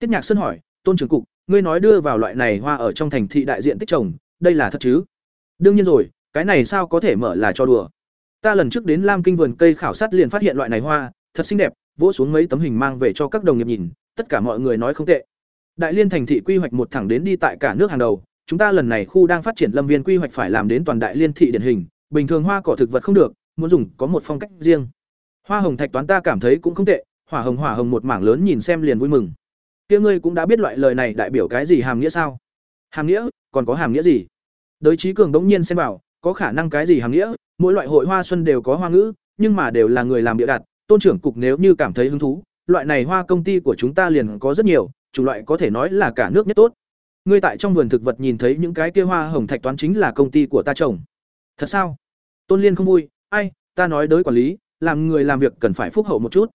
Tiết Nhạc Sơn hỏi, "Tôn trưởng cục, ngươi nói đưa vào loại này hoa ở trong thành thị đại diện tích trồng, đây là thật chứ?" "Đương nhiên rồi, cái này sao có thể mở là cho đùa. Ta lần trước đến Lam Kinh vườn cây khảo sát liền phát hiện loại này hoa, thật xinh đẹp, vỗ xuống mấy tấm hình mang về cho các đồng nghiệp nhìn, tất cả mọi người nói không tệ. Đại Liên thành thị quy hoạch một thẳng đến đi tại cả nước hàng đầu, chúng ta lần này khu đang phát triển lâm viên quy hoạch phải làm đến toàn đại liên thị điển hình, bình thường hoa cỏ thực vật không được, muốn dùng có một phong cách riêng. Hoa hồng thạch toán ta cảm thấy cũng không tệ, hỏa hồng hỏa hồng một mảng lớn nhìn xem liền vui mừng. Kia ngươi cũng đã biết loại lời này đại biểu cái gì hàm nghĩa sao? Hàm nghĩa, còn có hàm nghĩa gì? Đới trí cường đống nhiên xem bảo, có khả năng cái gì hàm nghĩa, mỗi loại hội hoa xuân đều có hoa ngữ, nhưng mà đều là người làm địa đặt, tôn trưởng cục nếu như cảm thấy hứng thú, loại này hoa công ty của chúng ta liền có rất nhiều, chủng loại có thể nói là cả nước nhất tốt. Ngươi tại trong vườn thực vật nhìn thấy những cái kia hoa hồng thạch toán chính là công ty của ta trồng. Thật sao? Tôn Liên không vui, ai, ta nói đối quản lý, làm người làm việc cần phải phúc hậu một chút.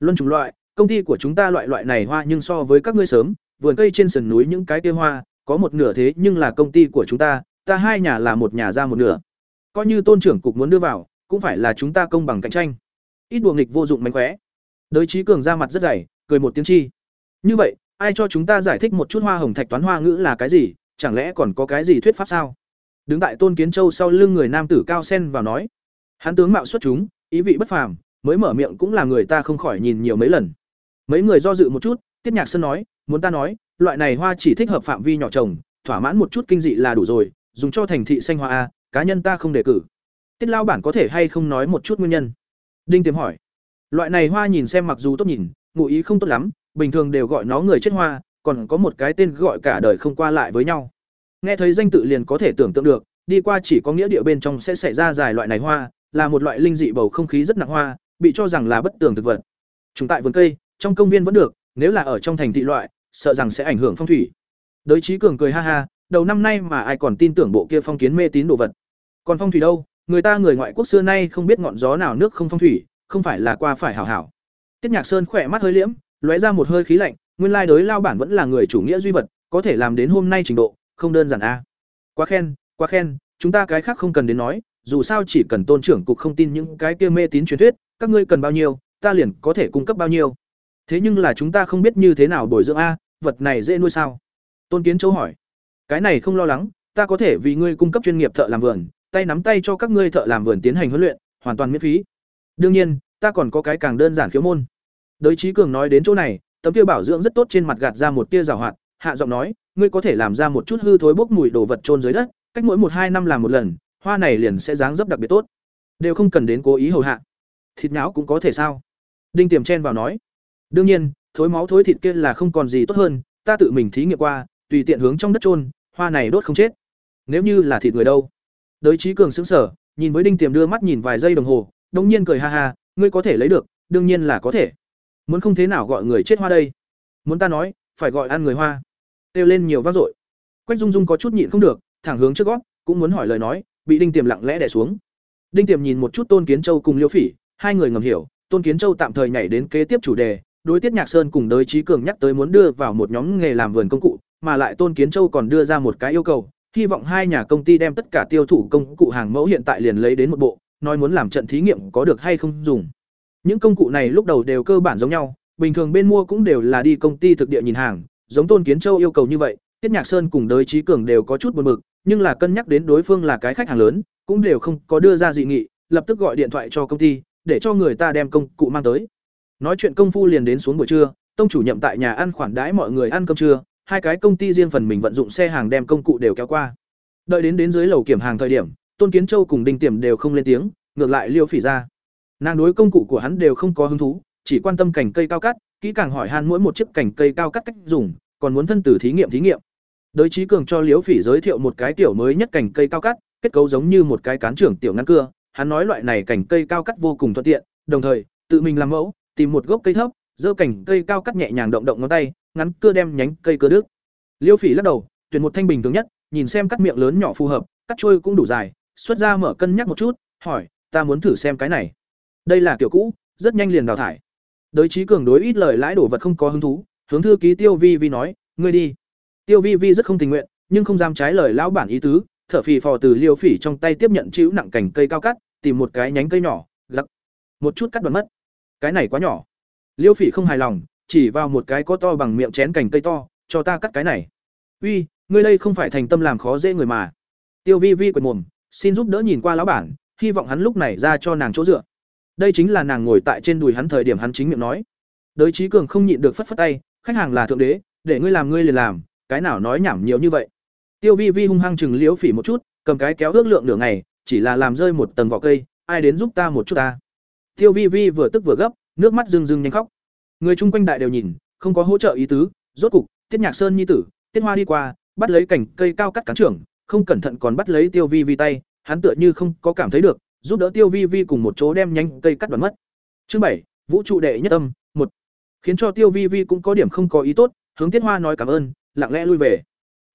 Luân chủng loại, công ty của chúng ta loại loại này hoa nhưng so với các ngươi sớm, vườn cây trên sườn núi những cái kia hoa, có một nửa thế nhưng là công ty của chúng ta, ta hai nhà là một nhà ra một nửa. Coi như tôn trưởng cục muốn đưa vào, cũng phải là chúng ta công bằng cạnh tranh. Ít đùa nghịch vô dụng mánh khóe. Đới trí cường ra mặt rất dày, cười một tiếng chi. Như vậy, ai cho chúng ta giải thích một chút hoa hồng thạch toán hoa ngữ là cái gì, chẳng lẽ còn có cái gì thuyết pháp sao? Đứng tại Tôn Kiến Châu sau lưng người nam tử cao sen vào nói. Hắn tướng mạo xuất chúng, ý vị bất phàm, mới mở miệng cũng là người ta không khỏi nhìn nhiều mấy lần. Mấy người do dự một chút, Tiết Nhạc Sơn nói, muốn ta nói, loại này hoa chỉ thích hợp phạm vi nhỏ trồng, thỏa mãn một chút kinh dị là đủ rồi, dùng cho thành thị xanh hoa a, cá nhân ta không đề cử. Tiết lao bản có thể hay không nói một chút nguyên nhân? Đinh Tiềm hỏi. Loại này hoa nhìn xem mặc dù tốt nhìn, ngụ ý không tốt lắm, bình thường đều gọi nó người chết hoa, còn có một cái tên gọi cả đời không qua lại với nhau. Nghe thấy danh tự liền có thể tưởng tượng được, đi qua chỉ có nghĩa địa bên trong sẽ xảy ra dài loại này hoa, là một loại linh dị bầu không khí rất nặng hoa, bị cho rằng là bất tường thực vật. Chúng tại vườn cây, trong công viên vẫn được, nếu là ở trong thành thị loại, sợ rằng sẽ ảnh hưởng phong thủy. Đới Chí Cường cười ha ha, đầu năm nay mà ai còn tin tưởng bộ kia phong kiến mê tín đồ vật. Còn phong thủy đâu, người ta người ngoại quốc xưa nay không biết ngọn gió nào nước không phong thủy, không phải là qua phải hảo hảo. Tiết Nhạc Sơn khỏe mắt hơi liễm, lóe ra một hơi khí lạnh, nguyên lai đối lao bản vẫn là người chủ nghĩa duy vật, có thể làm đến hôm nay trình độ, không đơn giản a. Quá khen, quá khen, chúng ta cái khác không cần đến nói, dù sao chỉ cần tôn trưởng cục không tin những cái kia mê tín truyền thuyết, các ngươi cần bao nhiêu, ta liền có thể cung cấp bao nhiêu. Thế nhưng là chúng ta không biết như thế nào bồi dưỡng a, vật này dễ nuôi sao? Tôn Kiến Châu hỏi. Cái này không lo lắng, ta có thể vì ngươi cung cấp chuyên nghiệp thợ làm vườn, tay nắm tay cho các ngươi thợ làm vườn tiến hành huấn luyện, hoàn toàn miễn phí. Đương nhiên, ta còn có cái càng đơn giản khiếu môn. Đới trí Cường nói đến chỗ này, tấm tiêu bảo dưỡng rất tốt trên mặt gạt ra một tia rào hoạt, hạ giọng nói, ngươi có thể làm ra một chút hư thối bốc mùi đồ vật trôn dưới đất, cách mỗi một hai năm làm một lần, hoa này liền sẽ dáng dấp đặc biệt tốt. Đều không cần đến cố ý hầu hạ. Thịt nháo cũng có thể sao? Đinh Tiềm chen vào nói. Đương nhiên, thối máu thối thịt kia là không còn gì tốt hơn, ta tự mình thí nghiệm qua, tùy tiện hướng trong đất trôn, hoa này đốt không chết. Nếu như là thịt người đâu? Đới Chí Cường sững sờ, nhìn với Đinh Tiềm đưa mắt nhìn vài giây đồng hồ, đống nhiên cười ha ha, ngươi có thể lấy được, đương nhiên là có thể. Muốn không thế nào gọi người chết hoa đây? Muốn ta nói, phải gọi ăn người hoa. Kêu lên nhiều vang dội. Quách Dung Dung có chút nhịn không được, thẳng hướng trước gót, cũng muốn hỏi lời nói, bị Đinh Tiềm lặng lẽ đè xuống. Đinh Tiềm nhìn một chút Tôn Kiến Châu cùng Liêu Phỉ, hai người ngầm hiểu, Tôn Kiến Châu tạm thời nhảy đến kế tiếp chủ đề, đối tiết Nhạc Sơn cùng đới trí cường nhắc tới muốn đưa vào một nhóm nghề làm vườn công cụ, mà lại Tôn Kiến Châu còn đưa ra một cái yêu cầu, hy vọng hai nhà công ty đem tất cả tiêu thụ công cụ hàng mẫu hiện tại liền lấy đến một bộ, nói muốn làm trận thí nghiệm có được hay không dùng. Những công cụ này lúc đầu đều cơ bản giống nhau, bình thường bên mua cũng đều là đi công ty thực địa nhìn hàng, giống Tôn Kiến Châu yêu cầu như vậy, Tiết Nhạc Sơn cùng Đới trí Cường đều có chút buồn bực, nhưng là cân nhắc đến đối phương là cái khách hàng lớn, cũng đều không có đưa ra dị nghị, lập tức gọi điện thoại cho công ty, để cho người ta đem công cụ mang tới. Nói chuyện công phu liền đến xuống buổi trưa, tông chủ nhậm tại nhà ăn khoản đãi mọi người ăn cơm trưa, hai cái công ty riêng phần mình vận dụng xe hàng đem công cụ đều kéo qua. Đợi đến đến dưới lầu kiểm hàng thời điểm, Tôn Kiến Châu cùng Đinh Tiềm đều không lên tiếng, ngược lại Liêu Phỉ ra. Nàng đối công cụ của hắn đều không có hứng thú, chỉ quan tâm cảnh cây cao cắt, kỹ càng hỏi han mỗi một chiếc cảnh cây cao cắt cách dùng, còn muốn thân tử thí nghiệm thí nghiệm. Đới Chí Cường cho Liễu Phỉ giới thiệu một cái tiểu mới nhất cảnh cây cao cắt, kết cấu giống như một cái cán trưởng tiểu ngăn cưa, hắn nói loại này cảnh cây cao cắt vô cùng thuận tiện, đồng thời, tự mình làm mẫu, tìm một gốc cây thấp, giơ cảnh cây cao cắt nhẹ nhàng động động ngón tay, ngắn cưa đem nhánh cây cưa đứt. liêu Phỉ lắc đầu, tuyển một thanh bình thường nhất, nhìn xem cắt miệng lớn nhỏ phù hợp, cắt trôi cũng đủ dài, xuất ra mở cân nhắc một chút, hỏi, ta muốn thử xem cái này. Đây là kiểu cũ, rất nhanh liền đào thải. Đới trí cường đối ít lời lãi đổ vật không có hứng thú, hướng thư ký Tiêu Vi Vi nói, ngươi đi. Tiêu Vi Vi rất không tình nguyện, nhưng không dám trái lời lão bản ý tứ, thở phì phò từ Liêu Phỉ trong tay tiếp nhận chịu nặng cành cây cao cắt, tìm một cái nhánh cây nhỏ, gặt. Một chút cắt đoạn mất. Cái này quá nhỏ. Liêu Phỉ không hài lòng, chỉ vào một cái có to bằng miệng chén cành cây to cho ta cắt cái này. Uy ngươi đây không phải thành tâm làm khó dễ người mà. Tiêu vi vi quệt mồm xin giúp đỡ nhìn qua lão bản hy vọng hắn lúc này ra cho nàng chỗ dựa. Đây chính là nàng ngồi tại trên đùi hắn thời điểm hắn chính miệng nói. Đới trí cường không nhịn được phất phất tay khách hàng là thượng đế để ngươi làm ngươi liền làm cái nào nói nhảm nhiều như vậy. Tiêu vi vi hung hăng chừng liếu phỉ một chút cầm cái kéo ước lượng nửa ngày chỉ là làm rơi một tầng vỏ cây ai đến giúp ta một chút ta tiêu vi vi vừa tức vừa gấp, nước mắt rưng rưng nhanh khóc. Người chung quanh đại đều nhìn, không có hỗ trợ ý tứ, rốt cục, tiết nhạc sơn nhi tử, tiết hoa đi qua, bắt lấy cành cây cao cắt cán trưởng, không cẩn thận còn bắt lấy tiêu vi vi tay, hắn tựa như không có cảm thấy được, giúp đỡ tiêu vi vi cùng một chỗ đem nhanh cây cắt đoạn mất. Chương bảy, vũ trụ đệ nhất tâm một. Khiến cho tiêu vi vi cũng có điểm không có ý tốt, hướng tiết hoa nói cảm ơn, lặng lẽ lui về.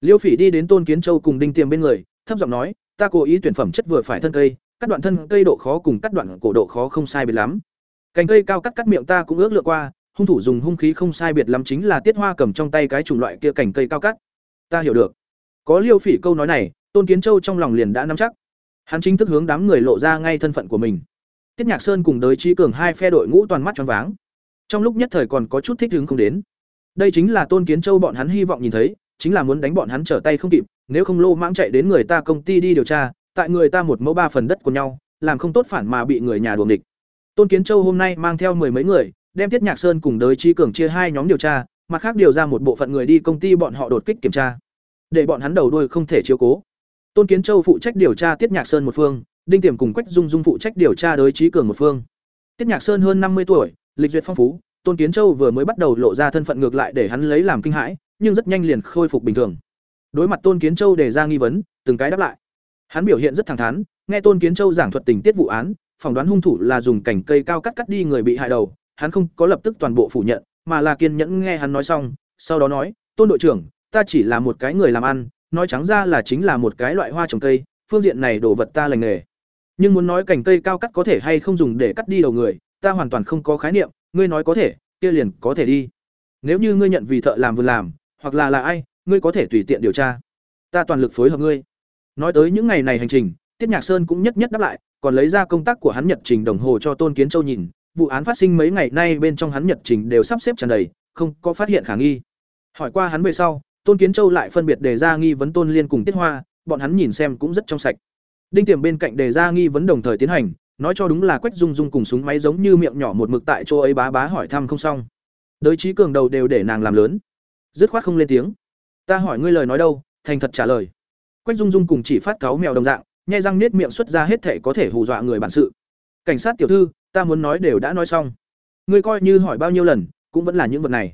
Liêu phỉ đi đến tôn kiến châu cùng đinh tiềm bên người, thấp giọng nói, ta cố ý tuyển phẩm chất vừa phải thân cây cắt đoạn thân cây độ khó cùng cắt đoạn cổ độ khó không sai biệt lắm. Cành cây cao cắt cắt miệng ta cũng ước lượng qua, hung thủ dùng hung khí không sai biệt lắm chính là tiết hoa cầm trong tay cái chủng loại kia cành cây cao cắt. Ta hiểu được. Có liêu phỉ câu nói này, tôn kiến châu trong lòng liền đã nắm chắc. Hắn chính thức hướng đám người lộ ra ngay thân phận của mình. Tiết nhạc sơn cùng đới trí cường hai phe đội ngũ toàn mắt tròn váng. Trong lúc nhất thời còn có chút thích hứng không đến. Đây chính là tôn kiến châu bọn hắn hy vọng nhìn thấy, chính là muốn đánh bọn hắn trở tay không kịp, nếu không lô mãng chạy đến người ta công ty đi điều tra tại người ta một mẫu ba phần đất của nhau, làm không tốt phản mà bị người nhà đuồng địch tôn kiến châu hôm nay mang theo mười mấy người, đem tiết nhạc sơn cùng đới trí cường chia hai nhóm điều tra, mặt khác điều ra một bộ phận người đi công ty bọn họ đột kích kiểm tra. Để bọn hắn đầu đuôi không thể chiếu cố. Tôn kiến châu phụ trách điều tra tiết nhạc sơn một phương, đinh tiềm cùng quách dung dung phụ trách điều tra đới trí cường một phương. Tiết nhạc sơn hơn năm mươi tuổi, lịch duyệt phong phú, tôn kiến châu vừa mới bắt đầu lộ ra thân phận ngược lại để hắn lấy làm kinh hãi, nhưng rất nhanh liền khôi phục bình thường. Đối mặt tôn kiến châu đề ra nghi vấn, từng cái đáp lại hắn biểu hiện rất thẳng thắn, nghe tôn kiến châu giảng thuật tình tiết vụ án, phỏng đoán hung thủ là dùng cảnh cây cao cắt cắt đi người bị hại đầu, hắn không có lập tức toàn bộ phủ nhận, mà là kiên nhẫn nghe hắn nói xong, sau đó nói, tôn đội trưởng, ta chỉ là một cái người làm ăn, nói trắng ra là chính là một cái loại hoa trồng cây, phương diện này đồ vật ta lành nghề. Nhưng muốn nói cành cây cao cắt có thể hay không dùng để cắt đi đầu người, ta hoàn toàn không có khái niệm, ngươi nói có thể, kia liền có thể đi. Nếu như ngươi nhận vì thợ làm vừa làm, hoặc là là ai, ngươi có thể tùy tiện điều tra. Ta toàn lực phối hợp ngươi nói tới những ngày này hành trình, tiết nhạc sơn cũng nhất nhất đáp lại, còn lấy ra công tác của hắn nhật trình đồng hồ cho tôn kiến châu nhìn, vụ án phát sinh mấy ngày nay bên trong hắn nhật trình đều sắp xếp tràn đầy, không có phát hiện khả nghi. Hỏi qua hắn về sau, tôn kiến châu lại phân biệt đề ra nghi vấn tôn liên cùng tiết hoa, bọn hắn nhìn xem cũng rất trong sạch. Đinh tiềm bên cạnh đề ra nghi vấn đồng thời tiến hành, nói cho đúng là quách dung dung cùng súng máy giống như miệng nhỏ một mực tại chỗ ấy bá bá hỏi thăm không xong. Đới trí cường đầu đều để nàng làm lớn. Dứt khoát không lên tiếng. Ta hỏi ngươi lời nói đâu, thành thật trả lời quách dung dung cùng chỉ phát cáo mèo đồng dạng, nhai răng nết miệng xuất ra hết thể có thể hù dọa người bản sự. Cảnh sát tiểu thư, ta muốn nói đều đã nói xong. Ngươi coi như hỏi bao nhiêu lần, cũng vẫn là những vật này.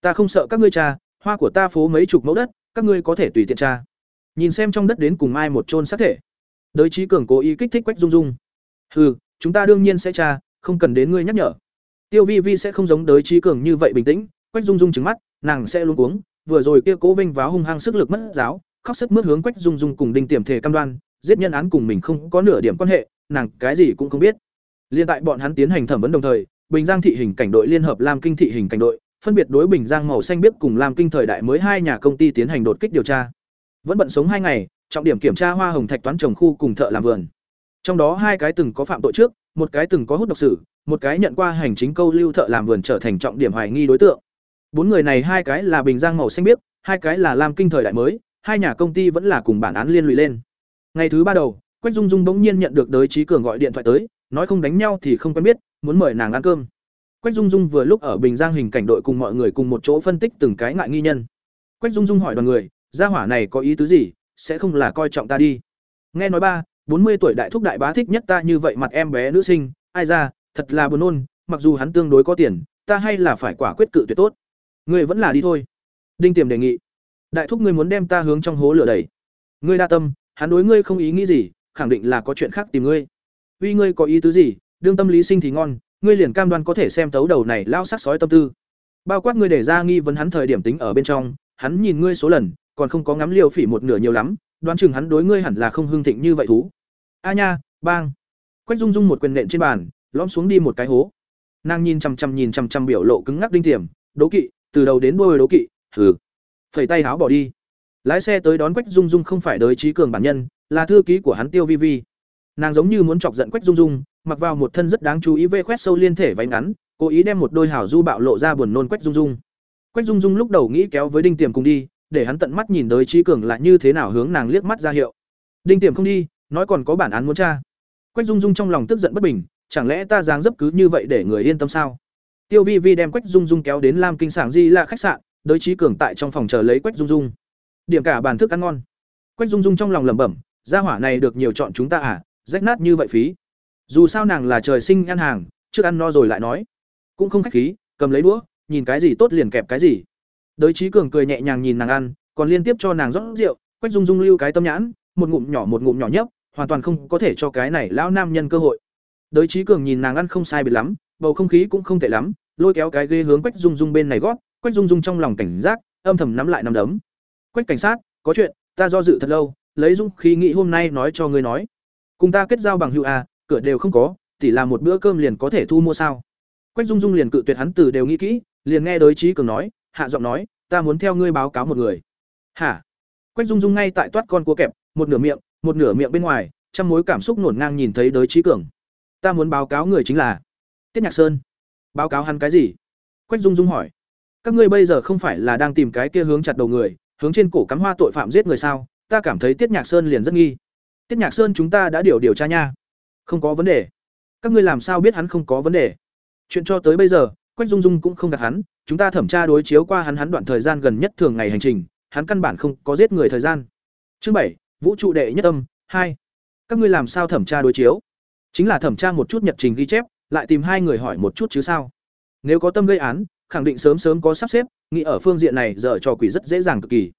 Ta không sợ các ngươi cha, hoa của ta phố mấy chục mẫu đất, các ngươi có thể tùy tiện tra. Nhìn xem trong đất đến cùng ai một chôn xác thể. Đới trí cường cố ý kích thích quách dung dung. Ừ chúng ta đương nhiên sẽ tra, không cần đến ngươi nhắc nhở. Tiêu vi vi sẽ không giống đới trí cường như vậy bình tĩnh, quách dung dung trứng mắt, nàng sẽ luôn uống vừa rồi kia cố vinh váo hung hăng sức lực mất giáo khóc sức mướt hướng quách dung dung cùng đinh tiềm thể cam đoan, giết nhân án cùng mình không có nửa điểm quan hệ, nàng cái gì cũng không biết. Liên tại bọn hắn tiến hành thẩm vấn đồng thời, bình giang thị hình cảnh đội liên hợp lam kinh thị hình cảnh đội, phân biệt đối bình giang màu xanh biết cùng lam kinh thời đại mới hai nhà công ty tiến hành đột kích điều tra. Vẫn bận sống hai ngày, trọng điểm kiểm tra hoa hồng thạch toán trồng khu cùng thợ làm vườn. Trong đó hai cái từng có phạm tội trước, một cái từng có hút độc sử, một cái nhận qua hành chính câu lưu thợ làm vườn trở thành trọng điểm hoài nghi đối tượng. Bốn người này hai cái là bình giang màu xanh biếc hai cái là lam kinh thời đại mới hai nhà công ty vẫn là cùng bản án liên lụy lên. Ngày thứ ba đầu, quách dung dung bỗng nhiên nhận được đới trí cường gọi điện thoại tới, nói không đánh nhau thì không quen biết, muốn mời nàng ăn cơm. Quách dung dung vừa lúc ở bình giang hình cảnh đội cùng mọi người cùng một chỗ phân tích từng cái ngại nghi nhân. Quách dung dung hỏi đoàn người, gia hỏa này có ý tứ gì? Sẽ không là coi trọng ta đi? Nghe nói ba, bốn mươi tuổi đại thúc đại bá thích nhất ta như vậy mặt em bé nữ sinh, ai ra, thật là buồn nôn, mặc dù hắn tương đối có tiền, ta hay là phải quả quyết cự tuyệt tốt. Người vẫn là đi thôi. Đinh tiềm đề nghị đại thúc ngươi muốn đem ta hướng trong hố lửa đẩy. Ngươi đa tâm, hắn đối ngươi không ý nghĩ gì, khẳng định là có chuyện khác tìm ngươi. Uy ngươi có ý tứ gì, đương tâm lý sinh thì ngon, ngươi liền cam đoan có thể xem tấu đầu này lao sắc sói tâm tư. Bao quát ngươi để ra nghi vấn hắn thời điểm tính ở bên trong, hắn nhìn ngươi số lần, còn không có ngắm liều phỉ một nửa nhiều lắm, đoán chừng hắn đối ngươi hẳn là không hưng thịnh như vậy thú. A nha, bang. Quách dung dung một quyền nện trên bàn, lõm xuống đi một cái hố. Nàng nhìn chằm chằm nhìn chằm chằm biểu lộ cứng ngắc đinh tiềm, đố kỵ, từ đầu đến đuôi đố kỵ, hừ phẩy tay háo bỏ đi. Lái xe tới đón quách dung dung không phải đới trí cường bản nhân, là thư ký của hắn tiêu vi vi. Nàng giống như muốn chọc giận quách dung dung, mặc vào một thân rất đáng chú ý vê khoét sâu liên thể váy ngắn, cố ý đem một đôi hảo du bạo lộ ra buồn nôn quách dung dung. Quách dung dung lúc đầu nghĩ kéo với đinh tiềm cùng đi, để hắn tận mắt nhìn tới trí cường là như thế nào hướng nàng liếc mắt ra hiệu. Đinh tiềm không đi, nói còn có bản án muốn tra. Quách dung dung trong lòng tức giận bất bình, chẳng lẽ ta dáng dấp cứ như vậy để người yên tâm sao? Tiêu vi vi đem quách dung dung kéo đến lam kinh sảng di là khách sạn đới trí cường tại trong phòng chờ lấy quách dung dung. Điểm cả bàn thức ăn ngon. Quách dung dung trong lòng lẩm bẩm, gia hỏa này được nhiều chọn chúng ta à? Rách nát như vậy phí. Dù sao nàng là trời sinh ăn hàng, trước ăn no rồi lại nói. Cũng không khách khí, cầm lấy đũa, nhìn cái gì tốt liền kẹp cái gì. Đới trí cường cười nhẹ nhàng nhìn nàng ăn, còn liên tiếp cho nàng rót rượu, quách dung dung lưu cái tâm nhãn, một ngụm nhỏ một ngụm nhỏ nhấp, hoàn toàn không có thể cho cái này lão nam nhân cơ hội. Đới trí cường nhìn nàng ăn không sai biệt lắm, bầu không khí cũng không tệ lắm, lôi kéo cái ghế hướng quách dung dung bên này gót quách dung dung trong lòng cảnh giác, âm thầm nắm lại nắm đấm. Quách cảnh sát, có chuyện, ta do dự thật lâu, lấy dung khí nghĩ hôm nay nói cho ngươi nói. Cùng ta kết giao bằng hữu à cửa đều không có chỉ là một bữa cơm liền có thể thu mua sao? Quách dung dung liền cự tuyệt hắn từ đều nghĩ kỹ, liền nghe đối trí cường nói, hạ giọng nói, ta muốn theo ngươi báo cáo một người. Hả? Quách dung dung ngay tại toát con cua kẹp, một nửa miệng, một nửa miệng bên ngoài trăm mối cảm xúc nổn ngang nhìn thấy đối trí cường. Ta muốn báo cáo người chính là tiết nhạc sơn. Báo cáo hắn cái gì? Quách dung dung hỏi các ngươi bây giờ không phải là đang tìm cái kia hướng chặt đầu người, hướng trên cổ cắm hoa tội phạm giết người sao? Ta cảm thấy tiết nhạc sơn liền rất nghi. Tiết nhạc sơn chúng ta đã điều điều tra nha. Không có vấn đề. Các ngươi làm sao biết hắn không có vấn đề? Chuyện cho tới bây giờ, quách dung dung cũng không gặp hắn. Chúng ta thẩm tra đối chiếu qua hắn hắn đoạn thời gian gần nhất thường ngày hành trình, hắn căn bản không có giết người thời gian. Chương bảy, vũ trụ đệ nhất âm, hai. Các ngươi làm sao thẩm tra đối chiếu? Chính là thẩm tra một chút nhật trình ghi chép, lại tìm hai người hỏi một chút chứ sao? Nếu có tâm gây án khẳng định sớm sớm có sắp xếp, nghĩ ở phương diện này dở trò quỷ rất dễ dàng cực kỳ.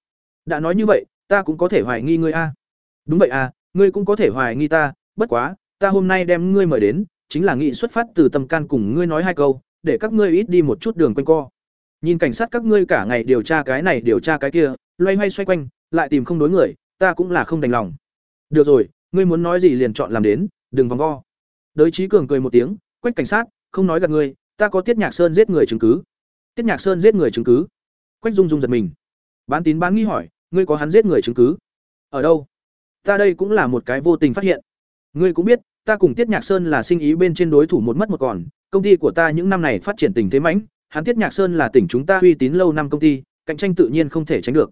Đã nói như vậy, ta cũng có thể hoài nghi ngươi a. Đúng vậy à ngươi cũng có thể hoài nghi ta, bất quá, ta hôm nay đem ngươi mời đến, chính là nghị xuất phát từ tâm can cùng ngươi nói hai câu, để các ngươi ít đi một chút đường quanh co. Nhìn cảnh sát các ngươi cả ngày điều tra cái này điều tra cái kia, loay hoay xoay quanh, lại tìm không đối người, ta cũng là không đành lòng. Được rồi, ngươi muốn nói gì liền chọn làm đến, đừng vòng vo. Đới trí cường cười một tiếng, quách cảnh sát, không nói gặp ngươi, ta có tiết nhạc sơn giết người chứng cứ tiết nhạc sơn giết người chứng cứ. Quách dung dung giật mình. Bán tín bán nghi hỏi, ngươi có hắn giết người chứng cứ? Ở đâu? Ta đây cũng là một cái vô tình phát hiện. Ngươi cũng biết, ta cùng tiết nhạc sơn là sinh ý bên trên đối thủ một mất một còn. Công ty của ta những năm này phát triển tình thế mãnh. Hắn tiết nhạc sơn là tỉnh chúng ta uy tín lâu năm công ty, cạnh tranh tự nhiên không thể tránh được.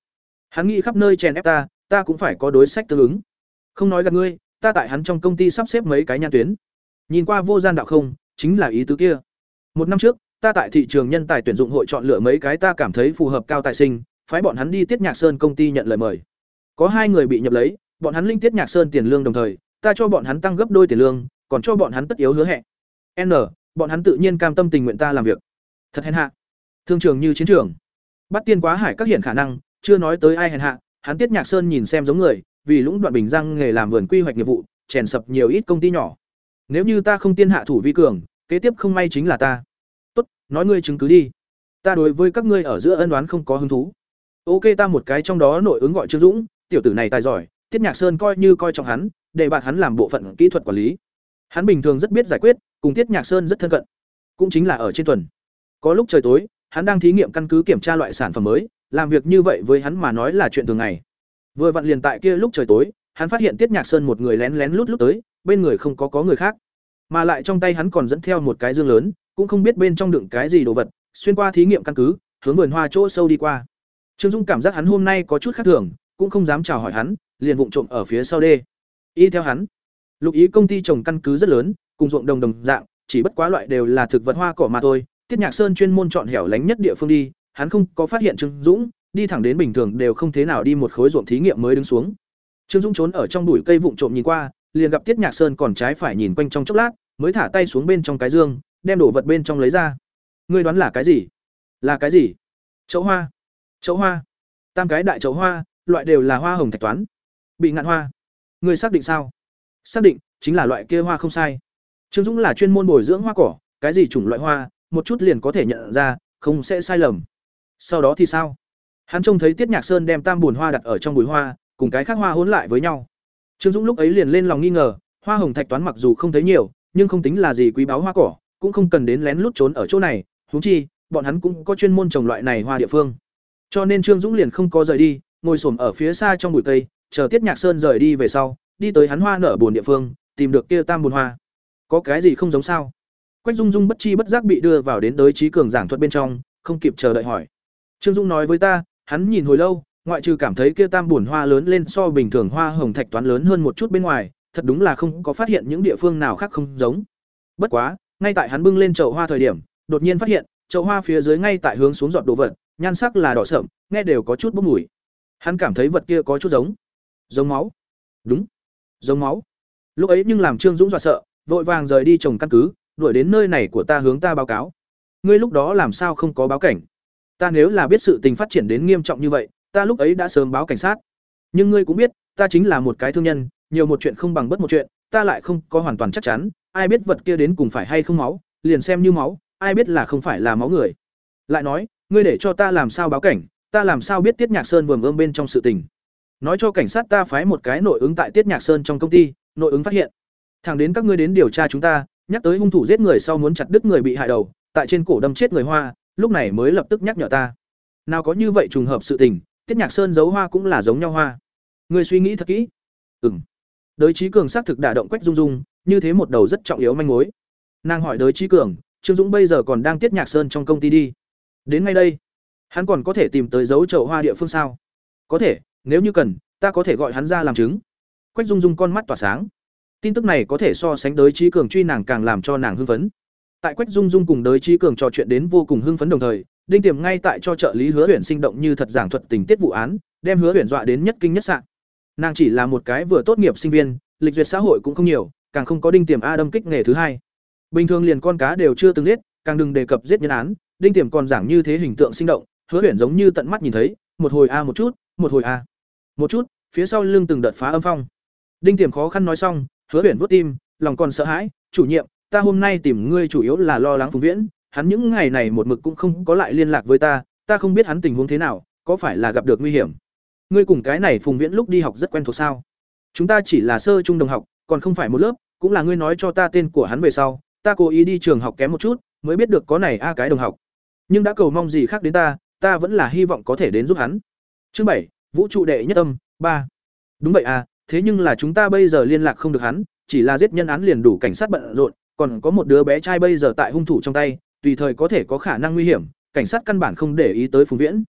Hắn nghĩ khắp nơi chèn ép ta ta cũng phải có đối sách tương ứng. Không nói gặp ngươi, ta tại hắn trong công ty sắp xếp mấy cái nhan tuyến. Nhìn qua vô gian đạo không, chính là ý tứ kia. Một năm trước ta tại thị trường nhân tài tuyển dụng hội chọn lựa mấy cái ta cảm thấy phù hợp cao tài sinh, phái bọn hắn đi tiết nhạc sơn công ty nhận lời mời. Có hai người bị nhập lấy, bọn hắn linh tiết nhạc sơn tiền lương đồng thời, ta cho bọn hắn tăng gấp đôi tiền lương, còn cho bọn hắn tất yếu hứa hẹn. N, bọn hắn tự nhiên cam tâm tình nguyện ta làm việc. Thật hèn hạ. Thương trường như chiến trường. Bắt tiên quá hải các hiện khả năng, chưa nói tới ai hèn hạ, hắn tiết nhạc sơn nhìn xem giống người, vì lũng đoạn bình răng nghề làm vườn quy hoạch nghiệp vụ, chèn sập nhiều ít công ty nhỏ. Nếu như ta không tiên hạ thủ vi cường, kế tiếp không may chính là ta nói ngươi chứng cứ đi. Ta đối với các ngươi ở giữa ân đoán không có hứng thú. Ok, ta một cái trong đó nội ứng gọi trương dũng, tiểu tử này tài giỏi, tiết nhạc sơn coi như coi trọng hắn, để bạn hắn làm bộ phận kỹ thuật quản lý. Hắn bình thường rất biết giải quyết, cùng tiết nhạc sơn rất thân cận. Cũng chính là ở trên tuần. Có lúc trời tối, hắn đang thí nghiệm căn cứ kiểm tra loại sản phẩm mới, làm việc như vậy với hắn mà nói là chuyện thường ngày. Vừa vặn liền tại kia lúc trời tối, hắn phát hiện tiết nhạc sơn một người lén lén lút lút tới, bên người không có có người khác. Mà lại trong tay hắn còn dẫn theo một cái dương lớn cũng không biết bên trong đựng cái gì đồ vật, xuyên qua thí nghiệm căn cứ, hướng vườn hoa chỗ sâu đi qua. Trương dung cảm giác hắn hôm nay có chút khác thường, cũng không dám chào hỏi hắn, liền vụng trộm ở phía sau đê. Y theo hắn. Lục ý công ty trồng căn cứ rất lớn, cùng ruộng đồng đồng dạng, chỉ bất quá loại đều là thực vật hoa cỏ mà thôi. Tiết nhạc sơn chuyên môn chọn hẻo lánh nhất địa phương đi, hắn không có phát hiện trương dũng, đi thẳng đến bình thường đều không thế nào đi một khối ruộng thí nghiệm mới đứng xuống. Trương dũng trốn ở trong bụi cây vụng trộm nhìn qua, liền gặp tiết nhạc sơn còn trái phải nhìn quanh trong chốc lát, mới thả tay xuống bên trong cái dương đem đồ vật bên trong lấy ra. Ngươi đoán là cái gì? Là cái gì? Chậu hoa. Chậu hoa. Tam cái đại chậu hoa, loại đều là hoa hồng thạch toán. Bị ngạn hoa. Ngươi xác định sao? Xác định, chính là loại kia hoa không sai. Trương dũng là chuyên môn bồi dưỡng hoa cỏ, cái gì chủng loại hoa, một chút liền có thể nhận ra, không sẽ sai lầm. Sau đó thì sao? Hắn trông thấy tiết nhạc sơn đem tam bùn hoa đặt ở trong bùi hoa, cùng cái khác hoa hỗn lại với nhau. Trương dũng lúc ấy liền lên lòng nghi ngờ, hoa hồng thạch toán mặc dù không thấy nhiều, nhưng không tính là gì quý báu hoa cỏ cũng không cần đến lén lút trốn ở chỗ này, huống chi, bọn hắn cũng có chuyên môn trồng loại này hoa địa phương. Cho nên trương dũng liền không có rời đi, ngồi xổm ở phía xa trong bụi cây, chờ tiết nhạc sơn rời đi về sau, đi tới hắn hoa nở bồn địa phương, tìm được kia tam bồn hoa. Có cái gì không giống sao? Quách dung dung bất chi bất giác bị đưa vào đến tới trí cường giảng thuật bên trong, không kịp chờ đợi hỏi. Trương dũng nói với ta, hắn nhìn hồi lâu, ngoại trừ cảm thấy kia tam bùn hoa lớn lên so bình thường hoa hồng thạch toán lớn hơn một chút bên ngoài, thật đúng là không có phát hiện những địa phương nào khác không giống. Bất quá ngay tại hắn bưng lên chậu hoa thời điểm, đột nhiên phát hiện, chậu hoa phía dưới ngay tại hướng xuống giọt đồ vật, nhan sắc là đỏ sậm, nghe đều có chút bốc mùi. Hắn cảm thấy vật kia có chút giống giống máu. Đúng, giống máu. Lúc ấy nhưng làm trương dũng dọa sợ, vội vàng rời đi trồng căn cứ, đuổi đến nơi này của ta hướng ta báo cáo. Ngươi lúc đó làm sao không có báo cảnh? Ta nếu là biết sự tình phát triển đến nghiêm trọng như vậy, ta lúc ấy đã sớm báo cảnh sát. Nhưng ngươi cũng biết, ta chính là một cái thương nhân, nhiều một chuyện không bằng bất một chuyện, ta lại không có hoàn toàn chắc chắn ai biết vật kia đến cùng phải hay không máu, liền xem như máu, ai biết là không phải là máu người. Lại nói, ngươi để cho ta làm sao báo cảnh, ta làm sao biết tiết nhạc sơn vườn ươm bên trong sự tình. Nói cho cảnh sát ta phái một cái nội ứng tại tiết nhạc sơn trong công ty, nội ứng phát hiện. Thẳng đến các ngươi đến điều tra chúng ta, nhắc tới hung thủ giết người sau muốn chặt đứt người bị hại đầu, tại trên cổ đâm chết người hoa, lúc này mới lập tức nhắc nhở ta. Nào có như vậy trùng hợp sự tình, tiết nhạc sơn giấu hoa cũng là giống nhau hoa. Ngươi suy nghĩ thật kỹ. Ừm. Đối trí cường xác thực đả động quách dung dung như thế một đầu rất trọng yếu manh mối. Nàng hỏi đới trí cường, trương dũng bây giờ còn đang tiết nhạc sơn trong công ty đi. Đến ngay đây, hắn còn có thể tìm tới dấu chậu hoa địa phương sao? Có thể, nếu như cần, ta có thể gọi hắn ra làm chứng. Quách dung dung con mắt tỏa sáng. Tin tức này có thể so sánh đới trí cường truy nàng càng làm cho nàng hưng phấn. Tại quách dung dung cùng đới trí cường trò chuyện đến vô cùng hưng phấn đồng thời, đinh tiềm ngay tại cho trợ lý hứa huyền sinh động như thật giảng thuật tình tiết vụ án, đem hứa huyền dọa đến nhất kinh nhất sạn nàng chỉ là một cái vừa tốt nghiệp sinh viên, lịch duyệt xã hội cũng không nhiều càng không có đinh tiềm a đâm kích nghề thứ hai. Bình thường liền con cá đều chưa từng giết, càng đừng đề cập giết nhân án, đinh tiềm còn giảng như thế hình tượng sinh động, hứa huyền giống như tận mắt nhìn thấy, một hồi a một chút, một hồi a. Một chút, phía sau lưng từng đợt phá âm phong. Đinh tiềm khó khăn nói xong, hứa huyền vuốt tim, lòng còn sợ hãi, chủ nhiệm, ta hôm nay tìm ngươi chủ yếu là lo lắng phùng viễn, hắn những ngày này một mực cũng không có lại liên lạc với ta ta không biết hắn tình huống thế nào, có phải là gặp được nguy hiểm? Ngươi cùng cái này phùng viễn lúc đi học rất quen thuộc sao? Chúng ta chỉ là sơ trung đồng học, còn không phải một lớp cũng là ngươi nói cho ta tên của hắn về sau, ta cố ý đi trường học kém một chút, mới biết được có này a cái đồng học. Nhưng đã cầu mong gì khác đến ta ta vẫn là hy vọng có thể đến giúp hắn. Chương bảy, vũ trụ đệ nhất âm, ba. Đúng vậy à thế nhưng là chúng ta bây giờ liên lạc không được hắn, chỉ là giết nhân án liền đủ cảnh sát bận rộn, còn có một đứa bé trai bây giờ tại hung thủ trong tay, tùy thời có thể có khả năng nguy hiểm, cảnh sát căn bản không để ý tới phùng viễn.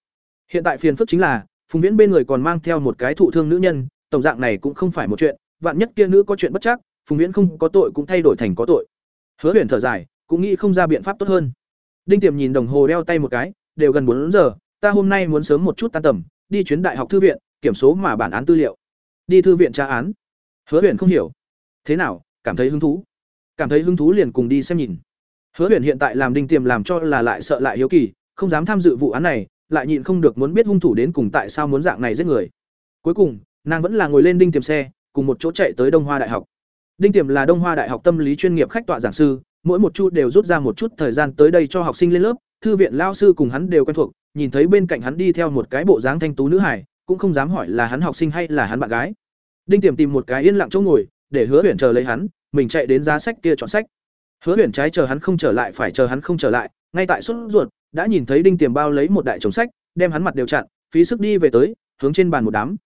Hiện tại phiền phức chính là, phùng viễn bên người còn mang theo một cái thụ thương nữ nhân, tổng dạng này cũng không phải một chuyện, vạn nhất kia nữ có chuyện bất chắc phùng viễn không có tội cũng thay đổi thành có tội. Hứa huyền thở dài, cũng nghĩ không ra biện pháp tốt hơn. Đinh tiềm nhìn đồng hồ đeo tay một cái, đều gần bốn giờ, ta hôm nay muốn sớm một chút tan tầm, đi chuyến đại học thư viện, kiểm số mà bản án tư liệu. Đi thư viện tra án. Hứa huyền không hiểu. Thế nào, cảm thấy hứng thú? Cảm thấy hứng thú liền cùng đi xem nhìn. Hứa huyền hiện tại làm đinh tiềm làm cho là lại sợ lại hiếu kỳ, không dám tham dự vụ án này, lại nhịn không được muốn biết hung thủ đến cùng tại sao muốn dạng này giết người. Cuối cùng, nàng vẫn là ngồi lên đinh tiềm xe, cùng một chỗ chạy tới đông hoa đại học đinh tiềm là đông hoa đại học tâm lý chuyên nghiệp khách tọa giảng sư, mỗi một chu đều rút ra một chút thời gian tới đây cho học sinh lên lớp, thư viện lao sư cùng hắn đều quen thuộc, nhìn thấy bên cạnh hắn đi theo một cái bộ dáng thanh tú nữ hải cũng không dám hỏi là hắn học sinh hay là hắn bạn gái. Đinh tiềm tìm một cái yên lặng chỗ ngồi, để hứa Uyển chờ lấy hắn, mình chạy đến giá sách kia chọn sách. Hứa Uyển trái chờ hắn không trở lại, phải chờ hắn không trở lại, ngay tại suốt ruột, đã nhìn thấy đinh tiềm bao lấy một đại chồng sách, đem hắn mặt đều chặn, phí sức đi về tới, hướng trên bàn một đám.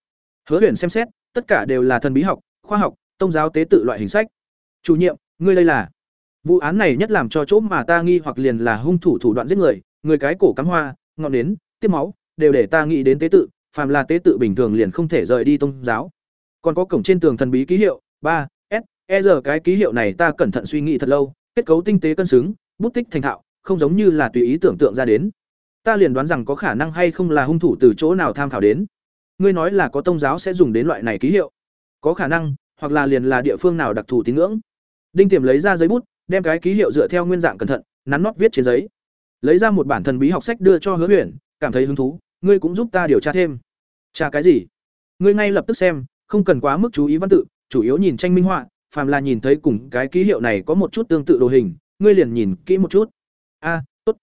Hứa Uyển xem xét, tất cả đều là thần bí học, khoa học Tông giáo tế tự loại hình sách. Chủ nhiệm, ngươi đây là? Vụ án này nhất làm cho chỗ mà ta nghi hoặc liền là hung thủ thủ đoạn giết người người cái cổ cắm hoa, ngọn nến tiếp máu, đều để ta nghĩ đến tế tự, phàm là tế tự bình thường liền không thể rời đi tôn giáo. Còn có cổng trên tường thần bí ký hiệu, ba, s e giờ cái ký hiệu này ta cẩn thận suy nghĩ thật lâu, kết cấu tinh tế cân xứng, bút tích thành thạo, không giống như là tùy ý tưởng tượng ra đến. Ta liền đoán rằng có khả năng hay không là hung thủ từ chỗ nào tham khảo đến. Ngươi nói là có tôn giáo sẽ dùng đến loại này ký hiệu. Có khả năng hoặc là liền là địa phương nào đặc thù tín ngưỡng. Đinh tiềm lấy ra giấy bút, đem cái ký hiệu dựa theo nguyên dạng cẩn thận, nắn nót viết trên giấy. Lấy ra một bản thần bí học sách đưa cho hứa huyền cảm thấy hứng thú, ngươi cũng giúp ta điều tra thêm. Tra cái gì? Ngươi ngay lập tức xem, không cần quá mức chú ý văn tự, chủ yếu nhìn tranh minh họa, phàm là nhìn thấy cùng cái ký hiệu này có một chút tương tự đồ hình, ngươi liền nhìn kỹ một chút. A, tốt.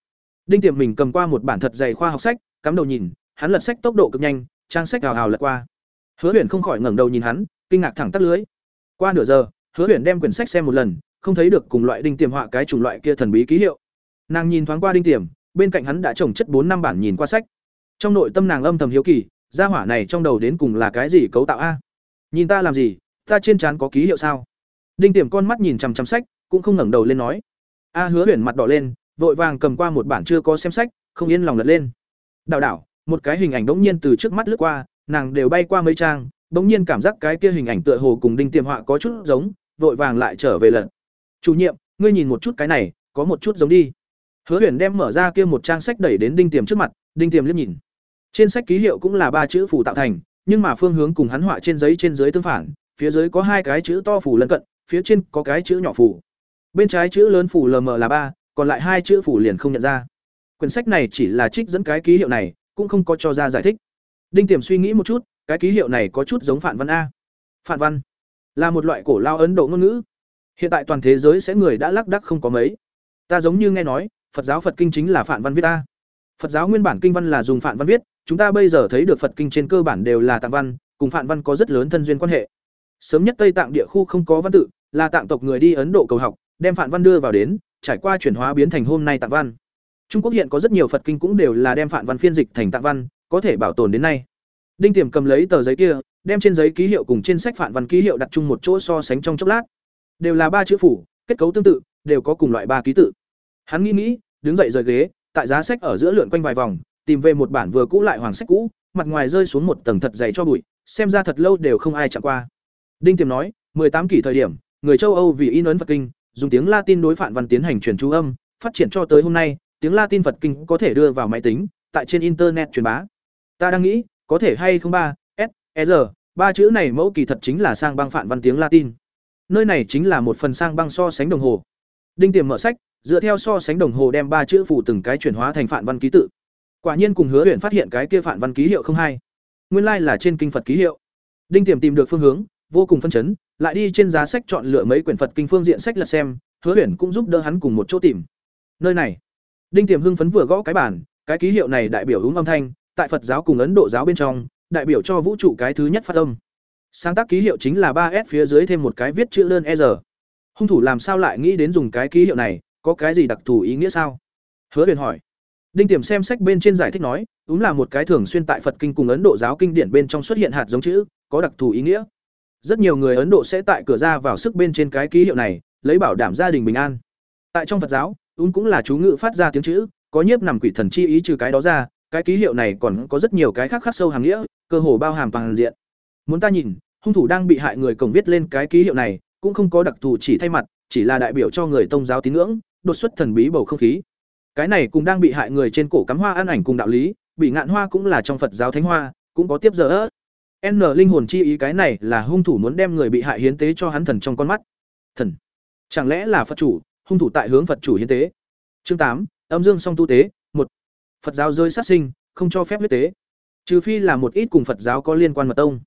Đinh tiềm mình cầm qua một bản thật dày khoa học sách, cắm đầu nhìn, hắn lật sách tốc độ cực nhanh, trang sách hào hào lật qua hứa huyền không khỏi ngẩng đầu nhìn hắn, kinh ngạc thẳng tắt lưới. Qua nửa giờ, hứa huyền đem quyển sách xem một lần, không thấy được cùng loại đinh tiềm họa cái chủng loại kia thần bí ký hiệu. Nàng nhìn thoáng qua đinh tiềm, bên cạnh hắn đã trồng chất bốn năm bản nhìn qua sách. Trong nội tâm nàng âm thầm hiếu kỳ, gia hỏa này trong đầu đến cùng là cái gì cấu tạo a? Nhìn ta làm gì, ta trên trán có ký hiệu sao? Đinh tiềm con mắt nhìn chằm chằm sách, cũng không ngẩng đầu lên nói. A hứa huyền mặt đỏ lên, vội vàng cầm qua một bản chưa có xem sách, không yên lòng lật lên. Đảo đảo, một cái hình ảnh đống nhiên từ trước mắt lướt qua nàng đều bay qua mấy trang, bỗng nhiên cảm giác cái kia hình ảnh tựa hồ cùng đinh tiềm họa có chút giống, vội vàng lại trở về lần. chủ nhiệm, ngươi nhìn một chút cái này, có một chút giống đi. Hứa huyền đem mở ra kia một trang sách đẩy đến đinh tiềm trước mặt, đinh tiềm liếc nhìn. Trên sách ký hiệu cũng là ba chữ phủ tạo thành, nhưng mà phương hướng cùng hắn họa trên giấy trên dưới tương phản, phía dưới có hai cái chữ to phủ lân cận, phía trên có cái chữ nhỏ phủ bên trái chữ lớn phủ lm là ba, còn lại hai chữ phủ liền không nhận ra. Quyển sách này chỉ là trích dẫn cái ký hiệu này, cũng không có cho ra giải thích đinh tiềm suy nghĩ một chút, cái ký hiệu này có chút giống phản văn a. Phản văn là một loại cổ lao ấn độ ngôn ngữ. Hiện tại toàn thế giới sẽ người đã lắc đắc không có mấy. Ta giống như nghe nói, phật giáo phật kinh chính là phản văn viết ta phật giáo nguyên bản kinh văn là dùng phản văn viết, chúng ta bây giờ thấy được phật kinh trên cơ bản đều là tạng văn, cùng phản văn có rất lớn thân duyên quan hệ. Sớm nhất tây tạng địa khu không có văn tự, là tạng tộc người đi ấn độ cầu học, đem phản văn đưa vào đến, trải qua chuyển hóa biến thành hôm nay tạng văn. Trung quốc hiện có rất nhiều phật kinh cũng đều là đem phản văn phiên dịch thành tạng văn có thể bảo tồn đến nay. Đinh tiềm cầm lấy tờ giấy kia, đem trên giấy ký hiệu cùng trên sách phản văn ký hiệu đặt chung một chỗ so sánh trong chốc lát. Đều là ba chữ phủ, kết cấu tương tự, đều có cùng loại ba ký tự. Hắn nghĩ nghĩ, đứng dậy rời ghế, tại giá sách ở giữa lượn quanh vài vòng, tìm về một bản vừa cũ lại hoàng sách cũ, mặt ngoài rơi xuống một tầng thật dày cho bụi, xem ra thật lâu đều không ai chạm qua. Đinh tiềm nói tám kỷ thời điểm, người châu âu vì in ấn phật kinh, dùng tiếng latin đối phản văn tiến hành truyền chú âm, phát triển cho tới hôm nay, tiếng latin phật kinh có thể đưa vào máy tính, tại trên internet truyền bá ta đang nghĩ, có thể hay không ba, s e r ba chữ này mẫu kỳ thật chính là sang băng phản văn tiếng latin. Nơi này chính là một phần sang băng so sánh đồng hồ. Đinh tiềm mở sách, dựa theo so sánh đồng hồ đem ba chữ phủ từng cái chuyển hóa thành phản văn ký tự. Quả nhiên cùng hứa huyện phát hiện cái kia phản văn ký hiệu không hay. Nguyên lai like là trên kinh phật ký hiệu. Đinh tiềm tìm được phương hướng, vô cùng phân chấn, lại đi trên giá sách chọn lựa mấy quyển phật kinh phương diện sách lật xem, hứa huyện cũng giúp đỡ hắn cùng một chỗ tìm. Nơi này, đinh tiềm hưng phấn vừa gõ cái bản cái ký hiệu này đại biểu đúng âm thanh tại phật giáo cùng ấn độ giáo bên trong, đại biểu cho vũ trụ cái thứ nhất phát âm. Sáng tác ký hiệu chính là ba s phía dưới thêm một cái viết chữ đơn e r. Hung thủ làm sao lại nghĩ đến dùng cái ký hiệu này, có cái gì đặc thù ý nghĩa sao? Hứa huyền hỏi. Đinh tiềm xem sách bên trên giải thích nói, đúng là một cái thường xuyên tại phật kinh cùng ấn độ giáo kinh điển bên trong xuất hiện hạt giống chữ, có đặc thù ý nghĩa. Rất nhiều người ấn độ sẽ tại cửa ra vào sức bên trên cái ký hiệu này, lấy bảo đảm gia đình bình an. Tại trong phật giáo, ún cũng là chú ngữ phát ra tiếng chữ, có nhiếp nằm quỷ thần chi ý trừ cái đó ra cái ký hiệu này còn có rất nhiều cái khác khác sâu hàng nghĩa, cơ hồ bao hàm toàn diện. Muốn ta nhìn, hung thủ đang bị hại người cổng viết lên cái ký hiệu này, cũng không có đặc thù chỉ thay mặt, chỉ là đại biểu cho người tông giáo tín ngưỡng, đột xuất thần bí bầu không khí. Cái này cũng đang bị hại người trên cổ cắm hoa ăn ảnh cùng đạo lý, bị ngạn hoa cũng là trong phật giáo thánh hoa, cũng có tiếp giờ n linh hồn chi ý cái này là hung thủ muốn đem người bị hại hiến tế cho hắn thần trong con mắt. Thần. Chẳng lẽ là phật chủ, hung thủ tại hướng phật chủ hiến tế? Chương tám, âm dương song tu tế phật giáo rơi sát sinh, không cho phép huyết tế. Trừ phi là một ít cùng phật giáo có liên quan mật tông.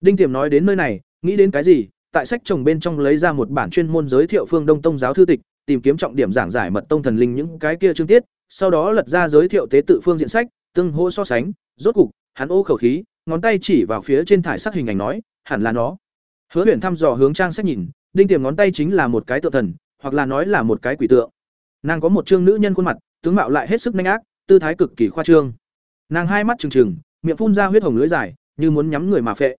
Đinh tiềm nói đến nơi này, nghĩ đến cái gì, tại sách chồng bên trong lấy ra một bản chuyên môn giới thiệu phương đông tông giáo thư tịch, tìm kiếm trọng điểm giảng giải mật tông thần linh những cái kia chương tiết, sau đó lật ra giới thiệu tế tự phương diện sách, tương hô so sánh, rốt cục, hắn ô khẩu khí, ngón tay chỉ vào phía trên thải sắc hình ảnh nói, hẳn là nó. Hứa huyền thăm dò hướng trang sách nhìn, đinh tiềm ngón tay chính là một cái tượng thần, hoặc là nói là một cái quỷ tượng. Nàng có một trương nữ nhân khuôn mặt, tướng mạo lại hết sức nhanh ác tư thái cực kỳ khoa trương. Nàng hai mắt trừng trừng, miệng phun ra huyết hồng lưỡi dài, như muốn nhắm người mà phệ.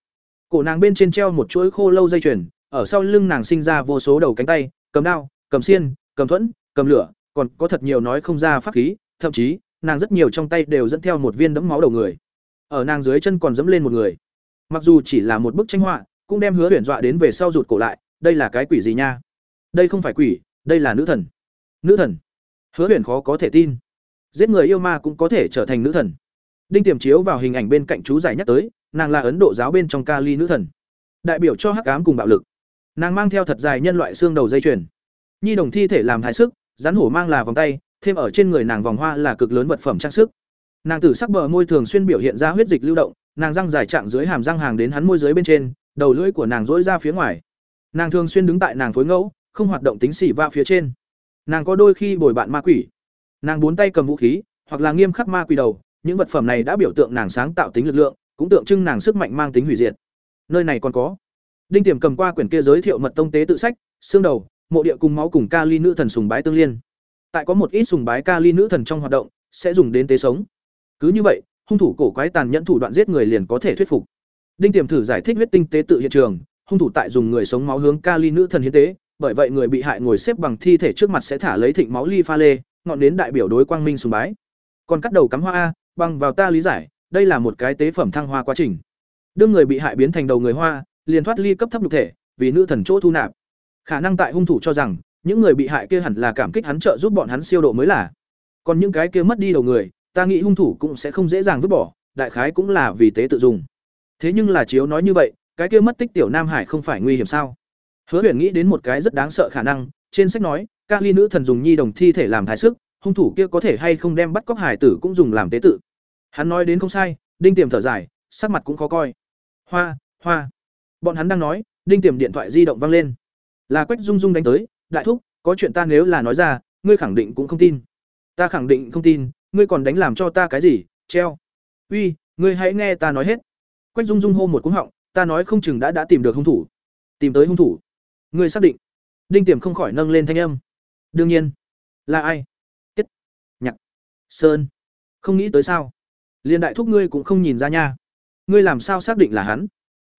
Cổ nàng bên trên treo một chuỗi khô lâu dây chuyền, ở sau lưng nàng sinh ra vô số đầu cánh tay, cầm đao, cầm xiên, cầm thuẫn, cầm lửa, còn có thật nhiều nói không ra pháp khí, thậm chí, nàng rất nhiều trong tay đều dẫn theo một viên đẫm máu đầu người. Ở nàng dưới chân còn dẫm lên một người. Mặc dù chỉ là một bức tranh họa, cũng đem hứa tuyển dọa đến về sau rụt cổ lại, đây là cái quỷ gì nha? Đây không phải quỷ, đây là nữ thần. Nữ thần. Hứa tuyển khó có thể tin giết người yêu ma cũng có thể trở thành nữ thần. Đinh tiềm chiếu vào hình ảnh bên cạnh chú giải nhắc tới, nàng là ấn độ giáo bên trong kali nữ thần. Đại biểu cho hắc ám cùng bạo lực. Nàng mang theo thật dài nhân loại xương đầu dây chuyền. Nhi đồng thi thể làm thái sức, rắn hổ mang là vòng tay, thêm ở trên người nàng vòng hoa là cực lớn vật phẩm trang sức. Nàng tử sắc bờ môi thường xuyên biểu hiện ra huyết dịch lưu động, nàng răng dài trạng dưới hàm răng hàng đến hắn môi dưới bên trên, đầu lưỡi của nàng dỗi ra phía ngoài. Nàng thường xuyên đứng tại nàng phối ngẫu, không hoạt động tính xỉ va phía trên. Nàng có đôi khi bồi bạn ma quỷ nàng bốn tay cầm vũ khí hoặc là nghiêm khắc ma quỷ đầu những vật phẩm này đã biểu tượng nàng sáng tạo tính lực lượng cũng tượng trưng nàng sức mạnh mang tính hủy diệt. Nơi này còn có. Đinh tiềm cầm qua quyển kia giới thiệu mật tông tế tự sách xương đầu mộ địa cùng máu cùng kali nữ thần sùng bái tương liên. Tại có một ít sùng bái kali nữ thần trong hoạt động sẽ dùng đến tế sống. Cứ như vậy hung thủ cổ quái tàn nhẫn thủ đoạn giết người liền có thể thuyết phục. Đinh tiềm thử giải thích huyết tinh tế tự hiện trường hung thủ tại dùng người sống máu hướng kali nữ thần hiến tế bởi vậy người bị hại ngồi xếp bằng thi thể trước mặt sẽ thả lấy thịnh máu ly pha lê, ngọn đến đại biểu đối quang minh sùng bái. Còn cắt đầu cắm hoa a, bằng vào ta lý giải, đây là một cái tế phẩm thăng hoa quá trình. Đương người bị hại biến thành đầu người hoa, liền thoát ly cấp thấp nhục thể, vì nữ thần chỗ thu nạp. Khả năng tại hung thủ cho rằng, những người bị hại kia hẳn là cảm kích hắn trợ giúp bọn hắn siêu độ mới là. Còn những cái kia mất đi đầu người, ta nghĩ hung thủ cũng sẽ không dễ dàng vứt bỏ, đại khái cũng là vì tế tự dùng. Thế nhưng là chiếu nói như vậy, cái kia mất tích tiểu Nam Hải không phải nguy hiểm sao? Hứa Huyền nghĩ đến một cái rất đáng sợ khả năng, trên sách nói, các ly nữ thần dùng nhi đồng thi thể làm thái sức, hung thủ kia có thể hay không đem bắt cóc hải tử cũng dùng làm tế tự. Hắn nói đến không sai, Đinh Tiềm thở dài, sắc mặt cũng khó coi. Hoa, hoa. Bọn hắn đang nói, Đinh Tiềm điện thoại di động vang lên. Là Quách Dung Dung đánh tới, đại thúc, có chuyện ta nếu là nói ra, ngươi khẳng định cũng không tin. Ta khẳng định không tin, ngươi còn đánh làm cho ta cái gì? Treo. Uy, ngươi hãy nghe ta nói hết. Quách Dung Dung hô một cú họng, ta nói không chừng đã đã tìm được hung thủ. Tìm tới hung thủ. Ngươi xác định? Đinh Tiềm không khỏi nâng lên thanh âm. Đương nhiên. Là ai? Tiết. Nhạc. Sơn. Không nghĩ tới sao? Liên đại thúc ngươi cũng không nhìn ra nha. Ngươi làm sao xác định là hắn?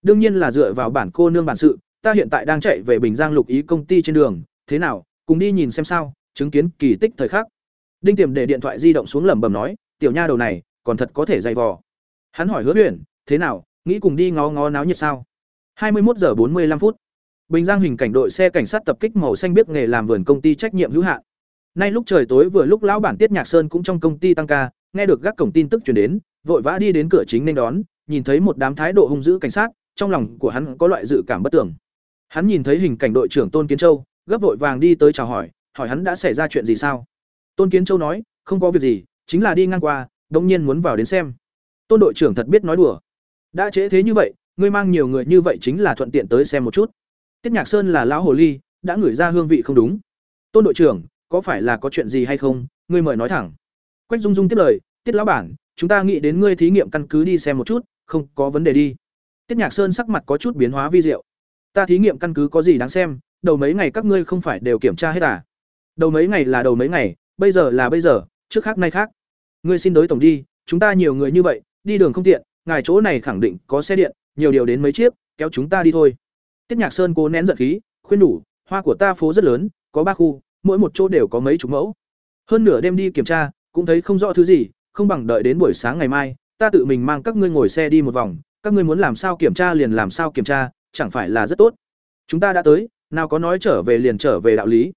Đương nhiên là dựa vào bản cô nương bản sự, ta hiện tại đang chạy về Bình Giang Lục Ý công ty trên đường, thế nào, cùng đi nhìn xem sao, chứng kiến kỳ tích thời khắc. Đinh Tiềm để điện thoại di động xuống lẩm bẩm nói, tiểu nha đầu này, còn thật có thể dày vò. Hắn hỏi Hứa Huyền, thế nào, nghĩ cùng đi ngó ngó náo nhiệt sao? 21 giờ 45 phút. Bình Giang hình cảnh đội xe cảnh sát tập kích màu xanh biết nghề làm vườn công ty trách nhiệm hữu hạn. Nay lúc trời tối vừa lúc lão bản Tiết Nhạc Sơn cũng trong công ty tăng ca, nghe được gác cổng tin tức truyền đến, vội vã đi đến cửa chính nên đón, nhìn thấy một đám thái độ hung dữ cảnh sát, trong lòng của hắn có loại dự cảm bất tưởng. Hắn nhìn thấy hình cảnh đội trưởng Tôn Kiến Châu, gấp vội vàng đi tới chào hỏi, hỏi hắn đã xảy ra chuyện gì sao? Tôn Kiến Châu nói, không có việc gì, chính là đi ngang qua, đống nhiên muốn vào đến xem. Tôn đội trưởng thật biết nói đùa. Đã chế thế như vậy, ngươi mang nhiều người như vậy chính là thuận tiện tới xem một chút. Tiết Nhạc Sơn là lão hồ ly, đã ngửi ra hương vị không đúng. Tôn đội trưởng, có phải là có chuyện gì hay không? Ngươi mời nói thẳng. Quách Dung Dung tiếp lời, Tiết lão bản, chúng ta nghĩ đến ngươi thí nghiệm căn cứ đi xem một chút, không, có vấn đề đi. Tiết Nhạc Sơn sắc mặt có chút biến hóa vi diệu. Ta thí nghiệm căn cứ có gì đáng xem, đầu mấy ngày các ngươi không phải đều kiểm tra hết à? Đầu mấy ngày là đầu mấy ngày, bây giờ là bây giờ, trước khác nay khác. Ngươi xin đối tổng đi, chúng ta nhiều người như vậy, đi đường không tiện, ngài chỗ này khẳng định có xe điện, nhiều điều đến mấy chiếc, kéo chúng ta đi thôi. Tiết Nhạc Sơn cố nén giận khí, khuyên đủ, hoa của ta phố rất lớn, có ba khu, mỗi một chỗ đều có mấy chục mẫu. Hơn nửa đêm đi kiểm tra, cũng thấy không rõ thứ gì, không bằng đợi đến buổi sáng ngày mai, ta tự mình mang các ngươi ngồi xe đi một vòng, các ngươi muốn làm sao kiểm tra liền làm sao kiểm tra, chẳng phải là rất tốt. Chúng ta đã tới, nào có nói trở về liền trở về đạo lý.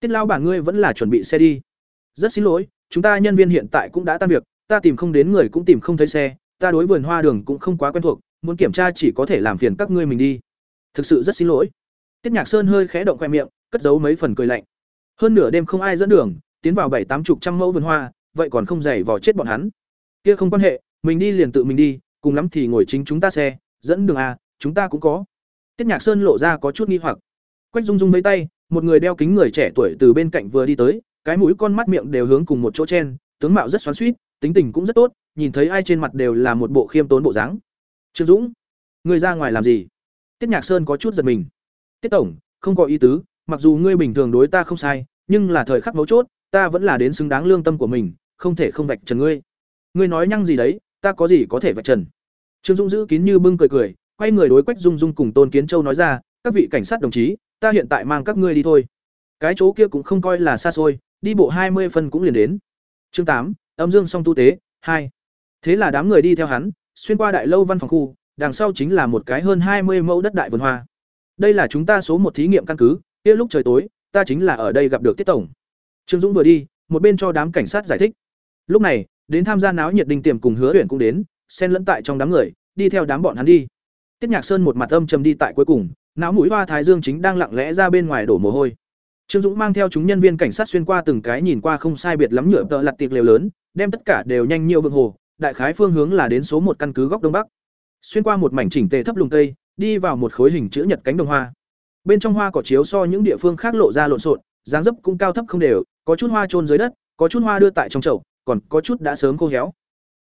Tiết lao bản ngươi vẫn là chuẩn bị xe đi. Rất xin lỗi, chúng ta nhân viên hiện tại cũng đã tan việc, ta tìm không đến người cũng tìm không thấy xe, ta đối vườn hoa đường cũng không quá quen thuộc, muốn kiểm tra chỉ có thể làm phiền các ngươi mình đi. Thực sự rất xin lỗi. Tiết Nhạc Sơn hơi khẽ động khoe miệng, cất giấu mấy phần cười lạnh. Hơn nửa đêm không ai dẫn đường, tiến vào bảy tám chục trăm mẫu vườn hoa, vậy còn không dày vò chết bọn hắn. Kia không quan hệ, mình đi liền tự mình đi, cùng lắm thì ngồi chính chúng ta xe, dẫn đường à, chúng ta cũng có. Tiết Nhạc Sơn lộ ra có chút nghi hoặc. Quách Dung Dung mấy tay, một người đeo kính người trẻ tuổi từ bên cạnh vừa đi tới, cái mũi con mắt miệng đều hướng cùng một chỗ chen, tướng mạo rất xoắn suýt tính tình cũng rất tốt, nhìn thấy ai trên mặt đều là một bộ khiêm tốn bộ dáng. Trương Dũng, ngươi ra ngoài làm gì? Tiết Nhạc Sơn có chút giật mình. Tiết tổng, không có ý tứ, mặc dù ngươi bình thường đối ta không sai, nhưng là thời khắc mấu chốt, ta vẫn là đến xứng đáng lương tâm của mình, không thể không vạch trần ngươi. Ngươi nói nhăng gì đấy, ta có gì có thể vạch trần? Trương Dung giữ kín như bưng cười cười, quay người đối Quách Dung Dung cùng Tôn Kiến Châu nói ra, các vị cảnh sát đồng chí, ta hiện tại mang các ngươi đi thôi. Cái chỗ kia cũng không coi là xa xôi, đi bộ hai mươi phân cũng liền đến. Chương tám, Âm Dương song tu tế, hai. Thế là đám người đi theo hắn, xuyên qua đại lâu văn phòng khu, đằng sau chính là một cái hơn hai mươi mẫu đất đại vườn hoa. Đây là chúng ta số một thí nghiệm căn cứ, kia lúc trời tối, ta chính là ở đây gặp được Tiết tổng. Trương Dũng vừa đi, một bên cho đám cảnh sát giải thích. Lúc này, đến tham gia náo nhiệt đình tiềm cùng Hứa Uyển cũng đến, xen lẫn tại trong đám người, đi theo đám bọn hắn đi. Tiết Nhạc Sơn một mặt âm trầm đi tại cuối cùng, não mũi hoa thái dương chính đang lặng lẽ ra bên ngoài đổ mồ hôi. Trương Dũng mang theo chúng nhân viên cảnh sát xuyên qua từng cái nhìn qua không sai biệt lắm nhựa tợ lật tiệc lều lớn, đem tất cả đều nhanh nhiều vượng hồ, đại khái phương hướng là đến số một căn cứ góc đông bắc. Xuyên qua một mảnh chỉnh tề thấp lùng tây, đi vào một khối hình chữ nhật cánh đồng hoa. Bên trong hoa cỏ chiếu so những địa phương khác lộ ra lộn xộn, dáng dấp cũng cao thấp không đều, có chút hoa trôn dưới đất, có chút hoa đưa tại trong chậu, còn có chút đã sớm khô héo.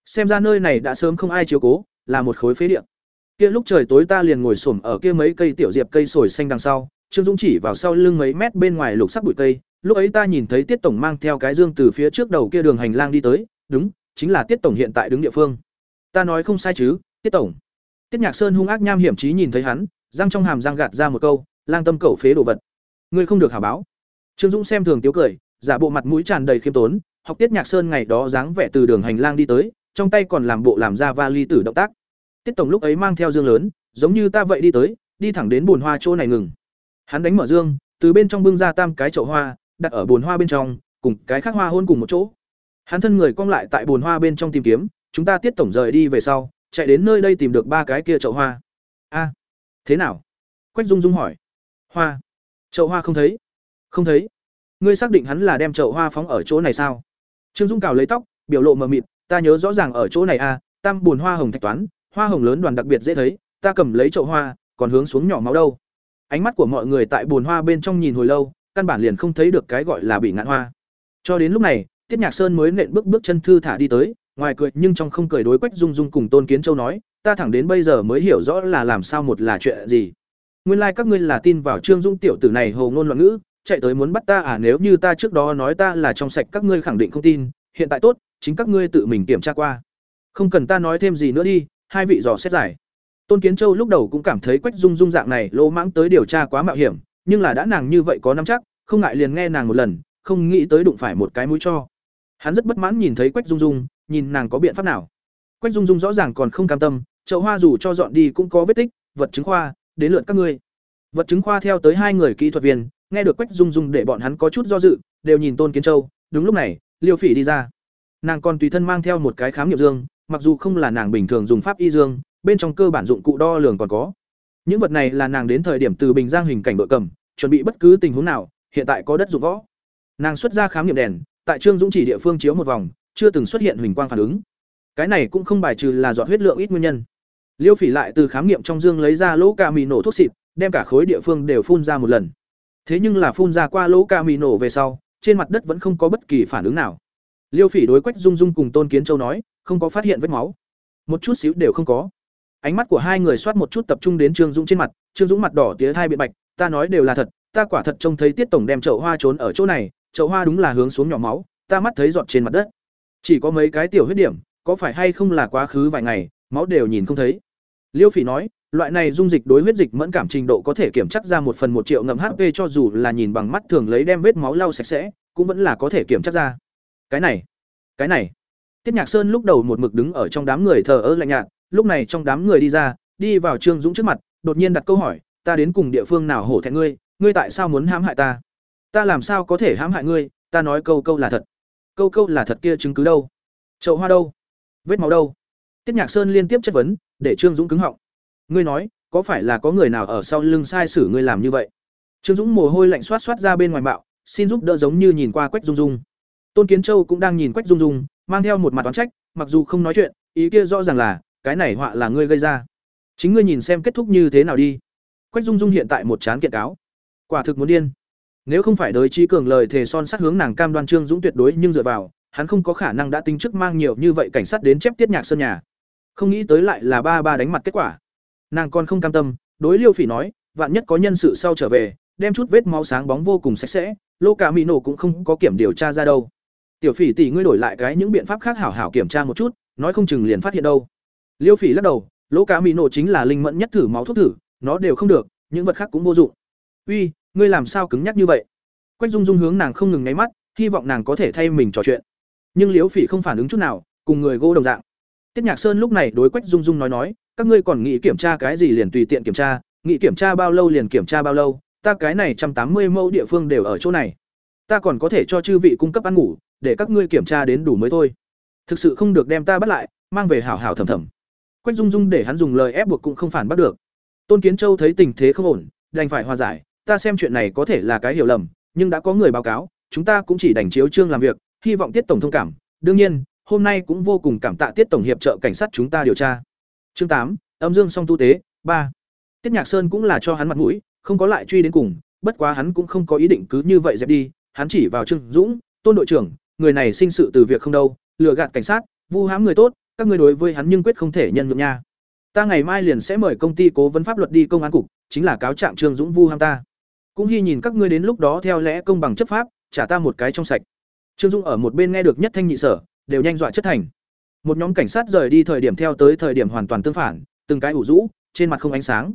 Xem ra nơi này đã sớm không ai chiếu cố, là một khối phế địa. Kia lúc trời tối ta liền ngồi xổm ở kia mấy cây tiểu diệp cây sồi xanh đằng sau, Trương Dũng chỉ vào sau lưng mấy mét bên ngoài lục sắc bụi cây, lúc ấy ta nhìn thấy Tiết tổng mang theo cái dương từ phía trước đầu kia đường hành lang đi tới, đúng, chính là Tiết tổng hiện tại đứng địa phương. Ta nói không sai chứ, Tiết tổng. Tiết Nhạc Sơn hung ác nham hiểm chí nhìn thấy hắn, răng trong hàm răng gạt ra một câu, lang tâm cẩu phế đồ vật. ngươi không được hảo báo. Trương dũng xem thường tiếu cười giả bộ mặt mũi tràn đầy khiêm tốn học tiết nhạc sơn ngày đó dáng vẻ từ đường hành lang đi tới trong tay còn làm bộ làm ra vali tử động tác. Tiết tổng lúc ấy mang theo dương lớn giống như ta vậy đi tới đi thẳng đến bồn hoa chỗ này ngừng. Hắn đánh mở dương từ bên trong bưng ra tam cái chậu hoa đặt ở bồn hoa bên trong cùng cái khác hoa hôn cùng một chỗ. Hắn thân người cong lại tại bồn hoa bên trong tìm kiếm chúng ta tiết tổng rời đi về sau chạy đến nơi đây tìm được ba cái kia chậu hoa. A, thế nào? Quách dung dung hỏi. Hoa. Chậu hoa không thấy. Không thấy. Ngươi xác định hắn là đem chậu hoa phóng ở chỗ này sao? Trương dung cào lấy tóc, biểu lộ mờ mịt, ta nhớ rõ ràng ở chỗ này a tam bùn hoa hồng thạch toán, hoa hồng lớn đoàn đặc biệt dễ thấy, ta cầm lấy chậu hoa, còn hướng xuống nhỏ máu đâu. Ánh mắt của mọi người tại bùn hoa bên trong nhìn hồi lâu, căn bản liền không thấy được cái gọi là bị ngạn hoa. Cho đến lúc này, tiết nhạc sơn mới nện bước bước chân thư thả đi tới ngoài cười, nhưng trong không cười đối quách dung dung cùng tôn kiến châu nói, ta thẳng đến bây giờ mới hiểu rõ là làm sao một là chuyện gì. Nguyên lai like các ngươi là tin vào trương dung tiểu tử này hồ ngôn loạn ngữ, chạy tới muốn bắt ta à nếu như ta trước đó nói ta là trong sạch các ngươi khẳng định không tin, hiện tại tốt, chính các ngươi tự mình kiểm tra qua. Không cần ta nói thêm gì nữa đi, hai vị dò xét giải. Tôn kiến châu lúc đầu cũng cảm thấy quách dung dung dạng này lỗ mãng tới điều tra quá mạo hiểm, nhưng là đã nàng như vậy có nắm chắc, không ngại liền nghe nàng một lần, không nghĩ tới đụng phải một cái mũi cho. Hắn rất bất mãn nhìn thấy quách dung dung nhìn nàng có biện pháp nào. Quách dung dung rõ ràng còn không cam tâm, chậu hoa dù cho dọn đi cũng có vết tích, vật chứng khoa, đến lượt các ngươi. Vật chứng khoa theo tới hai người kỹ thuật viên, nghe được quách dung dung để bọn hắn có chút do dự, đều nhìn tôn kiến châu, đúng lúc này, liêu phỉ đi ra. Nàng còn tùy thân mang theo một cái khám nghiệm dương, mặc dù không là nàng bình thường dùng pháp y dương, bên trong cơ bản dụng cụ đo lường còn có. Những vật này là nàng đến thời điểm từ bình giang hình cảnh đội cầm, chuẩn bị bất cứ tình huống nào, hiện tại có đất dụng võ. Nàng xuất ra khám nghiệm đèn, tại trương dũng chỉ địa phương chiếu một vòng chưa từng xuất hiện huỳnh quang phản ứng. Cái này cũng không bài trừ là dọn huyết lượng ít nguyên nhân. Liêu phỉ lại từ khám nghiệm trong dương lấy ra lỗ ca mì nổ thuốc xịt, đem cả khối địa phương đều phun ra một lần. Thế nhưng là phun ra qua lỗ ca mì nổ về sau, trên mặt đất vẫn không có bất kỳ phản ứng nào. Liêu phỉ đối quách dung dung cùng tôn kiến châu nói, không có phát hiện vết máu. Một chút xíu đều không có. Ánh mắt của hai người soát một chút tập trung đến trương dũng trên mặt, trương dũng mặt đỏ tía hai biện bạch, ta nói đều là thật, ta quả thật trông thấy tiết tổng đem chậu hoa trốn ở chỗ này, chậu hoa đúng là hướng xuống nhỏ máu, ta mắt thấy giọt trên mặt đất chỉ có mấy cái tiểu huyết điểm, có phải hay không là quá khứ vài ngày, máu đều nhìn không thấy. Liêu phỉ nói, loại này dung dịch đối huyết dịch mẫn cảm trình độ có thể kiểm chắc ra một phần một triệu ngầm hp cho dù là nhìn bằng mắt thường lấy đem vết máu lau sạch sẽ, cũng vẫn là có thể kiểm chắc ra. Cái này cái này. Tiết nhạc sơn lúc đầu một mực đứng ở trong đám người thờ ơ lạnh nhạt, lúc này trong đám người đi ra, đi vào trương dũng trước mặt, đột nhiên đặt câu hỏi, ta đến cùng địa phương nào hổ thẹn ngươi? Ngươi tại sao muốn hãm hại ta? Ta làm sao có thể hãm hại ngươi? Ta nói câu câu là thật câu câu là thật kia chứng cứ đâu? Chậu hoa đâu? Vết máu đâu? Tiết nhạc sơn liên tiếp chất vấn, để trương dũng cứng họng. Ngươi nói, có phải là có người nào ở sau lưng sai sử ngươi làm như vậy? Trương dũng mồ hôi lạnh xoát xoát ra bên ngoài bạo xin giúp đỡ giống như nhìn qua quách dung dung. Tôn kiến châu cũng đang nhìn quách dung dung, mang theo một mặt toán trách, mặc dù không nói chuyện, ý kia rõ ràng là, cái này họa là ngươi gây ra. Chính ngươi nhìn xem kết thúc như thế nào đi. Quách dung dung hiện tại một chán kiện cáo. Quả thực muốn điên nếu không phải đới trí cường lời thề son sát hướng nàng cam đoan trương dũng tuyệt đối nhưng dựa vào, hắn không có khả năng đã tính trước mang nhiều như vậy cảnh sát đến chép tiết nhạc sơn nhà. Không nghĩ tới lại là ba ba đánh mặt kết quả. Nàng còn không cam tâm, đối liêu phỉ nói, vạn nhất có nhân sự sau trở về, đem chút vết máu sáng bóng vô cùng sạch sẽ, lô cả mỹ nổ cũng không có kiểm điều tra ra đâu. Tiểu phỉ tỷ ngươi đổi lại cái những biện pháp khác hảo hảo kiểm tra một chút, nói không chừng liền phát hiện đâu. Liêu phỉ lắc đầu, lô cá mỹ nổ chính là linh mẫn nhất thử máu thuốc thử, nó đều không được, những vật khác cũng vô dụng. Uy ngươi làm sao cứng nhắc như vậy? Quách dung dung hướng nàng không ngừng nháy mắt, hy vọng nàng có thể thay mình trò chuyện. Nhưng liễu phỉ không phản ứng chút nào, cùng người gỗ đồng dạng. Tiết nhạc sơn lúc này đối quách dung dung nói nói, các ngươi còn nghĩ kiểm tra cái gì liền tùy tiện kiểm tra, nghĩ kiểm tra bao lâu liền kiểm tra bao lâu, ta cái này trăm tám mươi mẫu địa phương đều ở chỗ này. Ta còn có thể cho chư vị cung cấp ăn ngủ, để các ngươi kiểm tra đến đủ mới thôi. Thực sự không được đem ta bắt lại, mang về hảo hảo thầm thầm. Quách dung dung để hắn dùng lời ép buộc cũng không phản bắt được. Tôn kiến châu thấy tình thế không ổn, đành phải hòa giải ta xem chuyện này có thể là cái hiểu lầm, nhưng đã có người báo cáo, chúng ta cũng chỉ đành chiếu trương làm việc, hy vọng tiết tổng thông cảm. Đương nhiên, hôm nay cũng vô cùng cảm tạ tiết tổng hiệp trợ cảnh sát chúng ta điều tra. Chương tám, âm dương song tu tế, ba. Tiết nhạc sơn cũng là cho hắn mặt mũi, không có lại truy đến cùng, bất quá hắn cũng không có ý định cứ như vậy dẹp đi, hắn chỉ vào trương dũng, tôn đội trưởng, người này sinh sự từ việc không đâu, lừa gạt cảnh sát, vu hãm người tốt, các ngươi đối với hắn nhưng quyết không thể nhân nhượng nha. Ta ngày mai liền sẽ mời công ty cố vấn pháp luật đi công an cục, chính là cáo trạng trương dũng vu hãm ta cũng hy nhìn các ngươi đến lúc đó theo lẽ công bằng chấp pháp, trả ta một cái trong sạch. Trương dung ở một bên nghe được nhất thanh nhị sở, đều nhanh dọa chất thành. Một nhóm cảnh sát rời đi thời điểm theo tới thời điểm hoàn toàn tương phản, từng cái ủ rũ, trên mặt không ánh sáng.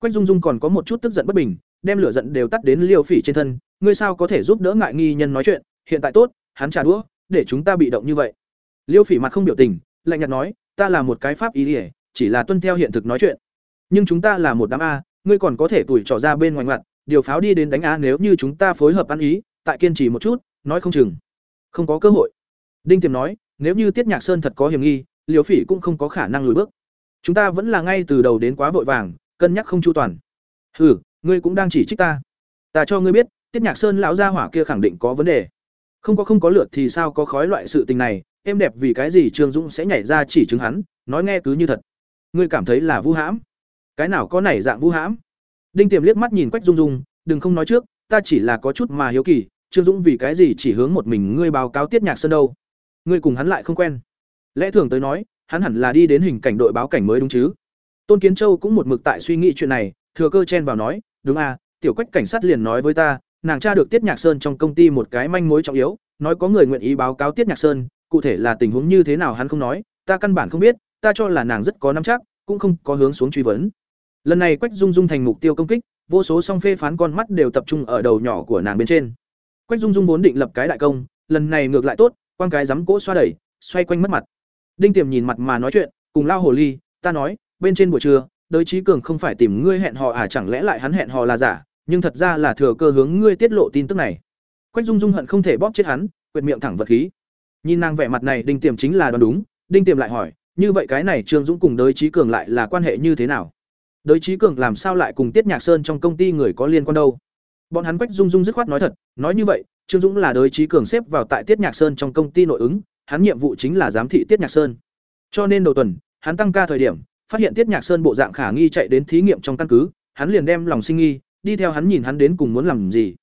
Quách dung dung còn có một chút tức giận bất bình, đem lửa giận đều tắt đến liêu phỉ trên thân, ngươi sao có thể giúp đỡ ngại nghi nhân nói chuyện? Hiện tại tốt, hắn trả đũa, để chúng ta bị động như vậy. Liêu phỉ mặt không biểu tình, lạnh nhạt nói, ta là một cái pháp ý ỉa chỉ là tuân theo hiện thực nói chuyện. Nhưng chúng ta là một đám a, ngươi còn có thể tuổi trỏ ra bên ngoài ngoặt điều pháo đi đến đánh á nếu như chúng ta phối hợp ăn ý, tại kiên trì một chút, nói không chừng. Không có cơ hội. Đinh tiềm nói, nếu như tiết nhạc sơn thật có hiểm nghi, Liễu phỉ cũng không có khả năng lùi bước. Chúng ta vẫn là ngay từ đầu đến quá vội vàng, cân nhắc không chu toàn. Hừ, ngươi cũng đang chỉ trích ta. Ta cho ngươi biết, tiết nhạc sơn lão gia hỏa kia khẳng định có vấn đề. Không có không có lượt thì sao có khói loại sự tình này, em đẹp vì cái gì trương dũng sẽ nhảy ra chỉ chứng hắn, nói nghe cứ như thật. Ngươi cảm thấy là vu hãm? Cái nào có nảy dạng vu hãm? Đinh tiềm liếc mắt nhìn quách dung dung, đừng không nói trước, ta chỉ là có chút mà hiếu kỳ, trương dũng vì cái gì chỉ hướng một mình ngươi báo cáo tiết nhạc sơn đâu? Ngươi cùng hắn lại không quen. Lẽ thường tới nói, hắn hẳn là đi đến hình cảnh đội báo cảnh mới đúng chứ? Tôn kiến châu cũng một mực tại suy nghĩ chuyện này, thừa cơ chen vào nói, đúng à tiểu quách cảnh sát liền nói với ta, nàng tra được tiết nhạc sơn trong công ty một cái manh mối trọng yếu, nói có người nguyện ý báo cáo tiết nhạc sơn, cụ thể là tình huống như thế nào hắn không nói, ta căn bản không biết, ta cho là nàng rất có nắm chắc, cũng không có hướng xuống truy vấn lần này quách dung dung thành mục tiêu công kích, vô số song phê phán con mắt đều tập trung ở đầu nhỏ của nàng bên trên. Quách dung dung vốn định lập cái đại công, lần này ngược lại tốt quan cái dám cỗ xoa đẩy, xoay quanh mất mặt. Đinh tiềm nhìn mặt mà nói chuyện, cùng lao hồ ly, ta nói, bên trên buổi trưa, đới trí cường không phải tìm ngươi hẹn hò à chẳng lẽ lại hắn hẹn hò là giả? Nhưng thật ra là thừa cơ hướng ngươi tiết lộ tin tức này. Quách dung dung hận không thể bóp chết hắn quyệt miệng thẳng vật khí. Nhìn nàng vẻ mặt này, đinh tiềm chính là đoán đúng, đinh tiềm lại hỏi, như vậy cái này trương dũng cùng đới trí cường lại là quan hệ như thế nào? Đới Chí cường làm sao lại cùng tiết nhạc sơn trong công ty người có liên quan đâu? Bọn hắn quách dung dung dứt khoát nói thật, nói như vậy, trương dũng là đới Chí cường xếp vào tại tiết nhạc sơn trong công ty nội ứng, hắn nhiệm vụ chính là giám thị tiết nhạc sơn. Cho nên đầu tuần, hắn tăng ca thời điểm, phát hiện tiết nhạc sơn bộ dạng khả nghi chạy đến thí nghiệm trong căn cứ, hắn liền đem lòng sinh nghi, đi theo hắn nhìn hắn đến cùng muốn làm gì.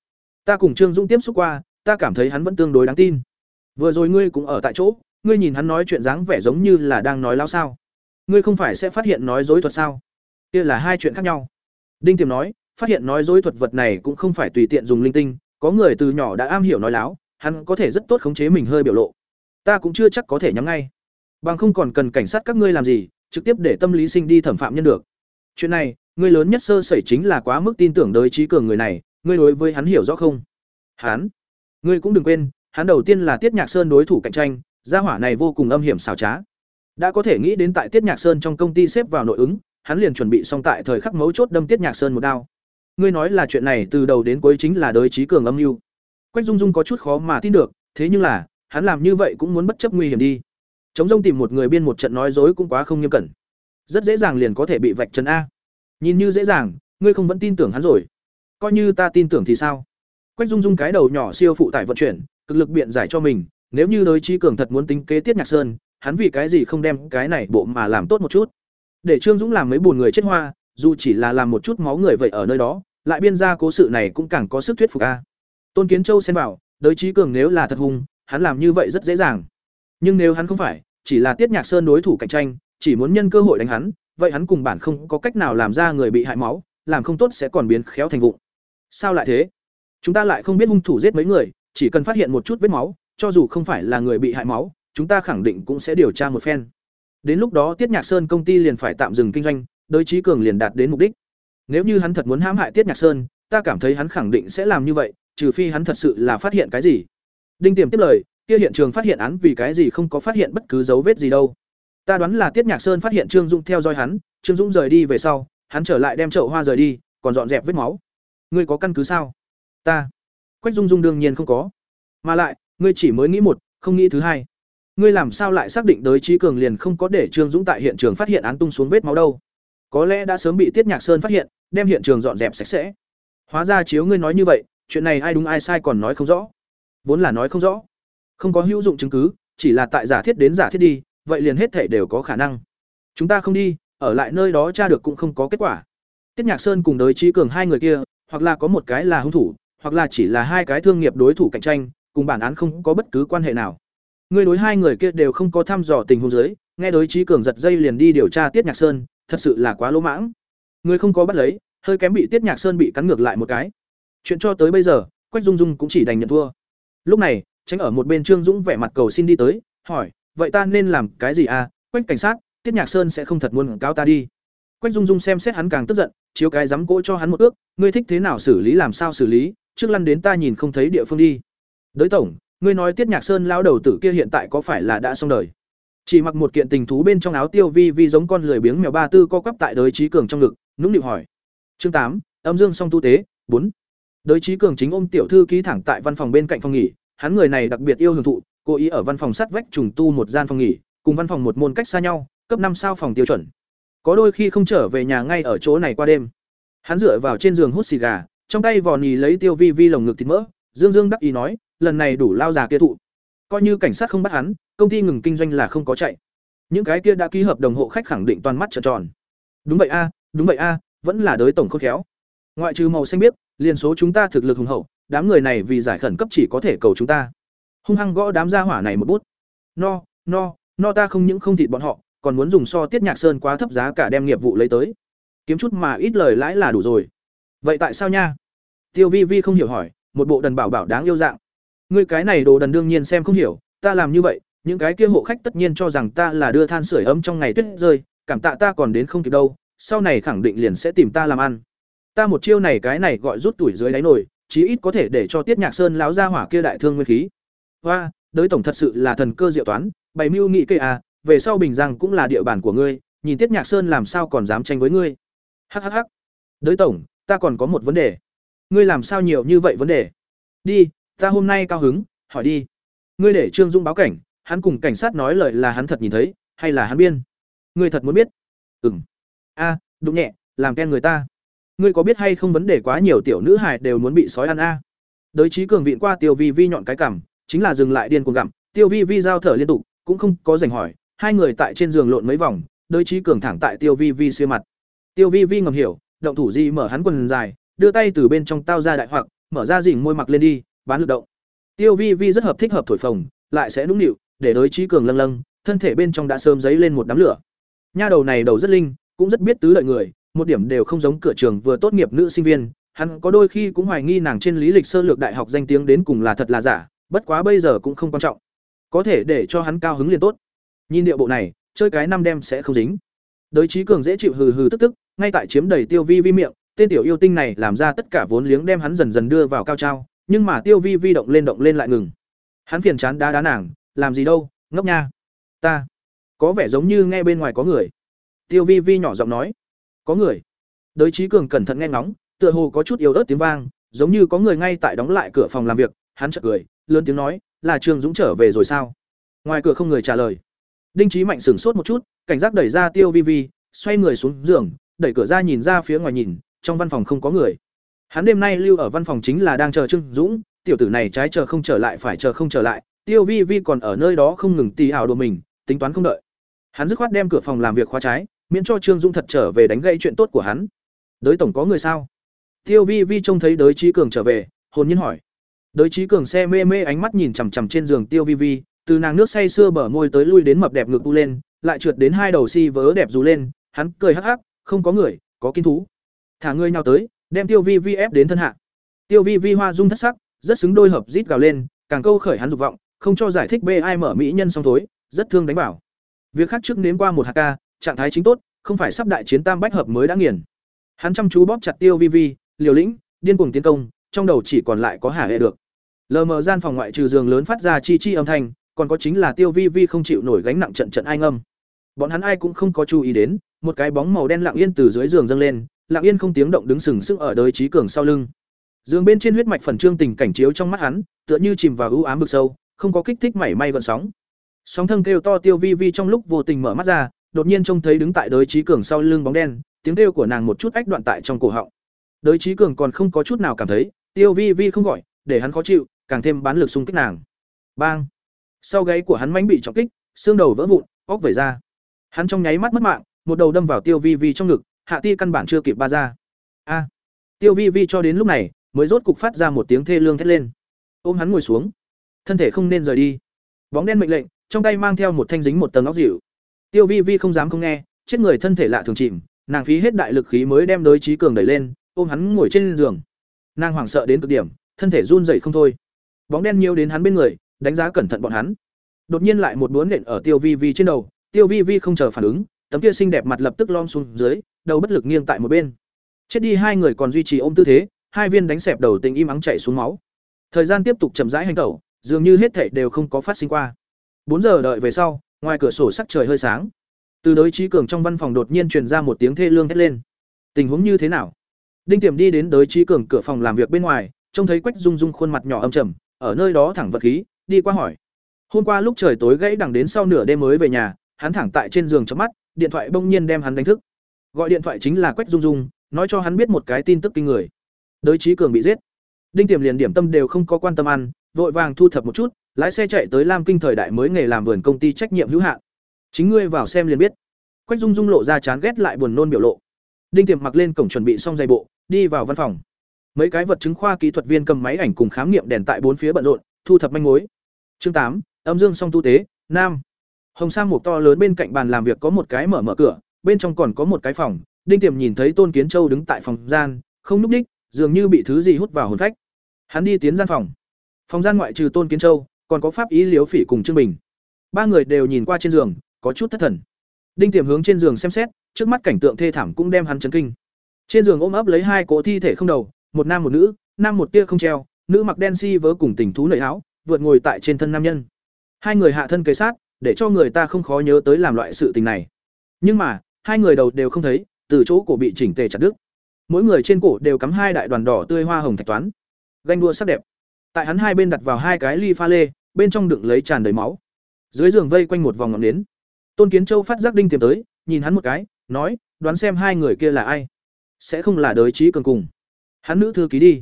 Ta cùng trương dũng tiếp xúc qua, ta cảm thấy hắn vẫn tương đối đáng tin. Vừa rồi ngươi cũng ở tại chỗ, ngươi nhìn hắn nói chuyện dáng vẻ giống như là đang nói lao sao. Ngươi không phải sẽ phát hiện nói dối thuật sao? Kia là hai chuyện khác nhau. Đinh tiềm nói, phát hiện nói dối thuật vật này cũng không phải tùy tiện dùng linh tinh, có người từ nhỏ đã am hiểu nói láo, hắn có thể rất tốt khống chế mình hơi biểu lộ. Ta cũng chưa chắc có thể nhắm ngay. Bằng không còn cần cảnh sát các ngươi làm gì, trực tiếp để tâm lý sinh đi thẩm phạm nhân được. Chuyện này ngươi lớn nhất sơ sẩy chính là quá mức tin tưởng đới trí cường người này, ngươi đối với hắn hiểu rõ không? Hắn? Ngươi cũng đừng quên, hắn đầu tiên là tiết nhạc sơn đối thủ cạnh tranh, gia hỏa này vô cùng âm hiểm xảo trá. Đã có thể nghĩ đến tại tiết nhạc sơn trong công ty xếp vào nội ứng hắn liền chuẩn bị xong tại thời khắc mấu chốt đâm tiết nhạc sơn một đao. Ngươi nói là chuyện này từ đầu đến cuối chính là đới trí cường âm mưu. Quách dung dung có chút khó mà tin được, thế nhưng là, hắn làm như vậy cũng muốn bất chấp nguy hiểm đi. Chống rông tìm một người biên một trận nói dối cũng quá không nghiêm cẩn. Rất dễ dàng liền có thể bị vạch trần a. Nhìn như dễ dàng, ngươi không vẫn tin tưởng hắn rồi. Coi như ta tin tưởng thì sao? Quách dung dung cái đầu nhỏ siêu phụ tải vận chuyển, cực lực biện giải cho mình, nếu như đới trí cường thật muốn tính kế tiết nhạc sơn, hắn vì cái gì không đem cái này bộ mà làm tốt một chút? Để trương dũng làm mấy bùn người chết hoa, dù chỉ là làm một chút máu người vậy ở nơi đó, lại biên ra cố sự này cũng càng có sức thuyết phục a. Tôn kiến châu xen vào, đới trí cường nếu là thật hung, hắn làm như vậy rất dễ dàng. Nhưng nếu hắn không phải, chỉ là tiết nhạc sơn đối thủ cạnh tranh, chỉ muốn nhân cơ hội đánh hắn, vậy hắn cùng bản không có cách nào làm ra người bị hại máu, làm không tốt sẽ còn biến khéo thành vụng. Sao lại thế? Chúng ta lại không biết hung thủ giết mấy người, chỉ cần phát hiện một chút vết máu, cho dù không phải là người bị hại máu, chúng ta khẳng định cũng sẽ điều tra một phen đến lúc đó tiết nhạc sơn công ty liền phải tạm dừng kinh doanh đối trí cường liền đạt đến mục đích. Nếu như hắn thật muốn hãm hại tiết nhạc sơn, ta cảm thấy hắn khẳng định sẽ làm như vậy, trừ phi hắn thật sự là phát hiện cái gì. Đinh tiềm tiếp lời, kia hiện trường phát hiện án vì cái gì không có phát hiện bất cứ dấu vết gì đâu. Ta đoán là tiết nhạc sơn phát hiện trương dũng theo dõi hắn, trương dũng rời đi về sau, hắn trở lại đem chậu hoa rời đi, còn dọn dẹp vết máu. Ngươi có căn cứ sao? Ta. Quách dung dung đương nhiên không có. Mà lại, ngươi chỉ mới nghĩ một, không nghĩ thứ hai ngươi làm sao lại xác định tới trí cường liền không có để trương dũng tại hiện trường phát hiện án tung xuống vết máu đâu? Có lẽ đã sớm bị tiết nhạc sơn phát hiện, đem hiện trường dọn dẹp sạch sẽ. Hóa ra chiếu ngươi nói như vậy, chuyện này ai đúng ai sai còn nói không rõ. Vốn là nói không rõ. Không có hữu dụng chứng cứ, chỉ là tại giả thiết đến giả thiết đi, vậy liền hết thể đều có khả năng. Chúng ta không đi, ở lại nơi đó tra được cũng không có kết quả. Tiết nhạc sơn cùng đới trí cường hai người kia, hoặc là có một cái là hung thủ, hoặc là chỉ là hai cái thương nghiệp đối thủ cạnh tranh, cùng bản án không có bất cứ quan hệ nào. Ngươi đối hai người kia đều không có thăm dò tình huống dưới, nghe đối trí cường giật dây liền đi điều tra tiết nhạc sơn, thật sự là quá lỗ mãng. Ngươi không có bắt lấy, hơi kém bị tiết nhạc sơn bị cắn ngược lại một cái. Chuyện cho tới bây giờ, quách dung dung cũng chỉ đành nhận thua. Lúc này, tránh ở một bên trương dũng vẻ mặt cầu xin đi tới, hỏi, vậy ta nên làm cái gì à? Quách cảnh sát, tiết nhạc sơn sẽ không thật muốn cáo ta đi. Quách dung dung xem xét hắn càng tức giận, chiếu cái dám cỗ cho hắn một ước, ngươi thích thế nào xử lý làm sao xử lý, trước lăn đến ta nhìn không thấy địa phương đi. Đới tổng ngươi nói tiết nhạc sơn lao đầu tử kia hiện tại có phải là đã xong đời? Chỉ mặc một kiện tình thú bên trong áo tiêu vi vi giống con lười biếng mèo ba tư co quắp tại đới trí cường trong ngực, nũng nịu hỏi. Chương tám, âm dương song tu tế, bốn. Đới trí cường chính ôm tiểu thư ký thẳng tại văn phòng bên cạnh phòng nghỉ, hắn người này đặc biệt yêu hưởng thụ, cố ý ở văn phòng sắt vách trùng tu một gian phòng nghỉ, cùng văn phòng một môn cách xa nhau, cấp năm sao phòng tiêu chuẩn. Có đôi khi không trở về nhà ngay ở chỗ này qua đêm. Hắn dựa vào trên giường hút xì gà, trong tay vò nì lấy tiêu vi vi lồng ngực thịt mỡ, dương dương đắc ý nói lần này đủ lao già kia thụ. Coi như cảnh sát không bắt hắn, công ty ngừng kinh doanh là không có chạy. Những cái kia đã ký hợp đồng hộ khách khẳng định toàn mắt trợn tròn. Đúng vậy a, đúng vậy a, vẫn là đối tổng khôn khéo. Ngoại trừ màu xanh biếc, liền số chúng ta thực lực hùng hậu, đám người này vì giải khẩn cấp chỉ có thể cầu chúng ta. Hung hăng gõ đám gia hỏa này một bút. No no no ta không những không thịt bọn họ, còn muốn dùng so tiết nhạc sơn quá thấp giá cả đem nghiệp vụ lấy tới. Kiếm chút mà ít lời lãi là đủ rồi. Vậy tại sao nha? Tiêu vi vi không hiểu hỏi, một bộ đần bảo bảo đáng yêu dạng ngươi cái này đồ đần đương nhiên xem không hiểu ta làm như vậy những cái kia hộ khách tất nhiên cho rằng ta là đưa than sửa ấm trong ngày tuyết rơi cảm tạ ta còn đến không kịp đâu sau này khẳng định liền sẽ tìm ta làm ăn. Ta một chiêu này cái này gọi rút tuổi dưới đáy nổi, chí ít có thể để cho tiết nhạc sơn láo ra hỏa kia đại thương nguyên khí. Hoa đối tổng thật sự là thần cơ diệu toán bày mưu nghị kê à về sau bình giang cũng là địa bàn của ngươi nhìn tiết nhạc sơn làm sao còn dám tranh với ngươi. Hắc hắc, đối tổng ta còn có một vấn đề. Ngươi làm sao nhiều như vậy vấn đề? Đi ta hôm nay cao hứng hỏi đi. Ngươi để trương dung báo cảnh hắn cùng cảnh sát nói lời là hắn thật nhìn thấy hay là hắn biên? Ngươi thật muốn biết? Ừ m a à, đụng nhẹ làm ken người ta. Ngươi có biết hay không vấn đề quá nhiều tiểu nữ hài đều muốn bị sói ăn a? À? đới trí cường vịn qua tiêu vi vi nhọn cái cảm chính là dừng lại điên cuồng gặm. Tiêu vi vi giao thở liên tục cũng không có dành hỏi. Hai người tại trên giường lộn mấy vòng đới trí cường thẳng tại tiêu vi vi xưa mặt. Tiêu vi vi ngầm hiểu động thủ gì mở hắn quần dài đưa tay từ bên trong tao ra đại hoặc mở ra dỉnh môi mặc lên đi bán lực động. Tiêu vi vi rất hợp thích hợp thổi phồng, lại sẽ nũng nịu, để đối trí cường lâng lâng, thân thể bên trong đã sớm dấy lên một đám lửa. Nha đầu này đầu rất linh, cũng rất biết tứ lợi người, một điểm đều không giống cửa trường vừa tốt nghiệp nữ sinh viên, hắn có đôi khi cũng hoài nghi nàng trên lý lịch sơ lược đại học danh tiếng đến cùng là thật là giả, bất quá bây giờ cũng không quan trọng. Có thể để cho hắn cao hứng liền tốt. Nhìn điệu bộ này, chơi cái năm đêm sẽ không dính. Đới trí cường dễ chịu hừ hừ tức tức, ngay tại chiếm đầy tiêu vi vi miệng, tên tiểu yêu tinh này làm ra tất cả vốn liếng đem hắn dần dần đưa vào cao trao nhưng mà tiêu vi vi động lên động lên lại ngừng. Hắn phiền chán đá đá nàng, làm gì đâu, ngốc nha. Ta có vẻ giống như nghe bên ngoài có người. Tiêu vi vi nhỏ giọng nói, có người. Đới trí cường cẩn thận nghe ngóng, tựa hồ có chút yếu ớt tiếng vang, giống như có người ngay tại đóng lại cửa phòng làm việc. Hắn chợt cười, lớn tiếng nói, là trương dũng trở về rồi sao? Ngoài cửa không người trả lời. Đinh trí mạnh sửng sốt một chút, cảnh giác đẩy ra tiêu vi vi, xoay người xuống giường, đẩy cửa ra nhìn ra phía ngoài nhìn, trong văn phòng không có người hắn đêm nay lưu ở văn phòng chính là đang chờ trương dũng, tiểu tử này trái chờ không trở lại, phải chờ không trở lại, tiêu vi vi còn ở nơi đó không ngừng tì ảo đồ mình, tính toán không đợi. Hắn dứt khoát đem cửa phòng làm việc khóa trái, miễn cho trương dũng thật trở về đánh gây chuyện tốt của hắn. Đới tổng có người sao? Tiêu vi vi trông thấy đới Chí cường trở về, hồn nhiên hỏi. Đới Chí cường xe mê mê ánh mắt nhìn chằm chằm trên giường tiêu vi vi, từ nàng nước say xưa bờ môi tới lui đến mập đẹp ngực tu lên, lại trượt đến hai đầu si vớ đẹp dù lên, hắn cười hắc hắc, không có người, có kinh thú. Thả ngươi nhau tới đem tiêu vi vi ép đến thân hạ. Tiêu vi vi hoa dung thất sắc, rất xứng đôi hợp rít gào lên, càng câu khởi hắn dục vọng, không cho giải thích bê ai mở mỹ nhân song thối, rất thương đánh bảo việc khác trước nếm qua một hạt ca, trạng thái chính tốt, không phải sắp đại chiến tam bách hợp mới đã nghiền. Hắn chăm chú bóp chặt tiêu vi vi, liều lĩnh, điên cuồng tiến công, trong đầu chỉ còn lại có hả hệ được. Lờ mờ gian phòng ngoại trừ giường lớn phát ra chi chi âm thanh, còn có chính là tiêu vi vi không chịu nổi gánh nặng trận trận ai ngâm. Bọn hắn ai cũng không có chú ý đến, một cái bóng màu đen lặng yên từ dưới giường dâng lên lặng yên không tiếng động đứng sừng sững ở đời trí cường sau lưng. Giường bên trên huyết mạch phần trương tình cảnh chiếu trong mắt hắn, tựa như chìm vào ưu ám vực sâu, không có kích thích mảy may gợn sóng. Sóng thân kêu to tiêu vi vi trong lúc vô tình mở mắt ra, đột nhiên trông thấy đứng tại đới trí cường sau lưng bóng đen, tiếng kêu của nàng một chút ách đoạn tại trong cổ họng. Đới trí cường còn không có chút nào cảm thấy, tiêu vi vi không gọi, để hắn khó chịu, càng thêm bán lực xung kích nàng. Bang! Sau gáy của hắn mánh bị trọng kích, xương đầu vỡ vụn óc vẩy ra. Hắn trong nháy mắt mất mạng, một đầu đâm vào tiêu vi vi trong ngực hạ ti căn bản chưa kịp ba ra. A. Tiêu vi vi cho đến lúc này, mới rốt cục phát ra một tiếng thê lương thét lên. Ôm hắn ngồi xuống. Thân thể không nên rời đi. Bóng đen mệnh lệnh, trong tay mang theo một thanh dính một tầng óc dịu. Tiêu vi vi không dám không nghe, chết người thân thể lạ thường chìm, nàng phí hết đại lực khí mới đem đới trí cường đẩy lên, ôm hắn ngồi trên giường. Nàng hoảng sợ đến cực điểm, thân thể run rẩy không thôi. Bóng đen nhiều đến hắn bên người, đánh giá cẩn thận bọn hắn. Đột nhiên lại một búa nện ở tiêu vi vi trên đầu. Tiêu vi vi không chờ phản ứng, tấm kia xinh đẹp mặt lập tức lom xuống dưới đầu bất lực nghiêng tại một bên. Chết đi hai người còn duy trì ôm tư thế, hai viên đánh xẹp đầu tình im ắng chảy xuống máu. Thời gian tiếp tục chậm rãi hành tẩu, dường như hết thảy đều không có phát sinh qua. Bốn giờ đợi về sau, ngoài cửa sổ sắc trời hơi sáng. Từ đối trí cường trong văn phòng đột nhiên truyền ra một tiếng thê lương hét lên. Tình huống như thế nào? Đinh tiềm đi đến đối trí cường cửa phòng làm việc bên ngoài, trông thấy quách dung dung khuôn mặt nhỏ âm trầm, ở nơi đó thẳng vật khí, đi qua hỏi. Hôm qua lúc trời tối gãy đằng đến sau nửa đêm mới về nhà, hắn thẳng tại trên giường chớp mắt, điện thoại bỗng nhiên đem hắn đánh thức gọi điện thoại chính là quách dung dung, nói cho hắn biết một cái tin tức kinh người. Đới trí cường bị giết. Đinh tiềm liền điểm tâm đều không có quan tâm ăn, vội vàng thu thập một chút, lái xe chạy tới lam kinh thời đại mới nghề làm vườn công ty trách nhiệm hữu hạn. Chính ngươi vào xem liền biết. Quách dung dung lộ ra chán ghét lại buồn nôn biểu lộ. Đinh tiềm mặc lên cổng chuẩn bị xong giày bộ, đi vào văn phòng. Mấy cái vật chứng khoa kỹ thuật viên cầm máy ảnh cùng khám nghiệm đèn tại bốn phía bận rộn, thu thập manh mối. Chương tám, âm dương song tu tế, nam. Hồng sang một to lớn bên cạnh bàn làm việc có một cái mở mở cửa bên trong còn có một cái phòng, đinh tiềm nhìn thấy tôn kiến châu đứng tại phòng gian, không núp đích, dường như bị thứ gì hút vào hồn phách. Hắn đi tiến gian phòng. Phòng gian ngoại trừ tôn kiến châu, còn có pháp ý liếu phỉ cùng trương bình. Ba người đều nhìn qua trên giường, có chút thất thần. Đinh tiềm hướng trên giường xem xét, trước mắt cảnh tượng thê thảm cũng đem hắn chấn kinh. Trên giường ôm ấp lấy hai cỗ thi thể không đầu, một nam một nữ, nam một tia không treo, nữ mặc đen si vớ cùng tình thú nợi áo, vượt ngồi tại trên thân nam nhân. Hai người hạ thân kế sát, để cho người ta không khó nhớ tới làm loại sự tình này. Nhưng mà hai người đầu đều không thấy, từ chỗ cổ bị chỉnh tề chặt đứt. Mỗi người trên cổ đều cắm hai đại đoàn đỏ tươi hoa hồng thạch toán. Ganh đua sắc đẹp. Tại hắn hai bên đặt vào hai cái ly pha lê, bên trong đựng lấy tràn đầy máu. Dưới giường vây quanh một vòng ngọn nến. Tôn kiến châu phát giác đinh tìm tới, nhìn hắn một cái, nói, đoán xem hai người kia là ai? Sẽ không là đới trí cường cùng. Hắn nữ thư ký đi.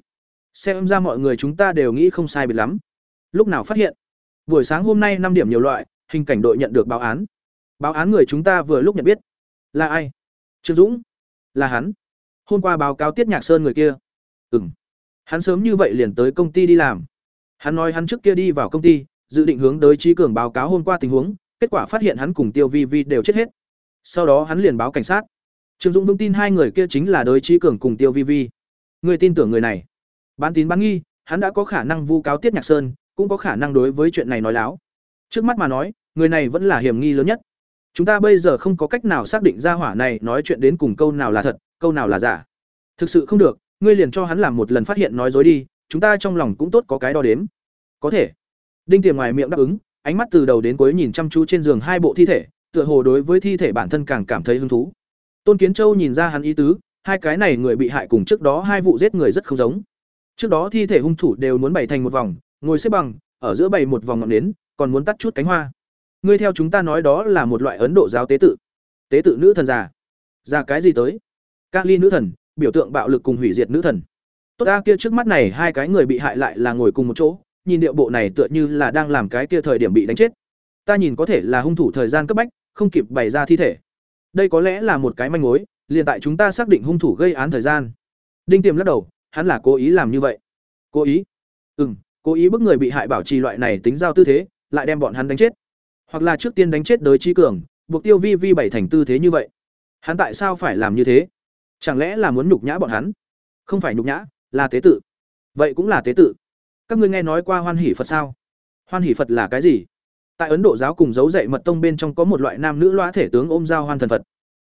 Xem ra mọi người chúng ta đều nghĩ không sai biệt lắm. Lúc nào phát hiện? Buổi sáng hôm nay năm điểm nhiều loại, hình cảnh đội nhận được báo án. Báo án người chúng ta vừa lúc nhận biết là ai? Trương dũng. Là hắn. Hôm qua báo cáo tiết nhạc sơn người kia. Ừ m hắn sớm như vậy liền tới công ty đi làm. Hắn nói hắn trước kia đi vào công ty, dự định hướng tới trí cường báo cáo hôm qua tình huống, kết quả phát hiện hắn cùng tiêu vi vi đều chết hết. Sau đó hắn liền báo cảnh sát. Trương dũng vững tin hai người kia chính là đới trí cường cùng tiêu vi vi. Người tin tưởng người này. Bán tín bán nghi, hắn đã có khả năng vu cáo tiết nhạc sơn, cũng có khả năng đối với chuyện này nói láo. Trước mắt mà nói, người này vẫn là hiểm nghi lớn nhất chúng ta bây giờ không có cách nào xác định ra hỏa này nói chuyện đến cùng câu nào là thật, câu nào là giả. Thực sự không được, ngươi liền cho hắn làm một lần phát hiện nói dối đi, chúng ta trong lòng cũng tốt có cái đo đếm. Có thể. Đinh tiềm ngoài miệng đáp ứng, ánh mắt từ đầu đến cuối nhìn chăm chú trên giường hai bộ thi thể, tựa hồ đối với thi thể bản thân càng cảm thấy hứng thú. Tôn kiến châu nhìn ra hắn ý tứ, hai cái này người bị hại cùng trước đó hai vụ giết người rất không giống. Trước đó thi thể hung thủ đều muốn bày thành một vòng, ngồi xếp bằng, ở giữa bày một vòng ngọn nến, còn muốn tắt chút cánh hoa ngươi theo chúng ta nói đó là một loại ấn độ giáo tế tự. Tế tự nữ thần già. Già cái gì tới? Ca ly nữ thần, biểu tượng bạo lực cùng hủy diệt nữ thần. Tốt ta, kia trước mắt này hai cái người bị hại lại là ngồi cùng một chỗ, nhìn điệu bộ này tựa như là đang làm cái kia thời điểm bị đánh chết. Ta nhìn có thể là hung thủ thời gian cấp bách, không kịp bày ra thi thể. Đây có lẽ là một cái manh mối, liền tại chúng ta xác định hung thủ gây án thời gian. Đinh tiềm lắc đầu, hắn là cố ý làm như vậy. Cố ý? Ừ m cố ý bức người bị hại bảo trì loại này tính giao tư thế, lại đem bọn hắn đánh chết hoặc là trước tiên đánh chết đới trí cường, buộc tiêu vi vi bảy thành tư thế như vậy. Hắn tại sao phải làm như thế? Chẳng lẽ là muốn nhục nhã bọn hắn? Không phải nhục nhã, là tế tự. Vậy cũng là tế tự. Các ngươi nghe nói qua hoan hỷ phật sao? Hoan hỷ phật là cái gì? Tại ấn độ giáo cùng dấu dạy mật tông bên trong có một loại nam nữ loa thể tướng ôm giao hoan thần phật.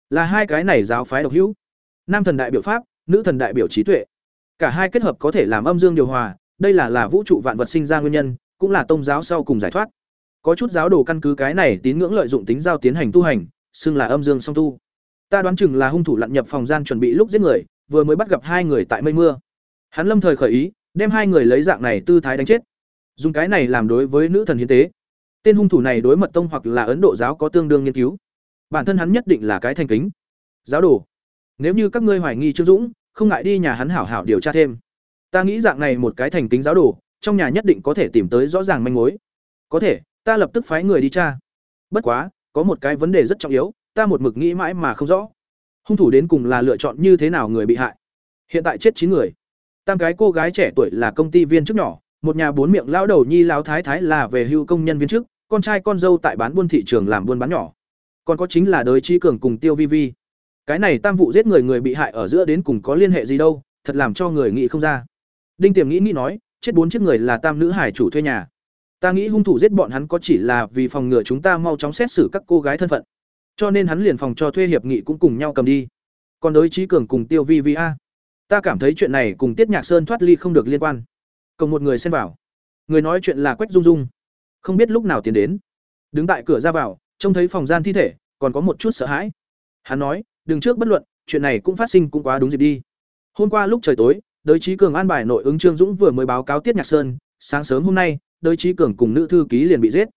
Là hai cái này giáo phái độc hữu. Nam thần đại biểu pháp, nữ thần đại biểu trí tuệ. Cả hai kết hợp có thể làm âm dương điều hòa, đây là là vũ trụ vạn vật sinh ra nguyên nhân, cũng là tôn giáo sau cùng giải thoát có chút giáo đồ căn cứ cái này tín ngưỡng lợi dụng tính giao tiến hành tu hành, xưng là âm dương song tu. Ta đoán chừng là hung thủ lặn nhập phòng gian chuẩn bị lúc giết người, vừa mới bắt gặp hai người tại mây mưa. Hắn lâm thời khởi ý, đem hai người lấy dạng này tư thái đánh chết. Dùng cái này làm đối với nữ thần hiến tế. Tên hung thủ này đối mật tông hoặc là ấn độ giáo có tương đương nghiên cứu. Bản thân hắn nhất định là cái thành kính. Giáo đồ, nếu như các ngươi hoài nghi trương dũng, không ngại đi nhà hắn hảo hảo điều tra thêm. Ta nghĩ dạng này một cái thành kính giáo đồ, trong nhà nhất định có thể tìm tới rõ ràng manh mối. Có thể ta lập tức phái người đi tra. Bất quá, có một cái vấn đề rất trọng yếu, ta một mực nghĩ mãi mà không rõ. Hung thủ đến cùng là lựa chọn như thế nào người bị hại? Hiện tại chết chín người. Tam cái cô gái trẻ tuổi là công ty viên chức nhỏ, một nhà bốn miệng lão đầu nhi lão thái thái là về hưu công nhân viên chức, con trai con dâu tại bán buôn thị trường làm buôn bán nhỏ. Còn có chính là đới trí cường cùng tiêu vi vi. Cái này tam vụ giết người người bị hại ở giữa đến cùng có liên hệ gì đâu, thật làm cho người nghĩ không ra. Đinh tiềm nghĩ nghĩ nói, chết bốn chiếc người là tam nữ hải chủ thuê nhà ta nghĩ hung thủ giết bọn hắn có chỉ là vì phòng ngừa chúng ta mau chóng xét xử các cô gái thân phận. Cho nên hắn liền phòng cho thuê hiệp nghị cũng cùng nhau cầm đi. Còn đối trí cường cùng tiêu vi vi a. Ta cảm thấy chuyện này cùng tiết nhạc sơn thoát ly không được liên quan. Cộng một người xen vào. Người nói chuyện là quách dung dung. Không biết lúc nào tiến đến. Đứng tại cửa ra vào, trông thấy phòng gian thi thể, còn có một chút sợ hãi. Hắn nói, đừng trước bất luận, chuyện này cũng phát sinh cũng quá đúng dịp đi. Hôm qua lúc trời tối đới trí cường an bài nội ứng trương dũng vừa mới báo cáo tiết nhạc sơn, sáng sớm hôm nay đới trí cường cùng nữ thư ký liền bị giết.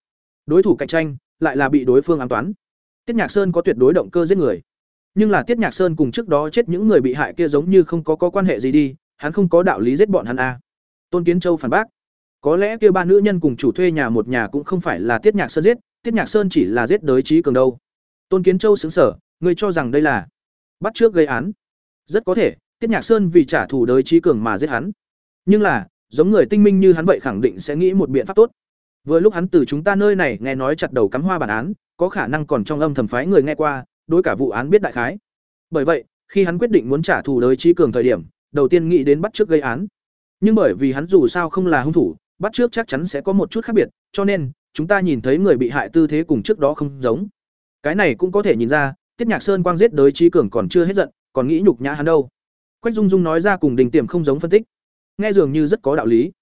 Đối thủ cạnh tranh lại là bị đối phương ám toán. Tiết nhạc sơn có tuyệt đối động cơ giết người. Nhưng là tiết nhạc sơn cùng trước đó chết những người bị hại kia giống như không có, có quan hệ gì đi hắn không có đạo lý giết bọn hắn a tôn kiến châu phản bác. Có lẽ kia ba nữ nhân cùng chủ thuê nhà một nhà cũng không phải là tiết nhạc sơn giết tiết nhạc sơn chỉ là giết đới trí cường đâu. Tôn kiến châu xứng sở người cho rằng đây là bắt trước gây án? Rất có thể tiết nhạc sơn vì trả thù đới trí cường mà giết hắn. Nhưng là giống người tinh minh như hắn vậy khẳng định sẽ nghĩ một biện pháp tốt. Vừa lúc hắn từ chúng ta nơi này nghe nói chặt đầu cắm hoa bản án, có khả năng còn trong âm thầm phái người nghe qua, đối cả vụ án biết đại khái. Bởi vậy, khi hắn quyết định muốn trả thù đới trí cường thời điểm, đầu tiên nghĩ đến bắt trước gây án. Nhưng bởi vì hắn dù sao không là hung thủ, bắt trước chắc chắn sẽ có một chút khác biệt, cho nên, chúng ta nhìn thấy người bị hại tư thế cùng trước đó không giống. Cái này cũng có thể nhìn ra, tiết nhạc sơn quang giết đới trí cường còn chưa hết giận, còn nghĩ nhục nhã hắn đâu. Quách dung dung nói ra cùng đình tiềm không giống phân tích nghe dường như rất có đạo lý.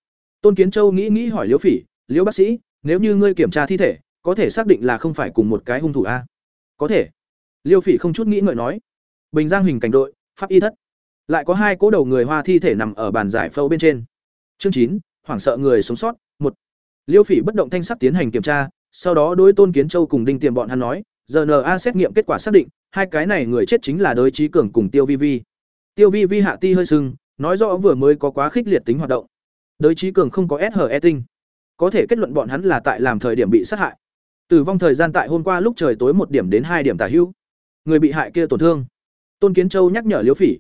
Tôn kiến châu nghĩ nghĩ hỏi liễu phỉ, liễu bác sĩ, nếu như ngươi kiểm tra thi thể, có thể xác định là không phải cùng một cái hung thủ a? Có thể. Liêu phỉ không chút nghĩ ngợi nói. Bình giang hình cảnh đội, pháp y thất. Lại có hai cỗ đầu người hoa thi thể nằm ở bàn giải phẫu bên trên. Chương chín, hoảng sợ người sống sót, một. Liêu phỉ bất động thanh sắc tiến hành kiểm tra, sau đó đối tôn kiến châu cùng đinh tiềm bọn hắn nói rna xét nghiệm kết quả xác định, hai cái này người chết chính là đới trí cường cùng tiêu vi vi. Tiêu vi vi hạ ti hơi sưng nói rõ vừa mới có quá khích liệt tính hoạt động. Đới trí cường không có SHE tinh. Có thể kết luận bọn hắn là tại làm thời điểm bị sát hại. Tử vong thời gian tại hôm qua lúc trời tối một điểm đến hai điểm tả hữu. Người bị hại kia tổn thương. Tôn kiến châu nhắc nhở liêu phỉ.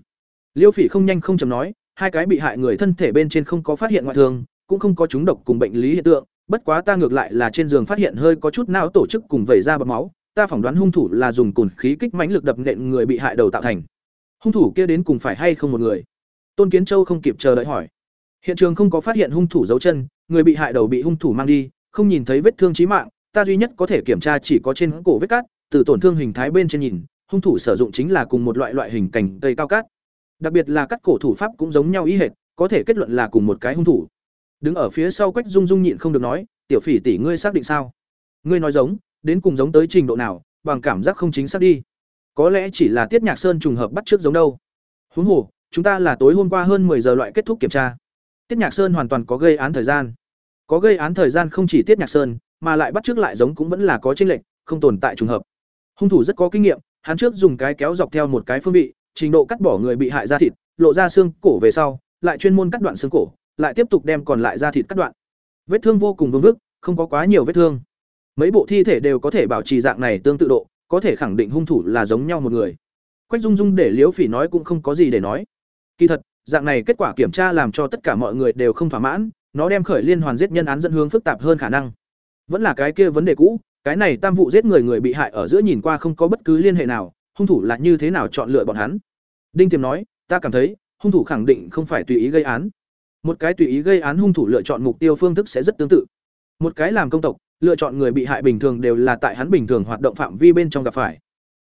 Liêu phỉ không nhanh không chầm nói, hai cái bị hại người thân thể bên trên không có phát hiện ngoại thương, cũng không có chúng độc cùng bệnh lý hiện tượng, bất quá ta ngược lại là trên giường phát hiện hơi có chút não tổ chức cùng vẩy ra bọc máu, ta phỏng đoán hung thủ là dùng cồn khí kích mãnh lực đập nện người bị hại đầu tạo thành. Hung thủ kia đến cùng phải hay không một người? Tôn kiến châu không kịp chờ đợi hỏi. Hiện trường không có phát hiện hung thủ dấu chân người bị hại đầu bị hung thủ mang đi không nhìn thấy vết thương chí mạng ta duy nhất có thể kiểm tra chỉ có trên cổ vết cắt, từ tổn thương hình thái bên trên nhìn hung thủ sử dụng chính là cùng một loại loại hình cành cây cao cát. Đặc biệt là cắt cổ thủ pháp cũng giống nhau ý hệt có thể kết luận là cùng một cái hung thủ. Đứng ở phía sau quách dung dung nhịn không được nói tiểu phỉ tỷ ngươi xác định sao? Ngươi nói giống đến cùng giống tới trình độ nào bằng cảm giác không chính xác đi. Có lẽ chỉ là tiết nhạc sơn trùng hợp bắt trước giống đâu. Huống hồ chúng ta là tối hôm qua hơn 10 giờ loại kết thúc kiểm tra. Tiết nhạc sơn hoàn toàn có gây án thời gian. Có gây án thời gian không chỉ tiết nhạc sơn, mà lại bắt trước lại giống cũng vẫn là có chênh lệch, không tồn tại trùng hợp. Hung thủ rất có kinh nghiệm, hắn trước dùng cái kéo dọc theo một cái phương vị, trình độ cắt bỏ người bị hại ra thịt, lộ ra xương cổ về sau, lại chuyên môn cắt đoạn xương cổ, lại tiếp tục đem còn lại ra thịt cắt đoạn. Vết thương vô cùng vương vức, không có quá nhiều vết thương. Mấy bộ thi thể đều có thể bảo trì dạng này tương tự độ, có thể khẳng định hung thủ là giống nhau một người. Quách dung dung để liễu phỉ nói cũng không có gì để nói kỳ thật, dạng này kết quả kiểm tra làm cho tất cả mọi người đều không thỏa mãn, nó đem khởi liên hoàn giết nhân án dẫn hướng phức tạp hơn khả năng. Vẫn là cái kia vấn đề cũ, cái này tam vụ giết người người bị hại ở giữa nhìn qua không có bất cứ liên hệ nào, hung thủ là như thế nào chọn lựa bọn hắn? Đinh tiềm nói, ta cảm thấy, hung thủ khẳng định không phải tùy ý gây án. Một cái tùy ý gây án hung thủ lựa chọn mục tiêu phương thức sẽ rất tương tự. Một cái làm công tộc, lựa chọn người bị hại bình thường đều là tại hắn bình thường hoạt động phạm vi bên trong gặp phải.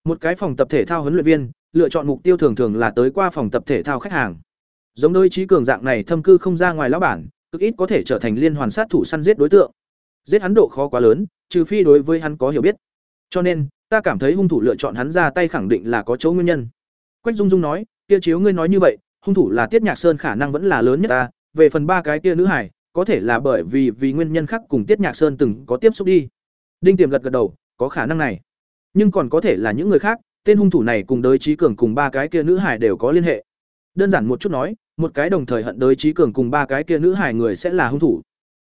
Một cái phòng tập thể thao huấn luyện viên lựa chọn mục tiêu thường thường là tới qua phòng tập thể thao khách hàng. Giống đôi trí cường dạng này thâm cư không ra ngoài lão bản, cực ít có thể trở thành liên hoàn sát thủ săn giết đối tượng. Giết hắn độ khó quá lớn, trừ phi đối với hắn có hiểu biết. Cho nên, ta cảm thấy hung thủ lựa chọn hắn ra tay khẳng định là có chỗ nguyên nhân. Quách dung dung nói, kia chiếu ngươi nói như vậy, hung thủ là tiết nhạc sơn khả năng vẫn là lớn nhất ta, về phần ba cái kia nữ hải có thể là bởi vì vì nguyên nhân khác cùng tiết nhạc sơn từng có tiếp xúc đi. Đinh tiềm gật gật đầu, có khả năng này. Nhưng còn có thể là những người khác tên hung thủ này cùng đới trí cường cùng ba cái kia nữ hải đều có liên hệ. Đơn giản một chút nói, một cái đồng thời hận đới trí cường cùng ba cái kia nữ hải người sẽ là hung thủ.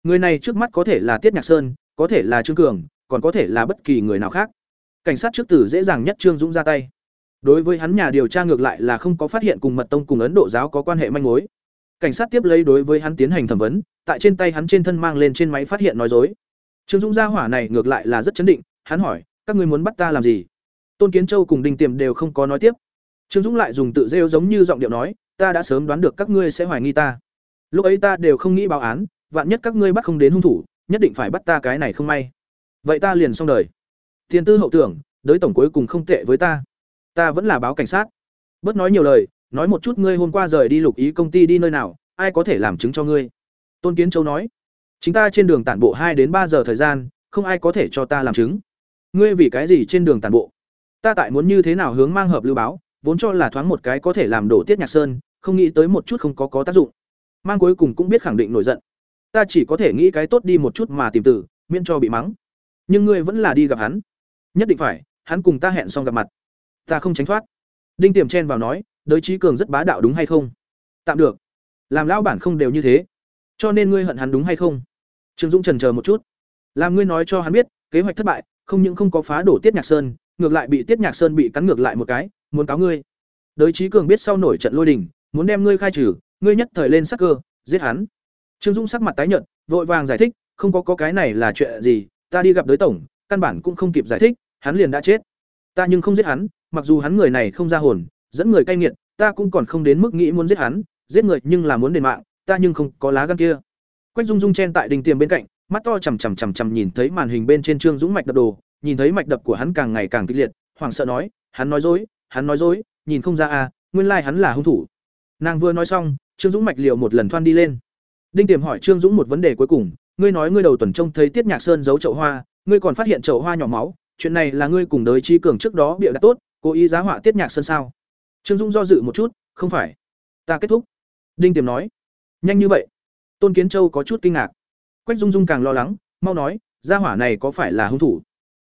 Người này trước mắt có thể là tiết nhạc sơn, có thể là trương cường, còn có thể là bất kỳ người nào khác. Cảnh sát trước tử dễ dàng nhất trương dũng ra tay. Đối với hắn nhà điều tra ngược lại là không có phát hiện cùng mật tông cùng ấn độ giáo có quan hệ manh mối. Cảnh sát tiếp lấy đối với hắn tiến hành thẩm vấn, tại trên tay hắn trên thân mang lên trên máy phát hiện nói dối. Trương dũng gia hỏa này ngược lại là rất chấn định, hắn hỏi, các ngươi muốn bắt ta làm gì? Tôn kiến châu cùng đình tiềm đều không có nói tiếp. Trương dũng lại dùng tự rêu giống như giọng điệu nói, ta đã sớm đoán được các ngươi sẽ hoài nghi ta. Lúc ấy ta đều không nghĩ báo án, vạn nhất các ngươi bắt không đến hung thủ, nhất định phải bắt ta cái này không may. Vậy ta liền xong đời. Tiền tư hậu tưởng đối tổng cuối cùng không tệ với ta. Ta vẫn là báo cảnh sát. Bớt nói nhiều lời, nói một chút ngươi hôm qua rời đi lục ý công ty đi nơi nào, ai có thể làm chứng cho ngươi? Tôn kiến châu nói. Chính ta trên đường tản bộ hai đến ba giờ thời gian, không ai có thể cho ta làm chứng. Ngươi vì cái gì trên đường tản bộ? Ta tại muốn như thế nào hướng mang hợp lưu báo, vốn cho là thoáng một cái có thể làm đổ tiết nhạc sơn, không nghĩ tới một chút không có có tác dụng. Mang cuối cùng cũng biết khẳng định nổi giận. Ta chỉ có thể nghĩ cái tốt đi một chút mà tìm tử, miễn cho bị mắng. Nhưng ngươi vẫn là đi gặp hắn. Nhất định phải, hắn cùng ta hẹn xong gặp mặt. Ta không tránh thoát. Đinh tiềm chen vào nói, đới trí cường rất bá đạo đúng hay không? Tạm được. Làm lão bản không đều như thế. Cho nên ngươi hận hắn đúng hay không? Trương dũng trần chờ một chút. Làm ngươi nói cho hắn biết, kế hoạch thất bại, không những không có phá đổ tiết nhạc sơn ngược lại bị tiết nhạc sơn bị cắn ngược lại một cái, muốn cáo ngươi. Đới trí cường biết sau nổi trận lôi đình, muốn đem ngươi khai trừ, ngươi nhất thời lên sắc cơ, giết hắn. Trương dũng sắc mặt tái nhợt, vội vàng giải thích, không có có cái này là chuyện gì, ta đi gặp đối tổng, căn bản cũng không kịp giải thích, hắn liền đã chết. Ta nhưng không giết hắn, mặc dù hắn người này không ra hồn, dẫn người cay nghiệt, ta cũng còn không đến mức nghĩ muốn giết hắn, giết người nhưng là muốn đền mạng, ta nhưng không có lá gan kia. Quách dung dung chen tại đình tiệm bên cạnh, mắt to chằm chằm chằm chằm nhìn thấy màn hình bên trên trương dũng mạch đập đồ nhìn thấy mạch đập của hắn càng ngày càng kịch liệt, hoảng sợ nói, hắn nói dối, hắn nói dối, nhìn không ra à nguyên lai hắn là hung thủ. Nàng vừa nói xong, trương dũng mạch liệu một lần thoan đi lên. Đinh tiềm hỏi trương dũng một vấn đề cuối cùng, ngươi nói ngươi đầu tuần trông thấy tiết nhạc sơn giấu chậu hoa, ngươi còn phát hiện chậu hoa nhỏ máu, chuyện này là ngươi cùng đới chi cường trước đó bịa đặt tốt, cố ý giá họa tiết nhạc sơn sao? Trương dũng do dự một chút, không phải, ta kết thúc. Đinh tiềm nói, nhanh như vậy. Tôn kiến châu có chút kinh ngạc. Quách dung dung càng lo lắng, mau nói, gia hỏa này có phải là hung thủ?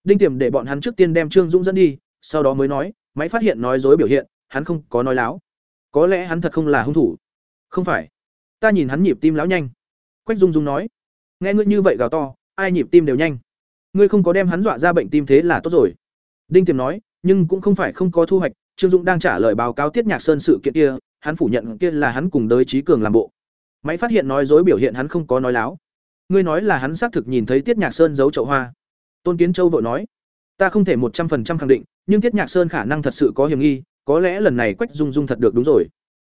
Đinh tiềm để bọn hắn trước tiên đem trương dũng dẫn đi, sau đó mới nói, máy phát hiện nói dối biểu hiện, hắn không có nói láo. Có lẽ hắn thật không là hung thủ. Không phải. Ta nhìn hắn nhịp tim lão nhanh. Quách dung dung nói, nghe ngươi như vậy gào to, ai nhịp tim đều nhanh. Ngươi không có đem hắn dọa ra bệnh tim thế là tốt rồi. Đinh tiềm nói, nhưng cũng không phải không có thu hoạch, trương dũng đang trả lời báo cáo tiết nhạc sơn sự kiện kia, hắn phủ nhận kia là hắn cùng đới trí cường làm bộ. Máy phát hiện nói dối biểu hiện hắn không có nói láo. Ngươi nói là hắn xác thực nhìn thấy tiết nhạc sơn giấu chậu hoa tôn kiến châu vội nói, ta không thể một trăm phần trăm khẳng định, nhưng tiết nhạc sơn khả năng thật sự có hiểm nghi, có lẽ lần này quách dung dung thật được đúng rồi.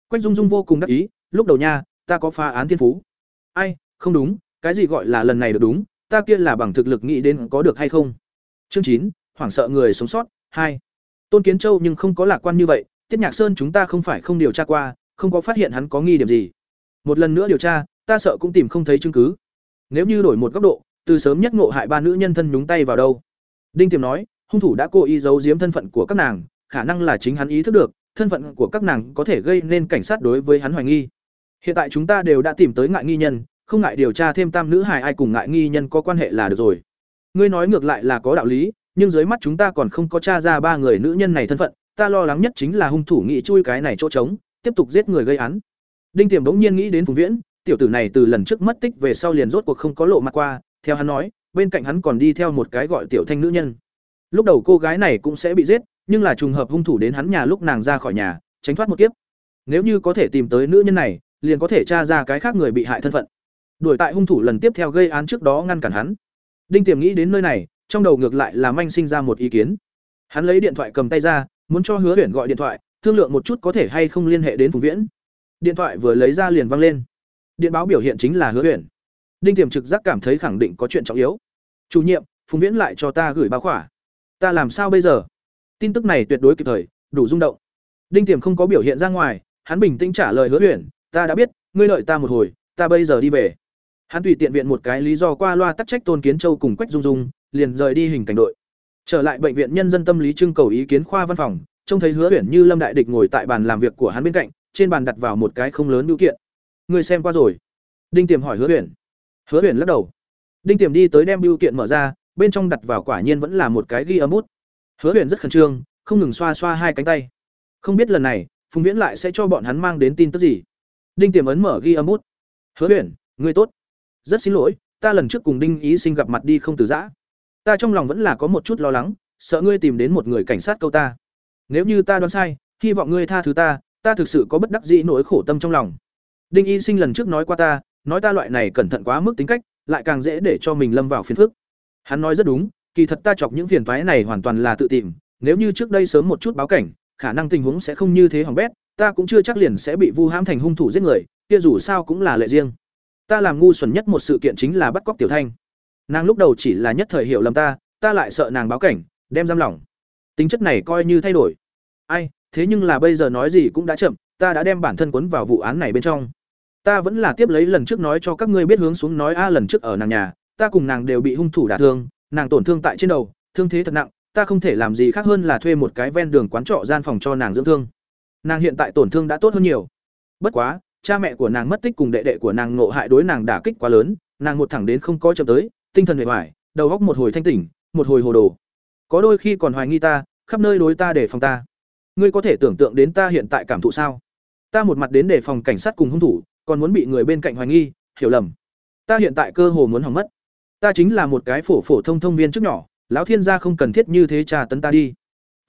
Quách dung dung vô cùng đắc ý, lúc đầu nha, ta có phá án thiên phú. Ai, không đúng, cái gì gọi là lần này được đúng, ta kia là bằng thực lực nghĩ đến có được hay không? Chương chín, hoảng sợ người sống sót, hai. Tôn kiến châu nhưng không có lạc quan như vậy tiết nhạc sơn chúng ta không phải không điều tra qua, không có phát hiện hắn có nghi điểm gì. Một lần nữa điều tra, ta sợ cũng tìm không thấy chứng cứ. Nếu như đổi một góc độ từ sớm nhất ngộ hại ba nữ nhân thân nhúng tay vào đâu. Đinh tiềm nói, hung thủ đã cố ý giấu giếm thân phận của các nàng, khả năng là chính hắn ý thức được, thân phận của các nàng có thể gây nên cảnh sát đối với hắn hoài nghi. Hiện tại chúng ta đều đã tìm tới ngại nghi nhân, không ngại điều tra thêm tam nữ hài ai cùng ngại nghi nhân có quan hệ là được rồi. Ngươi nói ngược lại là có đạo lý, nhưng dưới mắt chúng ta còn không có tra ra ba người nữ nhân này thân phận, ta lo lắng nhất chính là hung thủ nghĩ chui cái này chỗ trống, tiếp tục giết người gây án. Đinh tiềm bỗng nhiên nghĩ đến phùng viễn, tiểu tử này từ lần trước mất tích về sau liền rốt cuộc không có lộ mặt qua theo hắn nói, bên cạnh hắn còn đi theo một cái gọi tiểu thanh nữ nhân. Lúc đầu cô gái này cũng sẽ bị giết, nhưng là trùng hợp hung thủ đến hắn nhà lúc nàng ra khỏi nhà, tránh thoát một kiếp. Nếu như có thể tìm tới nữ nhân này, liền có thể tra ra cái khác người bị hại thân phận. Đuổi tại hung thủ lần tiếp theo gây án trước đó ngăn cản hắn. Đinh tiềm nghĩ đến nơi này, trong đầu ngược lại là manh sinh ra một ý kiến. Hắn lấy điện thoại cầm tay ra, muốn cho hứa huyền gọi điện thoại, thương lượng một chút có thể hay không liên hệ đến phùng viễn. Điện thoại vừa lấy ra liền văng lên. Điện báo biểu hiện chính là hứa huyền đinh tiềm trực giác cảm thấy khẳng định có chuyện trọng yếu. Chủ nhiệm, phùng viễn lại cho ta gửi báo khỏa. Ta làm sao bây giờ? Tin tức này tuyệt đối kịp thời, đủ rung động. Đinh tiềm không có biểu hiện ra ngoài, hắn bình tĩnh trả lời hứa huyền, ta đã biết, ngươi lợi ta một hồi, ta bây giờ đi về. Hắn tùy tiện viện một cái lý do qua loa tắc trách tôn kiến châu cùng quách dung dung, liền rời đi hình cảnh đội. Trở lại bệnh viện nhân dân tâm lý trưng cầu ý kiến khoa văn phòng, trông thấy hứa huyền như lâm đại địch ngồi tại bàn làm việc của hắn bên cạnh, trên bàn đặt vào một cái không lớn biểu kiện. Người xem qua rồi. Đinh tiềm hỏi hứa huyền hứa huyền lắc đầu. Đinh tiềm đi tới đem bưu kiện mở ra, bên trong đặt vào quả nhiên vẫn là một cái ghi âm bút. Hứa huyền rất khẩn trương, không ngừng xoa xoa hai cánh tay. Không biết lần này, phùng viễn lại sẽ cho bọn hắn mang đến tin tức gì. Đinh tiềm ấn mở ghi âm bút. Hứa huyền người tốt. Rất xin lỗi, ta lần trước cùng đinh ý sinh gặp mặt đi không từ giã. Ta trong lòng vẫn là có một chút lo lắng, sợ ngươi tìm đến một người cảnh sát câu ta. Nếu như ta đoán sai, hy vọng ngươi tha thứ ta ta thực sự có bất đắc dĩ nỗi khổ tâm trong lòng. Đinh y sinh lần trước nói qua ta nói ta loại này cẩn thận quá mức tính cách lại càng dễ để cho mình lâm vào phiền phức. Hắn nói rất đúng kỳ thật ta chọc những phiền toái này hoàn toàn là tự tìm nếu như trước đây sớm một chút báo cảnh khả năng tình huống sẽ không như thế hỏng bét ta cũng chưa chắc liền sẽ bị vu hãm thành hung thủ giết người kia dù sao cũng là lệ riêng. Ta làm ngu xuẩn nhất một sự kiện chính là bắt cóc tiểu thanh. Nàng lúc đầu chỉ là nhất thời hiểu lầm ta ta lại sợ nàng báo cảnh đem giam lỏng. Tính chất này coi như thay đổi. Ai thế nhưng là bây giờ nói gì cũng đã chậm, ta đã đem bản thân quấn vào vụ án này bên trong. Ta vẫn là tiếp lấy lần trước nói cho các ngươi biết hướng xuống nói a lần trước ở nàng nhà, ta cùng nàng đều bị hung thủ đả thương, nàng tổn thương tại trên đầu, thương thế thật nặng, ta không thể làm gì khác hơn là thuê một cái ven đường quán trọ gian phòng cho nàng dưỡng thương. Nàng hiện tại tổn thương đã tốt hơn nhiều. Bất quá, cha mẹ của nàng mất tích cùng đệ đệ của nàng ngộ hại đối nàng đả kích quá lớn, nàng một thẳng đến không có chậm tới, tinh thần mệt mỏi, đầu óc một hồi thanh tỉnh, một hồi hồ đồ. Có đôi khi còn hoài nghi ta, khắp nơi đối ta để phòng ta. Ngươi có thể tưởng tượng đến ta hiện tại cảm thụ sao? Ta một mặt đến để phòng cảnh sát cùng hung thủ, còn muốn bị người bên cạnh hoài nghi, hiểu lầm. Ta hiện tại cơ hồ muốn hỏng mất. Ta chính là một cái phổ phổ thông thông viên trước nhỏ, lão thiên gia không cần thiết như thế trà tấn ta đi.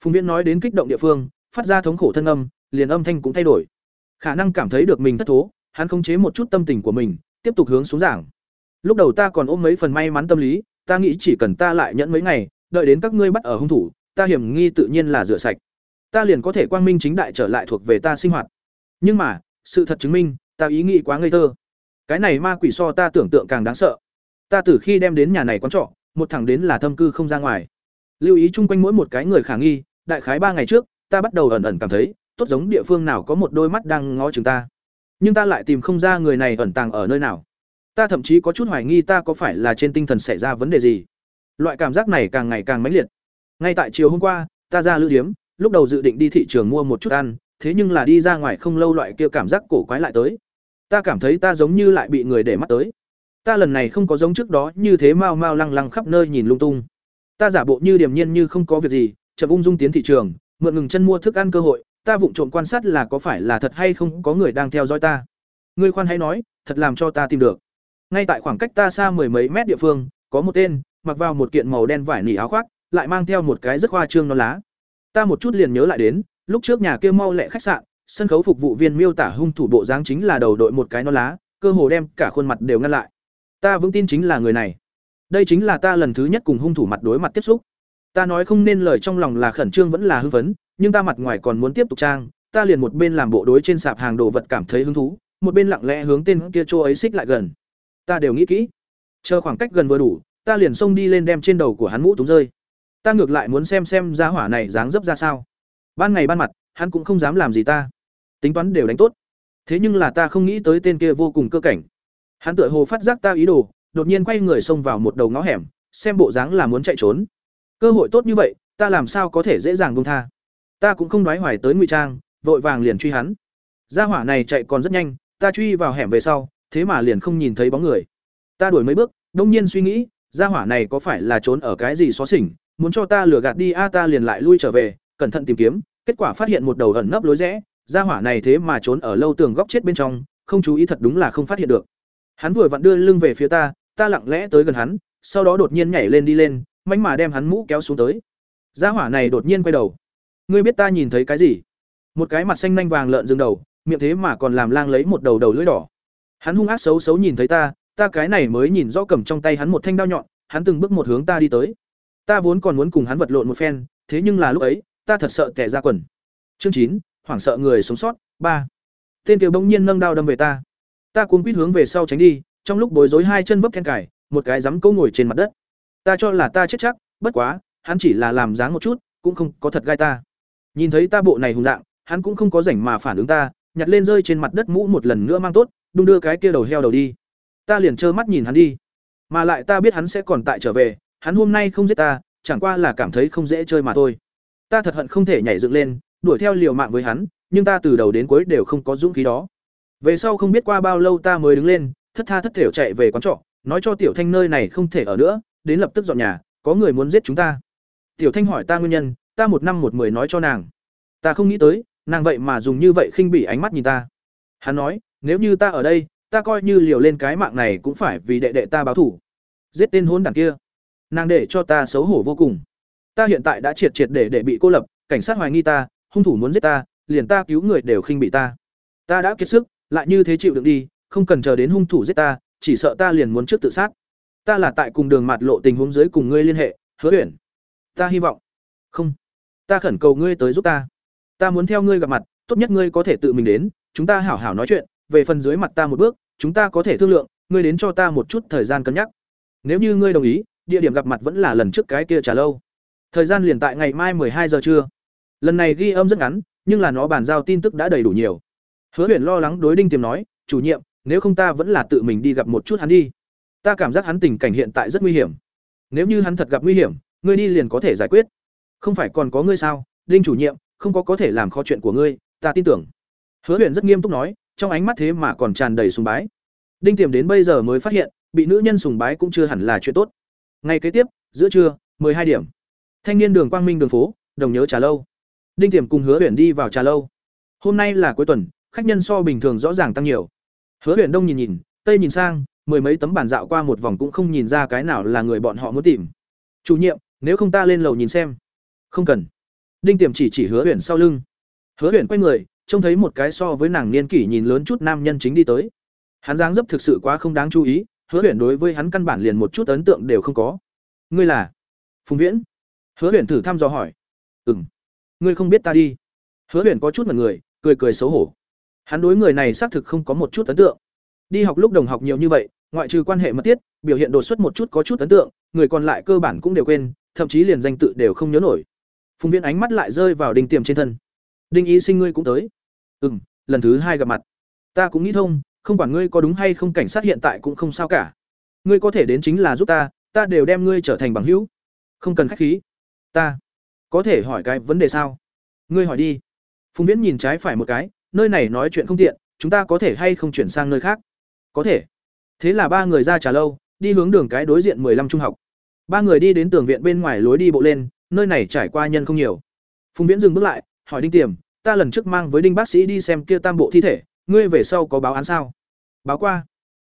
Phùng Viễn nói đến kích động địa phương, phát ra thống khổ thân âm, liền âm thanh cũng thay đổi. Khả năng cảm thấy được mình thất thố, hắn khống chế một chút tâm tình của mình, tiếp tục hướng xuống giảng. Lúc đầu ta còn ôm mấy phần may mắn tâm lý, ta nghĩ chỉ cần ta lại nhẫn mấy ngày, đợi đến các ngươi bắt ở hung thủ, ta hiểm nghi tự nhiên là rửa sạch. Ta liền có thể quang minh chính đại trở lại thuộc về ta sinh hoạt. Nhưng mà, sự thật chứng minh, ta ý nghĩ quá ngây thơ. Cái này ma quỷ so ta tưởng tượng càng đáng sợ. Ta từ khi đem đến nhà này quán trọ, một thằng đến là thâm cư không ra ngoài. Lưu ý chung quanh mỗi một cái người khả nghi, đại khái ba ngày trước, ta bắt đầu ẩn ẩn cảm thấy, tốt giống địa phương nào có một đôi mắt đang ngó chừng ta. Nhưng ta lại tìm không ra người này ẩn tàng ở nơi nào. Ta thậm chí có chút hoài nghi ta có phải là trên tinh thần xảy ra vấn đề gì. Loại cảm giác này càng ngày càng mãnh liệt. Ngay tại chiều hôm qua, ta ra lữ điếm, lúc đầu dự định đi thị trường mua một chút ăn, thế nhưng là đi ra ngoài không lâu loại kia cảm giác cổ quái lại tới. Ta cảm thấy ta giống như lại bị người để mắt tới. Ta lần này không có giống trước đó như thế mau mau lăng lăng khắp nơi nhìn lung tung. Ta giả bộ như điềm nhiên như không có việc gì, chậm ung dung tiến thị trường, mượn ngừng chân mua thức ăn cơ hội, ta vụng trộm quan sát là có phải là thật hay không có người đang theo dõi ta. Ngươi khoan hãy nói, thật làm cho ta tìm được. Ngay tại khoảng cách ta xa mười mấy mét địa phương, có một tên, mặc vào một kiện màu đen vải nỉ áo khoác, lại mang theo một cái rất hoa trương nó lá. Ta một chút liền nhớ lại đến, lúc trước nhà kia mau lẹ khách sạn, sân khấu phục vụ viên miêu tả hung thủ bộ dáng chính là đầu đội một cái non lá, cơ hồ đem cả khuôn mặt đều ngăn lại. Ta vững tin chính là người này. Đây chính là ta lần thứ nhất cùng hung thủ mặt đối mặt tiếp xúc. Ta nói không nên lời trong lòng là khẩn trương vẫn là hưng phấn, nhưng ta mặt ngoài còn muốn tiếp tục trang, ta liền một bên làm bộ đối trên sạp hàng đồ vật cảm thấy hứng thú, một bên lặng lẽ hướng tên kia chỗ ấy xích lại gần. Ta đều nghĩ kỹ. Chờ khoảng cách gần vừa đủ, ta liền xông đi lên đem trên đầu của hắn mũ túng rơi. Ta ngược lại muốn xem xem giá hỏa này dáng dấp ra sao. Ban ngày ban mặt, hắn cũng không dám làm gì ta. Tính toán đều đánh tốt. Thế nhưng là ta không nghĩ tới tên kia vô cùng cơ cảnh. Hắn tựa hồ phát giác ta ý đồ, đột nhiên quay người xông vào một đầu ngõ hẻm, xem bộ dáng là muốn chạy trốn. Cơ hội tốt như vậy, ta làm sao có thể dễ dàng buông tha. Ta cũng không đoái hoài tới ngụy trang, vội vàng liền truy hắn. Gia hỏa này chạy còn rất nhanh, ta truy vào hẻm về sau, thế mà liền không nhìn thấy bóng người. Ta đuổi mấy bước, đông nhiên suy nghĩ, gia hỏa này có phải là trốn ở cái gì xó xỉnh, muốn cho ta lừa gạt đi a ta liền lại lui trở về, cẩn thận tìm kiếm, kết quả phát hiện một đầu ẩn nấp lối rẽ, gia hỏa này thế mà trốn ở lâu tường góc chết bên trong, không chú ý thật đúng là không phát hiện được. Hắn vừa vặn đưa lưng về phía ta, ta lặng lẽ tới gần hắn, sau đó đột nhiên nhảy lên đi lên, mánh mà đem hắn mũ kéo xuống tới. Gia hỏa này đột nhiên quay đầu. Ngươi biết ta nhìn thấy cái gì? Một cái mặt xanh nanh vàng lợn dừng đầu, miệng thế mà còn làm lang lấy một đầu đầu lưỡi đỏ. Hắn hung ác xấu xấu nhìn thấy ta, ta cái này mới nhìn rõ cầm trong tay hắn một thanh đao nhọn, hắn từng bước một hướng ta đi tới. Ta vốn còn muốn cùng hắn vật lộn một phen, thế nhưng là lúc ấy, ta thật sợ kẻ ra quần. Chương chín, hoảng sợ người sống sót, ba. Tên kia bỗng nhiên nâng đao đâm về ta. Ta cuống quýt hướng về sau tránh đi, trong lúc bối rối hai chân vấp then cải, một cái giẫm cấu ngồi trên mặt đất. Ta cho là ta chết chắc, bất quá, hắn chỉ là làm dáng một chút, cũng không có thật gai ta. Nhìn thấy ta bộ này hùng dạng, hắn cũng không có rảnh mà phản ứng ta, nhặt lên rơi trên mặt đất mũ một lần nữa mang tốt, đung đưa cái kia đầu heo đầu đi. Ta liền trơ mắt nhìn hắn đi. Mà lại ta biết hắn sẽ còn tại trở về, hắn hôm nay không giết ta, chẳng qua là cảm thấy không dễ chơi mà thôi. Ta thật hận không thể nhảy dựng lên, đuổi theo liều mạng với hắn, nhưng ta từ đầu đến cuối đều không có dũng khí đó. Về sau không biết qua bao lâu ta mới đứng lên, thất tha thất thểu chạy về quán trọ, nói cho Tiểu Thanh nơi này không thể ở nữa, đến lập tức dọn nhà, có người muốn giết chúng ta. Tiểu Thanh hỏi ta nguyên nhân, ta một năm một mười nói cho nàng. Ta không nghĩ tới, nàng vậy mà dùng như vậy khinh bỉ ánh mắt nhìn ta. Hắn nói, nếu như ta ở đây, ta coi như liều lên cái mạng này cũng phải vì đệ đệ ta báo thủ. Giết tên hôn đàn kia. Nàng để cho ta xấu hổ vô cùng. Ta hiện tại đã triệt triệt để để bị cô lập, cảnh sát hoài nghi ta, hung thủ muốn giết ta, liền ta cứu người đều khinh bị ta. Ta đã kiệt sức, lại như thế chịu đựng đi, không cần chờ đến hung thủ giết ta, chỉ sợ ta liền muốn trước tự sát. Ta là tại cùng đường mạt lộ tình huống dưới cùng ngươi liên hệ, hứa uyển. Ta hy vọng. Không. Ta khẩn cầu ngươi tới giúp ta. Ta muốn theo ngươi gặp mặt, tốt nhất ngươi có thể tự mình đến, chúng ta hảo hảo nói chuyện, về phần dưới mặt ta một bước, chúng ta có thể thương lượng, ngươi đến cho ta một chút thời gian cân nhắc. Nếu như ngươi đồng ý, địa điểm gặp mặt vẫn là lần trước cái kia trả lâu. Thời gian liền tại ngày mai hai giờ trưa. Lần này ghi âm rất ngắn, nhưng là nó bàn giao tin tức đã đầy đủ nhiều. Hứa huyền lo lắng đối đinh tiềm nói chủ nhiệm nếu không ta vẫn là tự mình đi gặp một chút hắn đi. Ta cảm giác hắn tình cảnh hiện tại rất nguy hiểm. Nếu như hắn thật gặp nguy hiểm ngươi đi liền có thể giải quyết. Không phải còn có ngươi sao? Đinh chủ nhiệm không có có thể làm khó chuyện của ngươi ta tin tưởng. Hứa huyền rất nghiêm túc nói trong ánh mắt thế mà còn tràn đầy sùng bái. Đinh tiềm đến bây giờ mới phát hiện bị nữ nhân sùng bái cũng chưa hẳn là chuyện tốt. Ngày kế tiếp giữa trưa hai điểm. Thanh niên đường quang minh đường phố đồng nhớ trả lâu đinh tiềm cùng hứa huyền đi vào trà lâu. Hôm nay là cuối tuần, khách nhân so bình thường rõ ràng tăng nhiều. Hứa huyền đông nhìn nhìn, tây nhìn sang, mười mấy tấm bản dạo qua một vòng cũng không nhìn ra cái nào là người bọn họ muốn tìm. Chủ nhiệm, nếu không ta lên lầu nhìn xem. Không cần. Đinh tiềm chỉ chỉ hứa huyền sau lưng. Hứa huyền quay người, trông thấy một cái so với nàng niên kỷ nhìn lớn chút nam nhân chính đi tới. Hắn dáng dấp thực sự quá không đáng chú ý, hứa huyền đối với hắn căn bản liền một chút ấn tượng đều không có. Ngươi là phùng viễn? Hứa huyền thử thăm dò hỏi. Ừ ngươi không biết ta đi. Hứa huyền có chút mật người, cười cười xấu hổ. Hắn đối người này xác thực không có một chút ấn tượng. Đi học lúc đồng học nhiều như vậy, ngoại trừ quan hệ mật thiết, biểu hiện đột xuất một chút có chút ấn tượng, người còn lại cơ bản cũng đều quên, thậm chí liền danh tự đều không nhớ nổi. Phùng viễn ánh mắt lại rơi vào đinh tiềm trên thân. Đinh ý sinh ngươi cũng tới? Ừ m lần thứ hai gặp mặt. Ta cũng nghĩ thông, không quản ngươi có đúng hay không cảnh sát hiện tại cũng không sao cả. Ngươi có thể đến chính là giúp ta ta đều đem ngươi trở thành bằng hữu. Không cần khách khí. Ta có thể hỏi cái vấn đề sao? Ngươi hỏi đi. Phùng viễn nhìn trái phải một cái, nơi này nói chuyện không tiện, chúng ta có thể hay không chuyển sang nơi khác? Có thể. Thế là ba người ra trả lâu, đi hướng đường cái đối diện 15 trung học. Ba người đi đến tường viện bên ngoài lối đi bộ lên, nơi này trải qua nhân không nhiều. Phùng viễn dừng bước lại, hỏi đinh tiềm, ta lần trước mang với đinh bác sĩ đi xem kia tam bộ thi thể, ngươi về sau có báo án sao? Báo qua.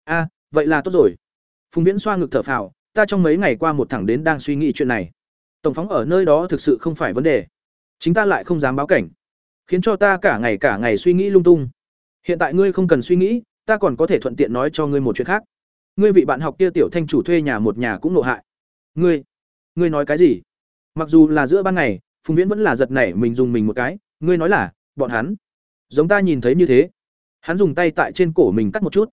A, vậy là tốt rồi. Phùng viễn xoa ngực thở phào, ta trong mấy ngày qua một thẳng đến đang suy nghĩ chuyện này tổng phóng ở nơi đó thực sự không phải vấn đề. Chính ta lại không dám báo cảnh. Khiến cho ta cả ngày cả ngày suy nghĩ lung tung. Hiện tại ngươi không cần suy nghĩ, ta còn có thể thuận tiện nói cho ngươi một chuyện khác. Ngươi vị bạn học kia tiểu thanh chủ thuê nhà một nhà cũng nộ hại. Ngươi ngươi nói cái gì? Mặc dù là giữa ban ngày, phùng viễn vẫn là giật nảy mình dùng mình một cái. Ngươi nói là, bọn hắn, giống ta nhìn thấy như thế. Hắn dùng tay tại trên cổ mình cắt một chút.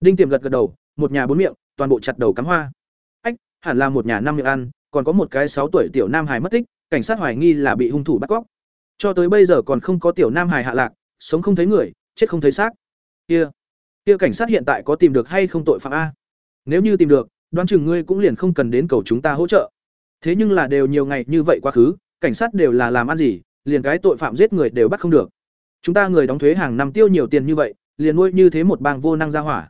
Đinh tiềm gật gật đầu, một nhà bốn miệng, toàn bộ chặt đầu cắm hoa. Ách, hẳn là một nhà năm miệng ăn còn có một cái sáu tuổi tiểu nam hải mất tích, cảnh sát hoài nghi là bị hung thủ bắt cóc. Cho tới bây giờ còn không có tiểu nam hải hạ lạc, sống không thấy người, chết không thấy xác. Kia kia cảnh sát hiện tại có tìm được hay không tội phạm a? Nếu như tìm được, đoán chừng ngươi cũng liền không cần đến cầu chúng ta hỗ trợ. Thế nhưng là đều nhiều ngày như vậy quá khứ, cảnh sát đều là làm ăn gì, liền cái tội phạm giết người đều bắt không được. Chúng ta người đóng thuế hàng năm tiêu nhiều tiền như vậy, liền nuôi như thế một bang vô năng ra hỏa.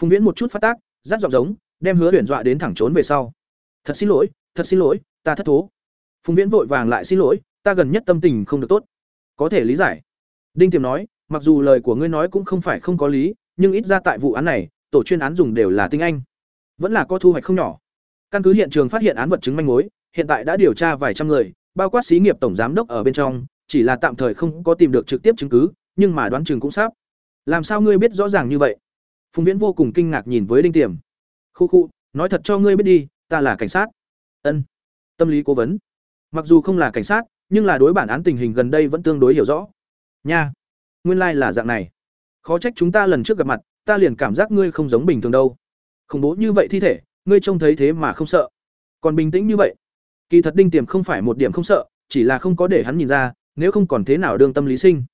Phùng viễn một chút phát tác rát giọng giống, đem hứa Uyển dọa đến thẳng trốn về sau. Thật xin lỗi thật xin lỗi, ta thất thố. Phùng viễn vội vàng lại xin lỗi, ta gần nhất tâm tình không được tốt. Có thể lý giải. Đinh tiềm nói, mặc dù lời của ngươi nói cũng không phải không có lý, nhưng ít ra tại vụ án này, tổ chuyên án dùng đều là tinh anh. Vẫn là có thu hoạch không nhỏ. Căn cứ hiện trường phát hiện án vật chứng manh mối, hiện tại đã điều tra vài trăm người, bao quát xí nghiệp tổng giám đốc ở bên trong, chỉ là tạm thời không có tìm được trực tiếp chứng cứ, nhưng mà đoán chừng cũng sắp. Làm sao ngươi biết rõ ràng như vậy? Phùng viễn vô cùng kinh ngạc nhìn với đinh tiềm. Khu khu, nói thật cho ngươi biết đi, ta là cảnh sát ân. Tâm lý cố vấn. Mặc dù không là cảnh sát, nhưng là đối bản án tình hình gần đây vẫn tương đối hiểu rõ. Nha. Nguyên lai là dạng này. Khó trách chúng ta lần trước gặp mặt, ta liền cảm giác ngươi không giống bình thường đâu. Khủng bố như vậy thi thể, ngươi trông thấy thế mà không sợ. Còn bình tĩnh như vậy. Kỳ thật đinh tiềm không phải một điểm không sợ, chỉ là không có để hắn nhìn ra, nếu không còn thế nào đương tâm lý sinh.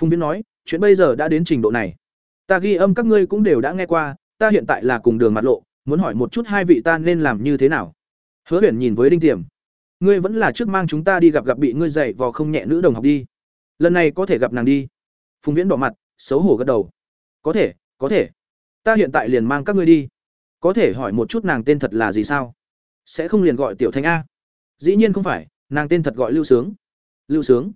Phùng viễn nói, chuyện bây giờ đã đến trình độ này. Ta ghi âm các ngươi cũng đều đã nghe qua, ta hiện tại là cùng đường mặt lộ, muốn hỏi một chút hai vị ta nên làm như thế nào hứa huyền nhìn với đinh tiềm. Ngươi vẫn là trước mang chúng ta đi gặp gặp bị ngươi dạy vò không nhẹ nữ đồng học đi. Lần này có thể gặp nàng đi. Phùng viễn đỏ mặt, xấu hổ gật đầu. Có thể có thể. Ta hiện tại liền mang các ngươi đi. Có thể hỏi một chút nàng tên thật là gì sao? Sẽ không liền gọi tiểu thanh a. Dĩ nhiên không phải, nàng tên thật gọi lưu sướng. Lưu sướng.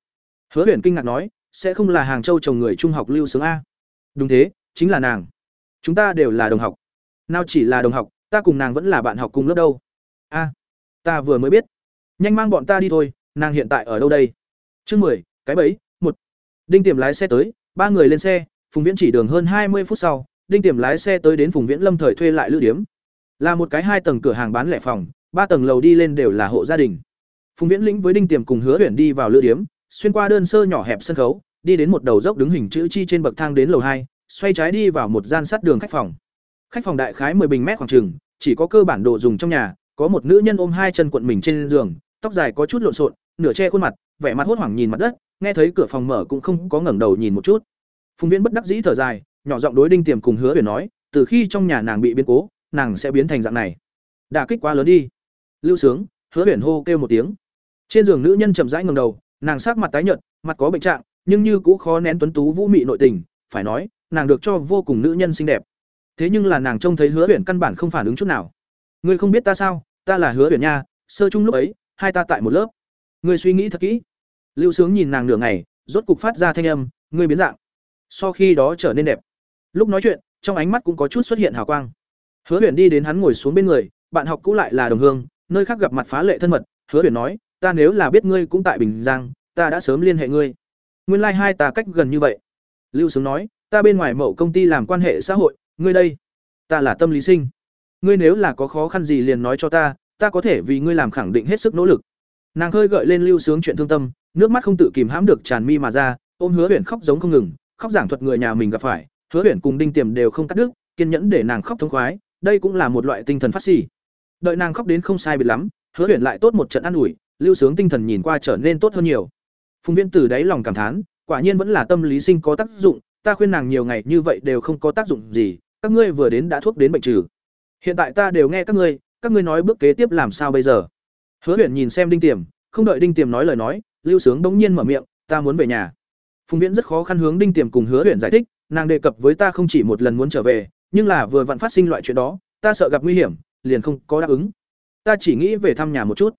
Hứa huyền kinh ngạc nói, sẽ không là hàng châu chồng người trung học lưu sướng a. Đúng thế, chính là nàng. Chúng ta đều là đồng học. Nào chỉ là đồng học, ta cùng nàng vẫn là bạn học cùng lớp đâu. A ta vừa mới biết. Nhanh mang bọn ta đi thôi nàng hiện tại ở đâu đây? Chương mười cái bẫy một. Đinh tiềm lái xe tới ba người lên xe phùng viễn chỉ đường hơn hai mươi phút sau đinh tiềm lái xe tới đến phùng viễn lâm thời thuê lại lữ điếm. Là một cái hai tầng cửa hàng bán lẻ phòng ba tầng lầu đi lên đều là hộ gia đình. Phùng viễn lĩnh với đinh tiềm cùng hứa huyền đi vào lữ điếm xuyên qua đơn sơ nhỏ hẹp sân khấu đi đến một đầu dốc đứng hình chữ chi trên bậc thang đến lầu hai xoay trái đi vào một gian sắt đường khách phòng. Khách phòng đại khái 10 bình mét khoảng chừng, chỉ có cơ bản đồ dùng trong nhà có một nữ nhân ôm hai chân cuộn mình trên giường, tóc dài có chút lộn xộn, nửa che khuôn mặt, vẻ mặt hốt hoảng nhìn mặt đất, nghe thấy cửa phòng mở cũng không có ngẩng đầu nhìn một chút. Phùng viễn bất đắc dĩ thở dài, nhỏ giọng đối đinh tiềm cùng hứa huyền nói, từ khi trong nhà nàng bị biến cố, nàng sẽ biến thành dạng này. Đả kích quá lớn đi. Lưu sướng, hứa huyền hô kêu một tiếng. Trên giường nữ nhân chậm rãi ngẩng đầu, nàng sắc mặt tái nhợt, mặt có bệnh trạng, nhưng như cũ khó nén tuấn tú vũ mị nội tình, phải nói, nàng được cho vô cùng nữ nhân xinh đẹp. Thế nhưng là nàng trông thấy hứa huyền căn bản không phản ứng chút nào ngươi không biết ta sao? Ta là hứa huyền nha, sơ chung lúc ấy, hai ta tại một lớp. Ngươi suy nghĩ thật kỹ. Lưu sướng nhìn nàng nửa ngày, rốt cục phát ra thanh âm, ngươi biến dạng. Sau khi đó trở nên đẹp. Lúc nói chuyện, trong ánh mắt cũng có chút xuất hiện hào quang. Hứa huyền đi đến hắn ngồi xuống bên người, bạn học cũ lại là đồng hương, nơi khác gặp mặt phá lệ thân mật. Hứa huyền nói, ta nếu là biết ngươi cũng tại bình giang, ta đã sớm liên hệ ngươi. Nguyên lai hai ta cách gần như vậy. Lưu sướng nói, ta bên ngoài mậu công ty làm quan hệ xã hội, ngươi đây, ta là tâm lý sinh ngươi nếu là có khó khăn gì liền nói cho ta ta có thể vì ngươi làm khẳng định hết sức nỗ lực. Nàng khơi gợi lên lưu sướng chuyện thương tâm, nước mắt không tự kìm hãm được tràn mi mà ra, ôm hứa huyền khóc giống không ngừng, khóc giảng thuật người nhà mình gặp phải, hứa huyền cùng đinh tiềm đều không cắt đứt, kiên nhẫn để nàng khóc thống khoái, đây cũng là một loại tinh thần phát xỉ đợi nàng khóc đến không sai biệt lắm, hứa huyền lại tốt một trận an ủi, lưu sướng tinh thần nhìn qua trở nên tốt hơn nhiều. Phùng viên từ đáy lòng cảm thán, quả nhiên vẫn là tâm lý sinh có tác dụng, ta khuyên nàng nhiều ngày như vậy đều không có tác dụng gì, các ngươi vừa đến đã thuốc đến bệnh trừ hiện tại ta đều nghe các ngươi các ngươi nói bước kế tiếp làm sao bây giờ? Hứa huyền nhìn xem đinh tiềm, không đợi đinh tiềm nói lời nói, lưu sướng bỗng nhiên mở miệng, ta muốn về nhà. Phùng viễn rất khó khăn hướng đinh tiềm cùng hứa huyền giải thích, nàng đề cập với ta không chỉ một lần muốn trở về, nhưng là vừa vặn phát sinh loại chuyện đó, ta sợ gặp nguy hiểm, liền không có đáp ứng. Ta chỉ nghĩ về thăm nhà một chút.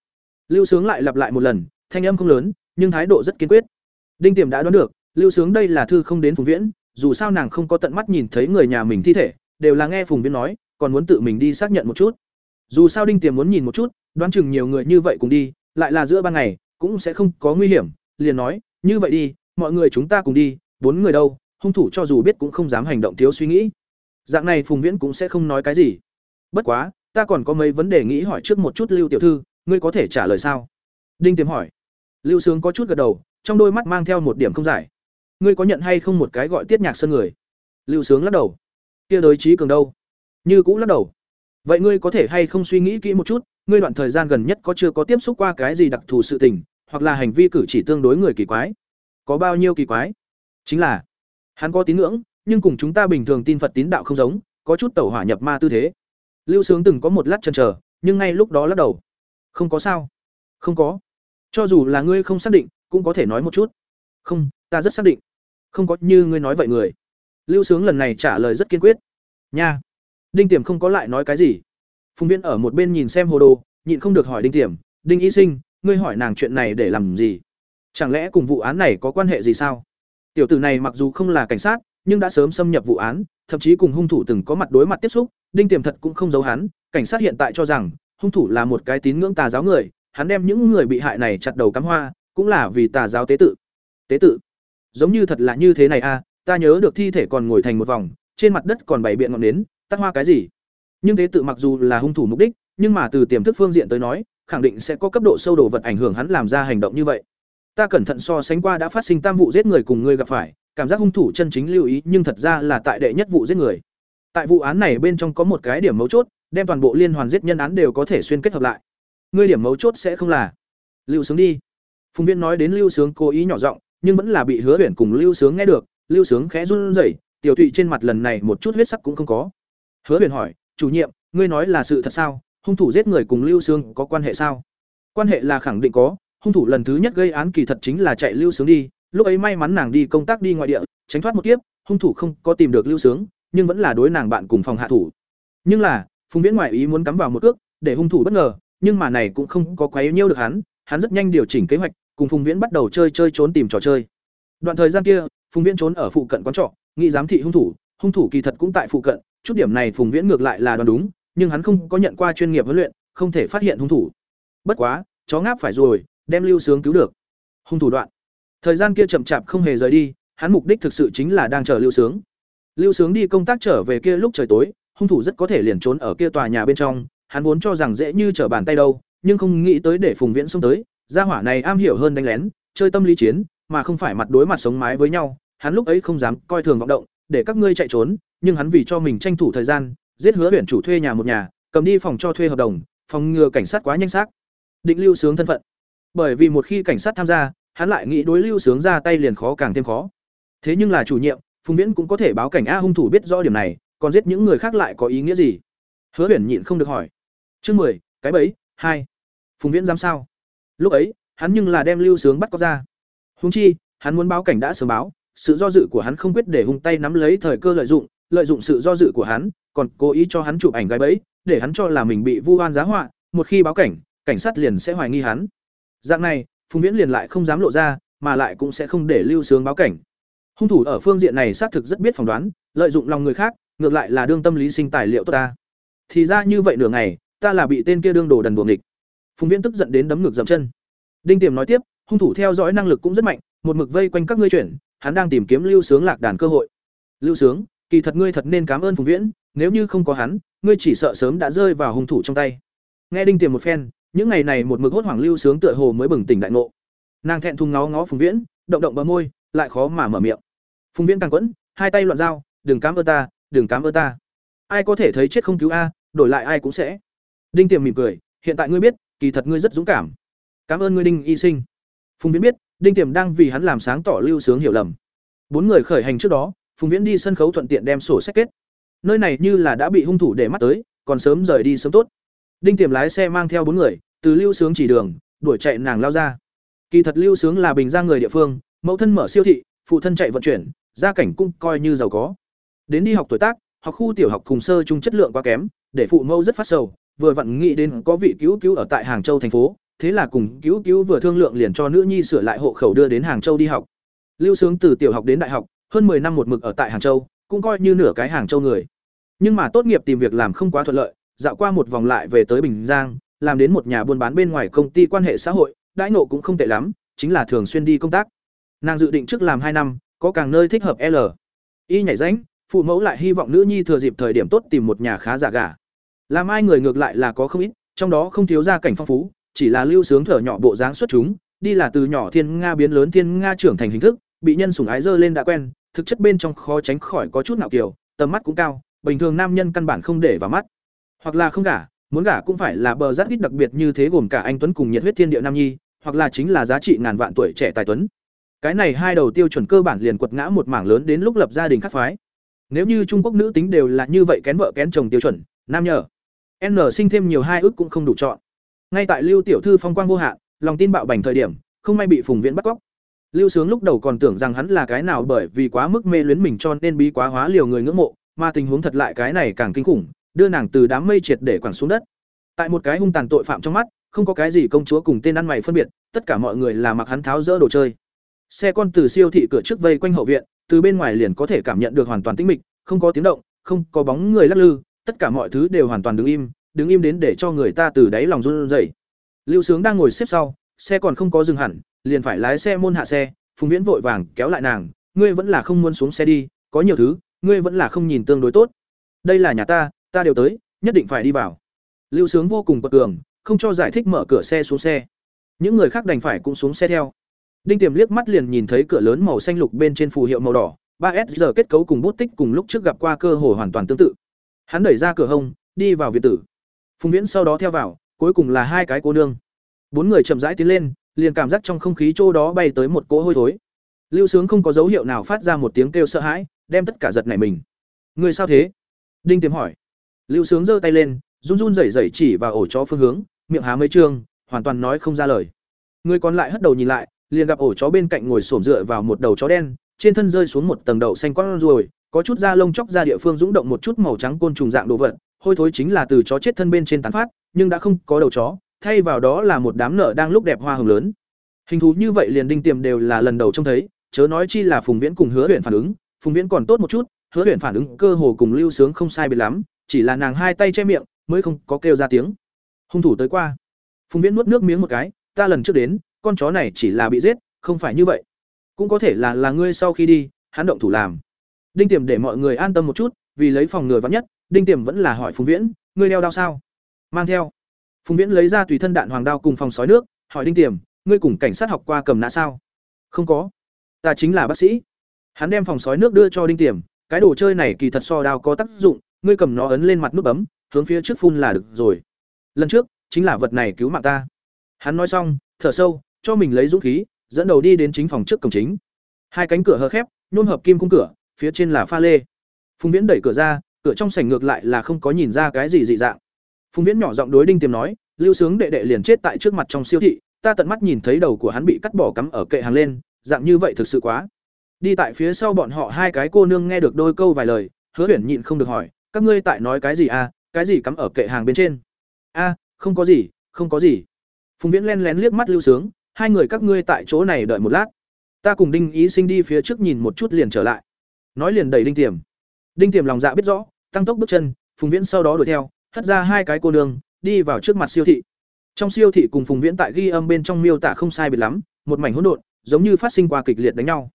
Lưu sướng lại lặp lại một lần, thanh âm không lớn, nhưng thái độ rất kiên quyết. Đinh tiềm đã đoán được, lưu sướng đây là thư không đến phùng viễn, dù sao nàng không có tận mắt nhìn thấy người nhà mình thi thể, đều là nghe phùng viễn nói còn muốn tự mình đi xác nhận một chút. Dù sao đinh tiềm muốn nhìn một chút, đoán chừng nhiều người như vậy cùng đi, lại là giữa ban ngày, cũng sẽ không có nguy hiểm, liền nói, như vậy đi, mọi người chúng ta cùng đi, bốn người đâu, hung thủ cho dù biết cũng không dám hành động thiếu suy nghĩ. Dạng này phùng viễn cũng sẽ không nói cái gì. Bất quá, ta còn có mấy vấn đề nghĩ hỏi trước một chút lưu tiểu thư, ngươi có thể trả lời sao? Đinh tiềm hỏi. Lưu sướng có chút gật đầu, trong đôi mắt mang theo một điểm không giải. Ngươi có nhận hay không một cái gọi tiết nhạc sân người? Lưu sướng lắc đầu. Kia đối trí cường đâu? Như cũ lắc đầu. Vậy ngươi có thể hay không suy nghĩ kỹ một chút, ngươi đoạn thời gian gần nhất có chưa có tiếp xúc qua cái gì đặc thù sự tình, hoặc là hành vi cử chỉ tương đối người kỳ quái? Có bao nhiêu kỳ quái? Chính là, hắn có tín ngưỡng, nhưng cùng chúng ta bình thường tin phật tín đạo không giống, có chút tẩu hỏa nhập ma tư thế. Lưu sướng từng có một lát chần chờ, nhưng ngay lúc đó lắc đầu. Không có sao. Không có. Cho dù là ngươi không xác định, cũng có thể nói một chút. Không, ta rất xác định. Không có như ngươi nói vậy người. Lưu sướng lần này trả lời rất kiên quyết. Nha đinh tiềm không có lại nói cái gì. Phùng Viễn ở một bên nhìn xem hồ đồ nhịn không được hỏi đinh tiềm đinh y sinh ngươi hỏi nàng chuyện này để làm gì? Chẳng lẽ cùng vụ án này có quan hệ gì sao? Tiểu tử này mặc dù không là cảnh sát nhưng đã sớm xâm nhập vụ án thậm chí cùng hung thủ từng có mặt đối mặt tiếp xúc đinh tiềm thật cũng không giấu hắn cảnh sát hiện tại cho rằng hung thủ là một cái tín ngưỡng tà giáo người hắn đem những người bị hại này chặt đầu cắm hoa cũng là vì tà giáo tế tự. Tế tự? Giống như thật là như thế này a à, ta nhớ được thi thể còn ngồi thành một vòng trên mặt đất còn bày biện ngọn nến tắt hoa cái gì? Nhưng tế tự mặc dù là hung thủ mục đích, nhưng mà từ tiềm thức phương diện tới nói, khẳng định sẽ có cấp độ sâu đồ vật ảnh hưởng hắn làm ra hành động như vậy. Ta cẩn thận so sánh qua đã phát sinh tam vụ giết người cùng ngươi gặp phải, cảm giác hung thủ chân chính lưu ý, nhưng thật ra là tại đệ nhất vụ giết người. Tại vụ án này bên trong có một cái điểm mấu chốt, đem toàn bộ liên hoàn giết nhân án đều có thể xuyên kết hợp lại. Ngươi điểm mấu chốt sẽ không là lưu sướng đi. Phùng viên nói đến lưu sướng cố ý nhỏ giọng, nhưng vẫn là bị hứa huyền cùng lưu sướng nghe được, lưu sướng khẽ run rẩy, tiểu thụy trên mặt lần này một chút huyết sắc cũng không có hứa huyền hỏi, chủ nhiệm, ngươi nói là sự thật sao? Hung thủ giết người cùng lưu sướng có quan hệ sao? Quan hệ là khẳng định có, hung thủ lần thứ nhất gây án kỳ thật chính là chạy lưu sướng đi. Lúc ấy may mắn nàng đi công tác đi ngoại địa, tránh thoát một kiếp, hung thủ không có tìm được lưu sướng, nhưng vẫn là đối nàng bạn cùng phòng hạ thủ. Nhưng là, phùng viễn ngoại ý muốn cắm vào một cước, để hung thủ bất ngờ, nhưng mà này cũng không có quấy nhiêu được hắn hắn rất nhanh điều chỉnh kế hoạch, cùng phùng viễn bắt đầu chơi chơi trốn tìm trò chơi. Đoạn thời gian kia, phùng viễn trốn ở phụ cận quán trọ, nghĩ giám thị hung thủ hung thủ kỳ thật cũng tại phụ cận chút điểm này phùng viễn ngược lại là đoán đúng, nhưng hắn không có nhận qua chuyên nghiệp huấn luyện, không thể phát hiện hung thủ. Bất quá, chó ngáp phải rồi, đem lưu sướng cứu được. Hung thủ đoạn. Thời gian kia chậm chạp không hề rời đi, hắn mục đích thực sự chính là đang chờ lưu sướng. Lưu sướng đi công tác trở về kia lúc trời tối, hung thủ rất có thể liền trốn ở kia tòa nhà bên trong, hắn vốn cho rằng dễ như trở bàn tay đâu, nhưng không nghĩ tới để phùng viễn xông tới, gia hỏa này am hiểu hơn đánh lén, chơi tâm lý chiến, mà không phải mặt đối mặt sống mái với nhau, hắn lúc ấy không dám coi thường vọng động, để các ngươi chạy trốn nhưng hắn vì cho mình tranh thủ thời gian, giết hứa huyện chủ thuê nhà một nhà, cầm đi phòng cho thuê hợp đồng, phòng ngừa cảnh sát quá nhanh xác. Định lưu sướng thân phận. Bởi vì một khi cảnh sát tham gia, hắn lại nghĩ đối lưu sướng ra tay liền khó càng thêm khó. Thế nhưng là chủ nhiệm, phùng viễn cũng có thể báo cảnh a hung thủ biết rõ điểm này, còn giết những người khác lại có ý nghĩa gì? Hứa huyền nhịn không được hỏi. Chương mười, cái bẫy, hai. Phùng viễn dám sao? Lúc ấy, hắn nhưng là đem lưu sướng bắt có ra. Húng chi, hắn muốn báo cảnh đã sớm báo, sự do dự của hắn không quyết để hung tay nắm lấy thời cơ lợi dụng lợi dụng sự do dự của hắn, còn cố ý cho hắn chụp ảnh gái bẫy, để hắn cho là mình bị vu oan giá họa, một khi báo cảnh cảnh sát liền sẽ hoài nghi hắn. Dạng này, phùng viễn liền lại không dám lộ ra, mà lại cũng sẽ không để lưu sướng báo cảnh. Hung thủ ở phương diện này xác thực rất biết phỏng đoán, lợi dụng lòng người khác, ngược lại là đương tâm lý sinh tài liệu tốt ta. Thì ra như vậy nửa ngày, ta là bị tên kia đương đồ đần buồng địch phùng viễn tức giận đến đấm ngược dậm chân. Đinh tiềm nói tiếp, hung thủ theo dõi năng lực cũng rất mạnh, một mực vây quanh các ngươi chuyển, hắn đang tìm kiếm lưu sướng lạc đàn cơ hội. Lưu sướng kỳ thật ngươi thật nên cảm ơn phùng viễn, nếu như không có hắn, ngươi chỉ sợ sớm đã rơi vào hung thủ trong tay. Nghe đinh tiềm một phen, những ngày này một mực hốt hoảng lưu sướng tựa hồ mới bừng tỉnh đại ngộ. Nàng thẹn thùng ngó ngó phùng viễn, động động bờ môi, lại khó mà mở miệng. Phùng viễn càng quẫn, hai tay loạn dao, đừng cám ơn ta, đừng cám ơn ta. Ai có thể thấy chết không cứu a, đổi lại ai cũng sẽ. Đinh tiềm mỉm cười, hiện tại ngươi biết, kỳ thật ngươi rất dũng cảm. Cảm ơn ngươi đinh y sinh. Phùng viễn biết, đinh tiềm đang vì hắn làm sáng tỏ lưu sướng hiểu lầm. Bốn người khởi hành trước đó phùng viễn đi sân khấu thuận tiện đem sổ sách kết. Nơi này như là đã bị hung thủ để mắt tới, còn sớm rời đi sớm tốt. Đinh tiềm lái xe mang theo bốn người, từ lưu sướng chỉ đường, đuổi chạy nàng lao ra. Kỳ thật lưu sướng là bình giang người địa phương, mẫu thân mở siêu thị, phụ thân chạy vận chuyển, gia cảnh cũng coi như giàu có. Đến đi học tuổi tác, học khu tiểu học cùng sơ trung chất lượng quá kém, để phụ mẫu rất phát sầu, vừa vặn nghĩ đến có vị cứu cứu ở tại hàng châu thành phố, thế là cùng cứu cứu vừa thương lượng liền cho nữ nhi sửa lại hộ khẩu đưa đến hàng châu đi học. Lưu sướng từ tiểu học đến đại học hơn 10 năm một mực ở tại hàng châu, cũng coi như nửa cái hàng châu người. Nhưng mà tốt nghiệp tìm việc làm không quá thuận lợi, dạo qua một vòng lại về tới bình giang, làm đến một nhà buôn bán bên ngoài công ty quan hệ xã hội, đãi nộ cũng không tệ lắm, chính là thường xuyên đi công tác. Nàng dự định trước làm hai năm, có càng nơi thích hợp l. Y nhảy ránh phụ mẫu lại hy vọng nữ nhi thừa dịp thời điểm tốt tìm một nhà khá giả gà. Làm ai người ngược lại là có không ít, trong đó không thiếu gia cảnh phong phú, chỉ là lưu sướng thở nhỏ bộ dáng xuất chúng, đi là từ nhỏ thiên nga biến lớn thiên nga trưởng thành hình thức, bị nhân sủng ái dơ lên đã quen thực chất bên trong khó tránh khỏi có chút nào kiều, tầm mắt cũng cao, bình thường nam nhân căn bản không để vào mắt. Hoặc là không gả, muốn gả cũng phải là bờ rát ít đặc biệt như thế gồm cả anh tuấn cùng nhiệt huyết thiên địa nam nhi, hoặc là chính là giá trị ngàn vạn tuổi trẻ tài tuấn. Cái này hai đầu tiêu chuẩn cơ bản liền quật ngã một mảng lớn đến lúc lập gia đình khác phái. Nếu như trung quốc nữ tính đều là như vậy kén vợ kén chồng tiêu chuẩn, nam nhờ, n sinh thêm nhiều hai ước cũng không đủ chọn. Ngay tại lưu tiểu thư phong quang vô hạn, lòng tin bạo bành thời điểm, không may bị phùng viễn bắt cóc lưu sướng lúc đầu còn tưởng rằng hắn là cái nào bởi vì quá mức mê luyến mình cho nên bí quá hóa liều người ngưỡng mộ, mà tình huống thật lại cái này càng kinh khủng, đưa nàng từ đám mây triệt để quẳng xuống đất. Tại một cái hung tàn tội phạm trong mắt, không có cái gì công chúa cùng tên ăn mày phân biệt, tất cả mọi người là mặc hắn tháo dỡ đồ chơi. Xe con từ siêu thị cửa trước vây quanh hậu viện, từ bên ngoài liền có thể cảm nhận được hoàn toàn tĩnh mịch, không có tiếng động, không có bóng người lắc lư, tất cả mọi thứ đều hoàn toàn đứng im đứng im đến để cho người ta từ đáy lòng run rẩy. Lưu sướng đang ngồi xếp sau, xe còn không có dừng hẳn liền phải lái xe môn hạ xe, phùng viễn vội vàng kéo lại nàng, ngươi vẫn là không muốn xuống xe đi, có nhiều thứ, ngươi vẫn là không nhìn tương đối tốt. Đây là nhà ta ta đều tới, nhất định phải đi vào. Lưu sướng vô cùng bật cường, không cho giải thích mở cửa xe xuống xe. Những người khác đành phải cũng xuống xe theo. Đinh tiềm liếc mắt liền nhìn thấy cửa lớn màu xanh lục bên trên phù hiệu màu đỏ, ba s giờ kết cấu cùng bút tích cùng lúc trước gặp qua cơ hồ hoàn toàn tương tự. Hắn đẩy ra cửa hông, đi vào việt tử. Phùng viễn sau đó theo vào, cuối cùng là hai cái cô nương. Bốn người chậm rãi tiến lên liền cảm giác trong không khí chỗ đó bay tới một cỗ hôi thối. Lưu sướng không có dấu hiệu nào phát ra một tiếng kêu sợ hãi, đem tất cả giật nảy mình. Người sao thế? Đinh tiềm hỏi. Lưu sướng giơ tay lên, run run rẩy rẩy chỉ vào ổ chó phương hướng, miệng há mấy trương, hoàn toàn nói không ra lời. Người còn lại hất đầu nhìn lại, liền gặp ổ chó bên cạnh ngồi xổm dựa vào một đầu chó đen, trên thân rơi xuống một tầng đậu xanh con ruồi, có chút da lông chóc ra địa phương rúng động một chút màu trắng côn trùng dạng đồ vật, hôi thối chính là từ chó chết thân bên trên tán phát, nhưng đã không có đầu chó thay vào đó là một đám nở đang lúc đẹp hoa hồng lớn. Hình thú như vậy liền đinh tiềm đều là lần đầu trông thấy, chớ nói chi là phùng viễn cùng hứa huyện phản ứng. Phùng viễn còn tốt một chút, hứa huyện phản ứng cơ hồ cùng lưu sướng không sai biệt lắm, chỉ là nàng hai tay che miệng, mới không có kêu ra tiếng. Hung thủ tới qua. Phùng viễn nuốt nước miếng một cái, ta lần trước đến, con chó này chỉ là bị giết, không phải như vậy. Cũng có thể là là ngươi sau khi đi, hắn động thủ làm. Đinh tiềm để mọi người an tâm một chút, vì lấy phòng ngừa vắng nhất, đinh tiềm vẫn là hỏi phùng viễn, ngươi đeo đao sao? Mang theo phùng viễn lấy ra tùy thân đạn hoàng đao cùng phòng sói nước, hỏi đinh tiềm, ngươi cùng cảnh sát học qua cầm nã sao? Không có. Ta chính là bác sĩ. Hắn đem phòng sói nước đưa cho đinh tiềm, cái đồ chơi này kỳ thật so đao có tác dụng, ngươi cầm nó ấn lên mặt nút bấm, hướng phía trước phun là được rồi. Lần trước, chính là vật này cứu mạng ta. Hắn nói xong, thở sâu, cho mình lấy dũng khí, dẫn đầu đi đến chính phòng trước cổng chính. Hai cánh cửa hờ khép nhôm hợp kim cung cửa, phía trên là pha lê. Phùng viễn đẩy cửa ra, cửa trong sảnh ngược lại là không có nhìn ra cái gì dị dạng phùng viễn nhỏ giọng đối đinh tiềm nói, lưu sướng đệ đệ liền chết tại trước mặt trong siêu thị, ta tận mắt nhìn thấy đầu của hắn bị cắt bỏ cắm ở kệ hàng lên, dạng như vậy thực sự quá. Đi tại phía sau bọn họ hai cái cô nương nghe được đôi câu vài lời, hứa huyền nhịn không được hỏi, các ngươi tại nói cái gì à? Cái gì cắm ở kệ hàng bên trên? A, không có gì, không có gì. Phùng viễn len lén liếc mắt lưu sướng, hai người các ngươi tại chỗ này đợi một lát. Ta cùng đinh ý sinh đi phía trước nhìn một chút liền trở lại. Nói liền đẩy đinh tiềm. Đinh tiềm lòng dạ biết rõ, tăng tốc bước chân, phùng viễn sau đó đuổi theo hất ra hai cái cô nương, đi vào trước mặt siêu thị. Trong siêu thị cùng phùng viễn tại ghi âm bên trong miêu tả không sai biệt lắm, một mảnh hỗn độn, giống như phát sinh qua kịch liệt đánh nhau.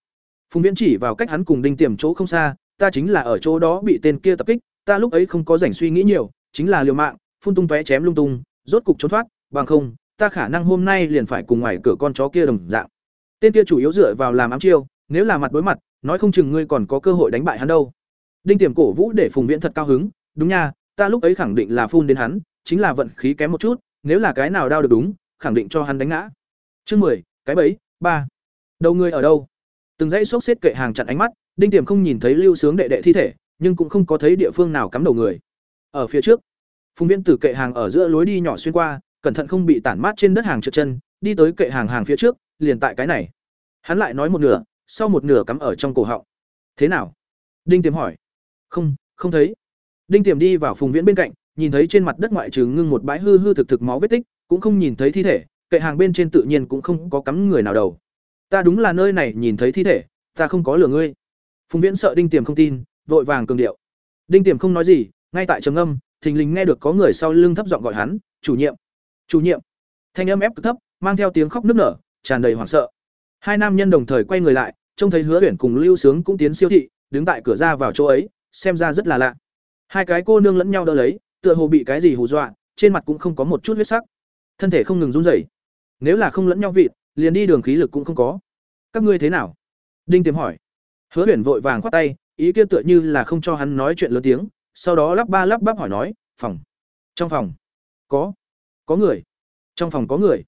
Phùng viễn chỉ vào cách hắn cùng đinh tiềm chỗ không xa, ta chính là ở chỗ đó bị tên kia tập kích, ta lúc ấy không có rảnh suy nghĩ nhiều, chính là liều mạng, phun tung tóe chém lung tung, rốt cục trốn thoát, bằng không, ta khả năng hôm nay liền phải cùng ngoài cửa con chó kia đồng dạng. Tên kia chủ yếu dựa vào làm ám chiêu, nếu là mặt đối mặt, nói không chừng ngươi còn có cơ hội đánh bại hắn đâu. Đinh tiềm cổ vũ để phùng viễn thật cao hứng, đúng nha ta lúc ấy khẳng định là phun đến hắn, chính là vận khí kém một chút, nếu là cái nào đao được đúng, khẳng định cho hắn đánh ngã. Chương mười, cái bẫy, ba. Đầu người ở đâu? Từng dãy xốc xếp kệ hàng chặn ánh mắt, đinh tiềm không nhìn thấy lưu sướng đệ đệ thi thể, nhưng cũng không có thấy địa phương nào cắm đầu người. Ở phía trước, phùng viễn từ kệ hàng ở giữa lối đi nhỏ xuyên qua, cẩn thận không bị tản mát trên đất hàng trượt chân, đi tới kệ hàng hàng phía trước, liền tại cái này. Hắn lại nói một nửa, sau một nửa cắm ở trong cổ họng. Thế nào? Đinh tiềm hỏi. Không không thấy đinh tiềm đi vào phùng viễn bên cạnh, nhìn thấy trên mặt đất ngoại trừ ngưng một bãi hư hư thực thực máu vết tích, cũng không nhìn thấy thi thể, kệ hàng bên trên tự nhiên cũng không có cắm người nào đầu. Ta đúng là nơi này nhìn thấy thi thể, ta không có lừa ngươi. Phùng viễn sợ đinh tiềm không tin, vội vàng cường điệu. Đinh tiềm không nói gì, ngay tại trầm âm thình lình nghe được có người sau lưng thấp giọng gọi hắn, chủ nhiệm chủ nhiệm. Thanh âm ép cực thấp, mang theo tiếng khóc nức nở, tràn đầy hoảng sợ. Hai nam nhân đồng thời quay người lại, trông thấy hứa uyển cùng lưu sướng cũng tiến siêu thị, đứng tại cửa ra vào chỗ ấy, xem ra rất là lạ hai cái cô nương lẫn nhau đỡ lấy, tựa hồ bị cái gì hù dọa, trên mặt cũng không có một chút huyết sắc. Thân thể không ngừng run rẩy. Nếu là không lẫn nhau vịt, liền đi đường khí lực cũng không có. Các ngươi thế nào? Đinh tiềm hỏi. Hứa uyển vội vàng khoát tay, ý kia tựa như là không cho hắn nói chuyện lớn tiếng, sau đó lắp ba lắp bắp hỏi nói, phòng. Trong phòng. Có. Có người. Trong phòng có người.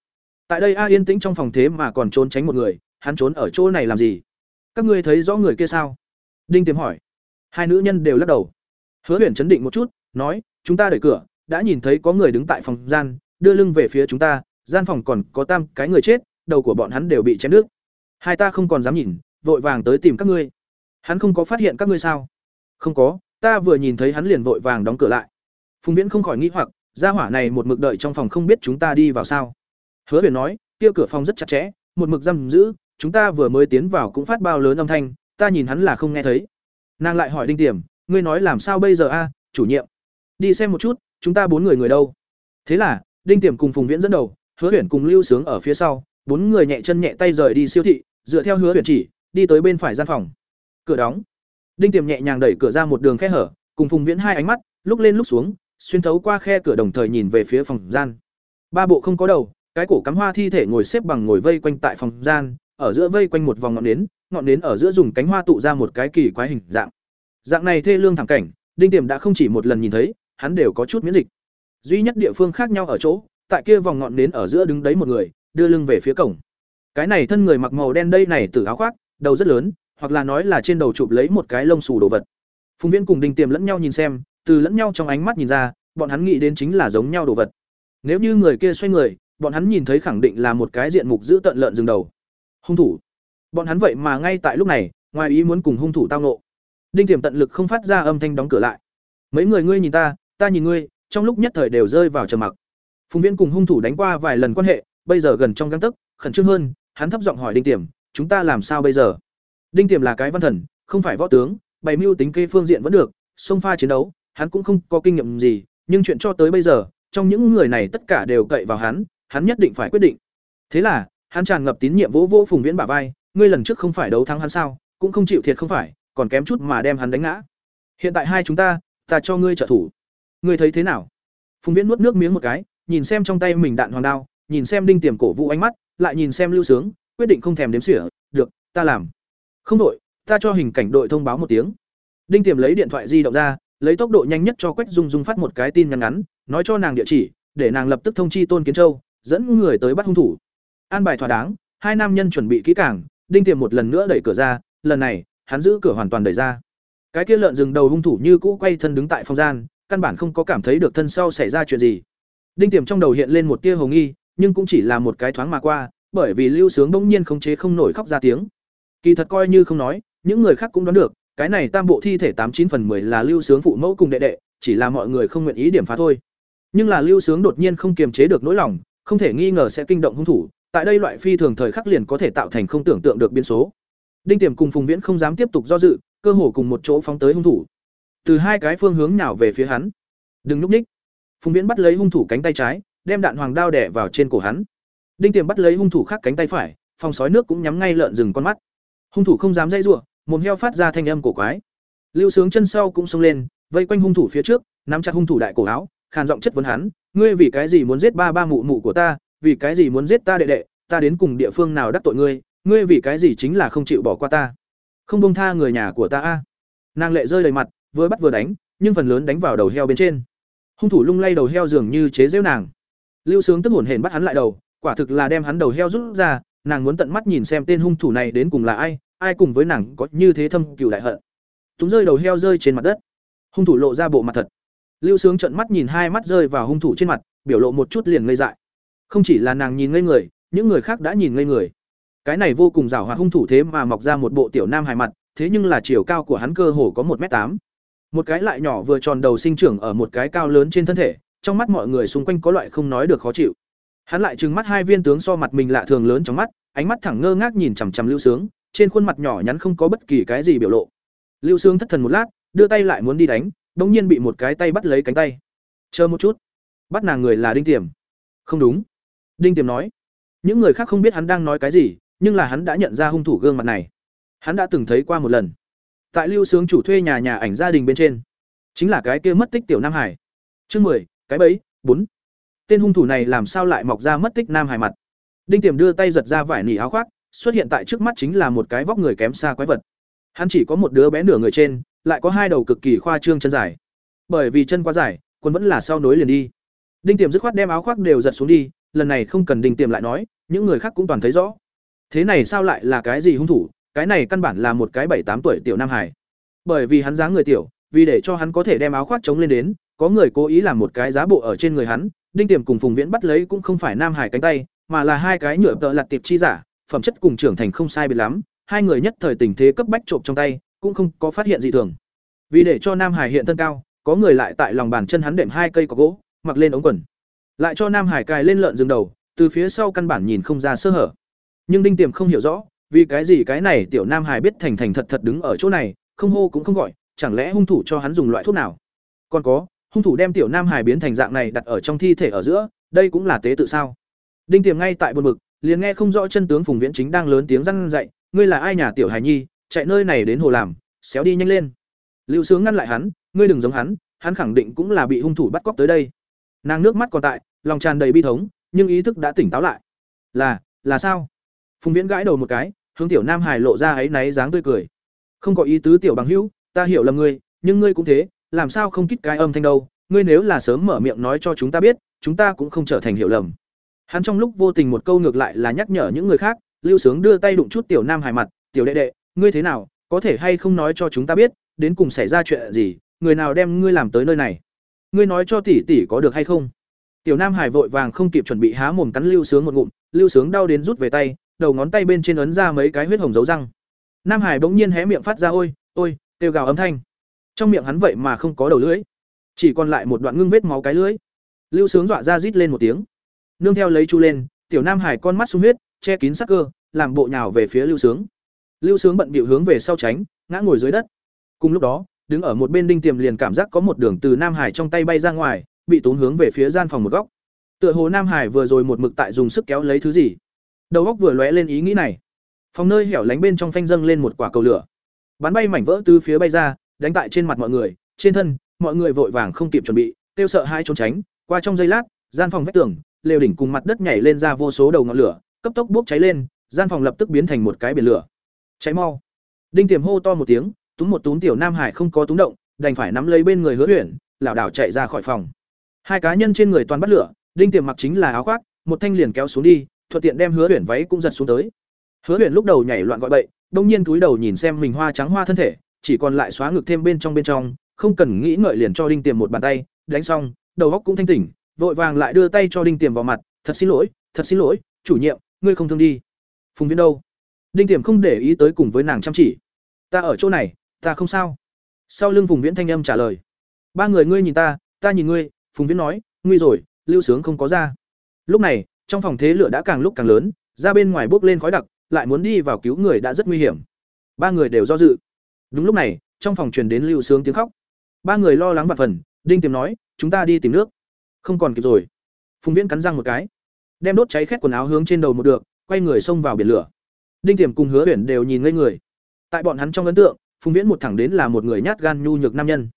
Tại đây a yên tĩnh trong phòng thế mà còn trốn tránh một người, hắn trốn ở chỗ này làm gì? Các ngươi thấy rõ người kia sao? Đinh tiềm hỏi. Hai nữ nhân đều lắc đầu hứa huyền chấn định một chút, nói, chúng ta đẩy cửa, đã nhìn thấy có người đứng tại phòng gian, đưa lưng về phía chúng ta, gian phòng còn có tam cái người chết, đầu của bọn hắn đều bị chém nước hai ta không còn dám nhìn, vội vàng tới tìm các ngươi. Hắn không có phát hiện các ngươi sao? Không có, ta vừa nhìn thấy hắn liền vội vàng đóng cửa lại. Phùng viễn không khỏi nghĩ hoặc, gia hỏa này một mực đợi trong phòng không biết chúng ta đi vào sao? Hứa huyền nói, kia cửa phòng rất chặt chẽ, một mực giam giữ, chúng ta vừa mới tiến vào cũng phát bao lớn âm thanh, ta nhìn hắn là không nghe thấy. Nàng lại hỏi đinh tiềm ngươi nói làm sao bây giờ a, chủ nhiệm? Đi xem một chút, chúng ta bốn người người đâu? Thế là, đinh tiềm cùng phùng viễn dẫn đầu, hứa huyền cùng lưu sướng ở phía sau, bốn người nhẹ chân nhẹ tay rời đi siêu thị, dựa theo hứa huyền chỉ, đi tới bên phải gian phòng. Cửa đóng. Đinh tiềm nhẹ nhàng đẩy cửa ra một đường khe hở, cùng phùng viễn hai ánh mắt, lúc lên lúc xuống, xuyên thấu qua khe cửa đồng thời nhìn về phía phòng gian. Ba bộ không có đầu, cái cổ cắm hoa thi thể ngồi xếp bằng ngồi vây quanh tại phòng gian, ở giữa vây quanh một vòng ngọn nến ngọn nến ở giữa dùng cánh hoa tụ ra một cái kỳ quái hình dạng dạng này thê lương thảm cảnh, đinh tiềm đã không chỉ một lần nhìn thấy, hắn đều có chút miễn dịch. Duy nhất địa phương khác nhau ở chỗ, tại kia vòng ngọn nến ở giữa đứng đấy một người, đưa lưng về phía cổng. Cái này thân người mặc màu đen đây này từ áo khoác, đầu rất lớn, hoặc là nói là trên đầu chụp lấy một cái lông xù đồ vật. Phùng viễn cùng đinh tiềm lẫn nhau nhìn xem, từ lẫn nhau trong ánh mắt nhìn ra, bọn hắn nghĩ đến chính là giống nhau đồ vật. Nếu như người kia xoay người, bọn hắn nhìn thấy khẳng định là một cái diện mục giữ tận lợn rừng đầu. Hung thủ. Bọn hắn vậy mà ngay tại lúc này, ngoài ý muốn cùng hung thủ tao nộ đinh tiềm tận lực không phát ra âm thanh đóng cửa lại. Mấy người ngươi nhìn ta ta nhìn ngươi, trong lúc nhất thời đều rơi vào trầm mặc. Phùng viễn cùng hung thủ đánh qua vài lần quan hệ, bây giờ gần trong găng tấc, khẩn trương hơn, hắn thấp giọng hỏi đinh tiềm, chúng ta làm sao bây giờ? Đinh tiềm là cái văn thần, không phải võ tướng, bày mưu tính kê phương diện vẫn được xông pha chiến đấu, hắn cũng không có kinh nghiệm gì, nhưng chuyện cho tới bây giờ, trong những người này tất cả đều cậy vào hắn hắn nhất định phải quyết định. Thế là, hắn tràn ngập tín nhiệm vỗ vỗ phùng viễn bả vai, ngươi lần trước không phải đấu thắng hắn sao, cũng không chịu thiệt không phải còn kém chút mà đem hắn đánh ngã. Hiện tại hai chúng ta ta cho ngươi trợ thủ. Ngươi thấy thế nào? Phùng viễn nuốt nước miếng một cái nhìn xem trong tay mình đạn hoàng đao nhìn xem đinh tiềm cổ vũ ánh mắt lại nhìn xem lưu sướng quyết định không thèm đếm xỉa được ta làm. Không đội ta cho hình cảnh đội thông báo một tiếng. Đinh tiềm lấy điện thoại di động ra lấy tốc độ nhanh nhất cho quách dung dung phát một cái tin nhắn ngắn nói cho nàng địa chỉ để nàng lập tức thông chi tôn kiến châu dẫn người tới bắt hung thủ. An bài thỏa đáng hai nam nhân chuẩn bị kỹ càng, đinh tiềm một lần nữa đẩy cửa ra, lần này, hắn giữ cửa hoàn toàn đẩy ra. Cái kia lợn rừng đầu hung thủ như cũ quay thân đứng tại phòng gian, căn bản không có cảm thấy được thân sau xảy ra chuyện gì. Đinh Tiềm trong đầu hiện lên một tia hồ nghi, nhưng cũng chỉ là một cái thoáng mà qua, bởi vì Lưu Sướng bỗng nhiên khống chế không nổi khóc ra tiếng. Kỳ thật coi như không nói, những người khác cũng đoán được, cái này tam bộ thi thể tám chín phần 10 là Lưu Sướng phụ mẫu cùng đệ đệ, chỉ là mọi người không nguyện ý điểm phá thôi. Nhưng là Lưu Sướng đột nhiên không kiềm chế được nỗi lòng, không thể nghi ngờ sẽ kinh động hung thủ, tại đây loại phi thường thời khắc liền có thể tạo thành không tưởng tượng được biến số. Đinh Tiềm cùng Phùng Viễn không dám tiếp tục do dự, cơ hồ cùng một chỗ phóng tới hung thủ. Từ hai cái phương hướng nhào về phía hắn. "Đừng lúc ních." Phùng Viễn bắt lấy hung thủ cánh tay trái, đem đạn hoàng đao đẻ vào trên cổ hắn. Đinh Tiềm bắt lấy hung thủ khác cánh tay phải, phòng sói nước cũng nhắm ngay lợn rừng con mắt. Hung thủ không dám dây rủa, mồm heo phát ra thanh âm cổ quái. Lưu Sướng chân sau cũng xông lên, vây quanh hung thủ phía trước, nắm chặt hung thủ đại cổ áo, khàn giọng chất vấn hắn, "Ngươi vì cái gì muốn giết ba ba mụ mụ của ta, vì cái gì muốn giết ta đệ đệ, ta đến cùng địa phương nào đắc tội ngươi, ngươi vì cái gì chính là không chịu bỏ qua ta? Không bông tha người nhà của ta a? Nàng lệ rơi đầy mặt, vừa bắt vừa đánh, nhưng phần lớn đánh vào đầu heo bên trên. Hung thủ lung lay đầu heo dường như chế rêu nàng. Lưu sướng tức hổn hển bắt hắn lại đầu, quả thực là đem hắn đầu heo rút ra, nàng muốn tận mắt nhìn xem tên hung thủ này đến cùng là ai ai cùng với nàng có như thế thâm cựu đại hận. Túng rơi đầu heo rơi trên mặt đất. Hung thủ lộ ra bộ mặt thật. Lưu sướng trận mắt nhìn hai mắt rơi vào hung thủ trên mặt, biểu lộ một chút liền ngây dại. Không chỉ là nàng nhìn ngây người, những người khác đã nhìn ngây người cái này vô cùng rào hoạt hung thủ thế mà mọc ra một bộ tiểu nam hài mặt, thế nhưng là chiều cao của hắn cơ hồ có một m tám. Một cái lại nhỏ vừa tròn đầu sinh trưởng ở một cái cao lớn trên thân thể, trong mắt mọi người xung quanh có loại không nói được khó chịu. Hắn lại trừng mắt hai viên tướng so mặt mình lạ thường lớn trong mắt, ánh mắt thẳng ngơ ngác nhìn chằm chằm Lưu Sướng, trên khuôn mặt nhỏ nhắn không có bất kỳ cái gì biểu lộ. Lưu Sướng thất thần một lát, đưa tay lại muốn đi đánh, bỗng nhiên bị một cái tay bắt lấy cánh tay. "Chờ một chút." Bắt nàng người là Đinh Tiềm. "Không đúng." Đinh Tiềm nói. Những người khác không biết hắn đang nói cái gì, nhưng là hắn đã nhận ra hung thủ gương mặt này. Hắn đã từng thấy qua một lần. Tại lưu sướng chủ thuê nhà nhà ảnh gia đình bên trên. Chính là cái kia mất tích tiểu nam hải. Chương mười, cái bẫy, bốn. Tên hung thủ này làm sao lại mọc ra mất tích nam hải mặt? Đinh tiềm đưa tay giật ra vải nỉ áo khoác, xuất hiện tại trước mắt chính là một cái vóc người kém xa quái vật. Hắn chỉ có một đứa bé nửa người trên, lại có hai đầu cực kỳ khoa trương chân dài. Bởi vì chân quá dài quân vẫn là sau nối liền đi. Đinh tiềm dứt khoát đem áo khoác đều giật xuống đi, lần này không cần đinh tiềm lại nói, những người khác cũng toàn thấy rõ. Thế này sao lại là cái gì hung thủ? Cái này căn bản là một cái bảy tám tuổi tiểu nam hải. Bởi vì hắn dáng người tiểu, vì để cho hắn có thể đem áo khoác chống lên đến, có người cố ý làm một cái giá bộ ở trên người hắn, Đinh Tiềm cùng Phùng Viễn bắt lấy cũng không phải nam hải cánh tay, mà là hai cái nhựa tợ lặt tiệp chi giả, phẩm chất cùng trưởng thành không sai biệt lắm, hai người nhất thời tình thế cấp bách trộm trong tay, cũng không có phát hiện gì thường. Vì để cho Nam Hải hiện thân cao, có người lại tại lòng bàn chân hắn đệm hai cây có gỗ, mặc lên ống quần. Lại cho Nam Hải cài lên lợn rừng đầu, từ phía sau căn bản nhìn không ra sơ hở nhưng đinh tiềm không hiểu rõ, vì cái gì cái này tiểu nam hải biết thành thành thật thật đứng ở chỗ này, không hô cũng không gọi, chẳng lẽ hung thủ cho hắn dùng loại thuốc nào? Còn có, hung thủ đem tiểu nam hải biến thành dạng này đặt ở trong thi thể ở giữa, đây cũng là tế tự sao? Đinh tiềm ngay tại buồn bực, liền nghe không rõ chân tướng phùng viễn chính đang lớn tiếng răn dậy ngươi là ai nhà tiểu hải nhi, chạy nơi này đến hồ làm, xéo đi nhanh lên. Lưu sướng ngăn lại hắn, ngươi đừng giống hắn hắn khẳng định cũng là bị hung thủ bắt cóc tới đây. Nàng nước mắt còn tại, lòng tràn đầy bi thống, nhưng ý thức đã tỉnh táo lại. Là là sao? Phùng viễn gãi đầu một cái, hướng tiểu nam hải lộ ra áy náy dáng tươi cười. Không có ý tứ tiểu bằng hữu, ta hiểu lầm ngươi, nhưng ngươi cũng thế, làm sao không kích cái âm thanh đâu, ngươi nếu là sớm mở miệng nói cho chúng ta biết, chúng ta cũng không trở thành hiểu lầm. Hắn trong lúc vô tình một câu ngược lại là nhắc nhở những người khác, lưu sướng đưa tay đụng chút tiểu nam hải mặt, tiểu đệ đệ, ngươi thế nào, có thể hay không nói cho chúng ta biết, đến cùng xảy ra chuyện gì, người nào đem ngươi làm tới nơi này? Ngươi nói cho tỷ tỷ có được hay không? Tiểu nam hải vội vàng không kịp chuẩn bị há mồm cắn lưu sướng một ngụm, lưu sướng đau đến rút về tay đầu ngón tay bên trên ấn ra mấy cái huyết hồng dấu răng. Nam hải bỗng nhiên hé miệng phát ra, ôi ôi, kêu gào âm thanh. Trong miệng hắn vậy mà không có đầu lưỡi, chỉ còn lại một đoạn ngưng vết máu cái lưỡi. Lưu sướng dọa ra rít lên một tiếng. Nương theo lấy chu lên, tiểu nam hải con mắt sung huyết, che kín sắc cơ, làm bộ nhào về phía lưu sướng. Lưu sướng bận bịu hướng về sau tránh, ngã ngồi dưới đất. Cùng lúc đó, đứng ở một bên đinh tiềm liền cảm giác có một đường từ nam hải trong tay bay ra ngoài, bị tốn hướng về phía gian phòng một góc. Tựa hồ nam hải vừa rồi một mực tại dùng sức kéo lấy thứ gì đầu góc vừa lóe lên ý nghĩ này. Phòng nơi hẻo lánh bên trong phanh dâng lên một quả cầu lửa. Bắn bay mảnh vỡ từ phía bay ra, đánh tại trên mặt mọi người. Trên thân, mọi người vội vàng không kịp chuẩn bị tiêu sợ hai trốn tránh. Qua trong giây lát, gian phòng vách tường, lều đỉnh cùng mặt đất nhảy lên ra vô số đầu ngọn lửa, cấp tốc bốc cháy lên, gian phòng lập tức biến thành một cái biển lửa. Cháy mau. Đinh tiềm hô to một tiếng, túm một túm tiểu nam hải không có túm động, đành phải nắm lấy bên người hứa huyền, lảo đảo chạy ra khỏi phòng. Hai cá nhân trên người toàn bắt lửa, đinh tiềm mặc chính là áo khoác, một thanh liền kéo xuống đi thuận tiện đem hứa huyền váy cũng giật xuống tới. Hứa huyền lúc đầu nhảy loạn gọi bậy, đông nhiên túi đầu nhìn xem mình hoa trắng hoa thân thể, chỉ còn lại xóa ngực thêm bên trong bên trong, không cần nghĩ ngợi liền cho đinh tiềm một bàn tay, đánh xong, đầu góc cũng thanh tỉnh, vội vàng lại đưa tay cho đinh tiềm vào mặt, thật xin lỗi, thật xin lỗi, chủ nhiệm, ngươi không thương đi. Phùng viễn đâu? Đinh tiềm không để ý tới cùng với nàng chăm chỉ. Ta ở chỗ này, ta không sao. Sau lưng phùng viễn thanh âm trả lời. Ba người ngươi nhìn ta ta nhìn ngươi. Phùng viễn nói, nguy rồi, lưu sướng không có ra. Lúc này trong phòng thế lửa đã càng lúc càng lớn, ra bên ngoài bốc lên khói đặc, lại muốn đi vào cứu người đã rất nguy hiểm. Ba người đều do dự. Đúng lúc này, trong phòng truyền đến lưu sướng tiếng khóc. Ba người lo lắng và phần, đinh tiềm nói, chúng ta đi tìm nước. Không còn kịp rồi. Phùng viễn cắn răng một cái. Đem đốt cháy khét quần áo hướng trên đầu một được, quay người xông vào biển lửa. Đinh tiềm cùng hứa tuyển đều nhìn ngây người. Tại bọn hắn trong ấn tượng, phùng viễn một thẳng đến là một người nhát gan nhu nhược nam nhân.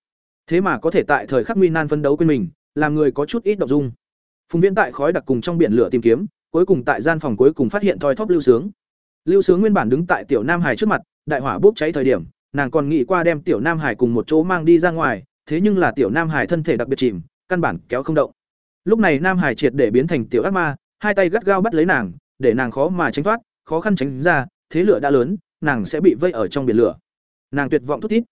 Thế mà có thể tại thời khắc nguy nan phân đấu quên mình, làm người có chút ít động dung phùng viễn tại khói đặc cùng trong biển lửa tìm kiếm, cuối cùng tại gian phòng cuối cùng phát hiện thoi thóp lưu sướng. Lưu sướng nguyên bản đứng tại tiểu nam hải trước mặt, đại hỏa bốc cháy thời điểm, nàng còn nghĩ qua đem tiểu nam hải cùng một chỗ mang đi ra ngoài, thế nhưng là tiểu nam hải thân thể đặc biệt chìm, căn bản kéo không động. Lúc này nam hải triệt để biến thành tiểu ác ma, hai tay gắt gao bắt lấy nàng, để nàng khó mà tránh thoát, khó khăn tránh ra, thế lửa đã lớn, nàng sẽ bị vây ở trong biển lửa. Nàng tuyệt vọng thút thít.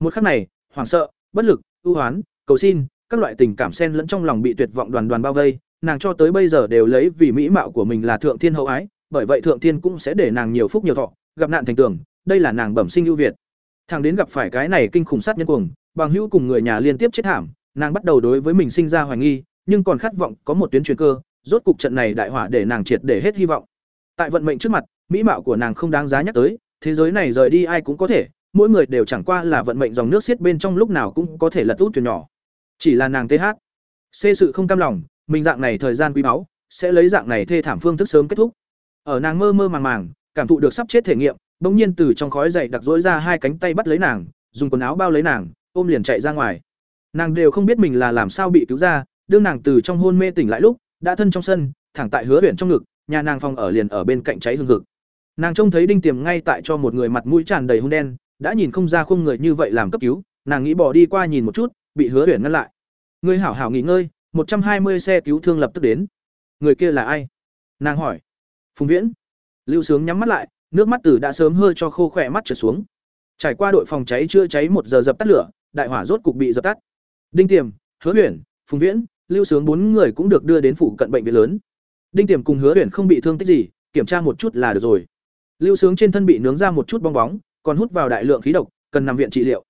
Một khắc này, hoảng sợ, bất lực, ưu hoán, cầu xin các loại tình cảm xen lẫn trong lòng bị tuyệt vọng đoàn đoàn bao vây, nàng cho tới bây giờ đều lấy vì mỹ mạo của mình là thượng thiên hậu ái, bởi vậy thượng thiên cũng sẽ để nàng nhiều phúc nhiều thọ, gặp nạn thành tường, đây là nàng bẩm sinh ưu việt. Thằng đến gặp phải cái này kinh khủng sát nhân cuồng, bằng hữu cùng người nhà liên tiếp chết thảm, nàng bắt đầu đối với mình sinh ra hoài nghi, nhưng còn khát vọng có một tuyến truyền cơ, rốt cục trận này đại hỏa để nàng triệt để hết hy vọng. Tại vận mệnh trước mặt, mỹ mạo của nàng không đáng giá nhắc tới, thế giới này rời đi ai cũng có thể, mỗi người đều chẳng qua là vận mệnh dòng nước xiết bên trong lúc nào cũng có thể lật út thuyền nhỏ chỉ là nàng th xê sự không cam lòng, mình dạng này thời gian quý báu, sẽ lấy dạng này thê thảm phương thức sớm kết thúc. Ở nàng mơ mơ màng màng, cảm thụ được sắp chết thể nghiệm, bỗng nhiên từ trong khói dậy đặc dỗi ra hai cánh tay bắt lấy nàng, dùng quần áo bao lấy nàng, ôm liền chạy ra ngoài. Nàng đều không biết mình là làm sao bị cứu ra, đương nàng từ trong hôn mê tỉnh lại lúc, đã thân trong sân, thẳng tại hứa huyện trong ngực, nhà nàng phòng ở liền ở bên cạnh cháy hương ngực. nàng trông thấy đinh tiềm ngay tại cho một người mặt mũi tràn đầy hung đen, đã nhìn không ra khung người như vậy làm cấp cứu, nàng nghĩ bỏ đi qua nhìn một chút bị hứa huyền ngăn lại. Ngươi hảo hảo nghỉ ngơi, một trăm hai mươi xe cứu thương lập tức đến. Người kia là ai? Nàng hỏi. Phùng viễn. Lưu sướng nhắm mắt lại, nước mắt từ đã sớm hơi cho khô khỏe mắt trở xuống. Trải qua đội phòng cháy chưa cháy một giờ dập tắt lửa, đại hỏa rốt cục bị dập tắt. Đinh tiềm, hứa huyền, phùng viễn, lưu sướng bốn người cũng được đưa đến phủ cận bệnh viện lớn. Đinh tiềm cùng hứa huyền không bị thương tích gì, kiểm tra một chút là được rồi. Lưu sướng trên thân bị nướng ra một chút bong bóng, còn hút vào đại lượng khí độc, cần nằm viện trị liệu.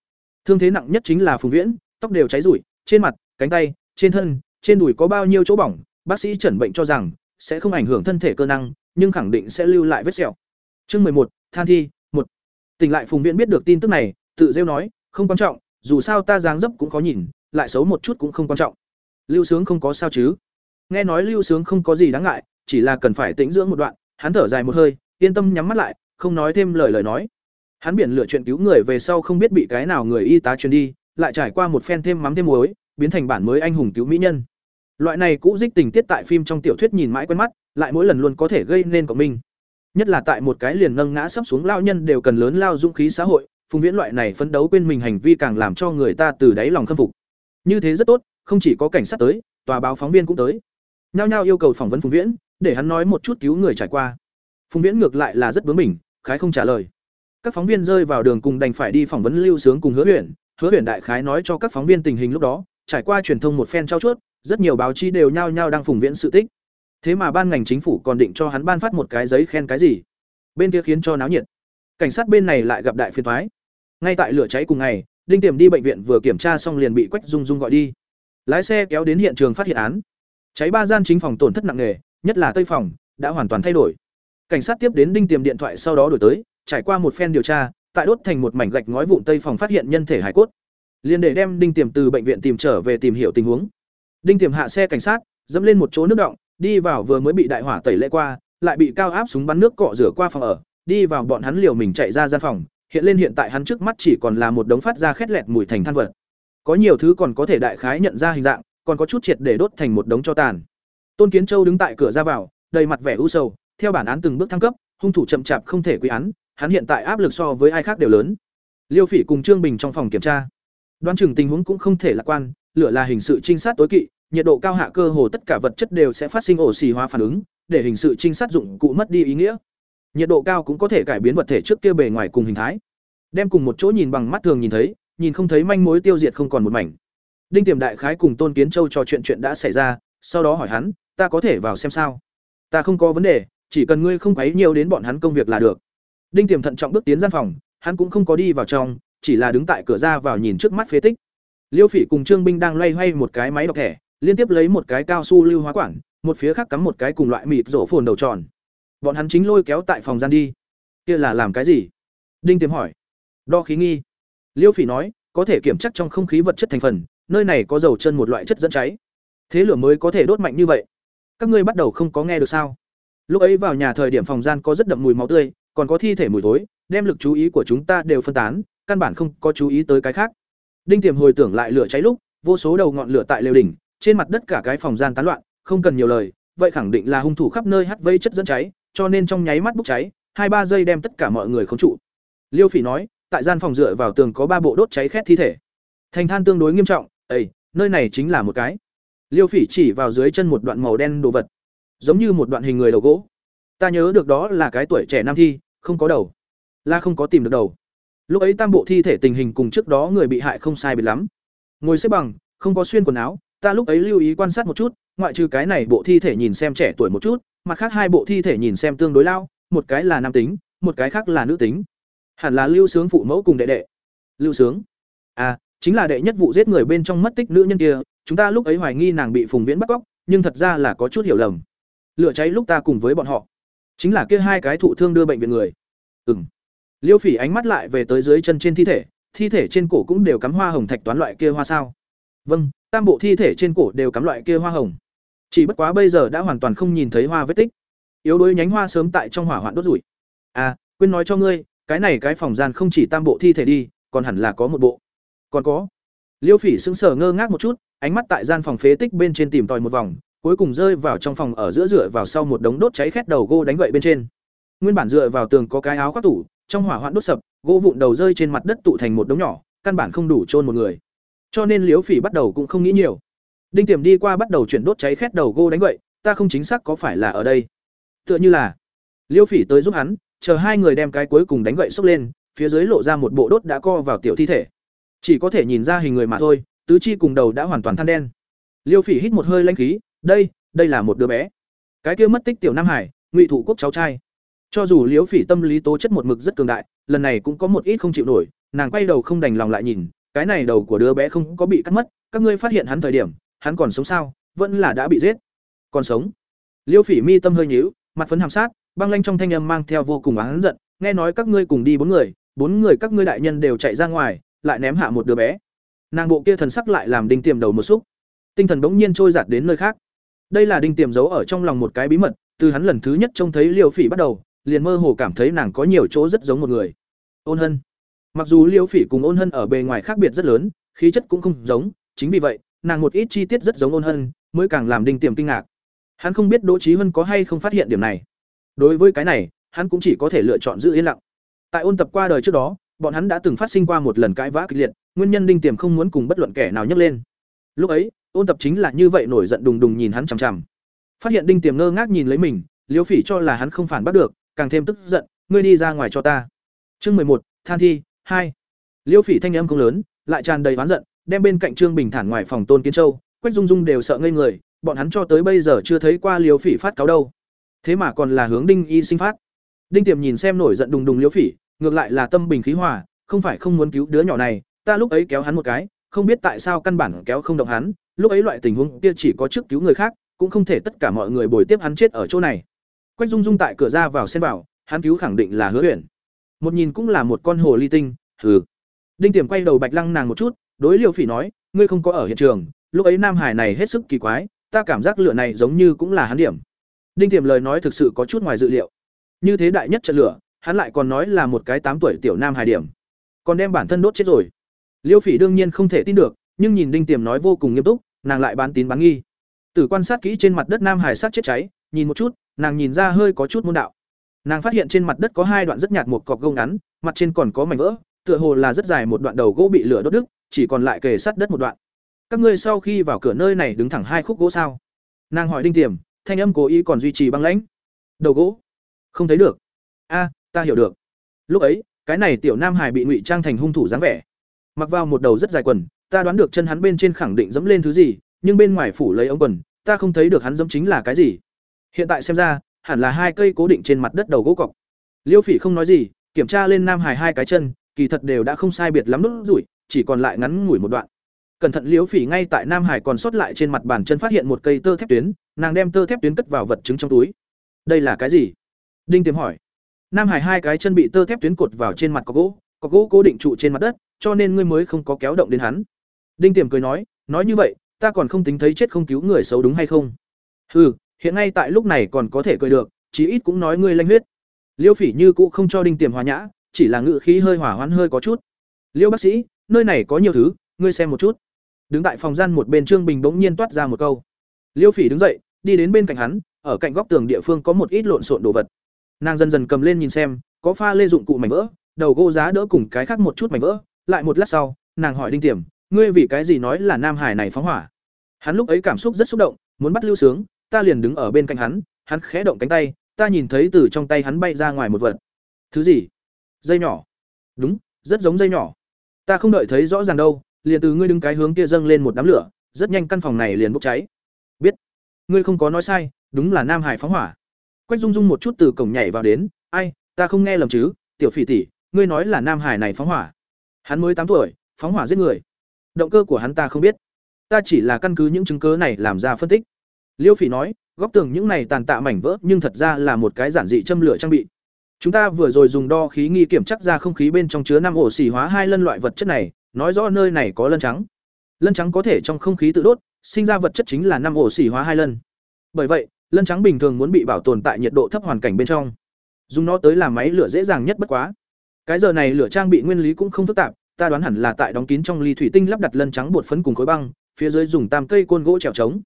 Thương thế nặng nhất chính là phùng viễn tóc đều cháy rủi trên mặt, cánh tay, trên thân, trên đùi có bao nhiêu chỗ bỏng, bác sĩ chẩn bệnh cho rằng sẽ không ảnh hưởng thân thể cơ năng, nhưng khẳng định sẽ lưu lại vết sẹo. Chương mười một, than thi, một. Tỉnh lại phùng viễn biết được tin tức này, tự rêu nói, không quan trọng, dù sao ta dáng dấp cũng có nhìn, lại xấu một chút cũng không quan trọng. Lưu sướng không có sao chứ? Nghe nói lưu sướng không có gì đáng ngại, chỉ là cần phải tĩnh dưỡng một đoạn, hắn thở dài một hơi, yên tâm nhắm mắt lại, không nói thêm lời lời nói. Hắn biển lựa chuyện cứu người về sau không biết bị cái nào người y tá truyền đi lại trải qua một phen thêm mắm thêm muối, biến thành bản mới anh hùng cứu mỹ nhân. Loại này cũ dích tình tiết tại phim trong tiểu thuyết nhìn mãi quen mắt, lại mỗi lần luôn có thể gây nên cộng minh. Nhất là tại một cái liền nâng ngã sắp xuống lao nhân đều cần lớn lao dũng khí xã hội, phùng viễn loại này phấn đấu quên mình hành vi càng làm cho người ta từ đáy lòng khâm phục. Như thế rất tốt, không chỉ có cảnh sát tới, tòa báo phóng viên cũng tới. Nhao nhao yêu cầu phỏng vấn phùng viễn, để hắn nói một chút cứu người trải qua. Phùng viễn ngược lại là rất bướng bỉnh, khái không trả lời. Các phóng viên rơi vào đường cùng đành phải đi phỏng vấn lưu sướng cùng hứa huyện hứa Huyền đại khái nói cho các phóng viên tình hình lúc đó, trải qua truyền thông một phen trao chuốt, rất nhiều báo chí đều nhao nhao đang phùng viễn sự tích. Thế mà ban ngành chính phủ còn định cho hắn ban phát một cái giấy khen cái gì? Bên kia khiến cho náo nhiệt. Cảnh sát bên này lại gặp đại phiền thoái ngay tại lửa cháy cùng ngày, đinh tiềm đi bệnh viện vừa kiểm tra xong liền bị quách dung dung gọi đi. Lái xe kéo đến hiện trường phát hiện án. Cháy ba gian chính phòng tổn thất nặng nề, nhất là tây phòng, đã hoàn toàn thay đổi. Cảnh sát tiếp đến đinh tiềm điện thoại sau đó đổi tới, trải qua một phen điều tra tại đốt thành một mảnh gạch ngói vụn tây phòng phát hiện nhân thể hải cốt. Liền để đem đinh tiềm từ bệnh viện tìm trở về tìm hiểu tình huống. Đinh tiềm hạ xe cảnh sát, dẫm lên một chỗ nước động, đi vào vừa mới bị đại hỏa tẩy lễ qua, lại bị cao áp súng bắn nước cọ rửa qua phòng ở, đi vào bọn hắn liều mình chạy ra gian phòng, hiện lên hiện tại hắn trước mắt chỉ còn là một đống phát ra khét lẹt mùi thành than vật. Có nhiều thứ còn có thể đại khái nhận ra hình dạng, còn có chút triệt để đốt thành một đống cho tàn. Tôn kiến châu đứng tại cửa ra vào, đầy mặt vẻ u sầu, theo bản án từng bước thăng cấp, hung thủ chậm chạp không thể quy án hắn hiện tại áp lực so với ai khác đều lớn. Liêu phỉ cùng trương bình trong phòng kiểm tra. Đoán chừng tình huống cũng không thể lạc quan, lửa là hình sự trinh sát tối kỵ, nhiệt độ cao hạ cơ hồ tất cả vật chất đều sẽ phát sinh ổ xì hóa phản ứng, để hình sự trinh sát dụng cụ mất đi ý nghĩa. Nhiệt độ cao cũng có thể cải biến vật thể trước kia bề ngoài cùng hình thái. Đem cùng một chỗ nhìn bằng mắt thường nhìn thấy, nhìn không thấy manh mối tiêu diệt không còn một mảnh. Đinh tiềm đại khái cùng tôn kiến châu trò chuyện chuyện đã xảy ra, sau đó hỏi hắn, ta có thể vào xem sao? Ta không có vấn đề, chỉ cần ngươi không quấy nhiều đến bọn hắn công việc là được đinh tiềm thận trọng bước tiến gian phòng, hắn cũng không có đi vào trong, chỉ là đứng tại cửa ra vào nhìn trước mắt phế tích. Liêu phỉ cùng trương binh đang loay hoay một cái máy đọc thẻ, liên tiếp lấy một cái cao su lưu hóa quản, một phía khác cắm một cái cùng loại mịt rổ phồn đầu tròn. Bọn hắn chính lôi kéo tại phòng gian đi. Kia là làm cái gì? Đinh tiềm hỏi. Đo khí nghi. Liêu phỉ nói, có thể kiểm chắc trong không khí vật chất thành phần, nơi này có dầu chân một loại chất dẫn cháy. Thế lửa mới có thể đốt mạnh như vậy. Các ngươi bắt đầu không có nghe được sao? Lúc ấy vào nhà thời điểm phòng gian có rất đậm mùi máu tươi còn có thi thể mùi thối, đem lực chú ý của chúng ta đều phân tán, căn bản không có chú ý tới cái khác. Đinh tiềm hồi tưởng lại lửa cháy lúc, vô số đầu ngọn lửa tại lều đỉnh, trên mặt đất cả cái phòng gian tán loạn, không cần nhiều lời, vậy khẳng định là hung thủ khắp nơi hắt vây chất dẫn cháy, cho nên trong nháy mắt bốc cháy, hai ba giây đem tất cả mọi người khống trụ. Liêu phỉ nói, tại gian phòng dựa vào tường có ba bộ đốt cháy khét thi thể. Thành than tương đối nghiêm trọng ây nơi này chính là một cái. Liêu phỉ chỉ vào dưới chân một đoạn màu đen đồ vật, giống như một đoạn hình người đầu gỗ. Ta nhớ được đó là cái tuổi trẻ nam thi không có đầu. Là không có tìm được đầu. Lúc ấy tam bộ thi thể tình hình cùng trước đó người bị hại không sai biệt lắm. Ngồi xếp bằng, không có xuyên quần áo, ta lúc ấy lưu ý quan sát một chút, ngoại trừ cái này bộ thi thể nhìn xem trẻ tuổi một chút, mặt khác hai bộ thi thể nhìn xem tương đối lao, một cái là nam tính, một cái khác là nữ tính. Hẳn là lưu sướng phụ mẫu cùng đệ đệ. Lưu sướng? À chính là đệ nhất vụ giết người bên trong mất tích nữ nhân kia, chúng ta lúc ấy hoài nghi nàng bị phùng viễn bắt cóc, nhưng thật ra là có chút hiểu lầm. Lửa cháy lúc ta cùng với bọn họ chính là kia hai cái thụ thương đưa bệnh viện người. Ừng liêu phỉ ánh mắt lại về tới dưới chân trên thi thể thi thể trên cổ cũng đều cắm hoa hồng thạch toán loại kia hoa sao. Vâng tam bộ thi thể trên cổ đều cắm loại kia hoa hồng. Chỉ bất quá bây giờ đã hoàn toàn không nhìn thấy hoa vết tích. Yếu đuối nhánh hoa sớm tại trong hỏa hoạn đốt rủi. À quên nói cho ngươi, cái này cái phòng gian không chỉ tam bộ thi thể đi, còn hẳn là có một bộ. Còn có. Liêu phỉ sững sờ ngơ ngác một chút, ánh mắt tại gian phòng phế tích bên trên tìm tòi một vòng cuối cùng rơi vào trong phòng ở giữa dựa vào sau một đống đốt cháy khét đầu gỗ đánh gậy bên trên. Nguyên bản dựa vào tường có cái áo khoác tủ, trong hỏa hoạn đốt sập, gỗ vụn đầu rơi trên mặt đất tụ thành một đống nhỏ, căn bản không đủ chôn một người. Cho nên liếu phỉ bắt đầu cũng không nghĩ nhiều. Đinh tiềm đi qua bắt đầu chuyển đốt cháy khét đầu gỗ đánh gậy, ta không chính xác có phải là ở đây. Tựa như là liêu phỉ tới giúp hắn, chờ hai người đem cái cuối cùng đánh gậy xốc lên, phía dưới lộ ra một bộ đốt đã co vào tiểu thi thể. Chỉ có thể nhìn ra hình người mà thôi, tứ chi cùng đầu đã hoàn toàn than đen. Liêu phỉ hít một hơi lanh khí đây đây là một đứa bé. Cái kia mất tích tiểu nam hải, ngụy thủ quốc cháu trai. Cho dù liêu phỉ tâm lý tố chất một mực rất cường đại, lần này cũng có một ít không chịu nổi, nàng quay đầu không đành lòng lại nhìn, cái này đầu của đứa bé không có bị cắt mất, các ngươi phát hiện hắn thời điểm, hắn còn sống sao, vẫn là đã bị giết. Còn sống. Liêu phỉ mi tâm hơi nhíu, mặt phấn hàm sát, băng lanh trong thanh âm mang theo vô cùng oán giận, nghe nói các ngươi cùng đi bốn người bốn người các ngươi đại nhân đều chạy ra ngoài, lại ném hạ một đứa bé. Nàng bộ kia thần sắc lại làm đinh tiềm đầu một xúc. Tinh thần bỗng nhiên trôi giạt đến nơi khác đây là đinh tiềm giấu ở trong lòng một cái bí mật, từ hắn lần thứ nhất trông thấy liêu phỉ bắt đầu, liền mơ hồ cảm thấy nàng có nhiều chỗ rất giống một người. Ôn hân. Mặc dù liêu phỉ cùng ôn hân ở bề ngoài khác biệt rất lớn, khí chất cũng không giống, chính vì vậy, nàng một ít chi tiết rất giống ôn hân, mới càng làm đinh tiềm kinh ngạc. Hắn không biết đỗ Chí hân có hay không phát hiện điểm này. Đối với cái này, hắn cũng chỉ có thể lựa chọn giữ yên lặng. Tại ôn tập qua đời trước đó, bọn hắn đã từng phát sinh qua một lần cãi vã kịch liệt, nguyên nhân đinh tiềm không muốn cùng bất luận kẻ nào nhấc lên. Lúc ấy ôn tập chính là như vậy nổi giận đùng đùng nhìn hắn chằm chằm. Phát hiện đinh tiềm ngơ ngác nhìn lấy mình liêu phỉ cho là hắn không phản bắt được, càng thêm tức giận, ngươi đi ra ngoài cho ta. Chương mười một, than thi, hai. Liêu phỉ thanh âm không lớn, lại tràn đầy oán giận, đem bên cạnh trương bình thản ngoài phòng tôn kiến châu, quách dung dung đều sợ ngây người, bọn hắn cho tới bây giờ chưa thấy qua liêu phỉ phát cáo đâu. Thế mà còn là hướng đinh y sinh phát. Đinh tiềm nhìn xem nổi giận đùng đùng liêu phỉ, ngược lại là tâm bình khí hòa, không phải không muốn cứu đứa nhỏ này, ta lúc ấy kéo hắn một cái, không biết tại sao căn bản kéo không động hắn lúc ấy loại tình huống kia chỉ có trước cứu người khác, cũng không thể tất cả mọi người bồi tiếp hắn chết ở chỗ này. Quách dung dung tại cửa ra vào xem vào, hắn cứu khẳng định là hứa huyền một nhìn cũng là một con hồ ly tinh, hừ. Đinh tiềm quay đầu bạch lăng nàng một chút, đối liêu phỉ nói, ngươi không có ở hiện trường, lúc ấy nam hải này hết sức kỳ quái, ta cảm giác lửa này giống như cũng là hắn điểm. Đinh tiềm lời nói thực sự có chút ngoài dự liệu. Như thế đại nhất trận lửa, hắn lại còn nói là một cái tám tuổi tiểu nam hải điểm. Còn đem bản thân đốt chết rồi. Liêu phỉ đương nhiên không thể tin được nhưng nhìn đinh tiềm nói vô cùng nghiêm túc nàng lại bán tín bán nghi từ quan sát kỹ trên mặt đất nam hải sát chết cháy nhìn một chút nàng nhìn ra hơi có chút môn đạo nàng phát hiện trên mặt đất có hai đoạn rất nhạt một cọc gông ngắn mặt trên còn có mảnh vỡ tựa hồ là rất dài một đoạn đầu gỗ bị lửa đốt đứt chỉ còn lại kề sát đất một đoạn các ngươi sau khi vào cửa nơi này đứng thẳng hai khúc gỗ sao nàng hỏi đinh tiềm thanh âm cố ý còn duy trì băng lãnh. Đầu gỗ, không thấy được. A, ta hiểu được. Lúc ấy, cái này tiểu nam hải bị ngụy trang thành hung thủ dáng vẻ. Mặc vào một đầu rất dài quần, ta đoán được chân hắn bên trên khẳng định dẫm lên thứ gì, nhưng bên ngoài phủ lấy ống quần, ta không thấy được hắn dẫm chính là cái gì. Hiện tại xem ra, hẳn là hai cây cố định trên mặt đất đầu gỗ cọc. Liêu Phỉ không nói gì, kiểm tra lên Nam Hải hai cái chân, kỳ thật đều đã không sai biệt lắm đốt rủi, chỉ còn lại ngắn ngủi một đoạn. Cẩn thận Liêu Phỉ ngay tại Nam Hải còn sót lại trên mặt bàn chân phát hiện một cây tơ thép tuyến, nàng đem tơ thép tuyến cất vào vật chứng trong túi. Đây là cái gì? Đinh Tiềm hỏi. Nam Hải hai cái chân bị tơ thép tuyến cột vào trên mặt có gỗ, có gỗ cố định trụ trên mặt đất, cho nên ngươi mới không có kéo động đến hắn. Đinh Tiềm cười nói, nói như vậy, ta còn không tính thấy chết không cứu người xấu đúng hay không? Hừ, hiện ngay tại lúc này còn có thể cười được, chí ít cũng nói ngươi lanh huyết. Liêu Phỉ như cũ không cho Đinh Tiềm hòa nhã, chỉ là ngự khí hơi hỏa hoãn hơi có chút. Liêu bác sĩ, nơi này có nhiều thứ, ngươi xem một chút. Đứng tại phòng gian một bên Trương Bình bỗng nhiên toát ra một câu. Liêu Phỉ đứng dậy, đi đến bên cạnh hắn, ở cạnh góc tường địa phương có một ít lộn xộn đồ vật. Nàng dần dần cầm lên nhìn xem, có pha lê dụng cụ mảnh vỡ, đầu gỗ giá đỡ cùng cái khác một chút mảnh vỡ, lại một lát sau, nàng hỏi Đinh Tiềm, ngươi vì cái gì nói là Nam Hải này phóng hỏa? Hắn lúc ấy cảm xúc rất xúc động, muốn bắt Lưu Sướng, ta liền đứng ở bên cạnh hắn, hắn khẽ động cánh tay, ta nhìn thấy từ trong tay hắn bay ra ngoài một vật. Thứ gì? Dây nhỏ. Đúng, rất giống dây nhỏ. Ta không đợi thấy rõ ràng đâu, liền từ ngươi đứng cái hướng kia dâng lên một đám lửa, rất nhanh căn phòng này liền bốc cháy. Biết. Ngươi không có nói sai, đúng là Nam Hải phóng hỏa. Quách Dung Dung một chút từ cổng nhảy vào đến, "Ai, ta không nghe lầm chứ, tiểu phỉ tỷ, ngươi nói là Nam Hải này phóng hỏa?" Hắn mới tám tuổi, phóng hỏa giết người. Động cơ của hắn ta không biết. Ta chỉ là căn cứ những chứng cứ này làm ra phân tích. Liêu Phỉ nói, góc tường những này tàn tạ mảnh vỡ, nhưng thật ra là một cái giản dị châm lửa trang bị. Chúng ta vừa rồi dùng đo khí nghi kiểm chắc ra không khí bên trong chứa năm ổ xỉ hóa hai lân loại vật chất này, nói rõ nơi này có lân trắng. Lân trắng có thể trong không khí tự đốt, sinh ra vật chất chính là năm ổ xỉ hóa hai lân. Bởi vậy, lân trắng bình thường muốn bị bảo tồn tại nhiệt độ thấp hoàn cảnh bên trong. Dùng nó tới làm máy lửa dễ dàng nhất bất quá. Cái giờ này lửa trang bị nguyên lý cũng không phức tạp, ta đoán hẳn là tại đóng kín trong ly thủy tinh lắp đặt lân trắng bột phấn cùng khối băng, phía dưới dùng tam cây côn gỗ trèo trống.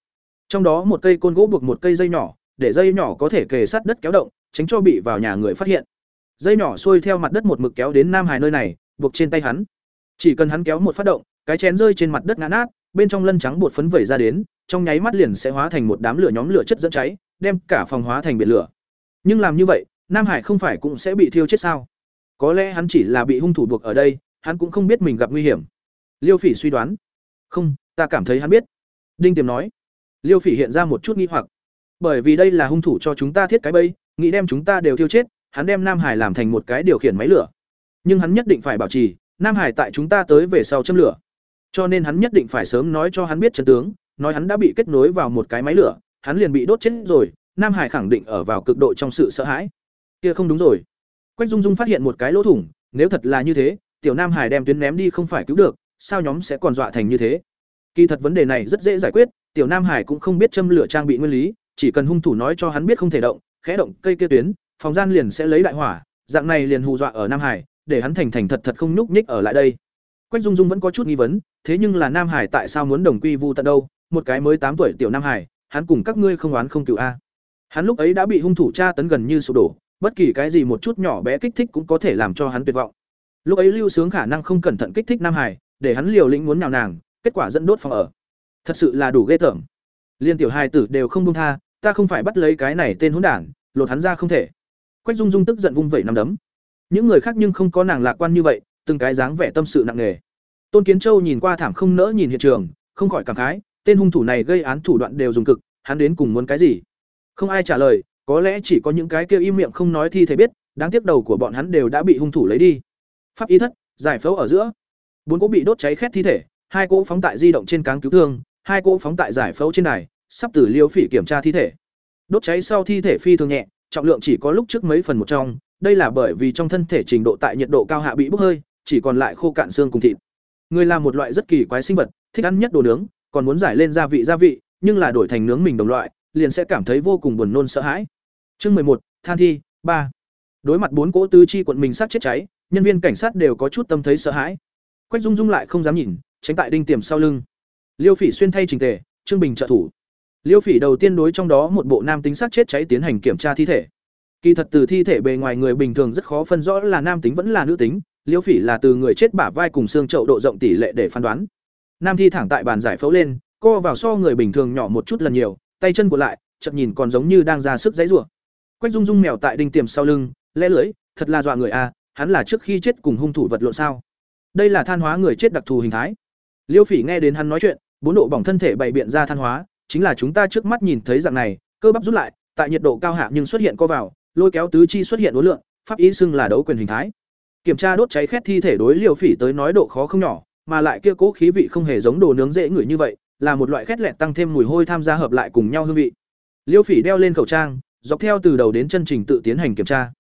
Trong đó một cây côn gỗ buộc một cây dây nhỏ, để dây nhỏ có thể kề sát đất kéo động, tránh cho bị vào nhà người phát hiện. Dây nhỏ xuôi theo mặt đất một mực kéo đến Nam Hải nơi này, buộc trên tay hắn. Chỉ cần hắn kéo một phát động, cái chén rơi trên mặt đất ngã nát, bên trong lân trắng bột phấn vẩy ra đến, trong nháy mắt liền sẽ hóa thành một đám lửa nhóm lửa chất dẫn cháy, đem cả phòng hóa thành biển lửa. Nhưng làm như vậy, Nam Hải không phải cũng sẽ bị thiêu chết sao? Có lẽ hắn chỉ là bị hung thủ buộc ở đây, hắn cũng không biết mình gặp nguy hiểm. Liêu Phỉ suy đoán. Không, ta cảm thấy hắn biết. Đinh Tiềm nói. Liêu Phỉ hiện ra một chút nghi hoặc. Bởi vì đây là hung thủ cho chúng ta thiết cái bẫy, nghĩ đem chúng ta đều thiêu chết, hắn đem Nam Hải làm thành một cái điều khiển máy lửa. Nhưng hắn nhất định phải bảo trì, Nam Hải tại chúng ta tới về sau châm lửa. Cho nên hắn nhất định phải sớm nói cho hắn biết chân tướng, nói hắn đã bị kết nối vào một cái máy lửa, hắn liền bị đốt chết rồi, Nam Hải khẳng định ở vào cực độ trong sự sợ hãi. Kia không đúng rồi. Quách Dung Dung phát hiện một cái lỗ thủng, nếu thật là như thế, tiểu Nam Hải đem tuyến ném đi không phải cứu được, sao nhóm sẽ còn dọa thành như thế? Kỳ thật vấn đề này rất dễ giải quyết, tiểu Nam Hải cũng không biết châm lửa trang bị nguyên lý, chỉ cần hung thủ nói cho hắn biết không thể động, khẽ động cây kia tuyến, phòng gian liền sẽ lấy đại hỏa, dạng này liền hù dọa ở Nam Hải, để hắn thành thành thật thật không nhúc nhích ở lại đây. Quách Dung Dung vẫn có chút nghi vấn, thế nhưng là Nam Hải tại sao muốn đồng quy vu tận đâu? Một cái mới tám tuổi tiểu Nam Hải, hắn cùng các ngươi không oán không cựu a. Hắn lúc ấy đã bị hung thủ tra tấn gần như sụp đổ, bất kỳ cái gì một chút nhỏ bé kích thích cũng có thể làm cho hắn tuyệt vọng. Lúc ấy Lưu Sướng khả năng không cẩn thận kích thích Nam Hải, để hắn liều lĩnh muốn nhào nàng, kết quả dẫn đốt phòng ở. Thật sự là đủ ghê tởm. Liên tiểu hài tử đều không buông tha, ta không phải bắt lấy cái này tên hỗn đản, lột hắn ra không thể. Quách Dung Dung tức giận vung vẩy nắm đấm. Những người khác nhưng không có nàng lạc quan như vậy, từng cái dáng vẻ tâm sự nặng nề. Tôn Kiến Châu nhìn qua thảm không nỡ nhìn hiện trường, không khỏi cảm khái, tên hung thủ này gây án thủ đoạn đều dùng cực, hắn đến cùng muốn cái gì? Không ai trả lời, có lẽ chỉ có những cái kêu im miệng không nói thi thể biết, đáng tiếc đầu của bọn hắn đều đã bị hung thủ lấy đi. Pháp y thất, giải phẫu ở giữa. Bốn cỗ bị đốt cháy khét thi thể, hai cỗ phóng tại di động trên cáng cứu thương, hai cỗ phóng tại giải phẫu trên đài, sắp tử liêu phỉ kiểm tra thi thể. Đốt cháy sau thi thể phi thường nhẹ, trọng lượng chỉ có lúc trước mấy phần một trong, đây là bởi vì trong thân thể trình độ tại nhiệt độ cao hạ bị bốc hơi, chỉ còn lại khô cạn xương cùng thịt. Người là một loại rất kỳ quái sinh vật, thích ăn nhất đồ nướng, còn muốn giải lên gia vị gia vị, nhưng là đổi thành nướng mình đồng loại, liền sẽ cảm thấy vô cùng buồn nôn sợ hãi. Chương một, than thi, ba. Đối mặt bốn cỗ tứ chi quận mình sát chết cháy, nhân viên cảnh sát đều có chút tâm thấy sợ hãi. Quách Dung Dung lại không dám nhìn, tránh tại đinh tiềm sau lưng. Liêu Phỉ xuyên thay trình tề, Trương Bình trợ thủ. Liêu Phỉ đầu tiên đối trong đó một bộ nam tính sát chết cháy tiến hành kiểm tra thi thể. Kỳ thật từ thi thể bề ngoài người bình thường rất khó phân rõ là nam tính vẫn là nữ tính, Liêu Phỉ là từ người chết bả vai cùng xương chậu độ rộng tỷ lệ để phán đoán. Nam thi thẳng tại bàn giải phẫu lên, co vào so người bình thường nhỏ một chút lần nhiều, tay chân của lại, chậm nhìn còn giống như đang ra sức dãy rủa. Quách Dung Dung mèo tại đinh tiềm sau lưng, lẽ lưỡi, thật là dọa người a, hắn là trước khi chết cùng hung thủ vật lộn sao? Đây là than hóa người chết đặc thù hình thái. Liêu Phỉ nghe đến hắn nói chuyện, bốn độ bỏng thân thể bày biện ra than hóa, chính là chúng ta trước mắt nhìn thấy dạng này, cơ bắp rút lại, tại nhiệt độ cao hạ nhưng xuất hiện co vào, lôi kéo tứ chi xuất hiện đối lượng, pháp ý xưng là đấu quyền hình thái. Kiểm tra đốt cháy khét thi thể đối Liêu Phỉ tới nói độ khó không nhỏ, mà lại kia cố khí vị không hề giống đồ nướng dễ ngửi như vậy, là một loại khét lẹt tăng thêm mùi hôi tham gia hợp lại cùng nhau hương vị. Liêu Phỉ đeo lên khẩu trang, dọc theo từ đầu đến chân trình tự tiến hành kiểm tra.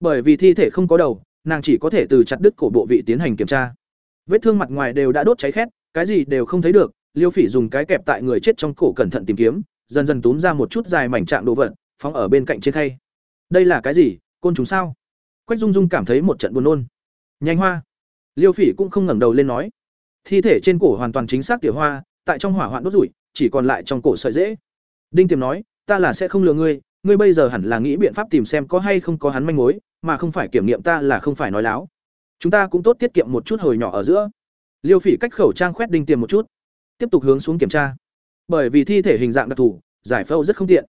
Bởi vì thi thể không có đầu, nàng chỉ có thể từ chặt đứt cổ bộ vị tiến hành kiểm tra. Vết thương mặt ngoài đều đã đốt cháy khét, cái gì đều không thấy được, Liêu Phỉ dùng cái kẹp tại người chết trong cổ cẩn thận tìm kiếm, dần dần túm ra một chút dài mảnh trạng đồ vật, phóng ở bên cạnh trên khay. Đây là cái gì? Côn trùng sao? Quách Dung Dung cảm thấy một trận buồn nôn. Nhanh hoa. Liêu Phỉ cũng không ngẩng đầu lên nói. Thi thể trên cổ hoàn toàn chính xác tiểu hoa, tại trong hỏa hoạn đốt rủi, chỉ còn lại trong cổ sợi dễ. Đinh Tiềm nói, ta là sẽ không lừa ngươi, ngươi bây giờ hẳn là nghĩ biện pháp tìm xem có hay không có hắn manh mối, mà không phải kiểm nghiệm ta là không phải nói láo. Chúng ta cũng tốt tiết kiệm một chút hồi nhỏ ở giữa. Liêu Phỉ cách khẩu trang khoét Đinh tiền một chút, tiếp tục hướng xuống kiểm tra. Bởi vì thi thể hình dạng đặc thù, giải phẫu rất không tiện.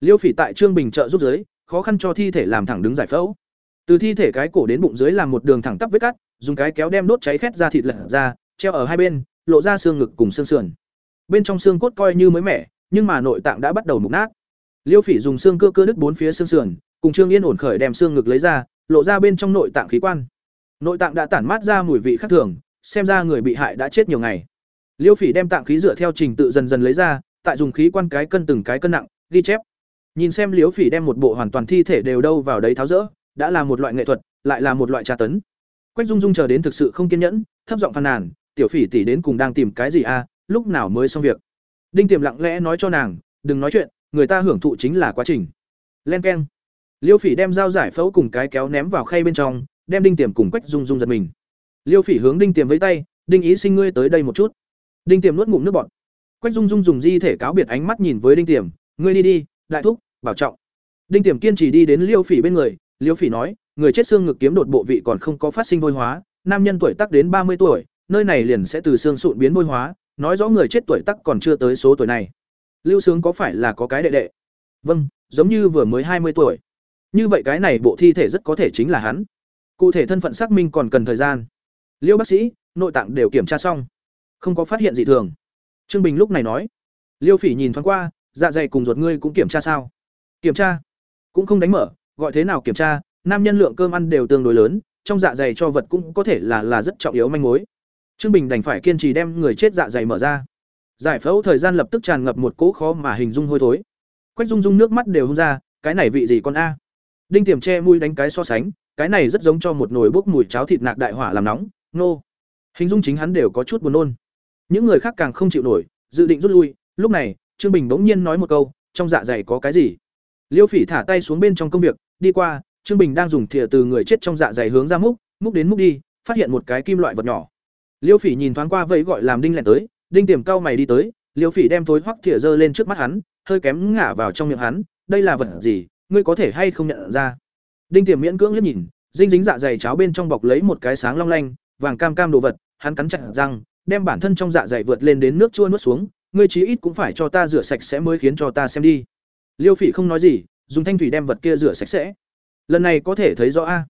Liêu Phỉ tại Trương Bình trợ giúp dưới, khó khăn cho thi thể làm thẳng đứng giải phẫu. Từ thi thể cái cổ đến bụng dưới làm một đường thẳng tắp vết cắt, dùng cái kéo đem đốt cháy khét ra thịt lật ra, treo ở hai bên, lộ ra xương ngực cùng xương sườn. Bên trong xương cốt coi như mới mẻ, nhưng mà nội tạng đã bắt đầu mục nát. Liêu Phỉ dùng xương cơ cơ đứt bốn phía xương sườn, cùng Trương Yên ổn khởi đem xương ngực lấy ra, lộ ra bên trong nội tạng khí quan. Nội tạng đã tản mát ra mùi vị khác thường, xem ra người bị hại đã chết nhiều ngày. Liêu Phỉ đem tạng khí dựa theo trình tự dần dần lấy ra, tại dùng khí quan cái cân từng cái cân nặng, ghi chép. Nhìn xem Liêu Phỉ đem một bộ hoàn toàn thi thể đều đâu vào đấy tháo rỡ, đã là một loại nghệ thuật, lại là một loại tra tấn. Quách Dung Dung chờ đến thực sự không kiên nhẫn, thấp giọng phàn nàn, "Tiểu Phỉ tỷ đến cùng đang tìm cái gì a, lúc nào mới xong việc?" Đinh Tiềm lặng lẽ nói cho nàng, "Đừng nói chuyện, người ta hưởng thụ chính là quá trình." Len keng. Liêu Phỉ đem dao giải phẫu cùng cái kéo ném vào khay bên trong, đem Đinh Tiềm cùng Quách Dung Dung giật mình. Liêu Phỉ hướng Đinh Tiềm với tay, "Đinh ý sinh ngươi tới đây một chút." Đinh Tiềm nuốt ngụm nước bọt. Quách Dung Dung dùng di thể cáo biệt ánh mắt nhìn với Đinh Tiềm, "Ngươi đi đi, đại thúc, bảo trọng." Đinh Tiềm kiên trì đi đến Liêu Phỉ bên người, Liêu Phỉ nói, người chết xương ngực kiếm đột bộ vị còn không có phát sinh vôi hóa, nam nhân tuổi tác đến ba mươi tuổi, nơi này liền sẽ từ xương sụn biến vôi hóa, nói rõ người chết tuổi tác còn chưa tới số tuổi này. Lưu Sướng có phải là có cái đệ đệ? Vâng, giống như vừa mới hai mươi tuổi. Như vậy cái này bộ thi thể rất có thể chính là hắn. Cụ thể thân phận xác minh còn cần thời gian. Liêu bác sĩ, nội tạng đều kiểm tra xong, không có phát hiện gì thường. Trương Bình lúc này nói. Liêu Phỉ nhìn thoáng qua, dạ dày cùng ruột ngươi cũng kiểm tra sao? Kiểm tra, cũng không đánh mở, gọi thế nào kiểm tra, nam nhân lượng cơm ăn đều tương đối lớn, trong dạ dày cho vật cũng có thể là là rất trọng yếu manh mối. Trương Bình đành phải kiên trì đem người chết dạ dày mở ra. Giải phẫu thời gian lập tức tràn ngập một cỗ khó mà hình dung hôi thối. Quách Dung Dung nước mắt đều hung ra, cái này vị gì con a? Đinh Tiềm che mũi đánh cái so sánh, cái này rất giống cho một nồi bốc mùi cháo thịt nạc đại hỏa làm nóng, nô. Hình dung chính hắn đều có chút buồn nôn. Những người khác càng không chịu nổi, dự định rút lui, lúc này, Trương Bình bỗng nhiên nói một câu, trong dạ dày có cái gì? Liêu Phỉ thả tay xuống bên trong công việc, đi qua, Trương Bình đang dùng thìa từ người chết trong dạ dày hướng ra múc, múc đến múc đi, phát hiện một cái kim loại vật nhỏ. Liêu Phỉ nhìn thoáng qua vậy gọi làm đinh lẹn tới, đinh tiềm cao mày đi tới, Liêu Phỉ đem thối hoắc thìa giơ lên trước mắt hắn, hơi kém ngả vào trong miệng hắn, đây là vật gì, ngươi có thể hay không nhận ra? Đinh tiềm miễn cưỡng liếc nhìn, dinh dính dạ dày cháo bên trong bọc lấy một cái sáng long lanh, vàng cam cam đồ vật, hắn cắn chặt răng, đem bản thân trong dạ dày vượt lên đến nước chua nuốt xuống, ngươi chí ít cũng phải cho ta rửa sạch sẽ mới khiến cho ta xem đi. Liêu Phỉ không nói gì, dùng thanh thủy đem vật kia rửa sạch sẽ lần này có thể thấy rõ a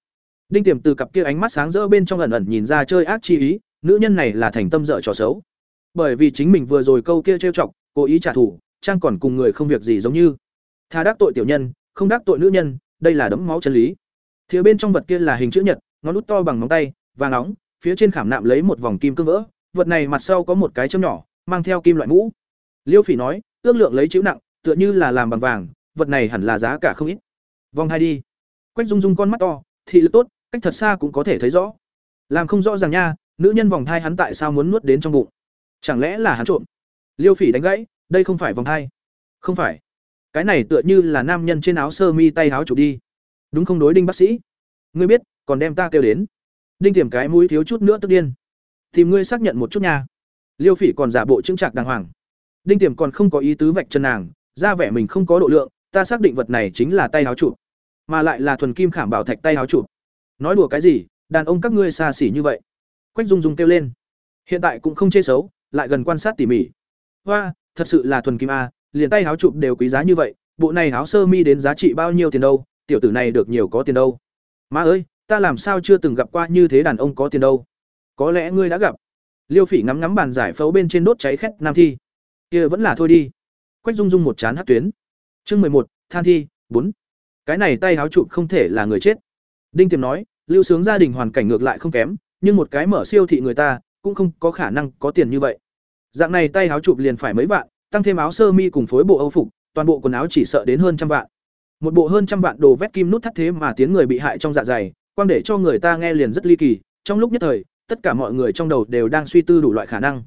đinh tiềm từ cặp kia ánh mắt sáng rỡ bên trong ẩn ẩn nhìn ra chơi ác chi ý nữ nhân này là thành tâm dở trò xấu bởi vì chính mình vừa rồi câu kia trêu chọc cố ý trả thù trang còn cùng người không việc gì giống như tha đắc tội tiểu nhân không đắc tội nữ nhân đây là đấm máu chân lý Thìa bên trong vật kia là hình chữ nhật ngón út to bằng ngón tay và nóng phía trên khảm nạm lấy một vòng kim cương vỡ vật này mặt sau có một cái châm nhỏ mang theo kim loại mũ liêu phỉ nói ước lượng lấy chữ nặng tựa như là làm bằng vàng vật này hẳn là giá cả không ít vòng hai đi Quách Dung Dung con mắt to, thị lực tốt, cách thật xa cũng có thể thấy rõ. Làm không rõ ràng nha, nữ nhân vòng thai hắn tại sao muốn nuốt đến trong bụng? Chẳng lẽ là hắn trộm? Liêu Phỉ đánh gãy, đây không phải vòng thai. Không phải. Cái này tựa như là nam nhân trên áo sơ mi tay áo chụp đi. Đúng không đối đinh bác sĩ? Ngươi biết, còn đem ta kêu đến. Đinh tiềm cái mũi thiếu chút nữa tức điên. Tìm ngươi xác nhận một chút nha. Liêu Phỉ còn giả bộ trưng trạc đàng hoàng. Đinh tiềm còn không có ý tứ vạch chân nàng, ra vẻ mình không có độ lượng, ta xác định vật này chính là tay áo chụp mà lại là thuần kim khảm bảo thạch tay áo chụp nói đùa cái gì đàn ông các ngươi xa xỉ như vậy quách dung dung kêu lên hiện tại cũng không chê xấu lại gần quan sát tỉ mỉ hoa thật sự là thuần kim a liền tay háo chụp đều quý giá như vậy, bộ này áo sơ mi đến giá trị bao nhiêu tiền đâu, tiểu tử này được nhiều có tiền đâu. Má ơi, ta làm sao chưa từng gặp qua như thế đàn ông có tiền đâu. Có lẽ ngươi đã gặp. Liêu phỉ ngắm ngắm bàn giải phẫu bên trên đốt cháy khét nam thi. Kia vẫn là thôi đi. Quách dung dung một chán hát tuyến. Chương mười một, than thi, bốn. Cái này tay háo chụp không thể là người chết. Đinh tiềm nói, lưu sướng gia đình hoàn cảnh ngược lại không kém, nhưng một cái mở siêu thị người ta, cũng không có khả năng có tiền như vậy. Dạng này tay háo chụp liền phải mấy vạn tăng thêm áo sơ mi cùng phối bộ âu phục, toàn bộ quần áo chỉ sợ đến hơn trăm vạn. Một bộ hơn trăm vạn đồ vét kim nút thắt thế mà tiến người bị hại trong dạ dày, quang để cho người ta nghe liền rất ly kỳ, trong lúc nhất thời, tất cả mọi người trong đầu đều đang suy tư đủ loại khả năng.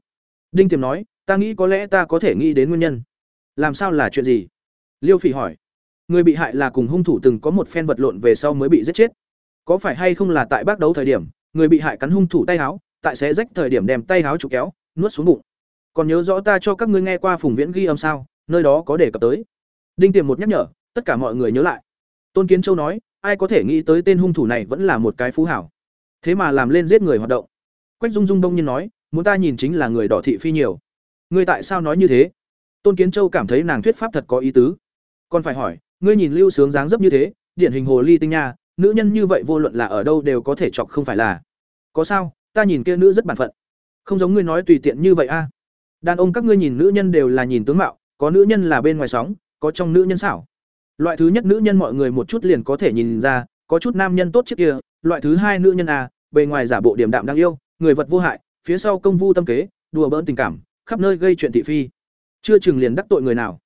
Đinh tiềm nói, ta nghĩ có lẽ ta có thể nghĩ đến nguyên nhân. Làm sao là chuyện gì? Liêu phỉ hỏi. Người bị hại là cùng hung thủ từng có một phen vật lộn về sau mới bị giết chết. Có phải hay không là tại bác đấu thời điểm, người bị hại cắn hung thủ tay áo, tại sẽ rách thời điểm đem tay áo trục kéo, nuốt xuống bụng còn nhớ rõ ta cho các ngươi nghe qua phùng viễn ghi âm sao? Nơi đó có đề cập tới. Đinh tiềm một nhắc nhở, tất cả mọi người nhớ lại. Tôn kiến châu nói, ai có thể nghĩ tới tên hung thủ này vẫn là một cái phú hảo. Thế mà làm lên giết người hoạt động. Quách dung dung đông nhiên nói, muốn ta nhìn chính là người đỏ thị phi nhiều. Ngươi tại sao nói như thế? Tôn kiến châu cảm thấy nàng thuyết pháp thật có ý tứ. Còn phải hỏi, ngươi nhìn lưu sướng dáng dấp như thế, điển hình hồ ly tinh nha, nữ nhân như vậy vô luận là ở đâu đều có thể chọc không phải là. Có sao, ta nhìn kia nữ rất bản phận. Không giống ngươi nói tùy tiện như vậy a đàn ông các ngươi nhìn nữ nhân đều là nhìn tướng mạo có nữ nhân là bên ngoài sóng có trong nữ nhân xảo. Loại thứ nhất nữ nhân mọi người một chút liền có thể nhìn ra có chút nam nhân tốt trước kia loại thứ hai nữ nhân à, bề ngoài giả bộ điểm đạm đáng yêu người vật vô hại phía sau công vu tâm kế đùa bỡn tình cảm khắp nơi gây chuyện thị phi. Chưa chừng liền đắc tội người nào.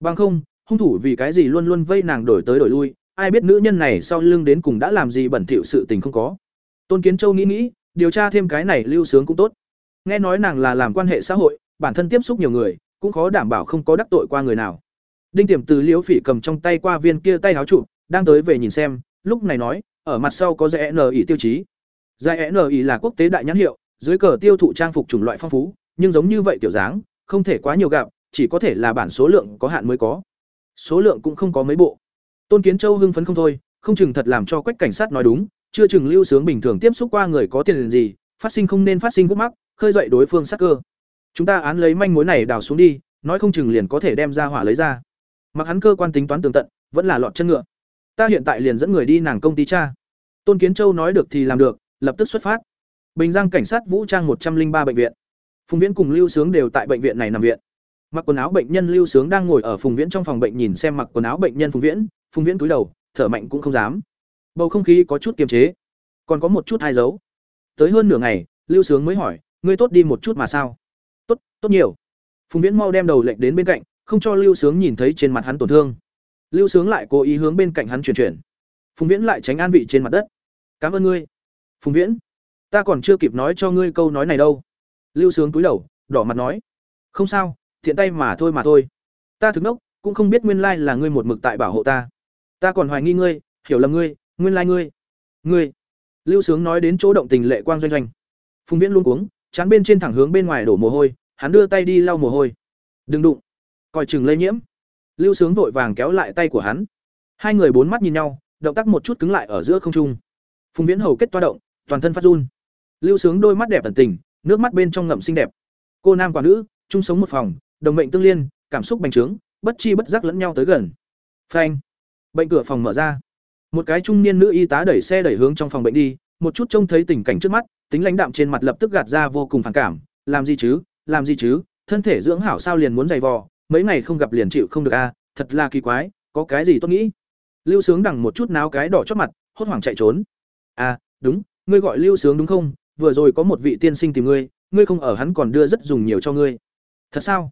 Bằng không hung thủ vì cái gì luôn luôn vây nàng đổi tới đổi lui ai biết nữ nhân này sau lưng đến cùng đã làm gì bẩn thỉu sự tình không có. Tôn kiến châu nghĩ nghĩ điều tra thêm cái này lưu sướng cũng tốt. Nghe nói nàng là làm quan hệ xã hội bản thân tiếp xúc nhiều người, cũng khó đảm bảo không có đắc tội qua người nào. Đinh tiềm từ liễu phỉ cầm trong tay qua viên kia tay áo trụ, đang tới về nhìn xem, lúc này nói, ở mặt sau có giải ni tiêu chí. Giải ni là quốc tế đại nhãn hiệu, dưới cờ tiêu thụ trang phục chủng loại phong phú, nhưng giống như vậy tiểu dáng, không thể quá nhiều gặp, chỉ có thể là bản số lượng có hạn mới có. Số lượng cũng không có mấy bộ. Tôn kiến châu hưng phấn không thôi, không chừng thật làm cho quách cảnh sát nói đúng, chưa chừng lưu sướng bình thường tiếp xúc qua người có tiền gì, phát sinh không nên phát sinh khúc mắc, khơi dậy đối phương sắc cơ chúng ta án lấy manh mối này đào xuống đi, nói không chừng liền có thể đem ra hỏa lấy ra. Mặc hắn cơ quan tính toán tường tận, vẫn là lọt chân ngựa. Ta hiện tại liền dẫn người đi nàng công ty cha tôn kiến châu nói được thì làm được, lập tức xuất phát. Bình giang cảnh sát vũ trang một trăm linh ba bệnh viện. Phùng viễn cùng lưu sướng đều tại bệnh viện này nằm viện. Mặc quần áo bệnh nhân lưu sướng đang ngồi ở phùng viễn trong phòng bệnh nhìn xem mặc quần áo bệnh nhân phùng viễn phùng viễn cúi đầu, thở mạnh cũng không dám. Bầu không khí có chút kiềm chế, còn có một chút hai dấu tới hơn nửa ngày, lưu sướng mới hỏi, ngươi tốt đi một chút mà sao? Tốt tốt nhiều. Phùng viễn mau đem đầu lệnh đến bên cạnh, không cho lưu sướng nhìn thấy trên mặt hắn tổn thương. Lưu sướng lại cố ý hướng bên cạnh hắn chuyển chuyển. Phùng viễn lại tránh an vị trên mặt đất. Cảm ơn ngươi. Phùng viễn, ta còn chưa kịp nói cho ngươi câu nói này đâu. Lưu sướng cúi đầu, đỏ mặt nói. Không sao, thiện tay mà thôi mà thôi. Ta thực nốc, cũng không biết nguyên lai là ngươi một mực tại bảo hộ ta. Ta còn hoài nghi ngươi, hiểu lầm ngươi, nguyên lai ngươi ngươi. Lưu sướng nói đến chỗ động tình lệ quang doanh doanh. Phùng viễn luôn cuống chán bên trên thẳng hướng bên ngoài đổ mồ hôi, hắn đưa tay đi lau mồ hôi. Đừng đụng, coi chừng lây nhiễm. Lưu sướng vội vàng kéo lại tay của hắn. Hai người bốn mắt nhìn nhau, động tác một chút cứng lại ở giữa không trung. Phùng viễn hầu kết toa động, toàn thân phát run. Lưu sướng đôi mắt đẹp tận tình, nước mắt bên trong ngậm xinh đẹp. Cô nam quả nữ, chung sống một phòng, đồng mệnh tương liên, cảm xúc bành trướng, bất chi bất giác lẫn nhau tới gần. Phanh! Bệnh cửa phòng mở ra. Một cái trung niên nữ y tá đẩy xe đẩy hướng trong phòng bệnh đi, một chút trông thấy tình cảnh trước mắt tính lãnh đạm trên mặt lập tức gạt ra vô cùng phản cảm làm gì chứ? Làm gì chứ? Thân thể dưỡng hảo sao liền muốn giày vò mấy ngày không gặp liền chịu không được a à, thật là kỳ quái có cái gì tốt nghĩ? Lưu sướng đằng một chút náo cái đỏ chót mặt hốt hoảng chạy trốn. À đúng ngươi gọi lưu sướng đúng không? Vừa rồi có một vị tiên sinh tìm ngươi ngươi không ở hắn còn đưa rất dùng nhiều cho ngươi. Thật sao?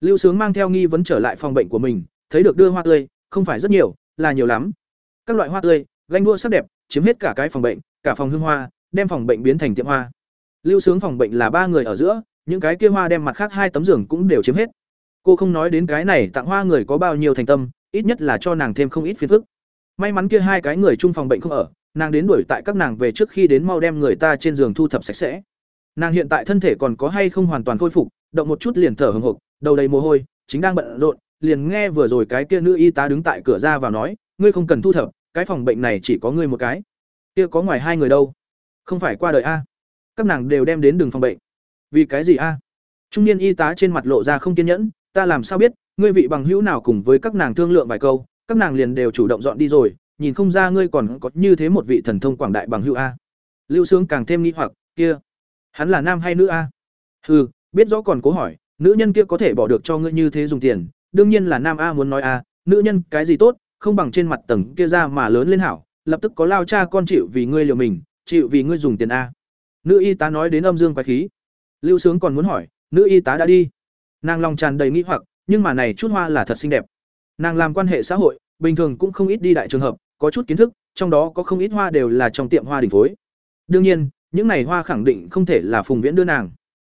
Lưu sướng mang theo nghi vấn trở lại phòng bệnh của mình thấy được đưa hoa tươi không phải rất nhiều là nhiều lắm. Các loại hoa tươi ganh đua sắc đẹp chiếm hết cả cái phòng bệnh cả phòng hương hoa đem phòng bệnh biến thành tiệm hoa. Lưu sướng phòng bệnh là ba người ở giữa, những cái kia hoa đem mặt khác hai tấm giường cũng đều chiếm hết. Cô không nói đến cái này, tặng hoa người có bao nhiêu thành tâm, ít nhất là cho nàng thêm không ít phiền phức. May mắn kia hai cái người chung phòng bệnh không ở, nàng đến đuổi tại các nàng về trước khi đến mau đem người ta trên giường thu thập sạch sẽ. Nàng hiện tại thân thể còn có hay không hoàn toàn khôi phục, động một chút liền thở hừng hực đầu đầy mồ hôi, chính đang bận rộn, liền nghe vừa rồi cái kia nữ y tá đứng tại cửa ra vào nói, ngươi không cần thu thập, cái phòng bệnh này chỉ có ngươi một cái. Kia có ngoài hai người đâu không phải qua đời a. Các nàng đều đem đến đường phòng bệnh. Vì cái gì a? Trung niên y tá trên mặt lộ ra không kiên nhẫn, ta làm sao biết, ngươi vị bằng hữu nào cùng với các nàng thương lượng vài câu, các nàng liền đều chủ động dọn đi rồi, nhìn không ra ngươi còn có như thế một vị thần thông quảng đại bằng hữu a. Lưu sướng càng thêm nghi hoặc, kia, hắn là nam hay nữ a? Ừ biết rõ còn cố hỏi, nữ nhân kia có thể bỏ được cho ngươi như thế dùng tiền, đương nhiên là nam a muốn nói a, nữ nhân cái gì tốt, không bằng trên mặt tầng kia ra mà lớn lên hảo, lập tức có lao cha con chịu vì ngươi liều mình chịu vì ngươi dùng tiền a. Nữ y tá nói đến âm dương quái khí. Lưu sướng còn muốn hỏi, nữ y tá đã đi. Nàng lòng tràn đầy nghĩ hoặc, nhưng mà này chút hoa là thật xinh đẹp. Nàng làm quan hệ xã hội, bình thường cũng không ít đi đại trường hợp, có chút kiến thức, trong đó có không ít hoa đều là trong tiệm hoa đỉnh phối. Đương nhiên, những này hoa khẳng định không thể là phùng viễn đưa nàng.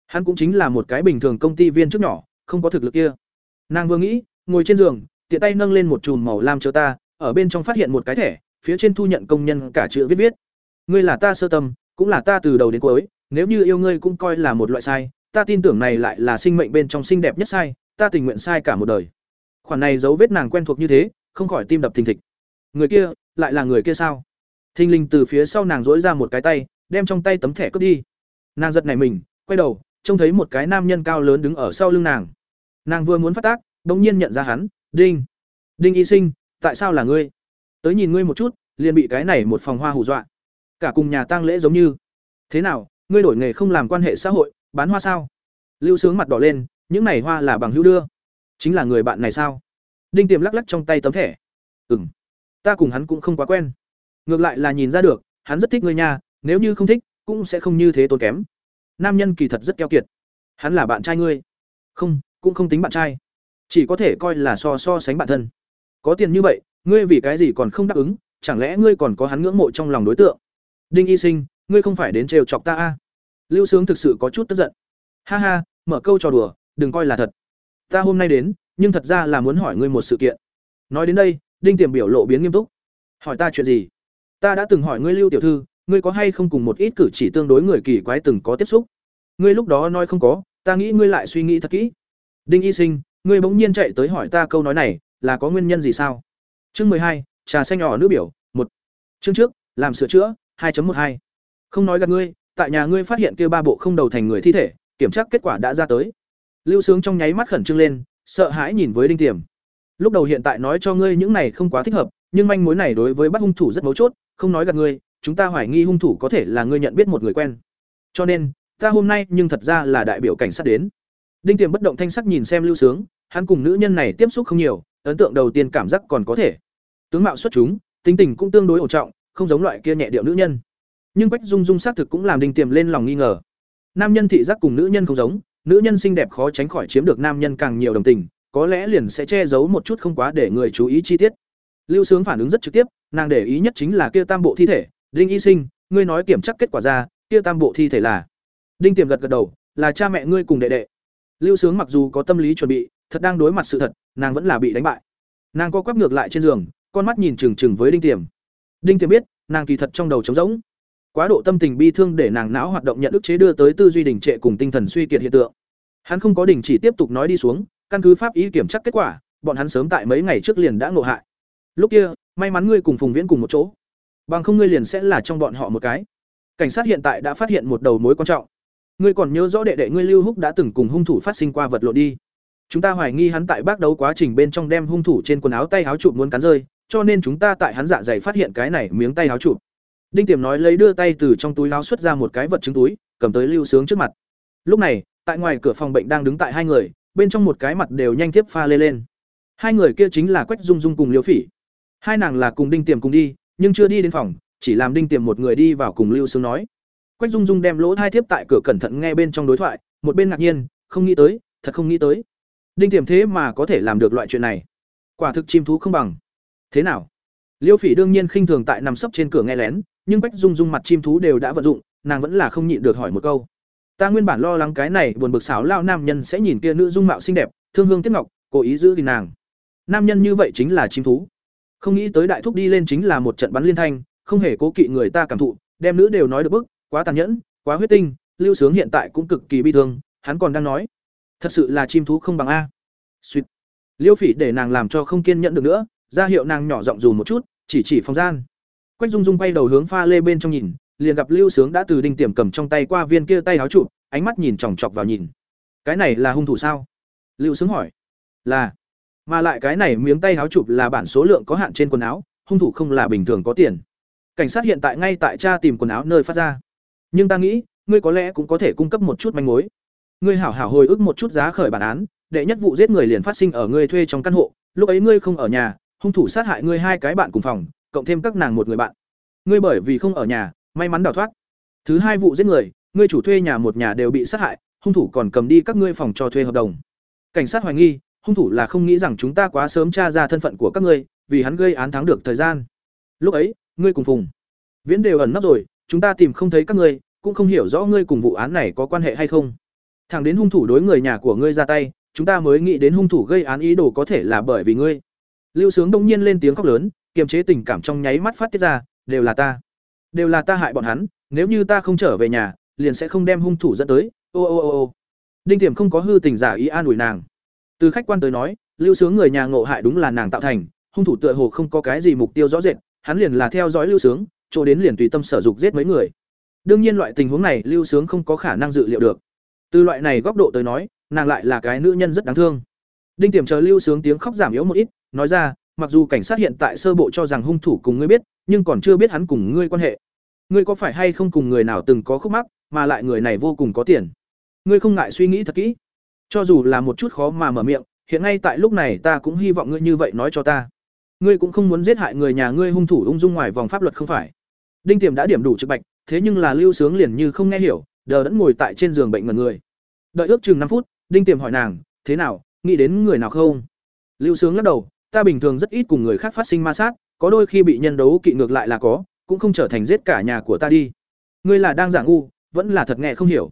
Hắn cũng chính là một cái bình thường công ty viên trước nhỏ, không có thực lực kia. Nàng vừa nghĩ, ngồi trên giường, tiện tay nâng lên một chùm màu lam chờ ta, ở bên trong phát hiện một cái thẻ, phía trên thu nhận công nhân cả chữ viết viết ngươi là ta sơ tâm, cũng là ta từ đầu đến cuối, nếu như yêu ngươi cũng coi là một loại sai, ta tin tưởng này lại là sinh mệnh bên trong xinh đẹp nhất sai, ta tình nguyện sai cả một đời. Khoản này dấu vết nàng quen thuộc như thế, không khỏi tim đập thình thịch. Người kia, lại là người kia sao? Thình lình từ phía sau nàng dỗi ra một cái tay, đem trong tay tấm thẻ cướp đi. Nàng giật này mình, quay đầu, trông thấy một cái nam nhân cao lớn đứng ở sau lưng nàng. Nàng vừa muốn phát tác đ ỗ n g nhiên nhận ra hắn, đinh đinh y sinh, tại sao là ngươi? Tới nhìn ngươi một chút, liền bị cái này một phòng hoa hù dọa cả cùng nhà tang lễ giống như. Thế nào, ngươi đổi nghề không làm quan hệ xã hội, bán hoa sao? Lưu sướng mặt đỏ lên, những này hoa là bằng hữu đưa. Chính là người bạn này sao? Đinh tiềm lắc lắc trong tay tấm thẻ. Ừ m ta cùng hắn cũng không quá quen. Ngược lại là nhìn ra được, hắn rất thích ngươi nha, nếu như không thích, cũng sẽ không như thế tốn kém. Nam nhân kỳ thật rất keo kiệt. Hắn là bạn trai ngươi. Không, cũng không tính bạn trai. Chỉ có thể coi là so so sánh bản thân. Có tiền như vậy, ngươi vì cái gì còn không đáp ứng, chẳng lẽ ngươi còn có hắn ngưỡng mộ trong lòng đối tượng? Đinh y sinh, ngươi không phải đến trêu chọc ta a? À? lưu sướng thực sự có chút tức giận. Ha ha, mở câu trò đùa, đừng coi là thật. Ta hôm nay đến, nhưng thật ra là muốn hỏi ngươi một sự kiện. Nói đến đây, đinh tiềm biểu lộ biến nghiêm túc. Hỏi ta chuyện gì? Ta đã từng hỏi ngươi lưu tiểu thư, ngươi có hay không cùng một ít cử chỉ tương đối người kỳ quái từng có tiếp xúc? Ngươi lúc đó nói không có, ta nghĩ ngươi lại suy nghĩ thật kỹ. Đinh y sinh, ngươi bỗng nhiên chạy tới hỏi ta câu nói này, là có nguyên nhân gì sao? Chương mười hai, trà xanh nhỏ nữ biểu, một. Chương trước, làm sửa chữa 2.12, không nói gạt ngươi tại nhà ngươi phát hiện kia ba bộ không đầu thành người thi thể kiểm tra kết quả đã ra tới. Lưu sướng trong nháy mắt khẩn trương lên sợ hãi nhìn với đinh tiềm. Lúc đầu hiện tại nói cho ngươi những này không quá thích hợp nhưng manh mối này đối với bắt hung thủ rất mấu chốt không nói gạt ngươi chúng ta hoài nghi hung thủ có thể là ngươi nhận biết một người quen. Cho nên ta hôm nay nhưng thật ra là đại biểu cảnh sát đến. Đinh tiềm bất động thanh sắc nhìn xem lưu sướng hắn cùng nữ nhân này tiếp xúc không nhiều ấn tượng đầu tiên cảm giác còn có thể. Tướng mạo xuất chúng tính tình cũng tương đối ổn trọng không giống loại kia nhẹ điệu nữ nhân. Nhưng quách dung dung xác thực cũng làm đinh tiềm lên lòng nghi ngờ. Nam nhân thị giác cùng nữ nhân không giống, nữ nhân xinh đẹp khó tránh khỏi chiếm được nam nhân càng nhiều đồng tình, có lẽ liền sẽ che giấu một chút không quá để người chú ý chi tiết. Lưu sướng phản ứng rất trực tiếp, nàng để ý nhất chính là kia tam bộ thi thể. Đinh y sinh, ngươi nói kiểm tra kết quả ra, kia tam bộ thi thể là? Đinh tiềm gật gật đầu, là cha mẹ ngươi cùng đệ đệ. Lưu sướng mặc dù có tâm lý chuẩn bị, thật đang đối mặt sự thật, nàng vẫn là bị đánh bại. Nàng co quắp ngược lại trên giường, con mắt nhìn trừng trừng với đinh tiềm đinh tiềm biết, nàng kỳ thật trong đầu trống rỗng. Quá độ tâm tình bi thương để nàng não hoạt động nhận ức chế đưa tới tư duy đình trệ cùng tinh thần suy kiệt hiện tượng. Hắn không có đình chỉ tiếp tục nói đi xuống, căn cứ pháp ý kiểm tra kết quả, bọn hắn sớm tại mấy ngày trước liền đã ngộ hại. Lúc kia, may mắn ngươi cùng phùng viễn cùng một chỗ. Bằng không ngươi liền sẽ là trong bọn họ một cái. Cảnh sát hiện tại đã phát hiện một đầu mối quan trọng. Ngươi còn nhớ rõ đệ đệ ngươi lưu húc đã từng cùng hung thủ phát sinh qua vật lộn đi. Chúng ta hoài nghi hắn tại bác đấu quá trình bên trong đem hung thủ trên quần áo tay áo chụp muốn cắn rơi cho nên chúng ta tại hắn dạ dày phát hiện cái này miếng tay áo chụp. Đinh tiềm nói lấy đưa tay từ trong túi áo xuất ra một cái vật chứng túi, cầm tới lưu sướng trước mặt. Lúc này, tại ngoài cửa phòng bệnh đang đứng tại hai người, bên trong một cái mặt đều nhanh tiếp pha lê lên. Hai người kia chính là quách dung dung cùng liễu phỉ. Hai nàng là cùng đinh tiềm cùng đi, nhưng chưa đi đến phòng, chỉ làm đinh tiềm một người đi vào cùng lưu sướng nói. Quách dung dung đem lỗ hai tiếp tại cửa cẩn thận nghe bên trong đối thoại, một bên ngạc nhiên, không nghĩ tới, thật không nghĩ tới. Đinh tiềm thế mà có thể làm được loại chuyện này. Quả thực chim thú không bằng thế nào? Liêu phỉ đương nhiên khinh thường tại nằm sấp trên cửa nghe lén, nhưng bách dung dung mặt chim thú đều đã vận dụng, nàng vẫn là không nhịn được hỏi một câu. Ta nguyên bản lo lắng cái này buồn bực xảo lao nam nhân sẽ nhìn kia nữ dung mạo xinh đẹp, thương hương tiết ngọc, cố ý giữ gìn nàng. Nam nhân như vậy chính là chim thú. Không nghĩ tới đại thúc đi lên chính là một trận bắn liên thanh, không hề cố kỵ người ta cảm thụ, đem nữ đều nói được bức, quá tàn nhẫn, quá huyết tinh, lưu sướng hiện tại cũng cực kỳ bi thương, hắn còn đang nói. Thật sự là chim thú không bằng a. Suýt liêu phỉ để nàng làm cho không kiên nhẫn được nữa ra hiệu nàng nhỏ giọng dù một chút chỉ chỉ phòng gian quách dung dung bay đầu hướng pha lê bên trong nhìn liền gặp lưu sướng đã từ đinh tiềm cầm trong tay qua viên kia tay áo trụ ánh mắt nhìn chòng chọc vào nhìn cái này là hung thủ sao lưu sướng hỏi là Mà lại cái này miếng tay áo chụp là bản số lượng có hạn trên quần áo, hung thủ không là bình thường có tiền. Cảnh sát hiện tại ngay tại tra tìm quần áo nơi phát ra. Nhưng ta nghĩ, ngươi có lẽ cũng có thể cung cấp một chút manh mối. Ngươi hảo hảo hồi ức một chút giá khởi bản án, đệ nhất vụ giết người liền phát sinh ở ngươi thuê trong căn hộ, lúc ấy ngươi không ở nhà, hung thủ sát hại ngươi hai cái bạn cùng phòng, cộng thêm các nàng một người bạn. Ngươi bởi vì không ở nhà, may mắn đào thoát. Thứ hai vụ giết người, ngươi chủ thuê nhà một nhà đều bị sát hại, hung thủ còn cầm đi các ngươi phòng cho thuê hợp đồng. Cảnh sát hoài nghi, hung thủ là không nghĩ rằng chúng ta quá sớm tra ra thân phận của các ngươi, vì hắn gây án thắng được thời gian. Lúc ấy, ngươi cùng Phùng Viễn đều ẩn nấp rồi, chúng ta tìm không thấy các ngươi, cũng không hiểu rõ ngươi cùng vụ án này có quan hệ hay không. Thẳng đến hung thủ đối người nhà của ngươi ra tay, chúng ta mới nghĩ đến hung thủ gây án ý đồ có thể là bởi vì ngươi. Lưu Sướng đông nhiên lên tiếng khóc lớn, kiềm chế tình cảm trong nháy mắt phát tiết ra, đều là ta. Đều là ta hại bọn hắn, nếu như ta không trở về nhà, liền sẽ không đem hung thủ dẫn tới. Ô ô ô ô. Đinh Tiềm không có hư tình giả ý an ủi nàng. Từ khách quan tới nói, Lưu Sướng người nhà ngộ hại đúng là nàng tạo thành, hung thủ tựa hồ không có cái gì mục tiêu rõ rệt, hắn liền là theo dõi Lưu Sướng, chỗ đến liền tùy tâm sở dục giết mấy người. Đương nhiên loại tình huống này Lưu Sướng không có khả năng dự liệu được. Từ loại này góc độ tới nói, nàng lại là cái nữ nhân rất đáng thương. Đinh Tiềm chờ Lưu Sướng tiếng khóc giảm yếu một ít, nói ra, mặc dù cảnh sát hiện tại sơ bộ cho rằng hung thủ cùng ngươi biết, nhưng còn chưa biết hắn cùng ngươi quan hệ. Ngươi có phải hay không cùng người nào từng có khúc mắc, mà lại người này vô cùng có tiền. Ngươi không ngại suy nghĩ thật kỹ. Cho dù là một chút khó mà mở miệng, hiện ngay tại lúc này ta cũng hy vọng ngươi như vậy nói cho ta. Ngươi cũng không muốn giết hại người nhà ngươi hung thủ ung dung ngoài vòng pháp luật không phải? Đinh Tiềm đã điểm đủ trực bạch, thế nhưng là Lưu Sướng liền như không nghe hiểu, đờ đẫn ngồi tại trên giường bệnh ngẩn người. Đợi ước chừng năm phút, Đinh Tiềm hỏi nàng, "Thế nào, nghĩ đến người nào không?" Lưu Sướng lắc đầu, "Ta bình thường rất ít cùng người khác phát sinh ma sát, có đôi khi bị nhân đấu kỵ ngược lại là có, cũng không trở thành giết cả nhà của ta đi." Ngươi là đang giả ngu, vẫn là thật nghe không hiểu.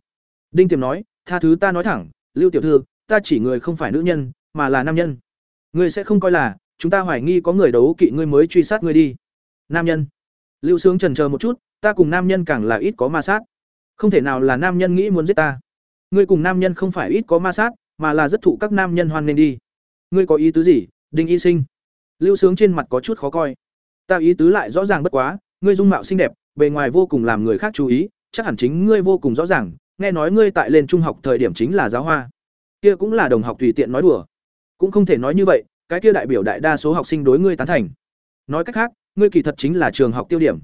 Đinh Tiềm nói, "Tha thứ ta nói thẳng, Lưu tiểu thư, ta chỉ người không phải nữ nhân, mà là nam nhân. Ngươi sẽ không coi là chúng ta hoài nghi có người đấu kỵ ngươi mới truy sát ngươi đi." Nam nhân. Lưu Sướng trần chờ một chút, ta cùng nam nhân càng là ít có ma sát. Không thể nào là nam nhân nghĩ muốn giết ta. Ngươi cùng nam nhân không phải ít có ma sát, mà là rất thụ các nam nhân hoan nên đi. Ngươi có ý tứ gì? Đinh Y Sinh. Lưu Sướng trên mặt có chút khó coi. Ta ý tứ lại rõ ràng bất quá, ngươi dung mạo xinh đẹp, bề ngoài vô cùng làm người khác chú ý, chắc hẳn chính ngươi vô cùng rõ ràng, nghe nói ngươi tại lên trung học thời điểm chính là giáo hoa. Kia cũng là đồng học tùy tiện nói đùa. Cũng không thể nói như vậy, cái kia đại biểu đại đa số học sinh đối ngươi tán thành. Nói cách khác, ngươi kỳ thật chính là trường học tiêu điểm.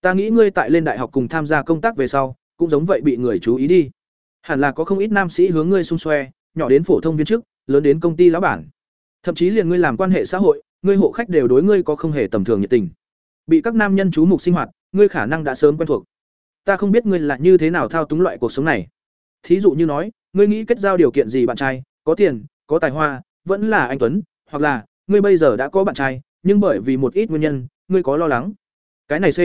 Ta nghĩ ngươi tại lên đại học cùng tham gia công tác về sau, cũng giống vậy bị người chú ý đi. Hẳn là có không ít nam sĩ hướng ngươi xung xoe, nhỏ đến phổ thông viên chức, lớn đến công ty lão bản. Thậm chí liền ngươi làm quan hệ xã hội, ngươi hộ khách đều đối ngươi có không hề tầm thường nhiệt tình. Bị các nam nhân chú mục sinh hoạt, ngươi khả năng đã sớm quen thuộc. Ta không biết ngươi là như thế nào thao túng loại cuộc sống này. Thí dụ như nói, ngươi nghĩ kết giao điều kiện gì bạn trai, có tiền, có tài hoa, vẫn là anh tuấn, hoặc là ngươi bây giờ đã có bạn trai, nhưng bởi vì một ít nguyên nhân, ngươi có lo lắng. Cái này C,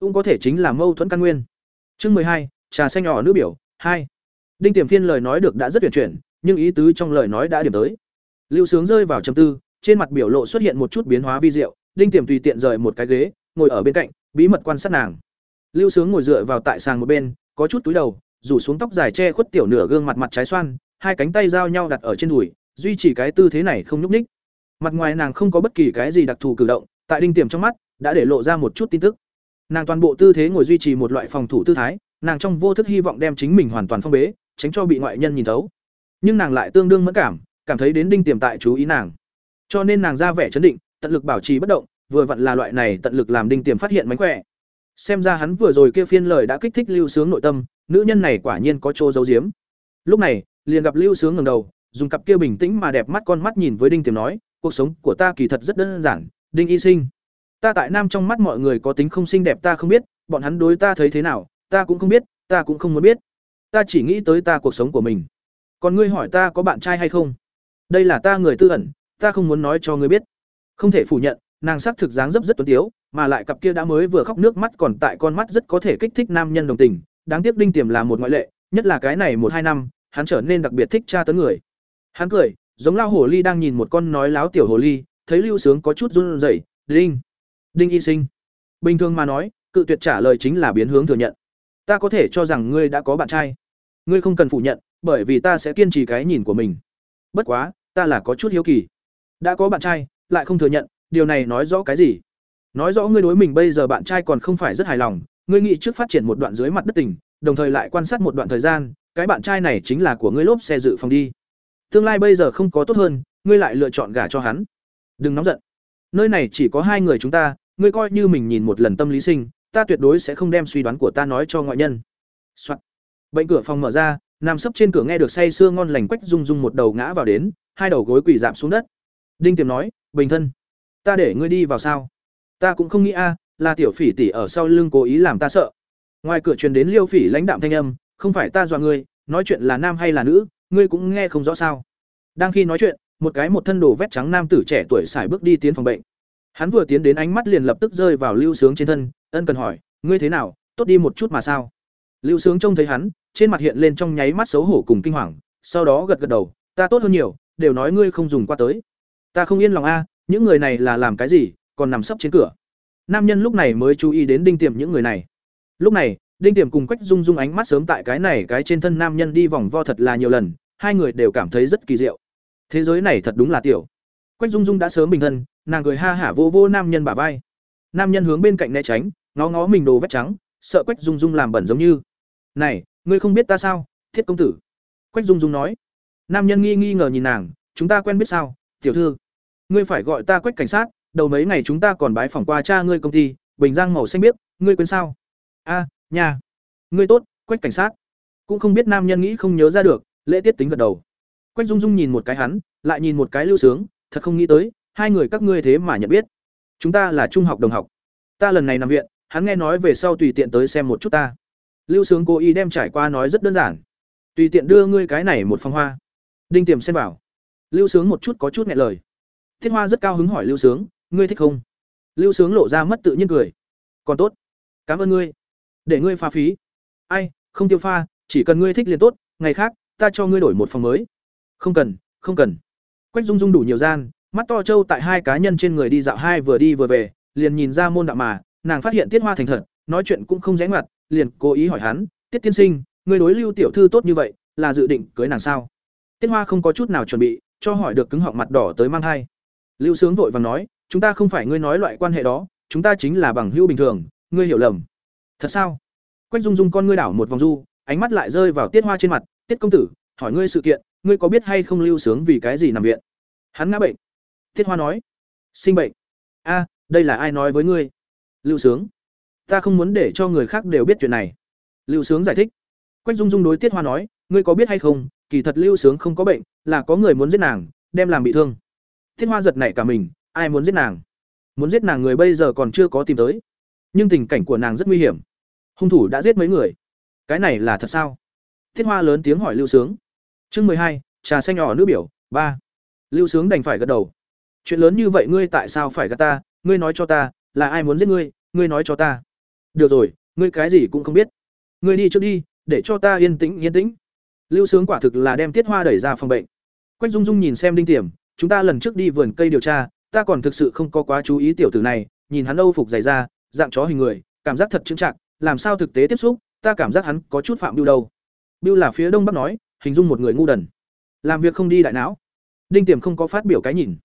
cũng có thể chính là mâu thuẫn căn nguyên. Chương hai, trà xanh nhỏ nữ biểu, hai. Đinh Tiềm Phiên lời nói được đã rất tuyển chuyển, nhưng ý tứ trong lời nói đã điểm tới. Lưu Sướng rơi vào trầm tư, trên mặt biểu lộ xuất hiện một chút biến hóa vi diệu, Đinh Tiềm tùy tiện rời một cái ghế, ngồi ở bên cạnh, bí mật quan sát nàng. Lưu Sướng ngồi dựa vào tại sàng một bên, có chút túi đầu, rủ xuống tóc dài che khuất tiểu nửa gương mặt mặt trái xoan, hai cánh tay giao nhau đặt ở trên đùi, duy trì cái tư thế này không nhúc nhích. Mặt ngoài nàng không có bất kỳ cái gì đặc thù cử động, tại Đinh Tiềm trong mắt, đã để lộ ra một chút tin tức. Nàng toàn bộ tư thế ngồi duy trì một loại phòng thủ tư thái, nàng trong vô thức hy vọng đem chính mình hoàn toàn phong bế, tránh cho bị ngoại nhân nhìn thấu. Nhưng nàng lại tương đương mẫn cảm, cảm thấy đến Đinh Tiềm tại chú ý nàng. Cho nên nàng ra vẻ chấn định, tận lực bảo trì bất động, vừa vặn là loại này tận lực làm Đinh Tiềm phát hiện mánh khỏe. Xem ra hắn vừa rồi kia phiên lời đã kích thích Lưu Sướng nội tâm, nữ nhân này quả nhiên có chỗ giấu giếm. Lúc này, liền gặp Lưu Sướng ngẩng đầu, dùng cặp kia bình tĩnh mà đẹp mắt con mắt nhìn với Đinh Tiềm nói, cuộc sống của ta kỳ thật rất đơn giản, Đinh Y Sinh. Ta tại nam trong mắt mọi người có tính không xinh đẹp ta không biết, bọn hắn đối ta thấy thế nào, ta cũng không biết, ta cũng không muốn biết. Ta chỉ nghĩ tới ta cuộc sống của mình. Còn ngươi hỏi ta có bạn trai hay không? Đây là ta người tư ẩn, ta không muốn nói cho ngươi biết. Không thể phủ nhận, nàng sắc thực dáng dấp rất tuấn tiếu, mà lại cặp kia đã mới vừa khóc nước mắt còn tại con mắt rất có thể kích thích nam nhân đồng tình, đáng tiếc Đinh Tiềm là một ngoại lệ, nhất là cái này một hai năm, hắn trở nên đặc biệt thích tra tấn người. Hắn cười, giống lao hồ ly đang nhìn một con nói láo tiểu hồ ly, thấy Lưu Sướng có chút run rẩy, "Đinh, Đinh Y Sinh." Bình thường mà nói, cự tuyệt trả lời chính là biến hướng thừa nhận. Ta có thể cho rằng ngươi đã có bạn trai. Ngươi không cần phủ nhận, bởi vì ta sẽ kiên trì cái nhìn của mình. Bất quá, ta là có chút hiếu kỳ. Đã có bạn trai, lại không thừa nhận, điều này nói rõ cái gì? Nói rõ ngươi đối mình bây giờ bạn trai còn không phải rất hài lòng, ngươi nghĩ trước phát triển một đoạn dưới mặt đất tình, đồng thời lại quan sát một đoạn thời gian, cái bạn trai này chính là của ngươi lốp xe dự phòng đi. Tương lai bây giờ không có tốt hơn, ngươi lại lựa chọn gả cho hắn đừng nóng giận nơi này chỉ có hai người chúng ta ngươi coi như mình nhìn một lần tâm lý sinh ta tuyệt đối sẽ không đem suy đoán của ta nói cho ngoại nhân、Soạn. bệnh cửa phòng mở ra nằm sấp trên cửa nghe được say sưa ngon lành quách rung rung một đầu ngã vào đến hai đầu gối quỳ giảm xuống đất. Đinh tiềm nói, bình thân, ta để ngươi đi vào sao? Ta cũng không nghĩ a, là tiểu phỉ tỷ ở sau lưng cố ý làm ta sợ. Ngoài cửa truyền đến liêu phỉ lãnh đạm thanh âm, không phải ta dọa ngươi, nói chuyện là nam hay là nữ, ngươi cũng nghe không rõ sao? Đang khi nói chuyện, một cái một thân đồ vét trắng nam tử trẻ tuổi xài bước đi tiến phòng bệnh. Hắn vừa tiến đến ánh mắt liền lập tức rơi vào lưu sướng trên thân, ân cần hỏi, ngươi thế nào, tốt đi một chút mà sao? Lưu sướng trông thấy hắn, trên mặt hiện lên trong nháy mắt xấu hổ cùng kinh hoàng, sau đó gật gật đầu, ta tốt hơn nhiều đều nói ngươi không dùng qua tới. Ta không yên lòng a, những người này là làm cái gì, còn nằm sấp trên cửa. Nam nhân lúc này mới chú ý đến đinh tiềm những người này. Lúc này, đinh tiềm cùng quách dung dung ánh mắt sớm tại cái này, cái trên thân nam nhân đi vòng vo thật là nhiều lần, hai người đều cảm thấy rất kỳ diệu. Thế giới này thật đúng là tiểu. Quách dung dung đã sớm bình thân, nàng cười ha hả vô vô nam nhân bả vai. Nam nhân hướng bên cạnh né tránh, ngó ngó mình đồ vét trắng, sợ quách dung dung làm bẩn giống như. Này, ngươi không biết ta sao, thiết công tử. Quách dung dung nói nam nhân nghi nghi ngờ nhìn nàng, chúng ta quen biết sao? Tiểu thư, ngươi phải gọi ta quách cảnh sát, đầu mấy ngày chúng ta còn bái phỏng qua cha ngươi công ty, bình giang màu xanh biếc, ngươi quên sao? A nhà ngươi tốt, quách cảnh sát. Cũng không biết nam nhân nghĩ không nhớ ra được, lễ tiết tính gật đầu. Quách dung dung nhìn một cái hắn, lại nhìn một cái lưu sướng, thật không nghĩ tới, hai người các ngươi thế mà nhận biết. Chúng ta là trung học đồng học. Ta lần này nằm viện, hắn nghe nói về sau tùy tiện tới xem một chút ta. Lưu sướng cố ý đem trải qua nói rất đơn giản. Tùy tiện đưa ngươi cái này một phong hoa đinh tiềm xem vào. Lưu sướng một chút có chút nghẹn lời. Thiết hoa rất cao hứng hỏi lưu sướng, ngươi thích không? Lưu sướng lộ ra mất tự nhiên cười. Còn tốt. Cảm ơn ngươi. Để ngươi pha phí. Ai, không tiêu pha, chỉ cần ngươi thích liền tốt, ngày khác, ta cho ngươi đổi một phòng mới. Không cần không cần. Quách dung dung đủ nhiều gian, mắt to trâu tại hai cá nhân trên người đi dạo hai vừa đi vừa về, liền nhìn ra môn đạo mà, nàng phát hiện tiết hoa thành thật, nói chuyện cũng không rẽ ngoặt, liền cố ý hỏi hắn, tiết tiên sinh, ngươi đối lưu tiểu thư tốt như vậy, là dự định cưới nàng sao? Tiết hoa không có chút nào chuẩn bị, cho hỏi được cứng họng mặt đỏ tới mang thai. Lưu sướng vội vàng nói, chúng ta không phải ngươi nói loại quan hệ đó, chúng ta chính là bằng hữu bình thường, ngươi hiểu lầm. Thật sao? Quách dung dung con ngươi đảo một vòng du, ánh mắt lại rơi vào tiết hoa trên mặt. Tiết công tử, hỏi ngươi sự kiện, ngươi có biết hay không lưu sướng vì cái gì nằm viện? Hắn ngã bệnh. Tiết hoa nói, sinh bệnh. A, đây là ai nói với ngươi? Lưu sướng. Ta không muốn để cho người khác đều biết chuyện này. Lưu sướng giải thích. Quách dung dung đối tiết hoa nói, ngươi có biết hay không kỳ thật lưu sướng không có bệnh, là có người muốn giết nàng, đem làm bị thương. Thiên hoa giật nảy cả mình, ai muốn giết nàng? Muốn giết nàng người bây giờ còn chưa có tìm tới. Nhưng tình cảnh của nàng rất nguy hiểm. Hung thủ đã giết mấy người? Cái này là thật sao? Thiết hoa lớn tiếng hỏi lưu sướng. Chương mười hai, trà xanh nhỏ nữ biểu, ba. Lưu sướng đành phải gật đầu. Chuyện lớn như vậy ngươi tại sao phải gạt ta? Ngươi nói cho ta, là ai muốn giết ngươi? Ngươi nói cho ta. Được rồi, ngươi cái gì cũng không biết. Ngươi đi trước đi, để cho ta yên tĩnh yên tĩnh lưu sướng quả thực là đem tiết hoa đẩy ra phòng bệnh. Quách dung dung nhìn xem đinh tiềm, chúng ta lần trước đi vườn cây điều tra, ta còn thực sự không có quá chú ý tiểu tử này, nhìn hắn âu phục dày ra dạng chó hình người, cảm giác thật chững chạc, làm sao thực tế tiếp xúc, ta cảm giác hắn có chút phạm biêu đâu. Biêu là phía đông bắc nói, hình dung một người ngu đần. Làm việc không đi đại não. Đinh tiềm không có phát biểu cái nhìn.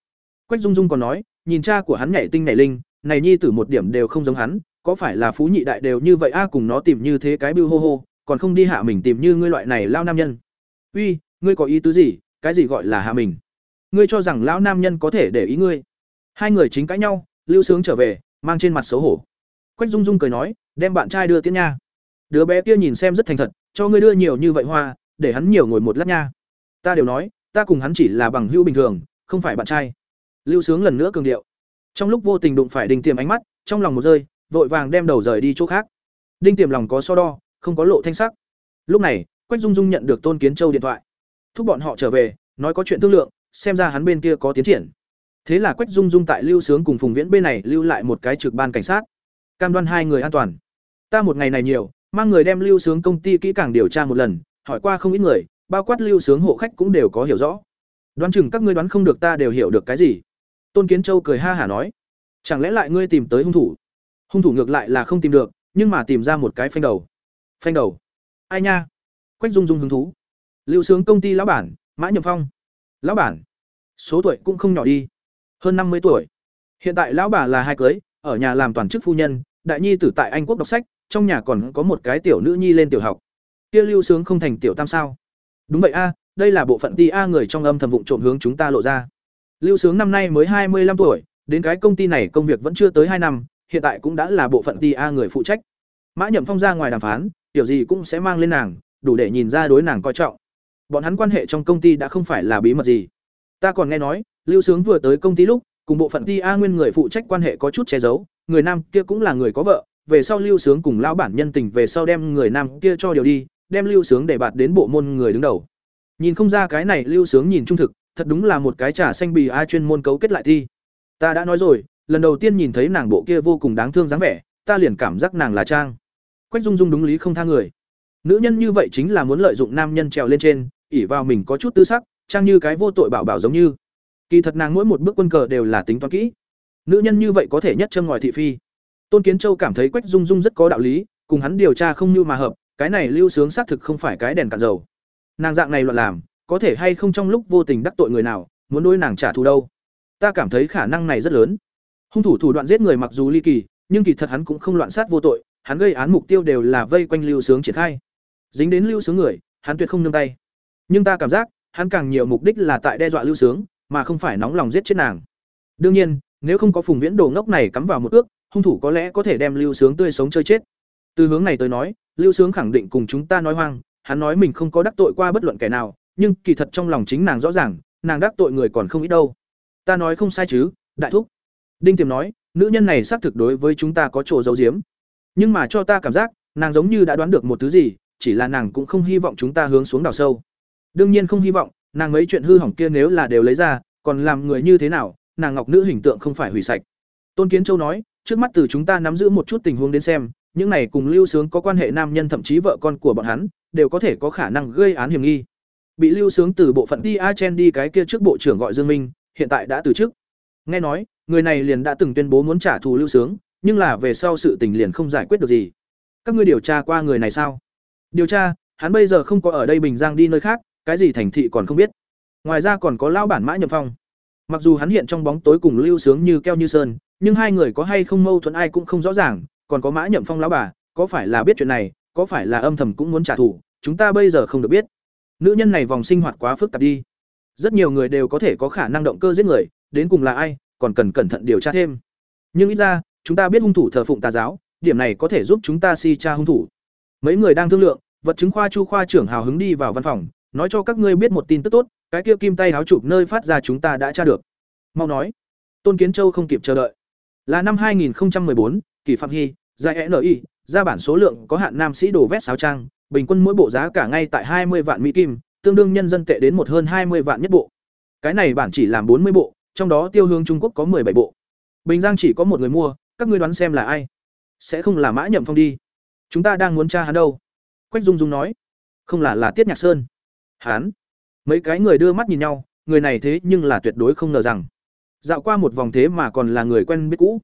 Quách dung dung còn nói, nhìn cha của hắn nhảy tinh nhảy linh, này nhi tử một điểm đều không giống hắn, có phải là phú nhị đại đều như vậy a, cùng nó tìm như thế cái biêu hô hô còn không đi hạ mình tìm như ngươi loại này lao nam nhân. Uy, ngươi có ý tứ gì? Cái gì gọi là hạ mình? Ngươi cho rằng lão nam nhân có thể để ý ngươi? Hai người chính cãi nhau, lưu sướng trở về, mang trên mặt xấu hổ. Quách dung dung cười nói, đem bạn trai đưa tiến nha. Đứa bé kia nhìn xem rất thành thật, cho ngươi đưa nhiều như vậy hoa, để hắn nhiều ngồi một lát nha. Ta đều nói, ta cùng hắn chỉ là bằng hữu bình thường, không phải bạn trai. Lưu sướng lần nữa cường điệu. Trong lúc vô tình đụng phải đinh tiềm ánh mắt, trong lòng một rơi, vội vàng đem đầu rời đi chỗ khác. Đinh tiềm lòng có so đo không có lộ thanh sắc. Lúc này, quách dung dung nhận được tôn kiến châu điện thoại. Thúc bọn họ trở về, nói có chuyện thương lượng, xem ra hắn bên kia có tiến triển. Thế là quách dung dung tại lưu sướng cùng phùng viễn bên này lưu lại một cái trực ban cảnh sát. Cam đoan hai người an toàn. Ta một ngày này nhiều, mang người đem lưu sướng công ty kỹ càng điều tra một lần, hỏi qua không ít người, bao quát lưu sướng hộ khách cũng đều có hiểu rõ. Đoán chừng các ngươi đoán không được ta đều hiểu được cái gì. Tôn kiến châu cười ha hả nói. Chẳng lẽ lại ngươi tìm tới hung thủ? Hung thủ ngược lại là không tìm được, nhưng mà tìm ra một cái phanh đầu phanh đầu. Ai nha? Quách dung dung hứng thú. Lưu sướng công ty lão bản mã nhậm phong. Lão bản. Số tuổi cũng không nhỏ đi. Hơn năm mươi tuổi. Hiện tại lão bà là hai cưới ở nhà làm toàn chức phu nhân đại nhi tử tại anh quốc đọc sách trong nhà còn có một cái tiểu nữ nhi lên tiểu học. Kia lưu sướng không thành tiểu tam sao? Đúng vậy a đây là bộ phận ti a người trong âm thầm vụng trộm hướng chúng ta lộ ra. Lưu Sướng năm nay mới hai mươi năm tuổi, đến cái công ty này công việc vẫn chưa tới hai năm, hiện tại cũng đã là bộ phận TA người phụ trách. Mã Nhậm Phong ra ngoài đàm phán, tiểu gì cũng sẽ mang lên nàng, đủ để nhìn ra đối nàng coi trọng. Bọn hắn quan hệ trong công ty đã không phải là bí mật gì. Ta còn nghe nói, Lưu Sướng vừa tới công ty lúc, cùng bộ phận Ti A nguyên người phụ trách quan hệ có chút che giấu, người nam kia cũng là người có vợ, về sau Lưu Sướng cùng lão bản nhân tình về sau đem người nam kia cho điều đi, đem Lưu Sướng để bạt đến bộ môn người đứng đầu. Nhìn không ra cái này Lưu Sướng nhìn trung thực, thật đúng là một cái trà xanh bì a chuyên môn cấu kết lại thi. Ta đã nói rồi, lần đầu tiên nhìn thấy nàng bộ kia vô cùng đáng thương dáng vẻ, ta liền cảm giác nàng là trang. Quách Dung Dung đúng lý không tha người. Nữ nhân như vậy chính là muốn lợi dụng nam nhân trèo lên trên, ỷ vào mình có chút tư sắc, trang như cái vô tội bảo bảo giống như. Kỳ thật nàng mỗi một bước quân cờ đều là tính toán kỹ. Nữ nhân như vậy có thể nhất châm ngòi thị phi. Tôn Kiến Châu cảm thấy Quách Dung Dung rất có đạo lý, cùng hắn điều tra không như mà hợp, cái này lưu sướng xác thực không phải cái đèn cạn dầu. Nàng dạng này loạn làm, có thể hay không trong lúc vô tình đắc tội người nào, muốn đối nàng trả thù đâu. Ta cảm thấy khả năng này rất lớn. Hung thủ thủ đoạn giết người mặc dù ly kỳ, nhưng kỳ thật hắn cũng không loạn sát vô tội, hắn gây án mục tiêu đều là vây quanh lưu sướng triển khai. Dính đến lưu sướng người, hắn tuyệt không nương tay. Nhưng ta cảm giác, hắn càng nhiều mục đích là tại đe dọa lưu sướng, mà không phải nóng lòng giết chết nàng. Đương nhiên, nếu không có Phùng Viễn Đồ ngốc này cắm vào một ước, hung thủ có lẽ có thể đem lưu sướng tươi sống chơi chết. Từ hướng này tới nói, lưu sướng khẳng định cùng chúng ta nói hoang, hắn nói mình không có đắc tội qua bất luận kẻ nào, nhưng kỳ thật trong lòng chính nàng rõ ràng, nàng đắc tội người còn không ít đâu. Ta nói không sai chứ, đại thúc. Đinh Tiềm nói, nữ nhân này xác thực đối với chúng ta có chỗ giấu giếm. Nhưng mà cho ta cảm giác, nàng giống như đã đoán được một thứ gì, chỉ là nàng cũng không hy vọng chúng ta hướng xuống đào sâu. Đương nhiên không hy vọng, nàng mấy chuyện hư hỏng kia nếu là đều lấy ra, còn làm người như thế nào, nàng ngọc nữ hình tượng không phải hủy sạch. Tôn Kiến Châu nói, trước mắt từ chúng ta nắm giữ một chút tình huống đến xem, những này cùng Lưu Sướng có quan hệ nam nhân thậm chí vợ con của bọn hắn, đều có thể có khả năng gây án hiểm nghi. Bị Lưu Sướng từ bộ phận Tia Chen đi cái kia trước bộ trưởng gọi Dương Minh, hiện tại đã từ chức. Nghe nói, người này liền đã từng tuyên bố muốn trả thù Lưu Sướng, nhưng là về sau sự tình liền không giải quyết được gì. Các ngươi điều tra qua người này sao? Điều tra, hắn bây giờ không có ở đây Bình Giang đi nơi khác, cái gì thành thị còn không biết. Ngoài ra còn có lão bản Mã Nhậm Phong. Mặc dù hắn hiện trong bóng tối cùng Lưu Sướng như keo như sơn, nhưng hai người có hay không mâu thuẫn ai cũng không rõ ràng, còn có Mã Nhậm Phong lão bà, có phải là biết chuyện này, có phải là âm thầm cũng muốn trả thù, chúng ta bây giờ không được biết. Nữ nhân này vòng sinh hoạt quá phức tạp đi. Rất nhiều người đều có thể có khả năng động cơ giết người, đến cùng là ai, còn cần cẩn thận điều tra thêm. Nhưng ít ra, chúng ta biết hung thủ thờ phụng tà giáo, điểm này có thể giúp chúng ta si tra hung thủ. Mấy người đang thương lượng, vật chứng khoa Chu khoa trưởng hào hứng đi vào văn phòng, nói cho các ngươi biết một tin tức tốt, cái kia kim tay háo chụp nơi phát ra chúng ta đã tra được. Mau nói. Tôn Kiến Châu không kịp chờ đợi. Là năm 2014, Kỳ Phạm Hy, giải NI, ra bản số lượng có hạn nam sĩ đồ vét sáo trang, bình quân mỗi bộ giá cả ngay tại 20 vạn mỹ kim, tương đương nhân dân tệ đến một hơn 20 vạn nhất bộ. Cái này bản chỉ làm 40 bộ, trong đó tiêu hướng Trung Quốc có 17 bộ. Bình Giang chỉ có một người mua, các ngươi đoán xem là ai? Sẽ không là Mã Nhậm Phong đi. Chúng ta đang muốn tra hắn đâu? Quách Dung Dung nói. Không là là Tiết Nhạc Sơn. Hắn. Mấy cái người đưa mắt nhìn nhau, người này thế nhưng là tuyệt đối không ngờ rằng. Dạo qua một vòng thế mà còn là người quen biết cũ.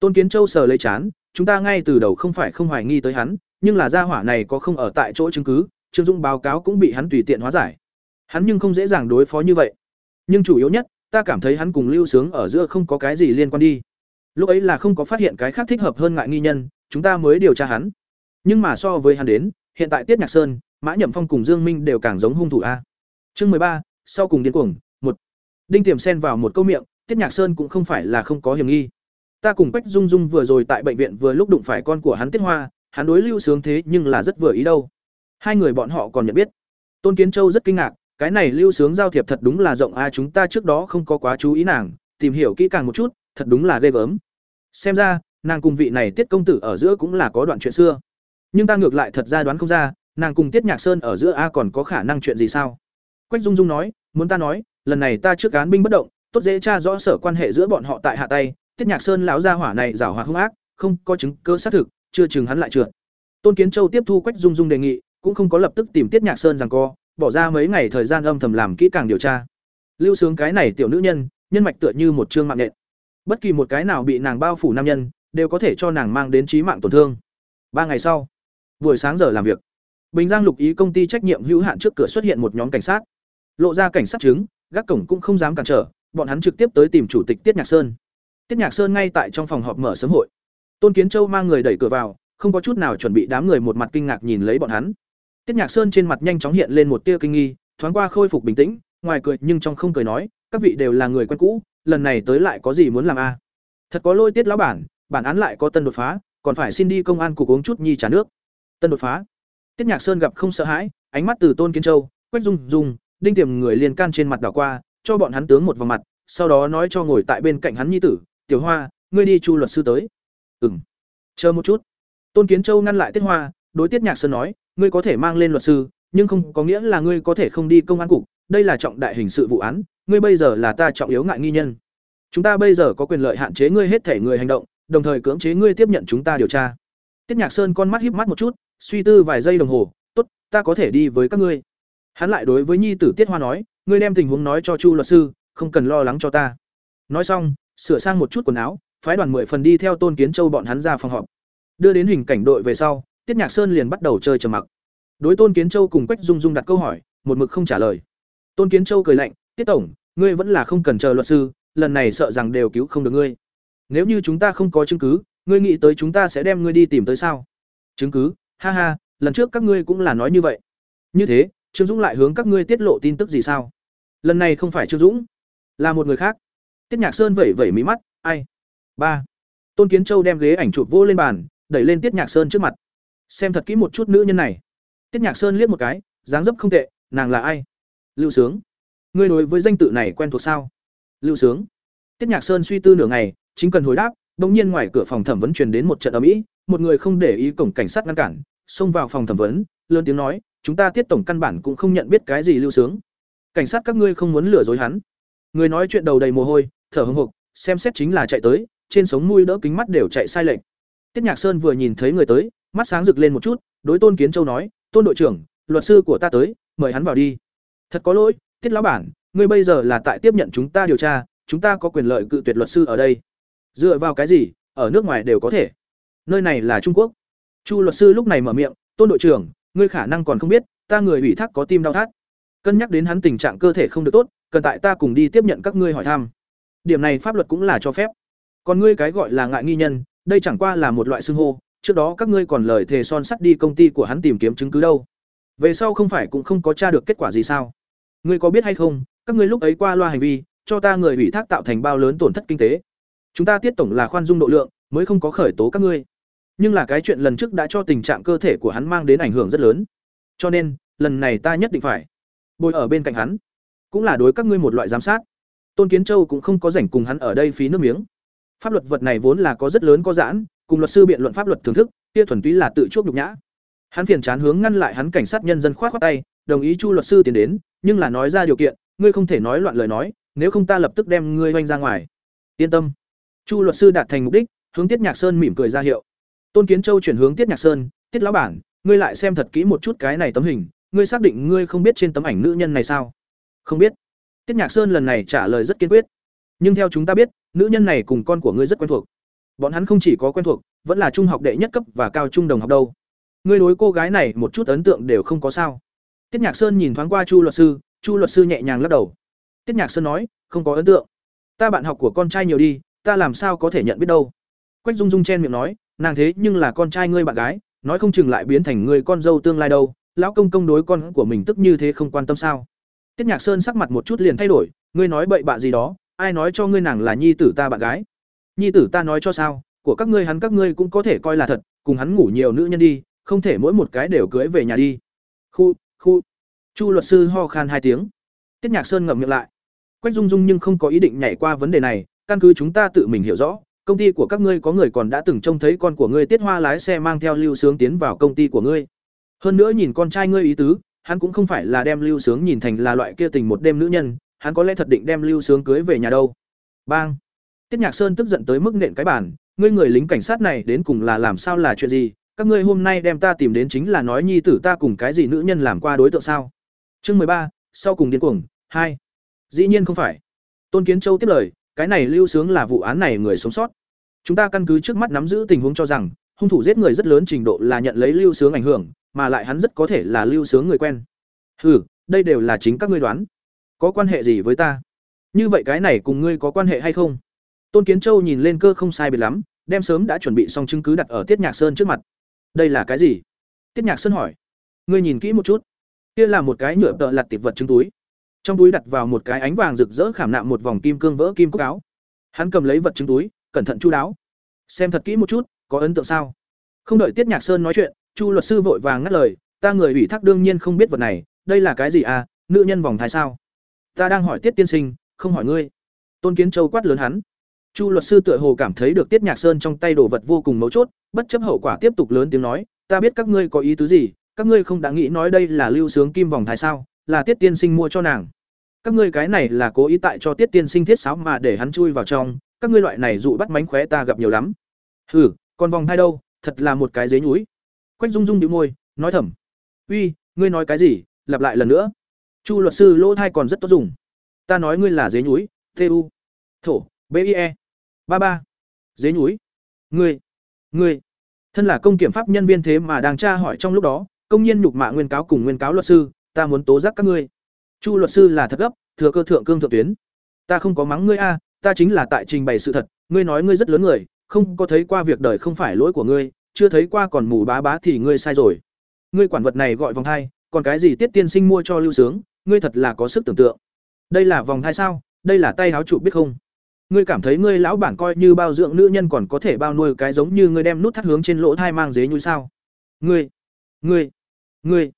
Tôn Kiến Châu sờ lấy chán, chúng ta ngay từ đầu không phải không hoài nghi tới hắn, nhưng là gia hỏa này có không ở tại chỗ chứng cứ, Trương Dung báo cáo cũng bị hắn tùy tiện hóa giải. Hắn nhưng không dễ dàng đối phó như vậy. Nhưng chủ yếu nhất, ta cảm thấy hắn cùng Lưu Sướng ở giữa không có cái gì liên quan đi. Lúc ấy là không có phát hiện cái khác thích hợp hơn ngại nghi nhân, chúng ta mới điều tra hắn. Nhưng mà so với hắn đến, hiện tại Tiết Nhạc Sơn, Mã Nhậm Phong cùng Dương Minh đều càng giống hung thủ a. Chương mười ba, sau cùng điên cuồng, một. Đinh Tiềm xen vào một câu miệng, Tiết Nhạc Sơn cũng không phải là không có hiểm nghi. Ta cùng Quách Dung Dung vừa rồi tại bệnh viện vừa lúc đụng phải con của hắn Tiết Hoa, hắn đối Lưu Sướng thế nhưng là rất vừa ý đâu. Hai người bọn họ còn nhận biết. Tôn Kiến Châu rất kinh ngạc, cái này Lưu Sướng giao thiệp thật đúng là rộng a chúng ta trước đó không có quá chú ý nàng, tìm hiểu kỹ càng một chút, thật đúng là ghê gớm. Xem ra, nàng cùng vị này Tiết công tử ở giữa cũng là có đoạn chuyện xưa. Nhưng ta ngược lại thật ra đoán không ra, nàng cùng Tiết Nhạc Sơn ở giữa a còn có khả năng chuyện gì sao? Quách Dung Dung nói, muốn ta nói, lần này ta trước án binh bất động, tốt dễ tra rõ sở quan hệ giữa bọn họ tại hạ tay, Tiết Nhạc Sơn lão gia hỏa này giảo hòa hung ác, không có chứng cơ xác thực, chưa chừng hắn lại trượt. Tôn Kiến Châu tiếp thu Quách Dung Dung đề nghị, cũng không có lập tức tìm Tiết Nhạc Sơn rằng co, bỏ ra mấy ngày thời gian âm thầm làm kỹ càng điều tra. Lưu Sướng cái này tiểu nữ nhân, nhân mạch tựa như một trương mạng nện. Bất kỳ một cái nào bị nàng bao phủ nam nhân, đều có thể cho nàng mang đến chí mạng tổn thương. Ba ngày sau, buổi sáng giờ làm việc, Bình Giang Lục Ý công ty trách nhiệm hữu hạn trước cửa xuất hiện một nhóm cảnh sát. Lộ ra cảnh sát chứng, gác cổng cũng không dám cản trở, bọn hắn trực tiếp tới tìm chủ tịch Tiết Nhạc Sơn. Tiết Nhạc Sơn ngay tại trong phòng họp mở sớm hội. Tôn Kiến Châu mang người đẩy cửa vào, không có chút nào chuẩn bị đám người một mặt kinh ngạc nhìn lấy bọn hắn. Tiết Nhạc Sơn trên mặt nhanh chóng hiện lên một tia kinh nghi, thoáng qua khôi phục bình tĩnh, ngoài cười nhưng trong không cười nói, các vị đều là người quen cũ lần này tới lại có gì muốn làm a thật có lôi tiết lão bản bản án lại có tân đột phá, còn phải xin đi công an cục uống chút nhi trả nước. Tân đột phá. Tiết nhạc sơn gặp không sợ hãi, ánh mắt từ tôn kiến châu, quách dung dung, đinh tiềm người liền can trên mặt đảo qua, cho bọn hắn tướng một vào mặt, sau đó nói cho ngồi tại bên cạnh hắn nhi tử, tiểu hoa, ngươi đi chu luật sư tới. Ừng chờ một chút. Tôn kiến châu ngăn lại tiết hoa, đối tiết nhạc sơn nói, ngươi có thể mang lên luật sư, nhưng không có nghĩa là ngươi có thể không đi công an cục, đây là trọng đại hình sự vụ án ngươi bây giờ là ta trọng yếu ngại nghi nhân. Chúng ta bây giờ có quyền lợi hạn chế ngươi hết thể người hành động, đồng thời cưỡng chế ngươi tiếp nhận chúng ta điều tra. Tiết nhạc sơn con mắt híp mắt một chút, suy tư vài giây đồng hồ, tốt, ta có thể đi với các ngươi. Hắn lại đối với nhi tử tiết hoa nói, ngươi đem tình huống nói cho chu luật sư, không cần lo lắng cho ta. Nói xong, sửa sang một chút quần áo, phái đoàn mười phần đi theo tôn kiến châu bọn hắn ra phòng họp. Đưa đến hình cảnh đội về sau, tiết nhạc sơn liền bắt đầu chơi trầm mặc. Đối tôn kiến châu cùng quách dung dung đặt câu hỏi, một mực không trả lời. Tôn kiến châu cười lạnh tiết tổng, ngươi vẫn là không cần chờ luật sư, lần này sợ rằng đều cứu không được ngươi. Nếu như chúng ta không có chứng cứ, ngươi nghĩ tới chúng ta sẽ đem ngươi đi tìm tới sao? Chứng cứ? Ha ha, lần trước các ngươi cũng là nói như vậy. Như thế, trương dũng lại hướng các ngươi tiết lộ tin tức gì sao? Lần này không phải trương dũng, là một người khác. Tiết nhạc sơn vẩy vẩy mí mắt, ai? Ba. Tôn kiến châu đem ghế ảnh chụp vô lên bàn, đẩy lên tiết nhạc sơn trước mặt. Xem thật kỹ một chút nữ nhân này. Tiết nhạc sơn liếc một cái, dáng dấp không tệ, nàng là ai? Lưu sướng ngươi đối với danh tự này quen thuộc sao? Lưu sướng. Tiết nhạc sơn suy tư nửa ngày, chính cần hồi đáp đ ỗ n g nhiên ngoài cửa phòng thẩm vấn truyền đến một trận ở mỹ một người không để ý cổng cảnh sát ngăn cản, xông vào phòng thẩm vấn, lớn tiếng nói, chúng ta tiết tổng căn bản cũng không nhận biết cái gì lưu sướng. Cảnh sát các ngươi không muốn lừa dối hắn. Người nói chuyện đầu đầy mồ hôi, thở hưng hục xem xét chính là chạy tới, trên sống mũi đỡ kính mắt đều chạy sai lệch. Tiết nhạc sơn vừa nhìn thấy người tới, mắt sáng rực lên một chút, đối tôn kiến châu nói, tôn đội trưởng, luật sư của ta tới, mời hắn vào đi. Thật có lỗi tiết lão bản, ngươi bây giờ là tại tiếp nhận chúng ta điều tra, chúng ta có quyền lợi cự tuyệt luật sư ở đây. Dựa vào cái gì, ở nước ngoài đều có thể. Nơi này là trung quốc. Chu luật sư lúc này mở miệng, tôn đội trưởng, ngươi khả năng còn không biết, ta người ủy thác có tim đau thắt. Cân nhắc đến hắn tình trạng cơ thể không được tốt, cần tại ta cùng đi tiếp nhận các ngươi hỏi thăm. Điểm này pháp luật cũng là cho phép. Còn ngươi cái gọi là ngại nghi nhân, đây chẳng qua là một loại xưng hô, trước đó các ngươi còn lời thề son sắt đi công ty của hắn tìm kiếm chứng cứ đâu. Về sau không phải cũng không có tra được kết quả gì sao? Ngươi có biết hay không, các ngươi lúc ấy qua loa hành vi, cho ta người ủy thác tạo thành bao lớn tổn thất kinh tế. Chúng ta tiết tổng là khoan dung độ lượng, mới không có khởi tố các ngươi. Nhưng là cái chuyện lần trước đã cho tình trạng cơ thể của hắn mang đến ảnh hưởng rất lớn. Cho nên, lần này ta nhất định phải bồi ở bên cạnh hắn. Cũng là đối các ngươi một loại giám sát. Tôn kiến châu cũng không có rảnh cùng hắn ở đây phí nước miếng. Pháp luật vật này vốn là có rất lớn có giãn, cùng luật sư biện luận pháp luật thưởng thức, kia thuần túy là tự chuốc nhục nhã. Hắn phiền chán hướng ngăn lại hắn cảnh sát nhân dân khoát khoát tay đồng ý chu luật sư tiến đến, nhưng là nói ra điều kiện, ngươi không thể nói loạn lời nói, nếu không ta lập tức đem ngươi hoanh ra ngoài. Yên tâm. Chu luật sư đạt thành mục đích, hướng tiết nhạc sơn mỉm cười ra hiệu. Tôn kiến châu chuyển hướng tiết nhạc sơn, tiết lão bản, ngươi lại xem thật kỹ một chút cái này tấm hình, ngươi xác định ngươi không biết trên tấm ảnh nữ nhân này sao? Không biết. Tiết nhạc sơn lần này trả lời rất kiên quyết. Nhưng theo chúng ta biết, nữ nhân này cùng con của ngươi rất quen thuộc. Bọn hắn không chỉ có quen thuộc, vẫn là trung học đệ nhất cấp và cao trung đồng học đâu. Ngươi đối cô gái này một chút ấn tượng đều không có sao tiết nhạc sơn nhìn thoáng qua chu luật sư, chu luật sư nhẹ nhàng lắc đầu. Tiết nhạc sơn nói, không có ấn tượng. Ta bạn học của con trai nhiều đi, ta làm sao có thể nhận biết đâu. Quách dung dung chen miệng nói, nàng thế nhưng là con trai ngươi bạn gái, nói không chừng lại biến thành người con dâu tương lai đâu. Lão công công đối con của mình tức như thế không quan tâm sao? Tiết nhạc sơn sắc mặt một chút liền thay đổi, ngươi nói bậy bạ gì đó, ai nói cho ngươi nàng là nhi tử ta bạn gái? Nhi tử ta nói cho sao, của các ngươi hắn các ngươi cũng có thể coi là thật, cùng hắn ngủ nhiều nữ nhân đi, không thể mỗi một cái đều cưới về nhà đi. Khu khu. Chu luật sư ho khan hai tiếng. Tiết nhạc sơn ngậm miệng lại. Quách dung dung nhưng không có ý định nhảy qua vấn đề này, căn cứ chúng ta tự mình hiểu rõ, công ty của các ngươi có người còn đã từng trông thấy con của ngươi tiết hoa lái xe mang theo lưu sướng tiến vào công ty của ngươi. Hơn nữa nhìn con trai ngươi ý tứ, hắn cũng không phải là đem lưu sướng nhìn thành là loại kia tình một đêm nữ nhân, hắn có lẽ thật định đem lưu sướng cưới về nhà đâu. Bang. Tiết nhạc sơn tức giận tới mức nện cái bản ngươi người lính cảnh sát này đến cùng là làm sao là chuyện gì? Các ngươi hôm nay đem ta tìm đến chính là nói nhi tử ta cùng cái gì nữ nhân làm qua đối tượng sao? Chương mười ba, sau cùng điên cuồng, hai. Dĩ nhiên không phải. Tôn kiến châu tiếp lời, cái này lưu sướng là vụ án này người sống sót. Chúng ta căn cứ trước mắt nắm giữ tình huống cho rằng, hung thủ giết người rất lớn trình độ là nhận lấy lưu sướng ảnh hưởng, mà lại hắn rất có thể là lưu sướng người quen. Ừ đây đều là chính các ngươi đoán. Có quan hệ gì với ta? Như vậy cái này cùng ngươi có quan hệ hay không? Tôn kiến châu nhìn lên cơ không sai biệt lắm, đem sớm đã chuẩn bị xong chứng cứ đặt ở tiết nhạc sơn trước mặt đây là cái gì? Tiết nhạc sơn hỏi. Ngươi nhìn kỹ một chút. Kia là một cái nhựa tợ lặt tiệp vật trứng túi. Trong túi đặt vào một cái ánh vàng rực rỡ khảm nạm một vòng kim cương vỡ kim cúc áo. Hắn cầm lấy vật trứng túi, cẩn thận chu đáo. Xem thật kỹ một chút, có ấn tượng sao? Không đợi tiết nhạc sơn nói chuyện, chu luật sư vội vàng ngắt lời, ta người ủy thác đương nhiên không biết vật này, đây là cái gì à? Nữ nhân vòng thái sao? Ta đang hỏi tiết tiên sinh, không hỏi ngươi. Tôn kiến châu quát lớn hắn chu luật sư tựa hồ cảm thấy được tiết nhạc sơn trong tay đồ vật vô cùng mấu chốt, bất chấp hậu quả tiếp tục lớn tiếng nói, ta biết các ngươi có ý tứ gì, các ngươi không đã nghĩ nói đây là lưu sướng kim vòng thái sao, là tiết tiên sinh mua cho nàng. Các ngươi cái này là cố ý tại cho tiết tiên sinh thiết sáo mà để hắn chui vào trong, các ngươi loại này dụ bắt mánh khóe ta gặp nhiều lắm. Hừ, còn vòng thai đâu, thật là một cái dế nhúi. Quách dung dung đĩu môi, nói thầm, uy, ngươi nói cái gì, lặp lại lần nữa. Chu luật sư lỗ thai còn rất tốt dùng. Ta nói ngươi là dế nhúi tu thổ bie ba ba. Dế nhúi ngươi. Ngươi. Thân là công kiểm pháp nhân viên thế mà đang tra hỏi trong lúc đó công nhân nhục mạ nguyên cáo cùng nguyên cáo luật sư ta muốn tố giác các ngươi. Chu luật sư là thật gấp thừa cơ thượng cương thượng tuyến. Ta không có mắng ngươi a ta chính là tại trình bày sự thật ngươi nói ngươi rất lớn người không có thấy qua việc đời không phải lỗi của ngươi chưa thấy qua còn mù bá bá thì ngươi sai rồi. Ngươi quản vật này gọi vòng thai, còn cái gì tiết tiên sinh mua cho lưu sướng ngươi thật là có sức tưởng tượng. Đây là vòng thai sao? Đây là tay áo trụ biết không? Ngươi cảm thấy ngươi lão bản coi như bao dưỡng nữ nhân còn có thể bao nuôi cái giống như ngươi đem nút thắt hướng trên lỗ thai mang dế nhúi sao? Ngươi ngươi ngươi.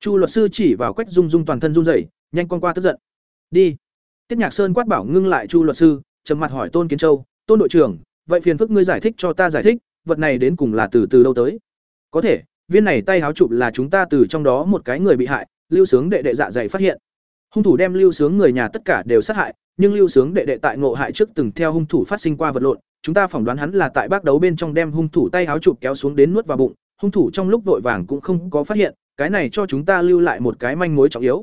Chu luật sư chỉ vào quách dung dung toàn thân run rẩy, nhanh con qua tức giận. Đi. Tiết nhạc sơn quát bảo ngưng lại chu luật sư, trầm mặt hỏi tôn kiến châu, tôn đội trưởng, vậy phiền phức ngươi giải thích cho ta giải thích, vật này đến cùng là từ từ đâu tới? Có thể, viên này tay háo chụp là chúng ta từ trong đó một cái người bị hại, lưu sướng đệ đệ dạ dày phát hiện hung thủ đem lưu sướng người nhà tất cả đều sát hại, nhưng lưu sướng đệ đệ tại ngộ hại trước từng theo hung thủ phát sinh qua vật lộn, chúng ta phỏng đoán hắn là tại bác đấu bên trong đem hung thủ tay áo chụp kéo xuống đến nuốt vào bụng, hung thủ trong lúc vội vàng cũng không có phát hiện, cái này cho chúng ta lưu lại một cái manh mối trọng yếu.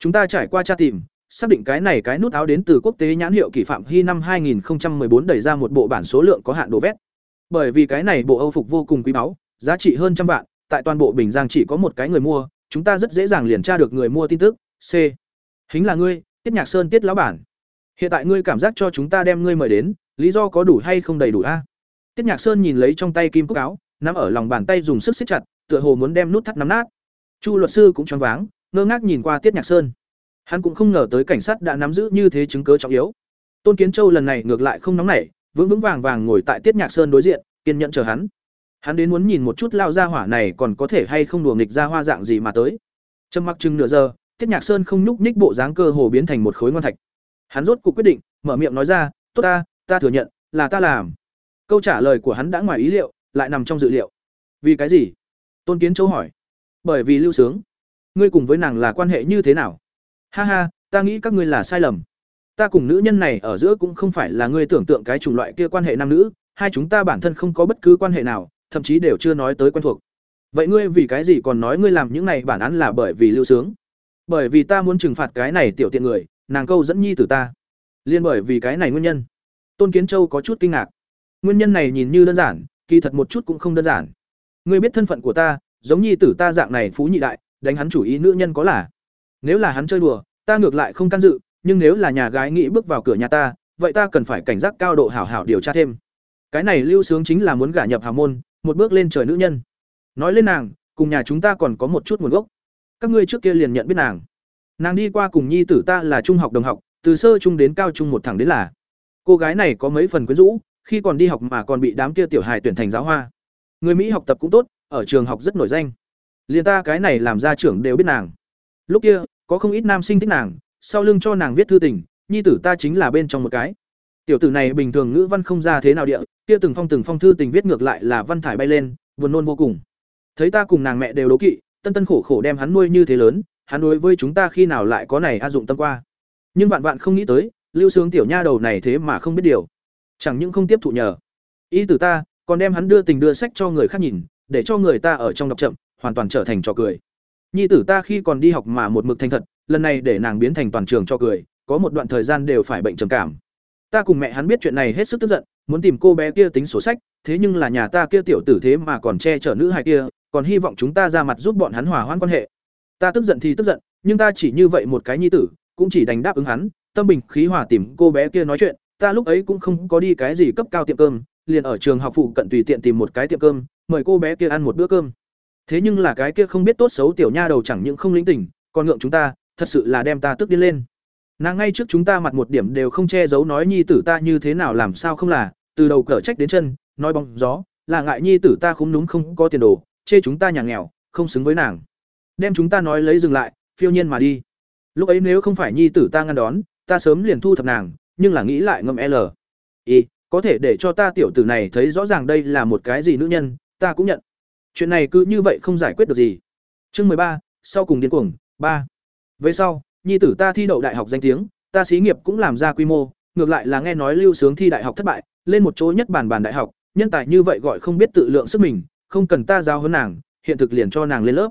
Chúng ta trải qua tra tìm, xác định cái này cái nút áo đến từ quốc tế nhãn hiệu kỷ phạm hy năm 2014 đẩy ra một bộ bản số lượng có hạn đồ vét. Bởi vì cái này bộ âu phục vô cùng quý báu, giá trị hơn trăm vạn, tại toàn bộ bình giang chỉ có một cái người mua, chúng ta rất dễ dàng liền tra được người mua tin tức, c. Hính là ngươi, Tiết Nhạc Sơn Tiết lão bản. Hiện tại ngươi cảm giác cho chúng ta đem ngươi mời đến, lý do có đủ hay không đầy đủ a? Tiết Nhạc Sơn nhìn lấy trong tay kim cúc áo, nắm ở lòng bàn tay dùng sức siết chặt, tựa hồ muốn đem nút thắt nắm nát. Chu luật sư cũng choáng váng, ngơ ngác nhìn qua Tiết Nhạc Sơn. Hắn cũng không ngờ tới cảnh sát đã nắm giữ như thế chứng cứ trọng yếu. Tôn Kiến Châu lần này ngược lại không nóng nảy, vững vững vàng vàng ngồi tại Tiết Nhạc Sơn đối diện, kiên nhẫn chờ hắn. Hắn đến muốn nhìn một chút lao gia hỏa này còn có thể hay không đùa nghịch ra hoa dạng gì mà tới. Trầm mặc chừng nửa giờ, Tiết Nhạc Sơn không nhúc nhích bộ dáng cơ hồ biến thành một khối ngon thạch. Hắn rốt cuộc quyết định, mở miệng nói ra, "Tốt ta, ta thừa nhận, là ta làm." Câu trả lời của hắn đã ngoài ý liệu, lại nằm trong dự liệu. "Vì cái gì?" Tôn Kiến Châu hỏi. "Bởi vì Lưu Sướng, ngươi cùng với nàng là quan hệ như thế nào?" "Ha ha, ta nghĩ các ngươi là sai lầm. Ta cùng nữ nhân này ở giữa cũng không phải là ngươi tưởng tượng cái chủng loại kia quan hệ nam nữ, hai chúng ta bản thân không có bất cứ quan hệ nào, thậm chí đều chưa nói tới quen thuộc. Vậy ngươi vì cái gì còn nói ngươi làm những này bản án là bởi vì Lưu Sướng?" Bởi vì ta muốn trừng phạt cái này tiểu tiện người, nàng câu dẫn nhi tử ta. Liên bởi vì cái này nguyên nhân. Tôn kiến châu có chút kinh ngạc. Nguyên nhân này nhìn như đơn giản, kỳ thật một chút cũng không đơn giản. Ngươi biết thân phận của ta, giống nhi tử ta dạng này phú nhị đại, đánh hắn chủ ý nữ nhân có là. Nếu là hắn chơi đùa, ta ngược lại không can dự, nhưng nếu là nhà gái nghĩ bước vào cửa nhà ta, vậy ta cần phải cảnh giác cao độ hảo hảo điều tra thêm. Cái này lưu sướng chính là muốn gả nhập hào môn, một bước lên trời nữ nhân. Nói lên nàng, cùng nhà chúng ta còn có một chút nguồn gốc các ngươi trước kia liền nhận biết nàng. Nàng đi qua cùng nhi tử ta là trung học đồng học, từ sơ trung đến cao trung một thẳng đến là. Cô gái này có mấy phần quyến rũ, khi còn đi học mà còn bị đám kia tiểu hài tuyển thành giáo hoa. Người mỹ học tập cũng tốt, ở trường học rất nổi danh. Liền ta cái này làm ra trưởng đều biết nàng. Lúc kia, có không ít nam sinh thích nàng, sau lưng cho nàng viết thư tình, nhi tử ta chính là bên trong một cái. Tiểu tử này bình thường ngữ văn không ra thế nào địa, kia từng phong từng phong thư tình viết ngược lại là văn thải bay lên, buồn nôn vô cùng. Thấy ta cùng nàng mẹ đều đố kỵ tân tân khổ khổ đem hắn nuôi như thế lớn, hắn đối với chúng ta khi nào lại có này a dụng tâm qua. Nhưng vạn vạn không nghĩ tới, lưu sướng tiểu nha đầu này thế mà không biết điều. Chẳng những không tiếp thụ nhờ. Ý tử ta, còn đem hắn đưa tình đưa sách cho người khác nhìn, để cho người ta ở trong đọc chậm, hoàn toàn trở thành trò cười. Nhi tử ta khi còn đi học mà một mực thành thật, lần này để nàng biến thành toàn trường cho cười, có một đoạn thời gian đều phải bệnh trầm cảm. Ta cùng mẹ hắn biết chuyện này hết sức tức giận, muốn tìm cô bé kia tính sổ sách, thế nhưng là nhà ta kia tiểu tử thế mà còn che chở nữ hài kia còn hy vọng chúng ta ra mặt giúp bọn hắn hòa hoãn quan hệ. Ta tức giận thì tức giận, nhưng ta chỉ như vậy một cái nhi tử, cũng chỉ đành đáp ứng hắn, tâm bình khí hòa tìm cô bé kia nói chuyện, ta lúc ấy cũng không có đi cái gì cấp cao tiệm cơm, liền ở trường học phụ cận tùy tiện tìm một cái tiệm cơm, mời cô bé kia ăn một bữa cơm. Thế nhưng là cái kia không biết tốt xấu tiểu nha đầu chẳng những không lĩnh tỉnh, còn ngượng chúng ta, thật sự là đem ta tức điên lên. nàng ngay trước chúng ta mặt một điểm đều không che giấu nói nhi tử ta như thế nào làm sao không là từ đầu cở trách đến chân nói bóng gió là ngại nhi tử ta khúm núm không có tiền đồ chê chúng ta nhà nghèo, không xứng với nàng. Đem chúng ta nói lấy dừng lại, phiêu nhiên mà đi. Lúc ấy nếu không phải nhi tử ta ngăn đón, ta sớm liền thu thập nàng, nhưng là nghĩ lại ngâm l. Y, có thể để cho ta tiểu tử này thấy rõ ràng đây là một cái gì nữ nhân, ta cũng nhận. Chuyện này cứ như vậy không giải quyết được gì. Chương mười ba, sau cùng điên cuồng, ba. Về sau, nhi tử ta thi đậu đại học danh tiếng, ta xí nghiệp cũng làm ra quy mô, ngược lại là nghe nói lưu sướng thi đại học thất bại, lên một chỗ nhất bản bản đại học, nhân tài như vậy gọi không biết tự lượng sức mình không cần ta giao hơn nàng, hiện thực liền cho nàng lên lớp.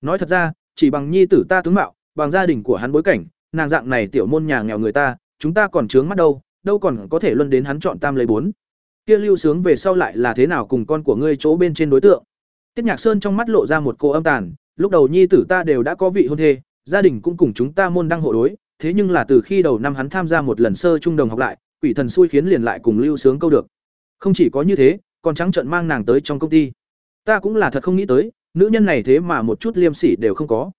Nói thật ra, chỉ bằng nhi tử ta tướng mạo, bằng gia đình của hắn bối cảnh, nàng dạng này tiểu môn nhà nghèo người ta, chúng ta còn trướng mắt đâu đâu còn có thể luân đến hắn chọn tam lấy bốn. Kia lưu sướng về sau lại là thế nào cùng con của ngươi chỗ bên trên đối tượng? Tiết nhạc sơn trong mắt lộ ra một cô âm tàn, lúc đầu nhi tử ta đều đã có vị hôn thê, gia đình cũng cùng chúng ta môn đăng hộ đối, thế nhưng là từ khi đầu năm hắn tham gia một lần sơ trung đồng học lại, quỷ thần xui khiến liền lại cùng lưu sướng câu được. Không chỉ có như thế, còn trắng trợn mang nàng tới trong công ty ta cũng là thật không nghĩ tới, nữ nhân này thế mà một chút liêm sỉ đều không có.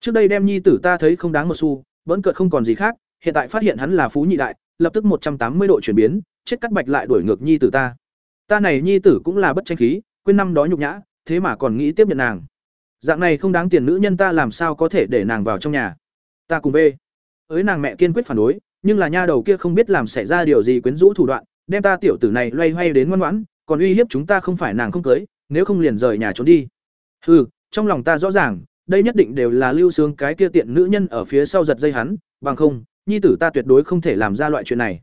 Trước đây đem nhi tử ta thấy không đáng một xu, vẫn cợt không còn gì khác, hiện tại phát hiện hắn là phú nhị đại, lập tức một trăm tám mươi độ chuyển biến, chết cắt bạch lại đuổi ngược nhi tử ta. Ta này nhi tử cũng là bất tranh khí, quên năm đó nhục nhã, thế mà còn nghĩ tiếp nhận nàng. Dạng này không đáng tiền nữ nhân ta làm sao có thể để nàng vào trong nhà. Ta cùng về ới nàng mẹ kiên quyết phản đối, nhưng là nha đầu kia không biết làm xảy ra điều gì quyến rũ thủ đoạn, đem ta tiểu tử này loay hoay đến ngoan ngoãn, còn uy hiếp chúng ta không phải nàng không cưới nếu không liền rời nhà trốn đi. Hừ, trong lòng ta rõ ràng, đây nhất định đều là lưu sướng cái kia tiện nữ nhân ở phía sau giật dây hắn, bằng không, nhi tử ta tuyệt đối không thể làm ra loại chuyện này.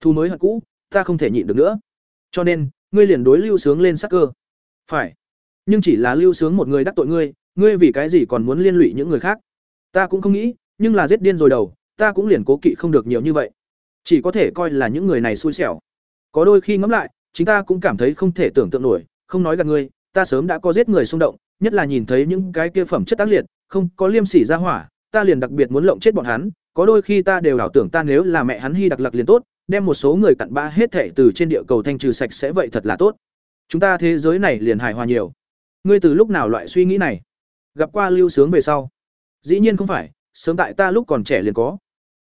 Thu mới hận cũ, ta không thể nhịn được nữa. Cho nên, ngươi liền đối lưu sướng lên sắc cơ. Phải. Nhưng chỉ là lưu sướng một người đắc tội ngươi ngươi vì cái gì còn muốn liên lụy những người khác? Ta cũng không nghĩ, nhưng là giết điên rồi đầu, ta cũng liền cố kỵ không được nhiều như vậy. Chỉ có thể coi là những người này xui xẻo. Có đôi khi ngẫm lại, chính ta cũng cảm thấy không thể tưởng tượng nổi không nói gạt ngươi, ta sớm đã có giết người xung động, nhất là nhìn thấy những cái kia phẩm chất tác liệt, không có liêm sỉ ra hỏa, ta liền đặc biệt muốn lộng chết bọn hắn, có đôi khi ta đều đảo tưởng ta nếu là mẹ hắn hy đặc lặc liền tốt, đem một số người cặn bã hết thệ từ trên địa cầu thanh trừ sạch sẽ vậy thật là tốt. Chúng ta thế giới này liền hài hòa nhiều. Ngươi từ lúc nào loại suy nghĩ này? Gặp qua lưu sướng về sau. Dĩ nhiên không phải, sớm tại ta lúc còn trẻ liền có.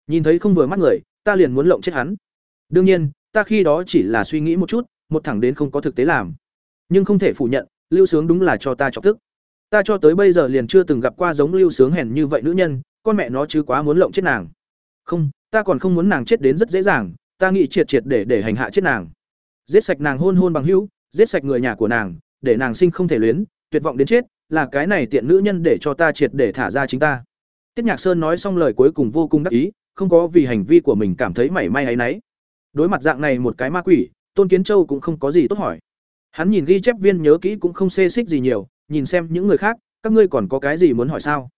Nhìn thấy không vừa mắt người, ta liền muốn lộng chết hắn. Đương nhiên, ta khi đó chỉ là suy nghĩ một chút, một thẳng đến không có thực tế làm nhưng không thể phủ nhận, lưu sướng đúng là cho ta chọc tức. Ta cho tới bây giờ liền chưa từng gặp qua giống lưu sướng hèn như vậy nữ nhân, con mẹ nó chứ quá muốn lộng chết nàng. Không, ta còn không muốn nàng chết đến rất dễ dàng, ta nghĩ triệt triệt để để hành hạ chết nàng. Giết sạch nàng hôn hôn bằng hữu, giết sạch người nhà của nàng, để nàng sinh không thể luyến, tuyệt vọng đến chết, là cái này tiện nữ nhân để cho ta triệt để thả ra chính ta. Tiết nhạc sơn nói xong lời cuối cùng vô cùng đắc ý, không có vì hành vi của mình cảm thấy mảy may áy náy. Đối mặt dạng này một cái ma quỷ, tôn kiến châu cũng không có gì tốt hỏi hắn nhìn ghi chép viên nhớ kỹ cũng không xê xích gì nhiều, nhìn xem những người khác, các ngươi còn có cái gì muốn hỏi sao?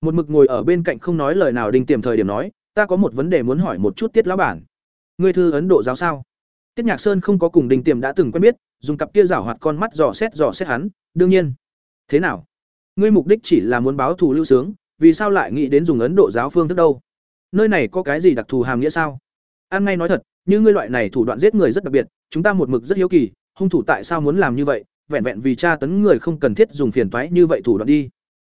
Một mực ngồi ở bên cạnh không nói lời nào đinh tiềm thời điểm nói, ta có một vấn đề muốn hỏi một chút tiết lão bản. Ngươi thư ấn độ giáo sao? Tiết nhạc sơn không có cùng đinh tiềm đã từng quen biết, dùng cặp kia rảo hoạt con mắt dò xét dò xét hắn, đương nhiên. Thế nào? Ngươi mục đích chỉ là muốn báo thù lưu sướng, vì sao lại nghĩ đến dùng ấn độ giáo phương thức đâu? Nơi này có cái gì đặc thù hàm nghĩa sao? An ngay nói thật, như ngươi loại này thủ đoạn giết người rất đặc biệt, chúng ta một mực rất hiếu kỳ hung thủ tại sao muốn làm như vậy, vẹn vẹn vì tra tấn người không cần thiết dùng phiền toái như vậy thủ đoạn đi.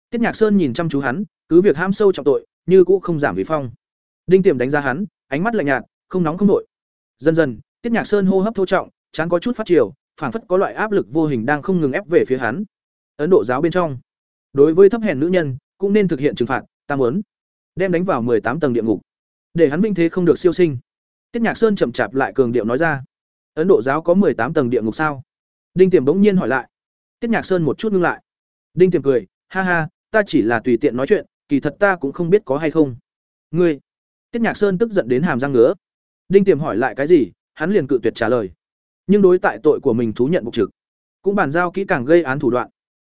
Tiết nhạc sơn nhìn chăm chú hắn, cứ việc ham sâu trọng tội, như cũ không giảm vì phong. Đinh tiềm đánh giá hắn, ánh mắt lạnh nhạt, không nóng không nổi. dần dần, tiết nhạc sơn hô hấp thô trọng, chán có chút phát chiều, phảng phất có loại áp lực vô hình đang không ngừng ép về phía hắn. Ấn độ giáo bên trong, đối với thấp hèn nữ nhân, cũng nên thực hiện trừng phạt, ta muốn đem đánh vào tám tầng địa ngục, để hắn vinh thế không được siêu sinh. Tiết nhạc sơn chậm chạp lại cường điệu nói ra ấn độ giáo có tám tầng địa ngục sao? Đinh tiềm bỗng nhiên hỏi lại. Tiết nhạc sơn một chút ngưng lại. Đinh tiềm cười, ha ha, ta chỉ là tùy tiện nói chuyện, kỳ thật ta cũng không biết có hay không. Ngươi? Tiết nhạc sơn tức giận đến hàm răng ngứa. Đinh tiềm hỏi lại cái gì, hắn liền cự tuyệt trả lời. Nhưng đối tại tội của mình thú nhận bục trực, cũng bàn giao kỹ càng gây án thủ đoạn.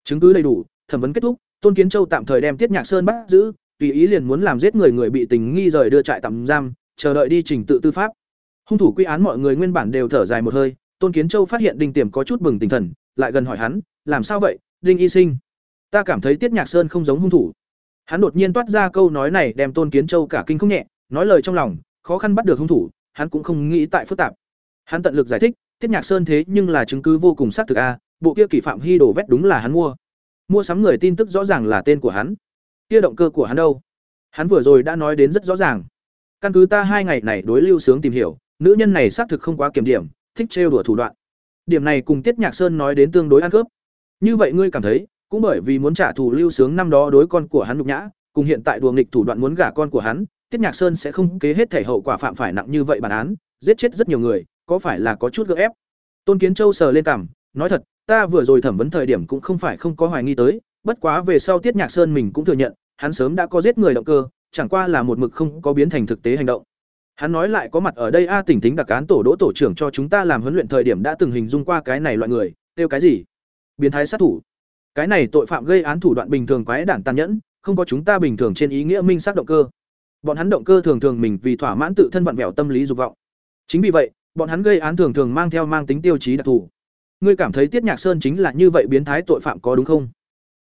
Chứng cứ đầy đủ, thẩm vấn kết thúc, tôn kiến châu tạm thời đem tiết nhạc sơn bắt giữ, tùy ý liền muốn làm giết người người bị tình nghi rời đưa trại tạm giam, chờ đợi đi trình tự tư pháp hung thủ quy án mọi người nguyên bản đều thở dài một hơi, tôn kiến châu phát hiện đinh tiềm có chút bừng tinh thần, lại gần hỏi hắn, làm sao vậy, đinh y sinh? Ta cảm thấy tiết nhạc sơn không giống hung thủ. Hắn đột nhiên toát ra câu nói này đem tôn kiến châu cả kinh không nhẹ, nói lời trong lòng, khó khăn bắt được hung thủ, hắn cũng không nghĩ tại phức tạp. Hắn tận lực giải thích, tiết nhạc sơn thế nhưng là chứng cứ vô cùng xác thực a, bộ kia kỷ phạm hy đổ vét đúng là hắn mua. Mua sắm người tin tức rõ ràng là tên của hắn. Kia động cơ của hắn đâu? Hắn vừa rồi đã nói đến rất rõ ràng. Căn cứ ta hai ngày này đối lưu sướng tìm hiểu nữ nhân này xác thực không quá kiểm điểm, thích trêu đùa thủ đoạn. Điểm này cùng tiết nhạc sơn nói đến tương đối ăn khớp. Như vậy ngươi cảm thấy, cũng bởi vì muốn trả thù lưu sướng năm đó đối con của hắn nhục nhã, cùng hiện tại đùa nghịch thủ đoạn muốn gả con của hắn, tiết nhạc sơn sẽ không kế hết thể hậu quả phạm phải nặng như vậy bản án, giết chết rất nhiều người, có phải là có chút gợ ép? Tôn kiến châu sờ lên cằm, nói thật, ta vừa rồi thẩm vấn thời điểm cũng không phải không có hoài nghi tới, bất quá về sau tiết nhạc sơn mình cũng thừa nhận, hắn sớm đã có giết người động cơ, chẳng qua là một mực không có biến thành thực tế hành động hắn nói lại có mặt ở đây a tỉnh tính đặc án tổ đỗ tổ trưởng cho chúng ta làm huấn luyện thời điểm đã từng hình dung qua cái này loại người tiêu cái gì? Biến thái sát thủ. Cái này tội phạm gây án thủ đoạn bình thường quái đản tàn nhẫn, không có chúng ta bình thường trên ý nghĩa minh xác động cơ. Bọn hắn động cơ thường thường mình vì thỏa mãn tự thân vặn vẹo tâm lý dục vọng. Chính vì vậy, bọn hắn gây án thường thường mang theo mang tính tiêu chí đặc thù. Ngươi cảm thấy tiết nhạc sơn chính là như vậy biến thái tội phạm có đúng không?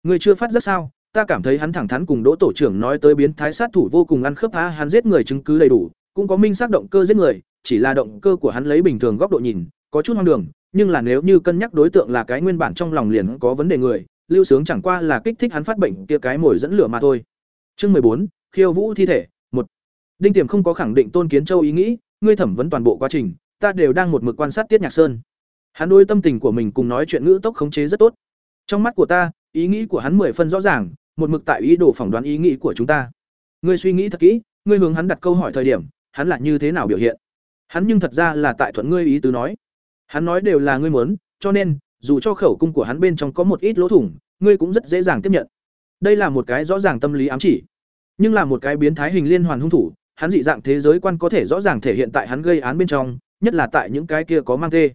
Ngươi chưa phát giác sao? Ta cảm thấy hắn thẳng thắn cùng đỗ tổ trưởng nói tới biến thái sát thủ vô cùng ăn khớp tha hắn giết người chứng cứ đầy đủ cũng có minh xác động cơ giết người, chỉ là động cơ của hắn lấy bình thường góc độ nhìn, có chút hoang đường, nhưng là nếu như cân nhắc đối tượng là cái nguyên bản trong lòng liền có vấn đề người, lưu sướng chẳng qua là kích thích hắn phát bệnh kia cái mồi dẫn lửa mà thôi. Chương mười bốn, khiêu vũ thi thể, một. Đinh tiềm không có khẳng định tôn kiến châu ý nghĩ, ngươi thẩm vấn toàn bộ quá trình, ta đều đang một mực quan sát tiết nhạc sơn. Hắn đôi tâm tình của mình cùng nói chuyện ngữ tốc khống chế rất tốt. Trong mắt của ta, ý nghĩ của hắn mười phân rõ ràng, một mực tại ý đồ phỏng đoán ý nghĩ của chúng ta. Ngươi suy nghĩ thật kỹ, ngươi hướng hắn đặt câu hỏi thời điểm hắn là như thế nào biểu hiện? Hắn nhưng thật ra là tại thuận ngươi ý tứ nói. Hắn nói đều là ngươi muốn, cho nên, dù cho khẩu cung của hắn bên trong có một ít lỗ thủng, ngươi cũng rất dễ dàng tiếp nhận. Đây là một cái rõ ràng tâm lý ám chỉ, nhưng là một cái biến thái hình liên hoàn hung thủ, hắn dị dạng thế giới quan có thể rõ ràng thể hiện tại hắn gây án bên trong, nhất là tại những cái kia có mang tê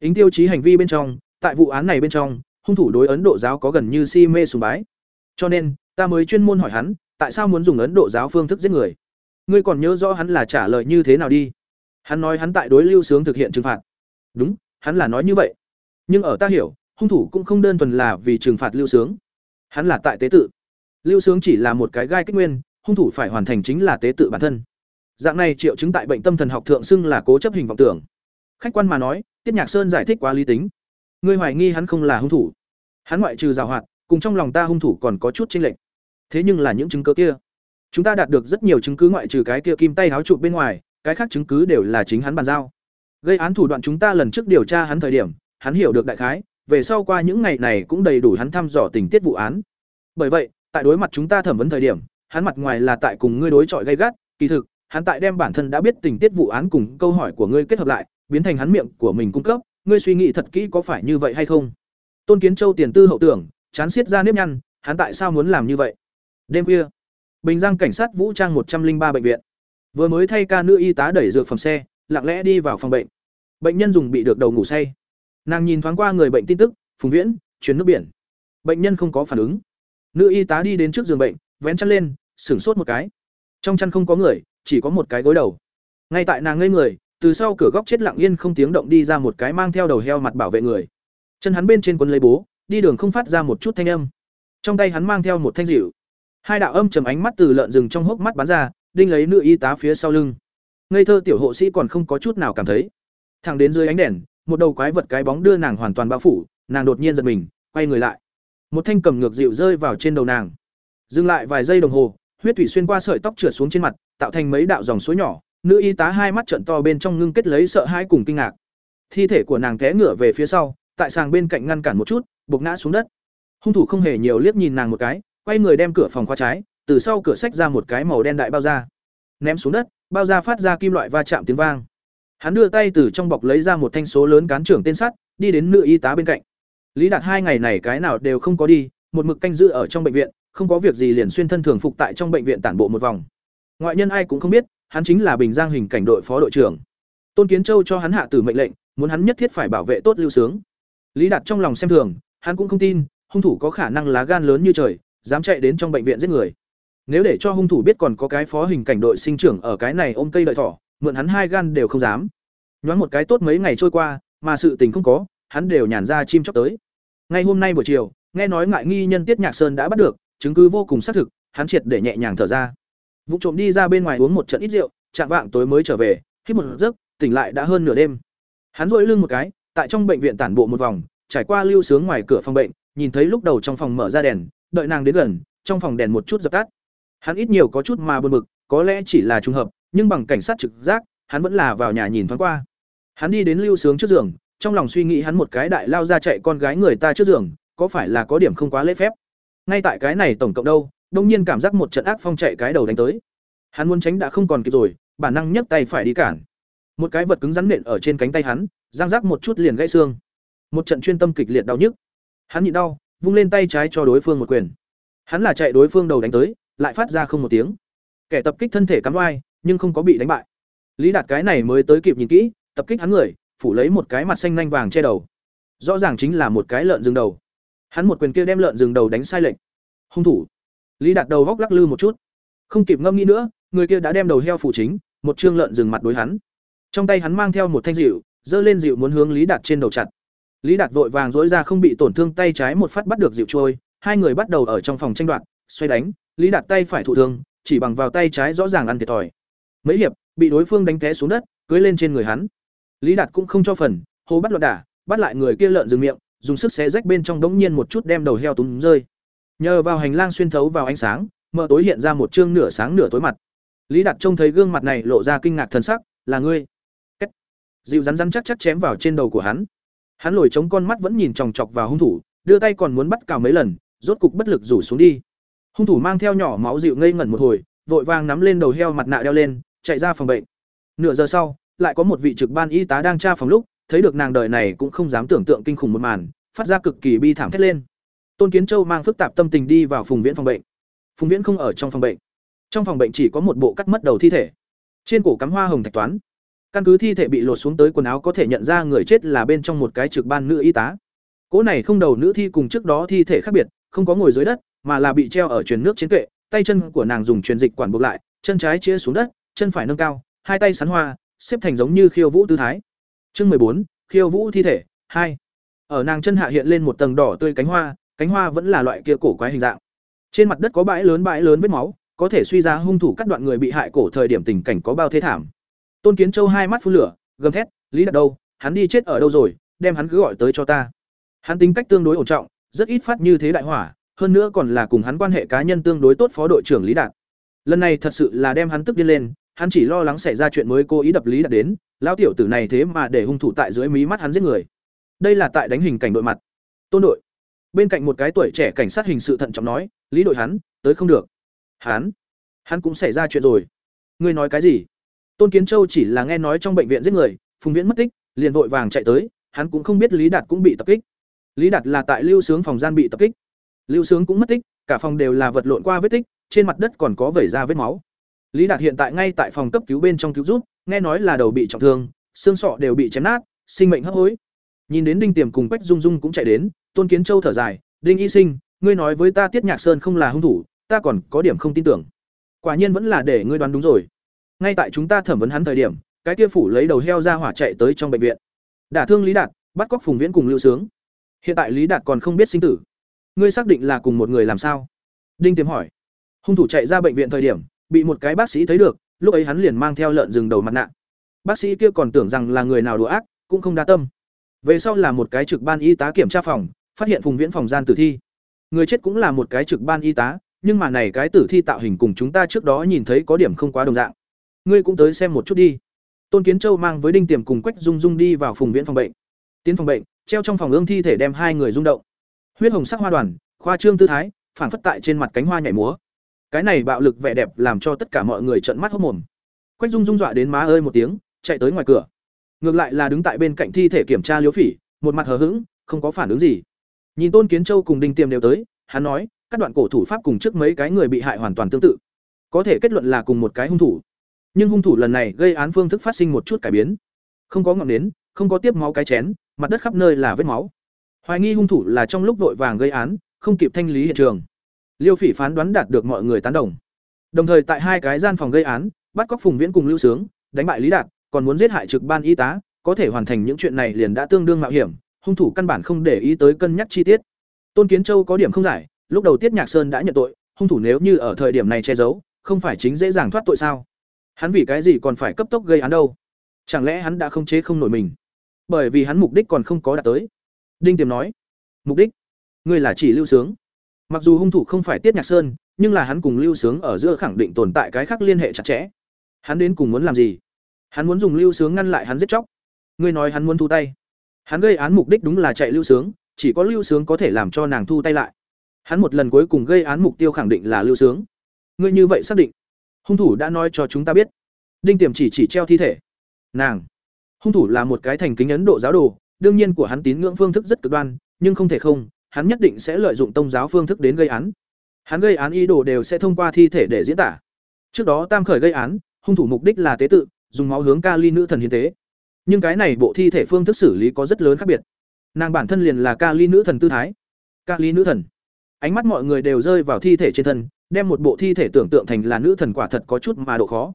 ính tiêu chí hành vi bên trong, tại vụ án này bên trong, hung thủ đối ấn độ giáo có gần như si mê sùng bái. Cho nên, ta mới chuyên môn hỏi hắn, tại sao muốn dùng ấn độ giáo phương thức giết người? Ngươi còn nhớ rõ hắn là trả lời như thế nào đi? Hắn nói hắn tại đối lưu sướng thực hiện trừng phạt. Đúng, hắn là nói như vậy. Nhưng ở ta hiểu, hung thủ cũng không đơn thuần là vì trừng phạt lưu sướng. Hắn là tại tế tự. Lưu sướng chỉ là một cái gai kích nguyên, hung thủ phải hoàn thành chính là tế tự bản thân. Dạng này triệu chứng tại bệnh tâm thần học thượng xưng là cố chấp hình vọng tưởng. Khách quan mà nói, tiết nhạc sơn giải thích quá lý tính. Ngươi hoài nghi hắn không là hung thủ. Hắn ngoại trừ giảo hoạt, cùng trong lòng ta hung thủ còn có chút chênh lệch. Thế nhưng là những chứng cứ kia chúng ta đạt được rất nhiều chứng cứ ngoại trừ cái kia kim tay háo chụp bên ngoài, cái khác chứng cứ đều là chính hắn bàn giao. Gây án thủ đoạn chúng ta lần trước điều tra hắn thời điểm, hắn hiểu được đại khái, về sau qua những ngày này cũng đầy đủ hắn thăm dò tình tiết vụ án. Bởi vậy, tại đối mặt chúng ta thẩm vấn thời điểm, hắn mặt ngoài là tại cùng ngươi đối chọi gay gắt, kỳ thực, hắn tại đem bản thân đã biết tình tiết vụ án cùng câu hỏi của ngươi kết hợp lại, biến thành hắn miệng của mình cung cấp, ngươi suy nghĩ thật kỹ có phải như vậy hay không? Tôn kiến châu tiền tư hậu tưởng, chán xiết ra nếp nhăn, hắn tại sao muốn làm như vậy? Đêm khuya bình giang cảnh sát vũ trang một trăm linh ba bệnh viện. Vừa mới thay ca nữ y tá đẩy dược phẩm xe, lặng lẽ đi vào phòng bệnh. Bệnh nhân dùng bị được đầu ngủ say. Nàng nhìn thoáng qua người bệnh tin tức, phùng viễn chuyến nước biển. Bệnh nhân không có phản ứng. Nữ y tá đi đến trước giường bệnh, vén chăn lên, sửng sốt một cái. Trong chăn không có người, chỉ có một cái gối đầu. Ngay tại nàng ngây người, từ sau cửa góc chết lặng yên không tiếng động đi ra một cái mang theo đầu heo mặt bảo vệ người. Chân hắn bên trên quấn lấy bố, đi đường không phát ra một chút thanh âm. Trong tay hắn mang theo một thanh dịu hai đạo âm trầm ánh mắt từ lợn rừng trong hốc mắt bắn ra, đinh lấy nữ y tá phía sau lưng. Ngây thơ tiểu hộ sĩ còn không có chút nào cảm thấy. Thẳng đến dưới ánh đèn, một đầu quái vật cái bóng đưa nàng hoàn toàn bao phủ, nàng đột nhiên giật mình, quay người lại. Một thanh cầm ngược dịu rơi vào trên đầu nàng. Dừng lại vài giây đồng hồ, huyết thủy xuyên qua sợi tóc trượt xuống trên mặt, tạo thành mấy đạo dòng suối nhỏ. Nữ y tá hai mắt trận to bên trong ngưng kết lấy sợ hãi cùng kinh ngạc. Thi thể của nàng té ngửa về phía sau, tại sàng bên cạnh ngăn cản một chút buộc ngã xuống đất. Hung thủ không hề nhiều liếc nhìn nàng một cái quay người đem cửa phòng khóa trái, từ sau cửa sách ra một cái màu đen đại bao da. Ném xuống đất, bao da phát ra kim loại va chạm tiếng vang. Hắn đưa tay từ trong bọc lấy ra một thanh số lớn cán trưởng tên sắt, đi đến nữ y tá bên cạnh. Lý đạt hai ngày này cái nào đều không có đi, một mực canh giữ ở trong bệnh viện, không có việc gì liền xuyên thân thường phục tại trong bệnh viện tản bộ một vòng. Ngoại nhân ai cũng không biết, hắn chính là bình giang hình cảnh đội phó đội trưởng. Tôn kiến châu cho hắn hạ tử mệnh lệnh, muốn hắn nhất thiết phải bảo vệ tốt lưu sướng. Lý đạt trong lòng xem thường, hắn cũng không tin, hung thủ có khả năng lá gan lớn như trời dám chạy đến trong bệnh viện giết người. Nếu để cho hung thủ biết còn có cái phó hình cảnh đội sinh trưởng ở cái này ôm cây đợi thỏ, mượn hắn hai gan đều không dám. Nhoáng một cái tốt mấy ngày trôi qua, mà sự tình không có, hắn đều nhàn ra chim chóc tới. Ngay hôm nay buổi chiều, nghe nói ngại nghi nhân tiết nhạc sơn đã bắt được, chứng cứ vô cùng xác thực, hắn triệt để nhẹ nhàng thở ra. Vụ trộm đi ra bên ngoài uống một trận ít rượu, chạm vạng tối mới trở về khi một giấc, tỉnh lại đã hơn nửa đêm. Hắn dội lưng một cái, tại trong bệnh viện tản bộ một vòng, trải qua lưu sướng ngoài cửa phòng bệnh, nhìn thấy lúc đầu trong phòng mở ra đèn đợi nàng đến gần, trong phòng đèn một chút dập tắt. Hắn ít nhiều có chút mà buồn bực, có lẽ chỉ là trùng hợp, nhưng bằng cảnh sát trực giác, hắn vẫn là vào nhà nhìn thoáng qua. Hắn đi đến lưu sướng trước giường, trong lòng suy nghĩ hắn một cái đại lao ra chạy con gái người ta trước giường, có phải là có điểm không quá lễ phép? Ngay tại cái này tổng cộng đâu đột nhiên cảm giác một trận ác phong chạy cái đầu đánh tới. Hắn muốn tránh đã không còn kịp rồi, bản năng nhấc tay phải đi cản. Một cái vật cứng rắn nện ở trên cánh tay hắn giang rắc một chút liền gãy xương. Một trận chuyên tâm kịch liệt đau nhức. Hắn nhịn đau vung lên tay trái cho đối phương một quyền. Hắn là chạy đối phương đầu đánh tới, lại phát ra không một tiếng. Kẻ tập kích thân thể cắm oai, nhưng không có bị đánh bại. Lý đạt cái này mới tới kịp nhìn kỹ, tập kích hắn người, phủ lấy một cái mặt xanh nanh vàng che đầu. Rõ ràng chính là một cái lợn rừng đầu. Hắn một quyền kia đem lợn rừng đầu đánh sai lệch. Hung thủ. Lý đạt đầu góc lắc lư một chút. Không kịp ngâm nghĩ nữa, người kia đã đem đầu heo phủ chính, một chương lợn rừng mặt đối hắn. Trong tay hắn mang theo một thanh dịu giơ lên dịu muốn hướng lý đạt trên đầu chặt lý đạt vội vàng dỗi ra không bị tổn thương tay trái một phát bắt được dịu trôi, hai người bắt đầu ở trong phòng tranh đoạt, xoay đánh, lý đạt tay phải thụ thương, chỉ bằng vào tay trái rõ ràng ăn thiệt thòi. Mấy hiệp, bị đối phương đánh té xuống đất, cưới lên trên người hắn. Lý đạt cũng không cho phần, hô bắt loạn đả, bắt lại người kia lợn dừng miệng, dùng sức xé rách bên trong đống nhiên một chút đem đầu heo túm rơi. Nhờ vào hành lang xuyên thấu vào ánh sáng mờ tối hiện ra một chương nửa sáng nửa tối mặt. Lý đạt trông thấy gương mặt này lộ ra kinh ngạc thần sắc, là ngươi? Cách. dịu rắn rắn chắc chắc chém vào trên đầu của hắn hắn lồi chống con mắt vẫn nhìn chòng chọc vào hung thủ, đưa tay còn muốn bắt cào mấy lần, rốt cục bất lực rủ xuống đi. Hung thủ mang theo nhỏ máu dịu ngây ngẩn một hồi, vội vàng nắm lên đầu heo mặt nạ đeo lên, chạy ra phòng bệnh. Nửa giờ sau, lại có một vị trực ban y tá đang tra phòng lúc, thấy được nàng đời này cũng không dám tưởng tượng kinh khủng một màn, phát ra cực kỳ bi thảm thét lên. Tôn kiến châu mang phức tạp tâm tình đi vào phùng viễn phòng bệnh. Phùng viễn không ở trong phòng bệnh. Trong phòng bệnh chỉ có một bộ cắt mất đầu thi thể. Trên cổ cắm hoa hồng thạch toán căn cứ thi thể bị lột xuống tới quần áo có thể nhận ra người chết là bên trong một cái trực ban nữ y tá. Cỗ này không đầu nữ thi cùng trước đó thi thể khác biệt, không có ngồi dưới đất, mà là bị treo ở truyền nước trên kệ, tay chân của nàng dùng truyền dịch quản buộc lại, chân trái chia xuống đất, chân phải nâng cao, hai tay sắn hoa, xếp thành giống như khiêu vũ tư thái. Chương mười bốn, khiêu vũ thi thể, hai. Ở nàng chân hạ hiện lên một tầng đỏ tươi cánh hoa cánh hoa vẫn là loại kia cổ quái hình dạng. Trên mặt đất có bãi lớn bãi lớn vết máu, có thể suy ra hung thủ cắt đoạn người bị hại cổ thời điểm tình cảnh có bao thế thảm tôn kiến châu hai mắt phun lửa, gầm thét, lý đạt đâu? Hắn đi chết ở đâu rồi? Đem hắn cứ gọi tới cho ta. Hắn tính cách tương đối ổn trọng, rất ít phát như thế đại hỏa, hơn nữa còn là cùng hắn quan hệ cá nhân tương đối tốt phó đội trưởng lý đạt. Lần này thật sự là đem hắn tức điên lên, hắn chỉ lo lắng xảy ra chuyện mới cố ý đập lý đạt đến, lão tiểu tử này thế mà để hung thủ tại dưới mí mắt hắn giết người. Đây là tại đánh hình cảnh đội mặt. Tôn đội. Bên cạnh một cái tuổi trẻ cảnh sát hình sự thận trọng nói, lý đội hắn, tới không được. Hắn? Hắn cũng xảy ra chuyện rồi. Ngươi nói cái gì? Tôn kiến châu chỉ là nghe nói trong bệnh viện giết người, phùng viễn mất tích, liền vội vàng chạy tới, hắn cũng không biết lý đạt cũng bị tập kích. Lý đạt là tại lưu sướng phòng gian bị tập kích. Lưu sướng cũng mất tích, cả phòng đều là vật lộn qua vết tích, trên mặt đất còn có vẩy ra vết máu. Lý đạt hiện tại ngay tại phòng cấp cứu bên trong cứu giúp, nghe nói là đầu bị trọng thương, xương sọ đều bị chém nát, sinh mệnh hấp hối. Nhìn đến đinh tiềm cùng quách dung dung cũng chạy đến, tôn kiến châu thở dài, đinh y sinh, ngươi nói với ta tiết nhạc sơn không là hung thủ, ta còn có điểm không tin tưởng. Quả nhiên vẫn là để ngươi đoán đúng rồi ngay tại chúng ta thẩm vấn hắn thời điểm, cái kia phủ lấy đầu heo ra hỏa chạy tới trong bệnh viện. Đả thương lý đạt, bắt cóc phùng viễn cùng lưu sướng. Hiện tại lý đạt còn không biết sinh tử. Ngươi xác định là cùng một người làm sao? Đinh tiềm hỏi. Hung thủ chạy ra bệnh viện thời điểm, bị một cái bác sĩ thấy được, lúc ấy hắn liền mang theo lợn rừng đầu mặt nạ. Bác sĩ kia còn tưởng rằng là người nào đùa ác, cũng không đa tâm. Về sau là một cái trực ban y tá kiểm tra phòng, phát hiện phùng viễn phòng gian tử thi. Người chết cũng là một cái trực ban y tá, nhưng mà này cái tử thi tạo hình cùng chúng ta trước đó nhìn thấy có điểm không quá đồng dạng ngươi cũng tới xem một chút đi. Tôn kiến châu mang với đinh tiềm cùng quách dung dung đi vào phùng viễn phòng bệnh. Tiến phòng bệnh, treo trong phòng ương thi thể đem hai người rung động. Huyết hồng sắc hoa đoàn, khoa trương tư thái phản phất tại trên mặt cánh hoa nhảy múa. Cái này bạo lực vẻ đẹp làm cho tất cả mọi người trợn mắt hốt mồm. Quách dung dung dọa đến má ơi một tiếng, chạy tới ngoài cửa. Ngược lại là đứng tại bên cạnh thi thể kiểm tra liếu phỉ, một mặt hờ hững, không có phản ứng gì. Nhìn tôn kiến châu cùng đinh tiềm đều tới, hắn nói, các đoạn cổ thủ pháp cùng trước mấy cái người bị hại hoàn toàn tương tự. Có thể kết luận là cùng một cái hung thủ nhưng hung thủ lần này gây án phương thức phát sinh một chút cải biến. Không có ngọn nến, không có tiếp máu cái chén, mặt đất khắp nơi là vết máu. Hoài nghi hung thủ là trong lúc vội vàng gây án, không kịp thanh lý hiện trường. Liêu phỉ phán đoán đạt được mọi người tán đồng. Đồng thời tại hai cái gian phòng gây án, bắt cóc phùng viễn cùng lưu sướng, đánh bại lý đạt, còn muốn giết hại trực ban y tá, có thể hoàn thành những chuyện này liền đã tương đương mạo hiểm, hung thủ căn bản không để ý tới cân nhắc chi tiết. Tôn kiến châu có điểm không giải, lúc đầu tiết nhạc sơn đã nhận tội, hung thủ nếu như ở thời điểm này che giấu, không phải chính dễ dàng thoát tội sao? Hắn vì cái gì còn phải cấp tốc gây án đâu chẳng lẽ hắn đã không chế không nổi mình bởi vì hắn mục đích còn không có đạt tới đinh tiềm nói mục đích ngươi là chỉ lưu sướng mặc dù hung thủ không phải tiết nhạc sơn nhưng là hắn cùng lưu sướng ở giữa khẳng định tồn tại cái khác liên hệ chặt chẽ Hắn đến cùng muốn làm gì? Hắn muốn dùng lưu sướng ngăn lại hắn giết chóc. Ngươi nói hắn muốn thu tay. Hắn gây án mục đích đúng là chạy lưu sướng, chỉ có lưu sướng có thể làm cho nàng thu tay lại. Hắn một lần cuối cùng gây án mục tiêu khẳng định là lưu sướng. Ngươi như vậy xác định? Hung thủ đã nói cho chúng ta biết. Đinh Tiềm chỉ chỉ treo thi thể. Nàng, hung thủ là một cái thành kính Ấn Độ giáo đồ, đương nhiên của hắn tín ngưỡng phương thức rất cực đoan, nhưng không thể không, hắn nhất định sẽ lợi dụng tông giáo phương thức đến gây án. Hắn gây án ý đồ đều sẽ thông qua thi thể để diễn tả. Trước đó Tam khởi gây án, hung thủ mục đích là tế tự, dùng máu hướng ca ly nữ thần hiến tế. Nhưng cái này bộ thi thể phương thức xử lý có rất lớn khác biệt. Nàng bản thân liền là ca ly nữ thần tư thái. ca ly nữ thần. Ánh mắt mọi người đều rơi vào thi thể trên thân, đem một bộ thi thể tưởng tượng thành là nữ thần quả thật có chút mà độ khó.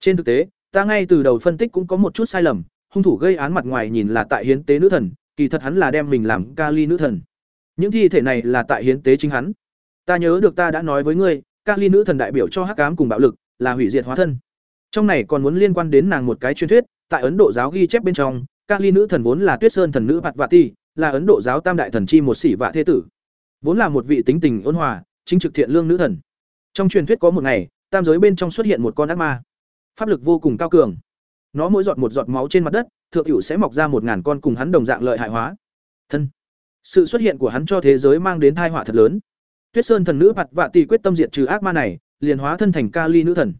Trên thực tế, ta ngay từ đầu phân tích cũng có một chút sai lầm, hung thủ gây án mặt ngoài nhìn là tại hiến tế nữ thần, kỳ thật hắn là đem mình làm Kali nữ thần. Những thi thể này là tại hiến tế chính hắn. Ta nhớ được ta đã nói với ngươi, Kali nữ thần đại biểu cho hắc ám cùng bạo lực, là hủy diệt hóa thân. Trong này còn muốn liên quan đến nàng một cái truyền thuyết, tại Ấn Độ giáo ghi chép bên trong, Kali nữ thần vốn là Tuyết Sơn thần nữ Parvati, là Ấn Độ giáo tam đại thần chi một xỉ vạ thế tử. Vốn là một vị tính tình ôn hòa, chính trực thiện lương nữ thần. Trong truyền thuyết có một ngày, tam giới bên trong xuất hiện một con ác ma. Pháp lực vô cùng cao cường. Nó mỗi giọt một giọt máu trên mặt đất, thượng hữu sẽ mọc ra một ngàn con cùng hắn đồng dạng lợi hại hóa. Thân. Sự xuất hiện của hắn cho thế giới mang đến tai họa thật lớn. Tuyết Sơn thần nữ mặt Vạ Tỷ quyết tâm diệt trừ ác ma này, liền hóa thân thành Kali nữ thần.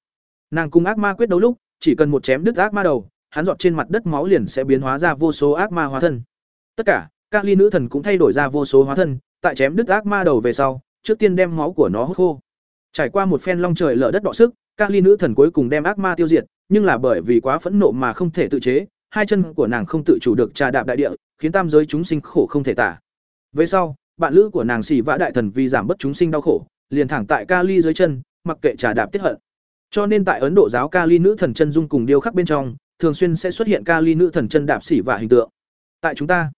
Nàng cùng ác ma quyết đấu lúc, chỉ cần một chém đứt ác ma đầu, hắn giọt trên mặt đất máu liền sẽ biến hóa ra vô số ác ma hóa thân. Tất cả, Kali nữ thần cũng thay đổi ra vô số hóa thân, tại chém đứt ác ma đầu về sau, trước tiên đem máu của nó hút khô. Trải qua một phen long trời lở đất đọ sức, Kali nữ thần cuối cùng đem ác ma tiêu diệt, nhưng là bởi vì quá phẫn nộ mà không thể tự chế, hai chân của nàng không tự chủ được trà đạp đại địa, khiến tam giới chúng sinh khổ không thể tả. Về sau, bạn lữ của nàng xỉ vã đại thần vì giảm bớt chúng sinh đau khổ, liền thẳng tại Ca Ly dưới chân, mặc kệ trà đạp tiết hận. Cho nên tại Ấn Độ giáo Ca Ly nữ thần chân dung cùng điêu khắc bên trong, thường xuyên sẽ xuất hiện Ca Ly nữ thần chân đạp xỉ vả hình tượng. Tại chúng ta,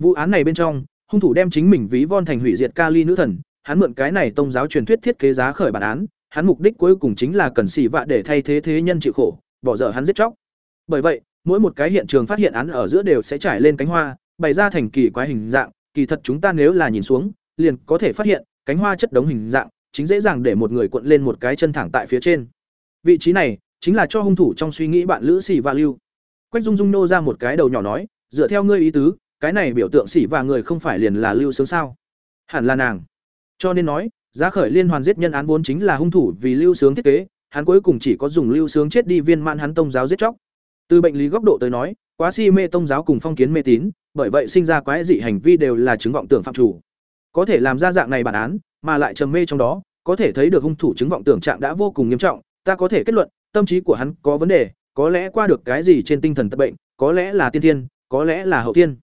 vụ án này bên trong, hung thủ đem chính mình ví von thành hủy diệt Kali nữ thần, hắn mượn cái này tông giáo truyền thuyết thiết kế giá khởi bản án, hắn mục đích cuối cùng chính là cần xỉ vạ để thay thế thế nhân chịu khổ, bỏ dở hắn giết chóc. Bởi vậy, mỗi một cái hiện trường phát hiện án ở giữa đều sẽ trải lên cánh hoa, bày ra thành kỳ quái hình dạng, kỳ thật chúng ta nếu là nhìn xuống, liền có thể phát hiện, cánh hoa chất đống hình dạng, chính dễ dàng để một người cuộn lên một cái chân thẳng tại phía trên. Vị trí này chính là cho hung thủ trong suy nghĩ bạn lữ xỉ và lưu. Quách Dung Dung nô ra một cái đầu nhỏ nói, dựa theo ngươi ý tứ, cái này biểu tượng xỉ và người không phải liền là lưu sướng sao? Hẳn là nàng. Cho nên nói, giá khởi liên hoàn giết nhân án vốn chính là hung thủ vì lưu sướng thiết kế, hắn cuối cùng chỉ có dùng lưu sướng chết đi viên mãn hắn tông giáo giết chóc. Từ bệnh lý góc độ tới nói, quá si mê tông giáo cùng phong kiến mê tín, bởi vậy sinh ra quái dị hành vi đều là chứng vọng tưởng phạm chủ. Có thể làm ra dạng này bản án, mà lại trầm mê trong đó, có thể thấy được hung thủ chứng vọng tưởng trạng đã vô cùng nghiêm trọng, ta có thể kết luận, tâm trí của hắn có vấn đề, có lẽ qua được cái gì trên tinh thần tật bệnh, có lẽ là tiên thiên, có lẽ là hậu thiên.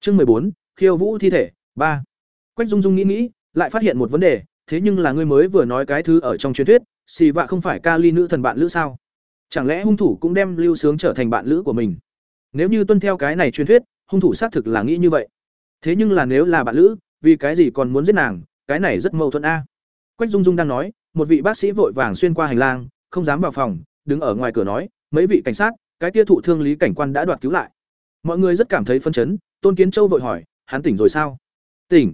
Chương bốn, Khiêu vũ thi thể, ba. Quách Dung Dung nghĩ nghĩ, lại phát hiện một vấn đề, thế nhưng là ngươi mới vừa nói cái thứ ở trong truyền thuyết, xì vạ không phải ca ly nữ thần bạn lữ sao? Chẳng lẽ hung thủ cũng đem Lưu Sướng trở thành bạn lữ của mình? Nếu như tuân theo cái này truyền thuyết, hung thủ xác thực là nghĩ như vậy. Thế nhưng là nếu là bạn lữ, vì cái gì còn muốn giết nàng, cái này rất mâu thuẫn a. Quách Dung Dung đang nói, một vị bác sĩ vội vàng xuyên qua hành lang, không dám vào phòng, đứng ở ngoài cửa nói, mấy vị cảnh sát, cái kia thụ thương lý cảnh quan đã đoạt cứu lại. Mọi người rất cảm thấy phân chấn, Tôn Kiến Châu vội hỏi, hắn tỉnh rồi sao? Tỉnh.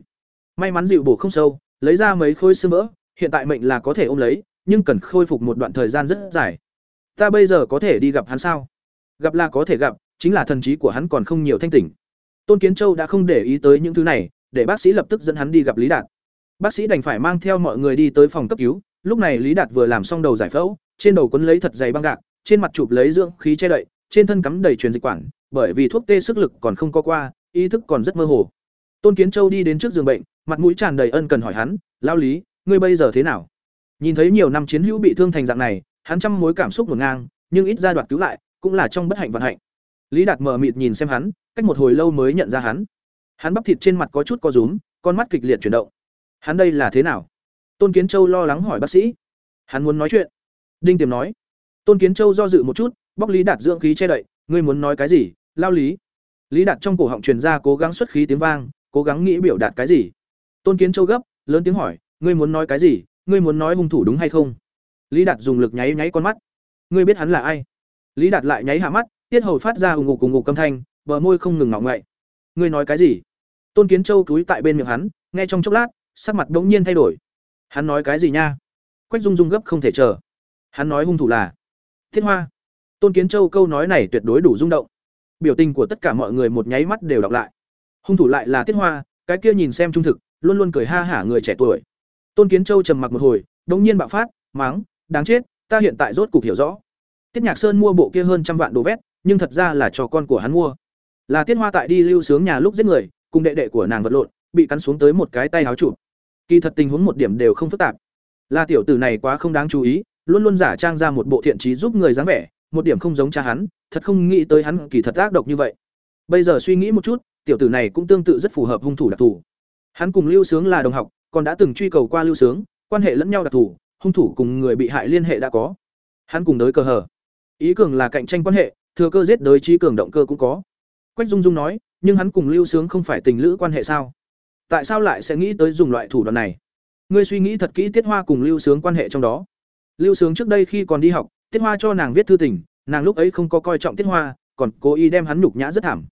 May mắn dịu bổ không sâu, lấy ra mấy khối xương vỡ, hiện tại mệnh là có thể ôm lấy, nhưng cần khôi phục một đoạn thời gian rất dài. Ta bây giờ có thể đi gặp hắn sao? Gặp là có thể gặp, chính là thần trí của hắn còn không nhiều thanh tỉnh. Tôn Kiến Châu đã không để ý tới những thứ này, để bác sĩ lập tức dẫn hắn đi gặp Lý Đạt. Bác sĩ đành phải mang theo mọi người đi tới phòng cấp cứu, lúc này Lý Đạt vừa làm xong đầu giải phẫu, trên đầu quấn lấy thật dày băng gạc, trên mặt chụp lấy dưỡng khí che đậy, trên thân cắm đầy truyền dịch quản, bởi vì thuốc tê sức lực còn không có qua, ý thức còn rất mơ hồ. Tôn Kiến Châu đi đến trước giường bệnh, mặt mũi tràn đầy ân cần hỏi hắn, "Lão Lý, ngươi bây giờ thế nào?" Nhìn thấy nhiều năm chiến hữu bị thương thành dạng này, hắn trăm mối cảm xúc hỗn ngang, nhưng ít ra đoạt cứu lại, cũng là trong bất hạnh vận hạnh. Lý Đạt mở mịt nhìn xem hắn, cách một hồi lâu mới nhận ra hắn. Hắn bắp thịt trên mặt có chút co rúm, con mắt kịch liệt chuyển động. Hắn đây là thế nào? Tôn Kiến Châu lo lắng hỏi bác sĩ. Hắn muốn nói chuyện. Đinh Tiềm nói. Tôn Kiến Châu do dự một chút, bóc Lý Đạt dưỡng khí che đậy, ngươi muốn nói cái gì? Lao Lý. Lý Đạt trong cổ họng truyền ra cố gắng xuất khí tiếng vang, cố gắng nghĩ biểu đạt cái gì. Tôn Kiến Châu gấp, lớn tiếng hỏi, ngươi muốn nói cái gì? Ngươi muốn nói hung thủ đúng hay không? Lý Đạt dùng lực nháy nháy con mắt. Ngươi biết hắn là ai? Lý Đạt lại nháy hạ mắt, tiết hầu phát ra ùng ngục ùng ngục âm thanh, bờ môi không ngừng ngọ ngậy. Ngươi nói cái gì? Tôn Kiến Châu cúi tại bên miệng hắn, nghe trong chốc lát, sắc mặt bỗng nhiên thay đổi. Hắn nói cái gì nha? Quách Dung Dung gấp không thể chờ. Hắn nói hung thủ là Thiết Hoa. tôn kiến châu câu nói này tuyệt đối đủ rung động biểu tình của tất cả mọi người một nháy mắt đều đọc lại. Hung thủ lại là tiết hoa, cái kia nhìn xem trung thực, luôn luôn cười ha hả người trẻ tuổi. Tôn kiến châu trầm mặc một hồi, đống nhiên bạo phát máng đáng chết, ta hiện tại rốt cục hiểu rõ. Tiết nhạc sơn mua bộ kia hơn trăm vạn đồ vét, nhưng thật ra là cho con của hắn mua. Là tiết hoa tại đi lưu sướng nhà lúc giết người, cùng đệ đệ của nàng vật lộn, bị cắn xuống tới một cái tay háo chụp. Kỳ thật tình huống một điểm đều không phức tạp. Là tiểu tử này quá không đáng chú ý, luôn luôn giả trang ra một bộ thiện trí giúp người dáng vẻ một điểm không giống cha hắn thật không nghĩ tới hắn kỳ thật ác độc như vậy. Bây giờ suy nghĩ một chút tiểu tử này cũng tương tự rất phù hợp hung thủ đặc thù. Hắn cùng lưu sướng là đồng học còn đã từng truy cầu qua lưu sướng quan hệ lẫn nhau đặc thù hung thủ cùng người bị hại liên hệ đã có. Hắn cùng đối cờ hở, ý cường là cạnh tranh quan hệ thừa cơ giết đối trí cường động cơ cũng có. Quách dung dung nói nhưng hắn cùng lưu sướng không phải tình lữ quan hệ sao? Tại sao lại sẽ nghĩ tới dùng loại thủ đoạn này? Ngươi suy nghĩ thật kỹ tiết hoa cùng lưu sướng quan hệ trong đó. Lưu sướng trước đây khi còn đi học tiết hoa cho nàng viết thư tình, nàng lúc ấy không có coi trọng tiết hoa, còn cố ý đem hắn nhục nhã rất thảm.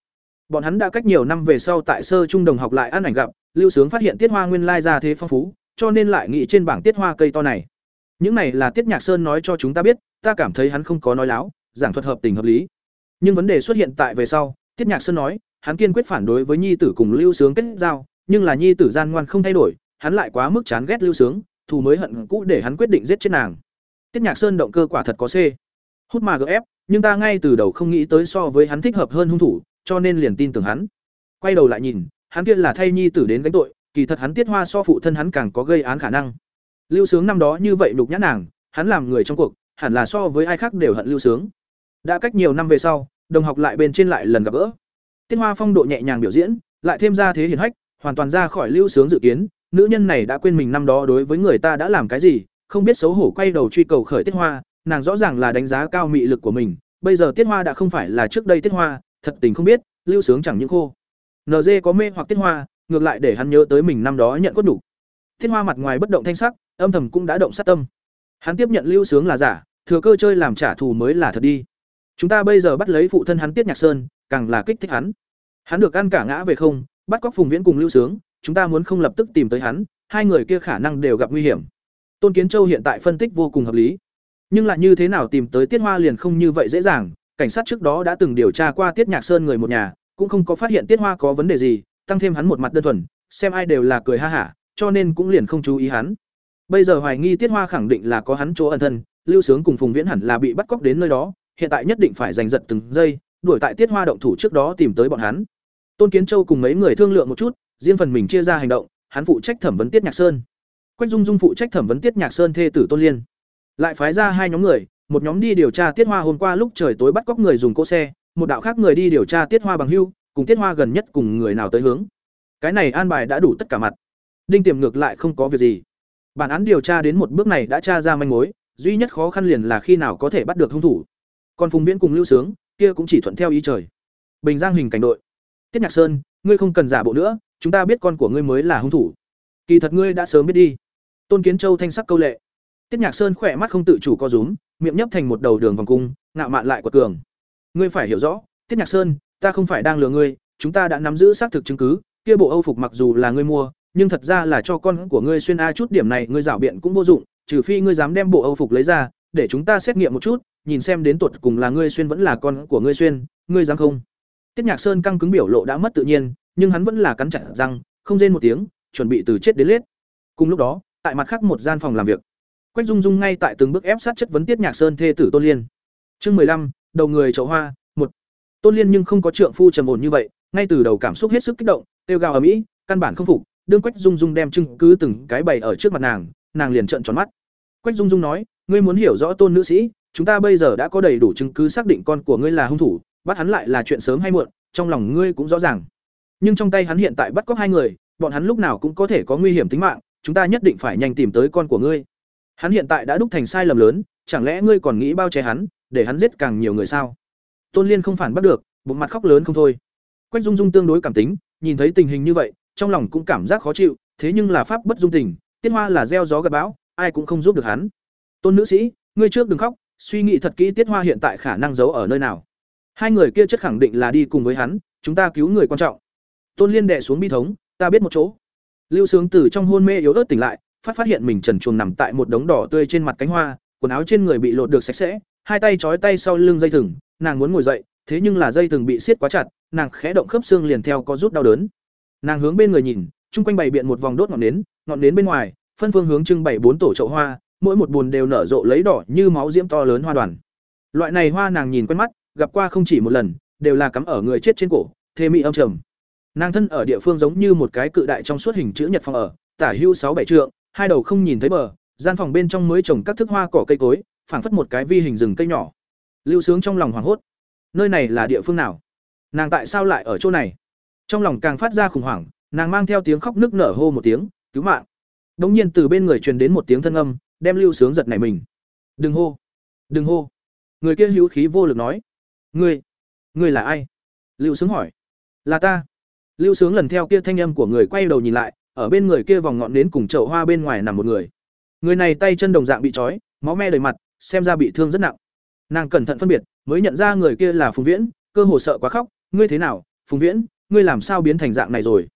Bọn hắn đã cách nhiều năm về sau tại sơ trung đồng học lại ăn ảnh gặp, lưu sướng phát hiện tiết hoa nguyên lai ra thế phong phú, cho nên lại nghĩ trên bảng tiết hoa cây to này. Những này là tiết nhạc sơn nói cho chúng ta biết, ta cảm thấy hắn không có nói láo, giảng thuật hợp tình hợp lý. Nhưng vấn đề xuất hiện tại về sau, tiết nhạc sơn nói, hắn kiên quyết phản đối với nhi tử cùng lưu sướng kết giao, nhưng là nhi tử gian ngoan không thay đổi, hắn lại quá mức chán ghét lưu sướng, thù mới hận cũ để hắn quyết định giết chết nàng tiết nhạc sơn động cơ quả thật có c. Hút mà gf nhưng ta ngay từ đầu không nghĩ tới so với hắn thích hợp hơn hung thủ, cho nên liền tin tưởng hắn. Quay đầu lại nhìn, hắn kia là thay nhi tử đến gánh tội, kỳ thật hắn tiết hoa so phụ thân hắn càng có gây án khả năng. Lưu sướng năm đó như vậy đục nhã nàng, hắn làm người trong cuộc, hẳn là so với ai khác đều hận lưu sướng. Đã cách nhiều năm về sau, đồng học lại bên trên lại lần gặp gỡ. Tiết hoa phong độ nhẹ nhàng biểu diễn, lại thêm ra thế hiển hách, hoàn toàn ra khỏi lưu sướng dự kiến, nữ nhân này đã quên mình năm đó đối với người ta đã làm cái gì không biết xấu hổ quay đầu truy cầu khởi tiết hoa, nàng rõ ràng là đánh giá cao mị lực của mình, bây giờ tiết hoa đã không phải là trước đây tiết hoa, thật tình không biết, lưu sướng chẳng những khô. Nd có mê hoặc tiết hoa, ngược lại để hắn nhớ tới mình năm đó nhận cốt đủ. Tiết hoa mặt ngoài bất động thanh sắc, âm thầm cũng đã động sát tâm. Hắn tiếp nhận lưu sướng là giả, thừa cơ chơi làm trả thù mới là thật đi. Chúng ta bây giờ bắt lấy phụ thân hắn tiết nhạc sơn, càng là kích thích hắn. Hắn được ăn cả ngã về không, bắt cóc phùng viễn cùng lưu sướng, chúng ta muốn không lập tức tìm tới hắn, hai người kia khả năng đều gặp nguy hiểm tôn kiến châu hiện tại phân tích vô cùng hợp lý. Nhưng lại như thế nào tìm tới tiết hoa liền không như vậy dễ dàng, cảnh sát trước đó đã từng điều tra qua tiết nhạc sơn người một nhà, cũng không có phát hiện tiết hoa có vấn đề gì, tăng thêm hắn một mặt đơn thuần, xem ai đều là cười ha hả, cho nên cũng liền không chú ý hắn. Bây giờ hoài nghi tiết hoa khẳng định là có hắn chỗ ẩn thân, lưu sướng cùng phùng viễn hẳn là bị bắt cóc đến nơi đó, hiện tại nhất định phải giành giật từng giây, đuổi tại tiết hoa động thủ trước đó tìm tới bọn hắn. Tôn kiến châu cùng mấy người thương lượng một chút, riêng phần mình chia ra hành động, hắn phụ trách thẩm vấn tiết nhạc sơn quách dung dung phụ trách thẩm vấn tiết nhạc sơn thê tử tôn liên. Lại phái ra hai nhóm người, một nhóm đi điều tra tiết hoa hôm qua lúc trời tối bắt cóc người dùng cỗ xe, một đạo khác người đi điều tra tiết hoa bằng hưu, cùng tiết hoa gần nhất cùng người nào tới hướng. Cái này an bài đã đủ tất cả mặt. Đinh tiềm ngược lại không có việc gì. Bản án điều tra đến một bước này đã tra ra manh mối, duy nhất khó khăn liền là khi nào có thể bắt được hung thủ. Còn phùng viễn cùng lưu sướng, kia cũng chỉ thuận theo ý trời. Bình giang hình cảnh đội. Tiết nhạc sơn, ngươi không cần giả bộ nữa, chúng ta biết con của ngươi mới là hung thủ kỳ thật ngươi đã sớm biết đi. Tôn kiến châu thanh sắc câu lệ. Tiết nhạc sơn khỏe mắt không tự chủ co rúm, miệng nhấp thành một đầu đường vòng cung, ngạo mạn lại quật cường. Ngươi phải hiểu rõ, tiết nhạc sơn, ta không phải đang lừa ngươi, chúng ta đã nắm giữ xác thực chứng cứ, kia bộ âu phục mặc dù là ngươi mua, nhưng thật ra là cho con của ngươi xuyên a chút điểm này ngươi rảo biện cũng vô dụng, trừ phi ngươi dám đem bộ âu phục lấy ra, để chúng ta xét nghiệm một chút, nhìn xem đến tuột cùng là ngươi xuyên vẫn là con của ngươi xuyên, ngươi dám không? Tiết nhạc sơn căng cứng biểu lộ đã mất tự nhiên, nhưng hắn vẫn là cắn chặt răng, không rên một tiếng chuẩn bị từ chết đến lết. Cùng lúc đó, tại mặt khác một gian phòng làm việc, quách dung dung ngay tại từng bước ép sát chất vấn tiết nhạc sơn thê tử tôn liên. Chương mười lăm, đầu người chậu hoa, một. Tôn liên nhưng không có trượng phu trầm ổn như vậy, ngay từ đầu cảm xúc hết sức kích động tiêu gào ở mỹ căn bản không phục, đương quách dung dung đem chứng cứ từng cái bày ở trước mặt nàng nàng liền trợn tròn mắt. Quách dung dung nói, ngươi muốn hiểu rõ tôn nữ sĩ, chúng ta bây giờ đã có đầy đủ chứng cứ xác định con của ngươi là hung thủ, bắt hắn lại là chuyện sớm hay muộn, trong lòng ngươi cũng rõ ràng. Nhưng trong tay hắn hiện tại bắt cóc hai người bọn hắn lúc nào cũng có thể có nguy hiểm tính mạng, chúng ta nhất định phải nhanh tìm tới con của ngươi. Hắn hiện tại đã đúc thành sai lầm lớn, chẳng lẽ ngươi còn nghĩ bao che hắn, để hắn giết càng nhiều người sao? Tôn liên không phản bắt được, bụng mặt khóc lớn không thôi. Quách dung dung tương đối cảm tính, nhìn thấy tình hình như vậy, trong lòng cũng cảm giác khó chịu, thế nhưng là pháp bất dung tình, tiết hoa là gieo gió gặt bão, ai cũng không giúp được hắn. Tôn nữ sĩ, ngươi trước đừng khóc, suy nghĩ thật kỹ tiết hoa hiện tại khả năng giấu ở nơi nào. Hai người kia chất khẳng định là đi cùng với hắn, chúng ta cứu người quan trọng. Tôn liên đệ xuống bi thống ta biết một chỗ lưu sướng từ trong hôn mê yếu ớt tỉnh lại phát phát hiện mình trần chuồng nằm tại một đống đỏ tươi trên mặt cánh hoa quần áo trên người bị lột được sạch sẽ hai tay trói tay sau lưng dây thừng, nàng muốn ngồi dậy, thế nhưng là dây thừng bị siết quá chặt, nàng khẽ động khớp xương liền theo có rút đau đớn. Nàng hướng bên người nhìn, chung quanh bày biện một vòng đốt ngọn nến, ngọn nến bên ngoài, phân phương hướng trưng bày bốn tổ chậu hoa, mỗi một bùn đều nở rộ lấy đỏ như máu diễm to lớn hoa đoàn. Loại này hoa nàng nhìn quen mắt, gặp qua không chỉ một lần, đều là cắm ở người chết trên cổ, thê mỹ âm trầm. Nàng thân ở địa phương giống như một cái cự đại trong suốt hình chữ nhật phòng ở, tả hưu sáu bảy trượng, hai đầu không nhìn thấy bờ, gian phòng bên trong mới trồng các thức hoa cỏ cây cối, phảng phất một cái vi hình rừng cây nhỏ. Lưu Sướng trong lòng hoảng hốt. Nơi này là địa phương nào? Nàng tại sao lại ở chỗ này? Trong lòng càng phát ra khủng hoảng, nàng mang theo tiếng khóc nức nở hô một tiếng, "Cứu mạng!" Đống nhiên từ bên người truyền đến một tiếng thân âm, đem Lưu Sướng giật nảy mình. "Đừng hô! Đừng hô!" Người kia hữu khí vô lực nói. "Ngươi, ngươi là ai?" Lưu Sướng hỏi. "Là ta." Lưu Sướng lần theo kia thanh âm của người quay đầu nhìn lại, ở bên người kia vòng ngọn nến cùng chậu hoa bên ngoài nằm một người. Người này tay chân đồng dạng bị trói, máu me đầy mặt, xem ra bị thương rất nặng. Nàng cẩn thận phân biệt, mới nhận ra người kia là Phùng Viễn, cơ hồ sợ quá khóc, "Ngươi thế nào, Phùng Viễn, ngươi làm sao biến thành dạng này rồi?"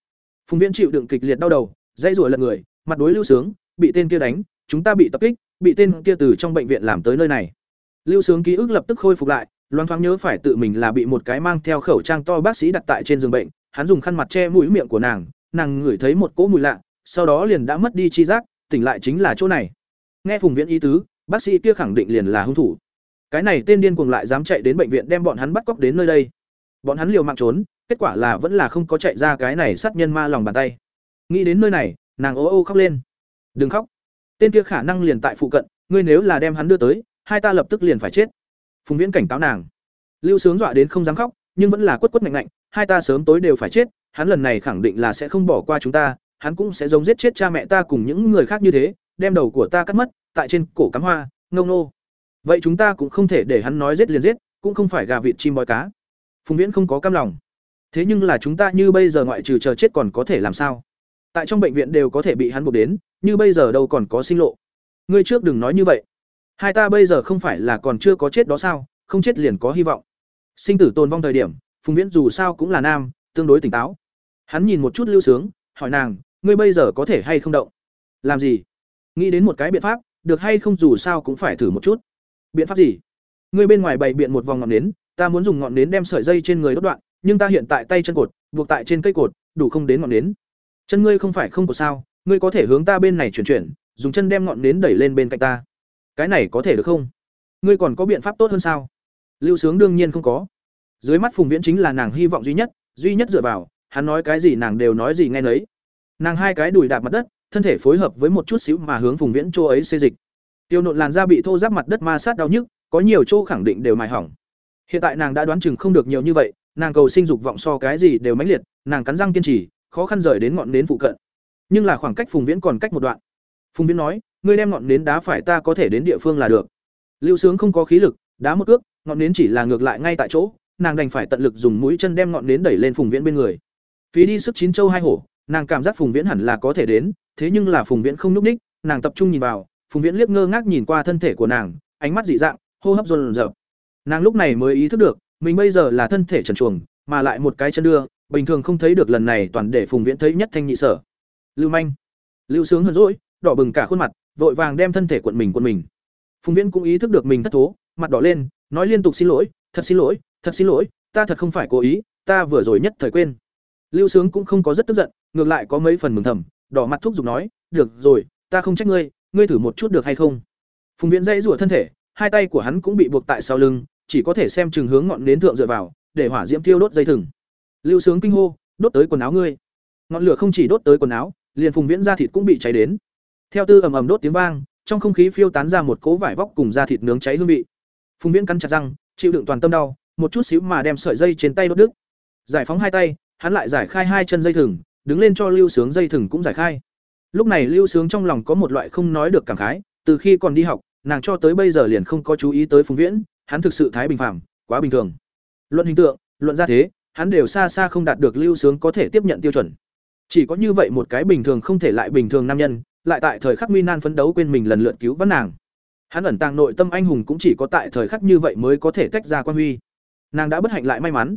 Phùng Viễn chịu đựng kịch liệt đau đầu, dãy rủa lật người, mặt đối Lưu Sướng, "Bị tên kia đánh, chúng ta bị tập kích, bị tên kia từ trong bệnh viện làm tới nơi này." Lưu Sướng ký ức lập tức khôi phục lại, loáng thoáng nhớ phải tự mình là bị một cái mang theo khẩu trang to bác sĩ đặt tại trên giường bệnh, hắn dùng khăn mặt che mũi miệng của nàng, nàng ngửi thấy một cỗ mùi lạ, sau đó liền đã mất đi chi giác, tỉnh lại chính là chỗ này. Nghe Phùng Viễn ý tứ, bác sĩ kia khẳng định liền là hung thủ. Cái này tên điên cuồng lại dám chạy đến bệnh viện đem bọn hắn bắt cóc đến nơi đây. Bọn hắn liều mạng trốn, kết quả là vẫn là không có chạy ra cái này sát nhân ma lòng bàn tay. Nghĩ đến nơi này, nàng ô ô khóc lên. "Đừng khóc. Tên kia khả năng liền tại phụ cận, ngươi nếu là đem hắn đưa tới, hai ta lập tức liền phải chết." Phùng Viễn cảnh cáo nàng. Lưu Sướng dọa đến không dám khóc, nhưng vẫn là quất quất mạnh mạnh, hai ta sớm tối đều phải chết, hắn lần này khẳng định là sẽ không bỏ qua chúng ta, hắn cũng sẽ giống giết chết cha mẹ ta cùng những người khác như thế, đem đầu của ta cắt mất, tại trên cổ cắm hoa, ngông nô. Vậy chúng ta cũng không thể để hắn nói giết liền giết, cũng không phải gà vịt chim bói cá. Phùng Viễn không có cam lòng. Thế nhưng là chúng ta như bây giờ ngoại trừ chờ chết còn có thể làm sao? Tại trong bệnh viện đều có thể bị hắn buộc đến, như bây giờ đâu còn có sinh lộ. Ngươi trước đừng nói như vậy. Hai ta bây giờ không phải là còn chưa có chết đó sao, không chết liền có hy vọng. Sinh tử tồn vong thời điểm, Phùng Viễn dù sao cũng là nam, tương đối tỉnh táo. Hắn nhìn một chút Lưu Sướng, hỏi nàng, ngươi bây giờ có thể hay không động? Làm gì? Nghĩ đến một cái biện pháp, được hay không dù sao cũng phải thử một chút. Biện pháp gì? Ngươi bên ngoài bày biện một vòng ngọn nến, ta muốn dùng ngọn nến đem sợi dây trên người đốt đoạn, nhưng ta hiện tại tay chân cột, buộc tại trên cây cột, đủ không đến ngọn nến. Chân ngươi không phải không có sao, ngươi có thể hướng ta bên này chuyển chuyển, dùng chân đem ngọn nến đẩy lên bên cạnh ta. Cái này có thể được không? Ngươi còn có biện pháp tốt hơn sao? Lưu Sướng đương nhiên không có. Dưới mắt Phùng Viễn chính là nàng hy vọng duy nhất, duy nhất dựa vào, hắn nói cái gì nàng đều nói gì nghe nấy. Nàng hai cái đùi đạp mặt đất, thân thể phối hợp với một chút xíu mà hướng Phùng Viễn chỗ ấy xê dịch. Tiêu nộn làn da bị thô ráp mặt đất ma sát đau nhức, có nhiều chỗ khẳng định đều mài hỏng. Hiện tại nàng đã đoán chừng không được nhiều như vậy, nàng cầu sinh dục vọng so cái gì đều mãnh liệt, nàng cắn răng kiên trì, khó khăn rời đến ngọn nến phụ cận. Nhưng là khoảng cách Phùng Viễn còn cách một đoạn. Phùng Viễn nói, ngươi đem ngọn nến đá phải ta có thể đến địa phương là được. Lưu Sướng không có khí lực, đá một cước, ngọn nến chỉ là ngược lại ngay tại chỗ, nàng đành phải tận lực dùng mũi chân đem ngọn nến đẩy lên Phùng Viễn bên người. Phí đi sức chín châu hai hổ, nàng cảm giác Phùng Viễn hẳn là có thể đến, thế nhưng là Phùng Viễn không nhúc ních, nàng tập trung nhìn vào, Phùng Viễn liếc ngơ ngác nhìn qua thân thể của nàng, ánh mắt dị dạng, hô hấp dồn rợp Nàng lúc này mới ý thức được, mình bây giờ là thân thể trần truồng, mà lại một cái chân đưa, bình thường không thấy được lần này toàn để Phùng Viễn thấy nhất thanh nhị sở. Lưu Manh, Lưu Sướng hờn dỗi, đỏ bừng cả khuôn mặt, vội vàng đem thân thể quận mình quận mình. Phùng Viễn cũng ý thức được mình thất thố, mặt đỏ lên, nói liên tục xin lỗi, thật xin lỗi, thật xin lỗi, ta thật không phải cố ý, ta vừa rồi nhất thời quên. Lưu Sướng cũng không có rất tức giận, ngược lại có mấy phần mừng thầm, đỏ mặt thúc giục nói, "Được rồi, ta không trách ngươi, ngươi thử một chút được hay không?" Phùng Viễn dãy rủa thân thể, hai tay của hắn cũng bị buộc tại sau lưng, chỉ có thể xem chừng hướng ngọn nến thượng dựa vào, để hỏa diễm thiêu đốt dây thừng. Lưu Sướng kinh hô, "Đốt tới quần áo ngươi!" Ngọn lửa không chỉ đốt tới quần áo, liền Phùng Viễn da thịt cũng bị cháy đến. Theo tư ầm ầm đốt tiếng vang, trong không khí phiêu tán ra một cỗ vải vóc cùng da thịt nướng cháy hương vị. Phùng Viễn cắn chặt răng, chịu đựng toàn tâm đau, một chút xíu mà đem sợi dây trên tay đốt đứt. Giải phóng hai tay, hắn lại giải khai hai chân dây thừng, đứng lên cho Lưu Sướng dây thừng cũng giải khai. Lúc này Lưu Sướng trong lòng có một loại không nói được cảm khái, từ khi còn đi học, nàng cho tới bây giờ liền không có chú ý tới Phùng Viễn, hắn thực sự thái bình phàm, quá bình thường. Luận hình tượng, luận ra thế, hắn đều xa xa không đạt được Lưu Sướng có thể tiếp nhận tiêu chuẩn. Chỉ có như vậy một cái bình thường không thể lại bình thường nam nhân, lại tại thời khắc nguy nan phấn đấu quên mình lần lượt cứu vãn nàng. Hắn ẩn tàng nội tâm anh hùng cũng chỉ có tại thời khắc như vậy mới có thể tách ra quan huy. Nàng đã bất hạnh lại may mắn.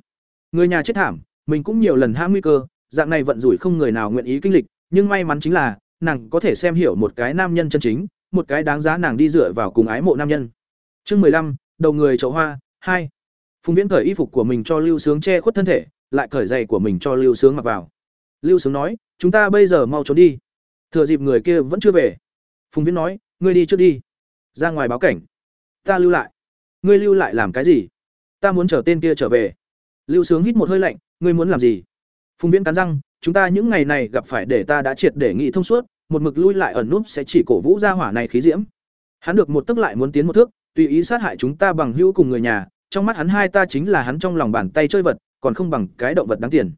Người nhà chết thảm, mình cũng nhiều lần hãm nguy cơ, dạng này vận rủi không người nào nguyện ý kinh lịch, nhưng may mắn chính là, nàng có thể xem hiểu một cái nam nhân chân chính, một cái đáng giá nàng đi dựa vào cùng ái mộ nam nhân. Chương mười lăm, đầu người chậu hoa hai. Phùng viễn cởi y phục của mình cho lưu sướng che khuất thân thể lại cởi giày của mình cho lưu sướng mặc vào. Lưu sướng nói chúng ta bây giờ mau trốn đi. Thừa dịp người kia vẫn chưa về phùng viễn nói ngươi đi trước đi ra ngoài báo cảnh. Ta lưu lại. Ngươi lưu lại làm cái gì? Ta muốn chờ tên kia trở về. Lưu sướng hít một hơi lạnh, ngươi muốn làm gì? Phùng viễn cắn răng, chúng ta những ngày này gặp phải để ta đã triệt để nghị thông suốt, một mực lui lại ẩn núp sẽ chỉ cổ vũ ra hỏa này khí diễm. Hắn được một tức lại muốn tiến một thước, tùy ý sát hại chúng ta bằng hữu cùng người nhà, trong mắt hắn hai ta chính là hắn trong lòng bàn tay chơi vật, còn không bằng cái động vật đáng tiền.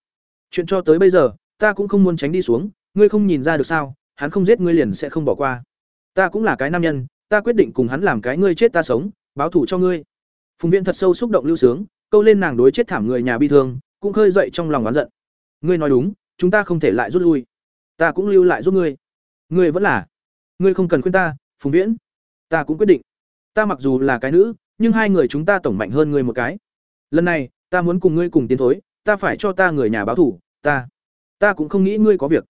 Chuyện cho tới bây giờ, ta cũng không muốn tránh đi xuống, ngươi không nhìn ra được sao, hắn không giết ngươi liền sẽ không bỏ qua. Ta cũng là cái nam nhân, ta quyết định cùng hắn làm cái ngươi chết ta sống, báo thủ cho ngươi phùng viễn thật sâu xúc động lưu sướng, câu lên nàng đối chết thảm người nhà bi thương, cũng khơi dậy trong lòng oán giận. Ngươi nói đúng, chúng ta không thể lại rút lui. Ta cũng lưu lại giúp ngươi. Ngươi vẫn là. Ngươi không cần khuyên ta, phùng viễn. Ta cũng quyết định. Ta mặc dù là cái nữ, nhưng hai người chúng ta tổng mạnh hơn ngươi một cái. Lần này, ta muốn cùng ngươi cùng tiến thối, ta phải cho ta người nhà báo thủ, ta. Ta cũng không nghĩ ngươi có việc.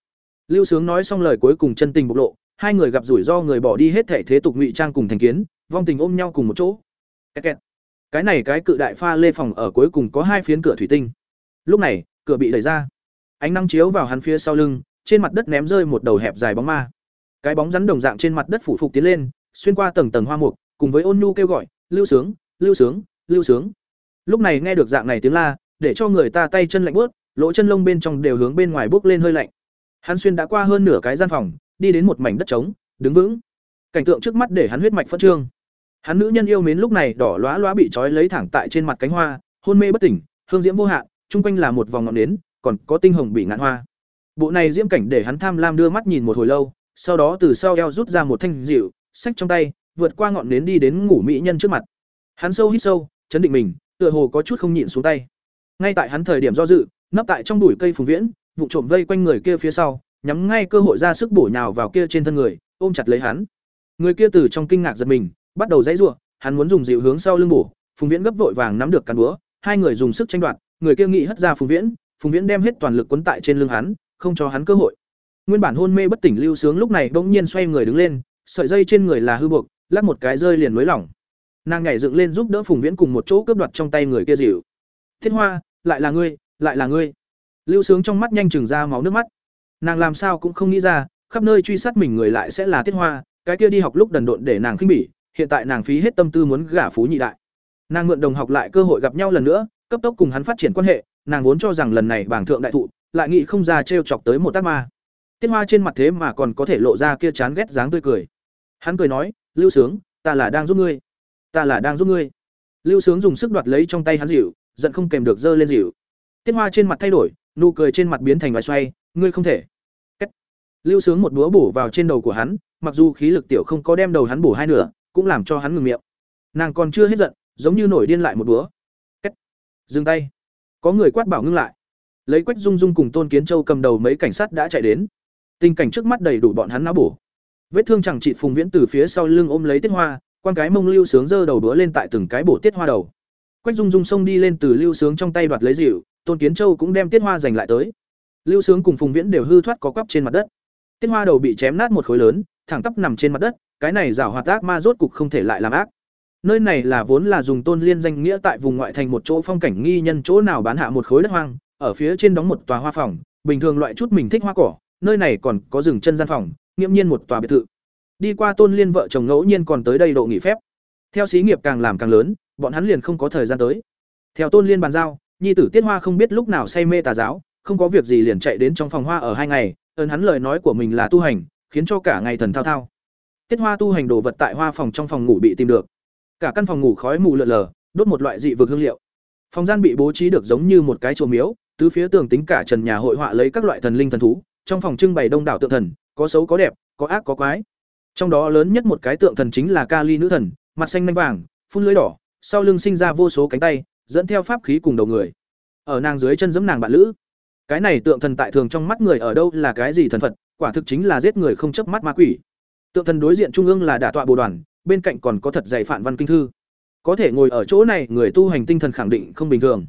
Lưu sướng nói xong lời cuối cùng chân tình bộc lộ, hai người gặp rủi ro người bỏ đi hết thể thế tục ngụy trang cùng thành kiến, vong tình ôm nhau cùng một chỗ. Kẹt kẹt cái này cái cự đại pha lê phòng ở cuối cùng có hai phiến cửa thủy tinh. Lúc này, cửa bị đẩy ra. Ánh nắng chiếu vào hắn phía sau lưng, trên mặt đất ném rơi một đầu hẹp dài bóng ma. Cái bóng rắn đồng dạng trên mặt đất phủ phục tiến lên, xuyên qua tầng tầng hoa mục, cùng với ôn nhu kêu gọi, lưu sướng lưu sướng lưu sướng. Lúc này nghe được dạng này tiếng la, để cho người ta tay chân lạnh bớt lỗ chân lông bên trong đều hướng bên ngoài bốc lên hơi lạnh. Hắn xuyên đã qua hơn nửa cái gian phòng, đi đến một mảnh đất trống, đứng vững. Cảnh tượng trước mắt để hắn huyết mạch phân trương hắn nữ nhân yêu mến lúc này đỏ lóa lóa bị trói lấy thẳng tại trên mặt cánh hoa, hôn mê bất tỉnh, hương diễm vô hạn, chung quanh là một vòng ngọn nến, còn có tinh hồng bị ngạn hoa. Bộ này diễm cảnh để hắn tham lam đưa mắt nhìn một hồi lâu, sau đó từ sau eo rút ra một thanh dịu sách trong tay, vượt qua ngọn nến đi đến ngủ mỹ nhân trước mặt. Hắn sâu hít sâu, chấn định mình, tựa hồ có chút không nhịn xuống tay. Ngay tại hắn thời điểm do dự, nấp tại trong bụi cây phùng viễn vụ trộm vây quanh người kia phía sau, nhắm ngay cơ hội ra sức bổ nhào vào kia trên thân người, ôm chặt lấy hắn. Người kia từ trong kinh ngạc giật mình bắt đầu dãy rủa, hắn muốn dùng dịu hướng sau lưng bổ. Phùng viễn gấp vội vàng nắm được cán búa hai người dùng sức tranh đoạt người kia nghị hất ra phùng viễn phùng viễn đem hết toàn lực quấn tại trên lưng hắn không cho hắn cơ hội. Nguyên bản hôn mê bất tỉnh lưu sướng lúc này bỗng nhiên xoay người đứng lên sợi dây trên người là hư buộc lắc một cái rơi liền nới lỏng. Nàng nhảy dựng lên giúp đỡ phùng viễn cùng một chỗ cướp đoạt trong tay người kia dịu. Thiết hoa lại là ngươi lại là ngươi. Lưu sướng trong mắt nhanh chừng ra máu nước mắt. Nàng làm sao cũng không nghĩ ra khắp nơi truy sát mình người lại sẽ là thiết hoa cái kia đi học lúc đần độn để nàng khinh bỉ hiện tại nàng phí hết tâm tư muốn gả phú nhị đại. Nàng mượn đồng học lại cơ hội gặp nhau lần nữa, cấp tốc cùng hắn phát triển quan hệ, nàng vốn cho rằng lần này bảng thượng đại thụ, lại nghĩ không ra t chọc tới một tác ma. Tiết hoa trên mặt thế mà còn có thể lộ ra kia chán ghét dáng tươi cười. Hắn cười nói, lưu sướng, ta là đang giúp ngươi. Ta là đang giúp ngươi. Lưu sướng dùng sức đoạt lấy trong tay hắn dịu, giận không kèm được giơ lên dịu. Tiết hoa trên mặt thay đổi, nụ cười trên mặt biến thành vài xoay, ngươi không thể. Cách. lưu sướng một búa bổ vào trên đầu của hắn, mặc dù khí lực tiểu không có đem đầu hắn bổ hai nửa cũng làm cho hắn ngừng miệng. Nàng còn chưa hết giận, giống như nổi điên lại một búa Cách. dừng tay. Có người quát bảo ngưng lại. Lấy quách dung dung cùng tôn kiến châu cầm đầu mấy cảnh sát đã chạy đến. Tình cảnh trước mắt đầy đủ bọn hắn não bổ. Vết thương chẳng trị phùng viễn từ phía sau lưng ôm lấy tiết hoa quan cái mông lưu sướng giơ đầu đũa lên tại từng cái bổ tiết hoa đầu. Quách dung dung xông đi lên từ lưu sướng trong tay đoạt lấy dịu tôn kiến châu cũng đem tiết hoa giành lại tới. Lưu sướng cùng phùng viễn đều hư thoát có quắp trên mặt đất. Tiết hoa đầu bị chém nát một khối lớn, thẳng tắp nằm trên mặt đất cái này giảo hoạt ác ma rốt cục không thể lại làm ác. Nơi này là vốn là dùng tôn liên danh nghĩa tại vùng ngoại thành một chỗ phong cảnh nghi nhân chỗ nào bán hạ một khối đất hoang, ở phía trên đóng một tòa hoa phòng, bình thường loại chút mình thích hoa cỏ, nơi này còn có rừng chân gian phòng nghiêm nhiên một tòa biệt thự. Đi qua tôn liên vợ chồng ngẫu nhiên còn tới đây độ nghỉ phép. Theo xí nghiệp càng làm càng lớn, bọn hắn liền không có thời gian tới. Theo tôn liên bàn giao, nhi tử tiết hoa không biết lúc nào say mê tà giáo, không có việc gì liền chạy đến trong phòng hoa ở hai ngày, ơn hắn lời nói của mình là tu hành, khiến cho cả ngày thần thao thao tiết hoa tu hành đồ vật tại hoa phòng trong phòng ngủ bị tìm được cả căn phòng ngủ khói mù lợn lờ đốt một loại dị vực hương liệu phòng gian bị bố trí được giống như một cái chùa miếu tứ phía tường tính cả trần nhà hội họa lấy các loại thần linh thần thú trong phòng trưng bày đông đảo tượng thần có xấu có đẹp có ác có quái trong đó lớn nhất một cái tượng thần chính là Kali nữ thần, mặt xanh nanh vàng, phun lưỡi đỏ, sau lưng sinh ra vô số cánh tay, dẫn theo pháp khí cùng đầu người. Ở nàng dưới chân giẫm nàng bạn lữ. Cái này tượng thần tại thường trong mắt người ở đâu là cái gì thần phật, quả thực chính là giết người không chớp mắt ma quỷ. Tượng thần đối diện trung ương là đả tọa bồ đoàn, bên cạnh còn có thật dày phản văn kinh thư. Có thể ngồi ở chỗ này, người tu hành tinh thần khẳng định không bình thường.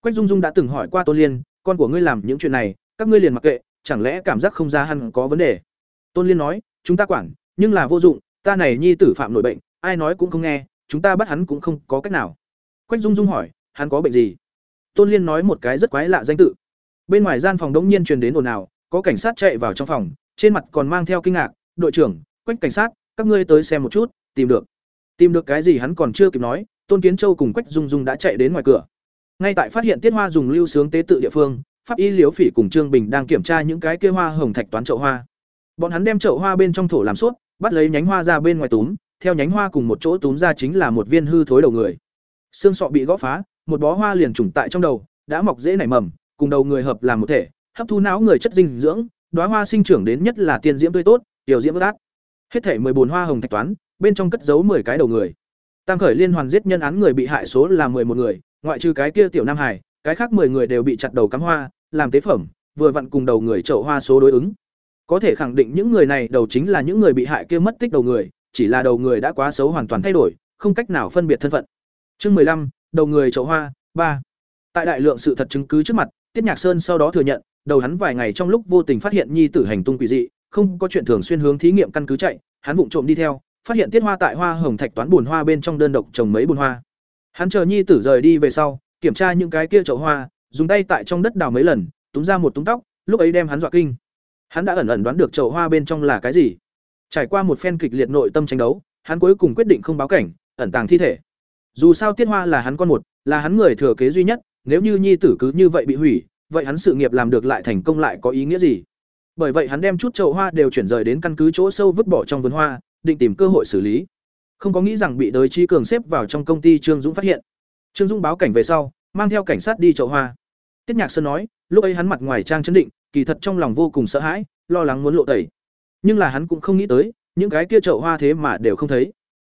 Quách Dung Dung đã từng hỏi qua Tôn Liên, con của ngươi làm những chuyện này, các ngươi liền mặc kệ, chẳng lẽ cảm giác không ra hắn có vấn đề? Tôn Liên nói, chúng ta quản, nhưng là vô dụng ta này nhi tử phạm nổi bệnh ai nói cũng không nghe chúng ta bắt hắn cũng không có cách nào quách dung dung hỏi hắn có bệnh gì tôn liên nói một cái rất quái lạ danh tự bên ngoài gian phòng đống nhiên truyền đến ồn ào có cảnh sát chạy vào trong phòng trên mặt còn mang theo kinh ngạc đội trưởng quách cảnh sát, các ngươi tới xem một chút, tìm được. Tìm được cái gì hắn còn chưa kịp nói, tôn kiến châu cùng quách dung dung đã chạy đến ngoài cửa. Ngay tại phát hiện tiết hoa dùng lưu sướng tế tự địa phương, pháp y liếu phỉ cùng trương bình đang kiểm tra những cái kia hoa hồng thạch toán chậu hoa. Bọn hắn đem chậu hoa bên trong thổ làm suốt, bắt lấy nhánh hoa ra bên ngoài túm, theo nhánh hoa cùng một chỗ túm ra chính là một viên hư thối đầu người. Xương sọ bị gõ phá, một bó hoa liền trùng tại trong đầu, đã mọc dễ nảy mầm, cùng đầu người hợp làm một thể, hấp thu não người chất dinh dưỡng, đóa hoa sinh trưởng đến nhất là tiên diễm tươi tốt, tiểu diễm bất át hết thể 14 hoa hồng thạch toán bên trong cất giấu 10 cái đầu người. Tam khởi liên hoàn giết nhân án người bị hại số là một người ngoại trừ cái kia tiểu nam hải cái khác 10 người đều bị chặt đầu cắm hoa làm tế phẩm vừa vặn cùng đầu người chậu hoa số đối ứng. Có thể khẳng định những người này đầu chính là những người bị hại kia mất tích đầu người chỉ là đầu người đã quá xấu hoàn toàn thay đổi không cách nào phân biệt thân phận. Chương 15, đầu người chậu hoa ba. Tại đại lượng sự thật chứng cứ trước mặt tiết nhạc sơn sau đó thừa nhận đầu hắn vài ngày trong lúc vô tình phát hiện nhi tử hành tung quỷ dị không có chuyện thường xuyên hướng thí nghiệm căn cứ chạy, hắn vụng trộm đi theo, phát hiện tiết hoa tại hoa hồng thạch toán buồn hoa bên trong đơn độc trồng mấy buồn hoa. Hắn chờ nhi tử rời đi về sau, kiểm tra những cái kia chậu hoa, dùng tay tại trong đất đào mấy lần, túm ra một túm tóc, lúc ấy đem hắn dọa kinh. Hắn đã ẩn ẩn đoán được chậu hoa bên trong là cái gì. Trải qua một phen kịch liệt nội tâm tranh đấu, hắn cuối cùng quyết định không báo cảnh, ẩn tàng thi thể. Dù sao tiết hoa là hắn con một, là hắn người thừa kế duy nhất, nếu như nhi tử cứ như vậy bị hủy, vậy hắn sự nghiệp làm được lại thành công lại có ý nghĩa gì? Bởi vậy hắn đem chút chậu hoa đều chuyển rời đến căn cứ chỗ sâu vứt bỏ trong vườn hoa, định tìm cơ hội xử lý. Không có nghĩ rằng bị đới trí cường xếp vào trong công ty trương dũng phát hiện. Trương dũng báo cảnh về sau, mang theo cảnh sát đi chậu hoa. Tiết nhạc sơn nói, lúc ấy hắn mặt ngoài trang chấn định, kỳ thật trong lòng vô cùng sợ hãi, lo lắng muốn lộ tẩy. Nhưng là hắn cũng không nghĩ tới, những cái kia chậu hoa thế mà đều không thấy.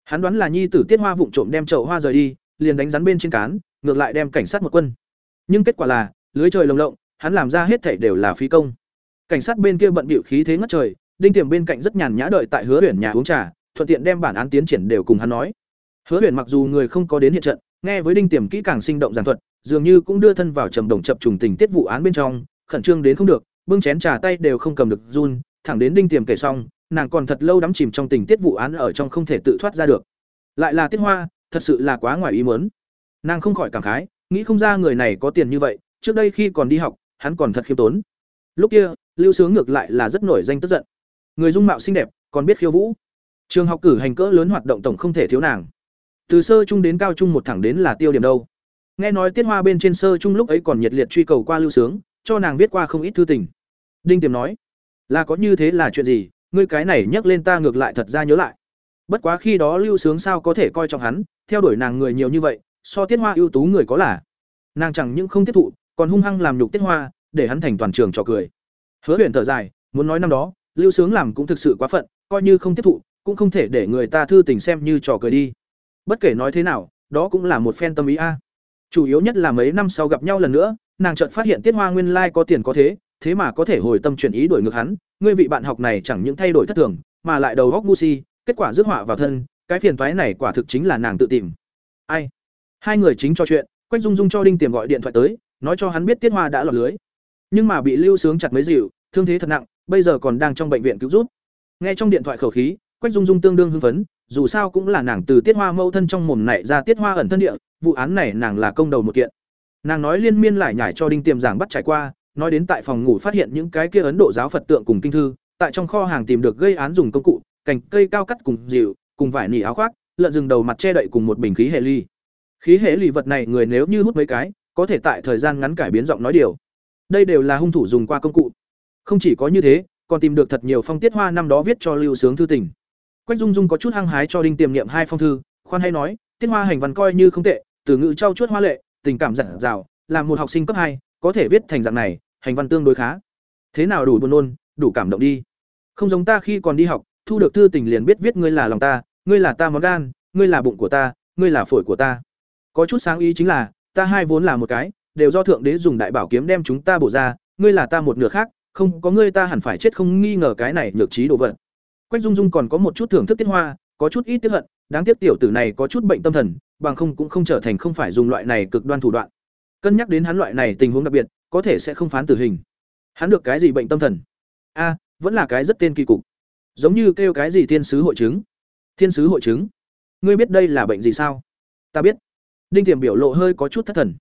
Hắn đoán là nhi tử tiết hoa vụng trộm đem chậu hoa rời đi, liền đánh rắn bên trên cán, ngược lại đem cảnh sát một quân. Nhưng kết quả là, lưới trời lồng lộng, hắn làm ra hết thảy đều là phi công cảnh sát bên kia bận bịu khí thế ngất trời, đinh tiềm bên cạnh rất nhàn nhã đợi tại hứa huyền nhà uống trà, thuận tiện đem bản án tiến triển đều cùng hắn nói. Hứa huyền mặc dù người không có đến hiện trận, nghe với đinh tiềm kỹ càng sinh động giản thuật, dường như cũng đưa thân vào trầm đồng chập trùng tình tiết vụ án bên trong, khẩn trương đến không được, bưng chén trà tay đều không cầm được run, thẳng đến đinh tiềm kể xong, nàng còn thật lâu đắm chìm trong tình tiết vụ án ở trong không thể tự thoát ra được. Lại là tiết hoa, thật sự là quá ngoài ý muốn. Nàng không khỏi cảm khái, nghĩ không ra người này có tiền như vậy, trước đây khi còn đi học, hắn còn thật khiêm tốn. Lúc kia lưu sướng ngược lại là rất nổi danh tức giận. Người dung mạo xinh đẹp, còn biết khiêu vũ. Trường học cử hành cỡ lớn hoạt động tổng không thể thiếu nàng. Từ sơ trung đến cao trung một thẳng đến là tiêu điểm đâu. Nghe nói tiết hoa bên trên sơ trung lúc ấy còn nhiệt liệt truy cầu qua lưu sướng, cho nàng viết qua không ít thư tình. Đinh tiềm nói, là có như thế là chuyện gì? Ngươi cái này nhắc lên ta ngược lại thật ra nhớ lại. Bất quá khi đó lưu sướng sao có thể coi trọng hắn, theo đuổi nàng người nhiều như vậy, so tiết hoa ưu tú người có là. Nàng chẳng những không tiếp thụ, còn hung hăng làm nhục tiết hoa, để hắn thành toàn trường trò cười hứa huyền thở dài, muốn nói năm đó, lưu sướng làm cũng thực sự quá phận, coi như không tiếp thụ, cũng không thể để người ta thư tình xem như trò cười đi. Bất kể nói thế nào, đó cũng là một phen tâm ý a. Chủ yếu nhất là mấy năm sau gặp nhau lần nữa, nàng chợt phát hiện tiết hoa nguyên lai có tiền có thế thế mà có thể hồi tâm chuyển ý đổi ngược hắn, ngươi vị bạn học này chẳng những thay đổi thất thường, mà lại đầu góc ngu si, kết quả rước họa vào thân, cái phiền toái này quả thực chính là nàng tự tìm. Ai? Hai người chính trò chuyện, quách dung dung cho đinh tiềm gọi điện thoại tới, nói cho hắn biết tiết hoa đã lọt lưới nhưng mà bị lưu sướng chặt mấy dịu, thương thế thật nặng, bây giờ còn đang trong bệnh viện cứu giúp. Nghe trong điện thoại khẩu khí, quách dung dung tương đương hưng phấn, dù sao cũng là nàng từ tiết hoa mâu thân trong mồm này ra tiết hoa ẩn thân địa, vụ án này nàng là công đầu một kiện. Nàng nói liên miên lại nhải cho đinh tiềm giảng bắt trải qua, nói đến tại phòng ngủ phát hiện những cái kia ấn độ giáo phật tượng cùng kinh thư, tại trong kho hàng tìm được gây án dùng công cụ, cành cây cao cắt cùng dịu, cùng vải nỉ áo khoác, lợn rừng đầu mặt che đậy cùng một bình khí hệ ly. Khí hệ ly vật này người nếu như hút mấy cái, có thể tại thời gian ngắn cải biến giọng nói điều đây đều là hung thủ dùng qua công cụ. Không chỉ có như thế, còn tìm được thật nhiều phong tiết hoa năm đó viết cho lưu sướng thư tình. Quách dung dung có chút hăng hái cho đinh tiềm niệm hai phong thư, khoan hay nói, tiết hoa hành văn coi như không tệ, từ ngữ trau chuốt hoa lệ, tình cảm giản dào làm một học sinh cấp hai, có thể viết thành dạng này, hành văn tương đối khá. Thế nào đủ buồn nôn, đủ cảm động đi. Không giống ta khi còn đi học, thu được thư tình liền biết viết ngươi là lòng ta, ngươi là ta món gan, ngươi là bụng của ta, ngươi là phổi của ta. Có chút sáng ý chính là, ta hai vốn là một cái đều do thượng đế dùng đại bảo kiếm đem chúng ta bổ ra, ngươi là ta một nửa khác, không có ngươi ta hẳn phải chết không nghi ngờ cái này nhược trí đồ vật. Quách dung dung còn có một chút thưởng thức tiết hoa, có chút ít tiết hận, đáng tiếc tiểu tử này có chút bệnh tâm thần, bằng không cũng không trở thành không phải dùng loại này cực đoan thủ đoạn. Cân nhắc đến hắn loại này tình huống đặc biệt, có thể sẽ không phán tử hình. Hắn được cái gì bệnh tâm thần? A, vẫn là cái rất tên kỳ cục. Giống như kêu cái gì thiên sứ hội chứng. Thiên sứ hội chứng? Ngươi biết đây là bệnh gì sao? Ta biết. Đinh tiềm biểu lộ hơi có chút thất thần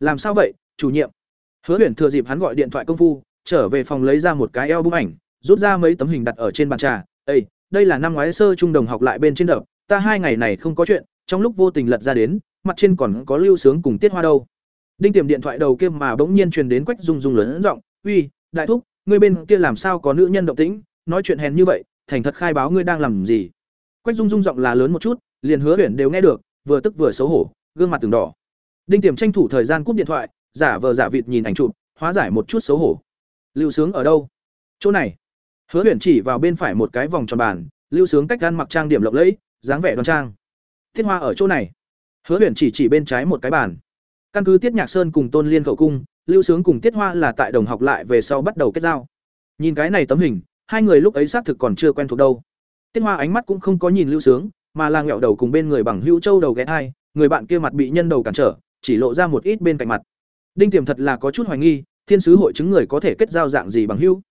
làm sao vậy, chủ nhiệm? Hứa huyền thừa dịp hắn gọi điện thoại công phu, trở về phòng lấy ra một cái eo bung ảnh, rút ra mấy tấm hình đặt ở trên bàn trà. Ây đây là năm ngoái sơ trung đồng học lại bên trên đập, ta hai ngày này không có chuyện, trong lúc vô tình lật ra đến, mặt trên còn có lưu sướng cùng tiết hoa đâu. Đinh tiềm điện thoại đầu kia mà bỗng nhiên truyền đến quách Dung Dung lớn giọng, uy, đại thúc, ngươi bên kia làm sao có nữ nhân động tĩnh? Nói chuyện hèn như vậy, thành thật khai báo ngươi đang làm gì? Quách Dung Dung giọng là lớn một chút, liền hứa huyền đều nghe được, vừa tức vừa xấu hổ, gương mặt từng đỏ đinh tiềm tranh thủ thời gian cúp điện thoại, giả vờ giả vịt nhìn ảnh chụp, hóa giải một chút xấu hổ. Lưu sướng ở đâu? Chỗ này. Hứa huyền chỉ vào bên phải một cái vòng tròn bàn, lưu sướng cách gan mặc trang điểm lộng lẫy, dáng vẻ đoan trang. Thiết hoa ở chỗ này. Hứa huyền chỉ chỉ bên trái một cái bàn. Căn cứ tiết nhạc sơn cùng tôn liên khẩu cung, lưu sướng cùng tiết hoa là tại đồng học lại về sau bắt đầu kết giao. Nhìn cái này tấm hình, hai người lúc ấy xác thực còn chưa quen thuộc đâu. Tiết hoa ánh mắt cũng không có nhìn lưu sướng, mà là nghẹo đầu cùng bên người bằng hữu châu đầu ghé thai, người bạn kia mặt bị nhân đầu cản trở chỉ lộ ra một ít bên cạnh mặt. Đinh tiềm thật là có chút hoài nghi, thiên sứ hội chứng người có thể kết giao dạng gì bằng hữu.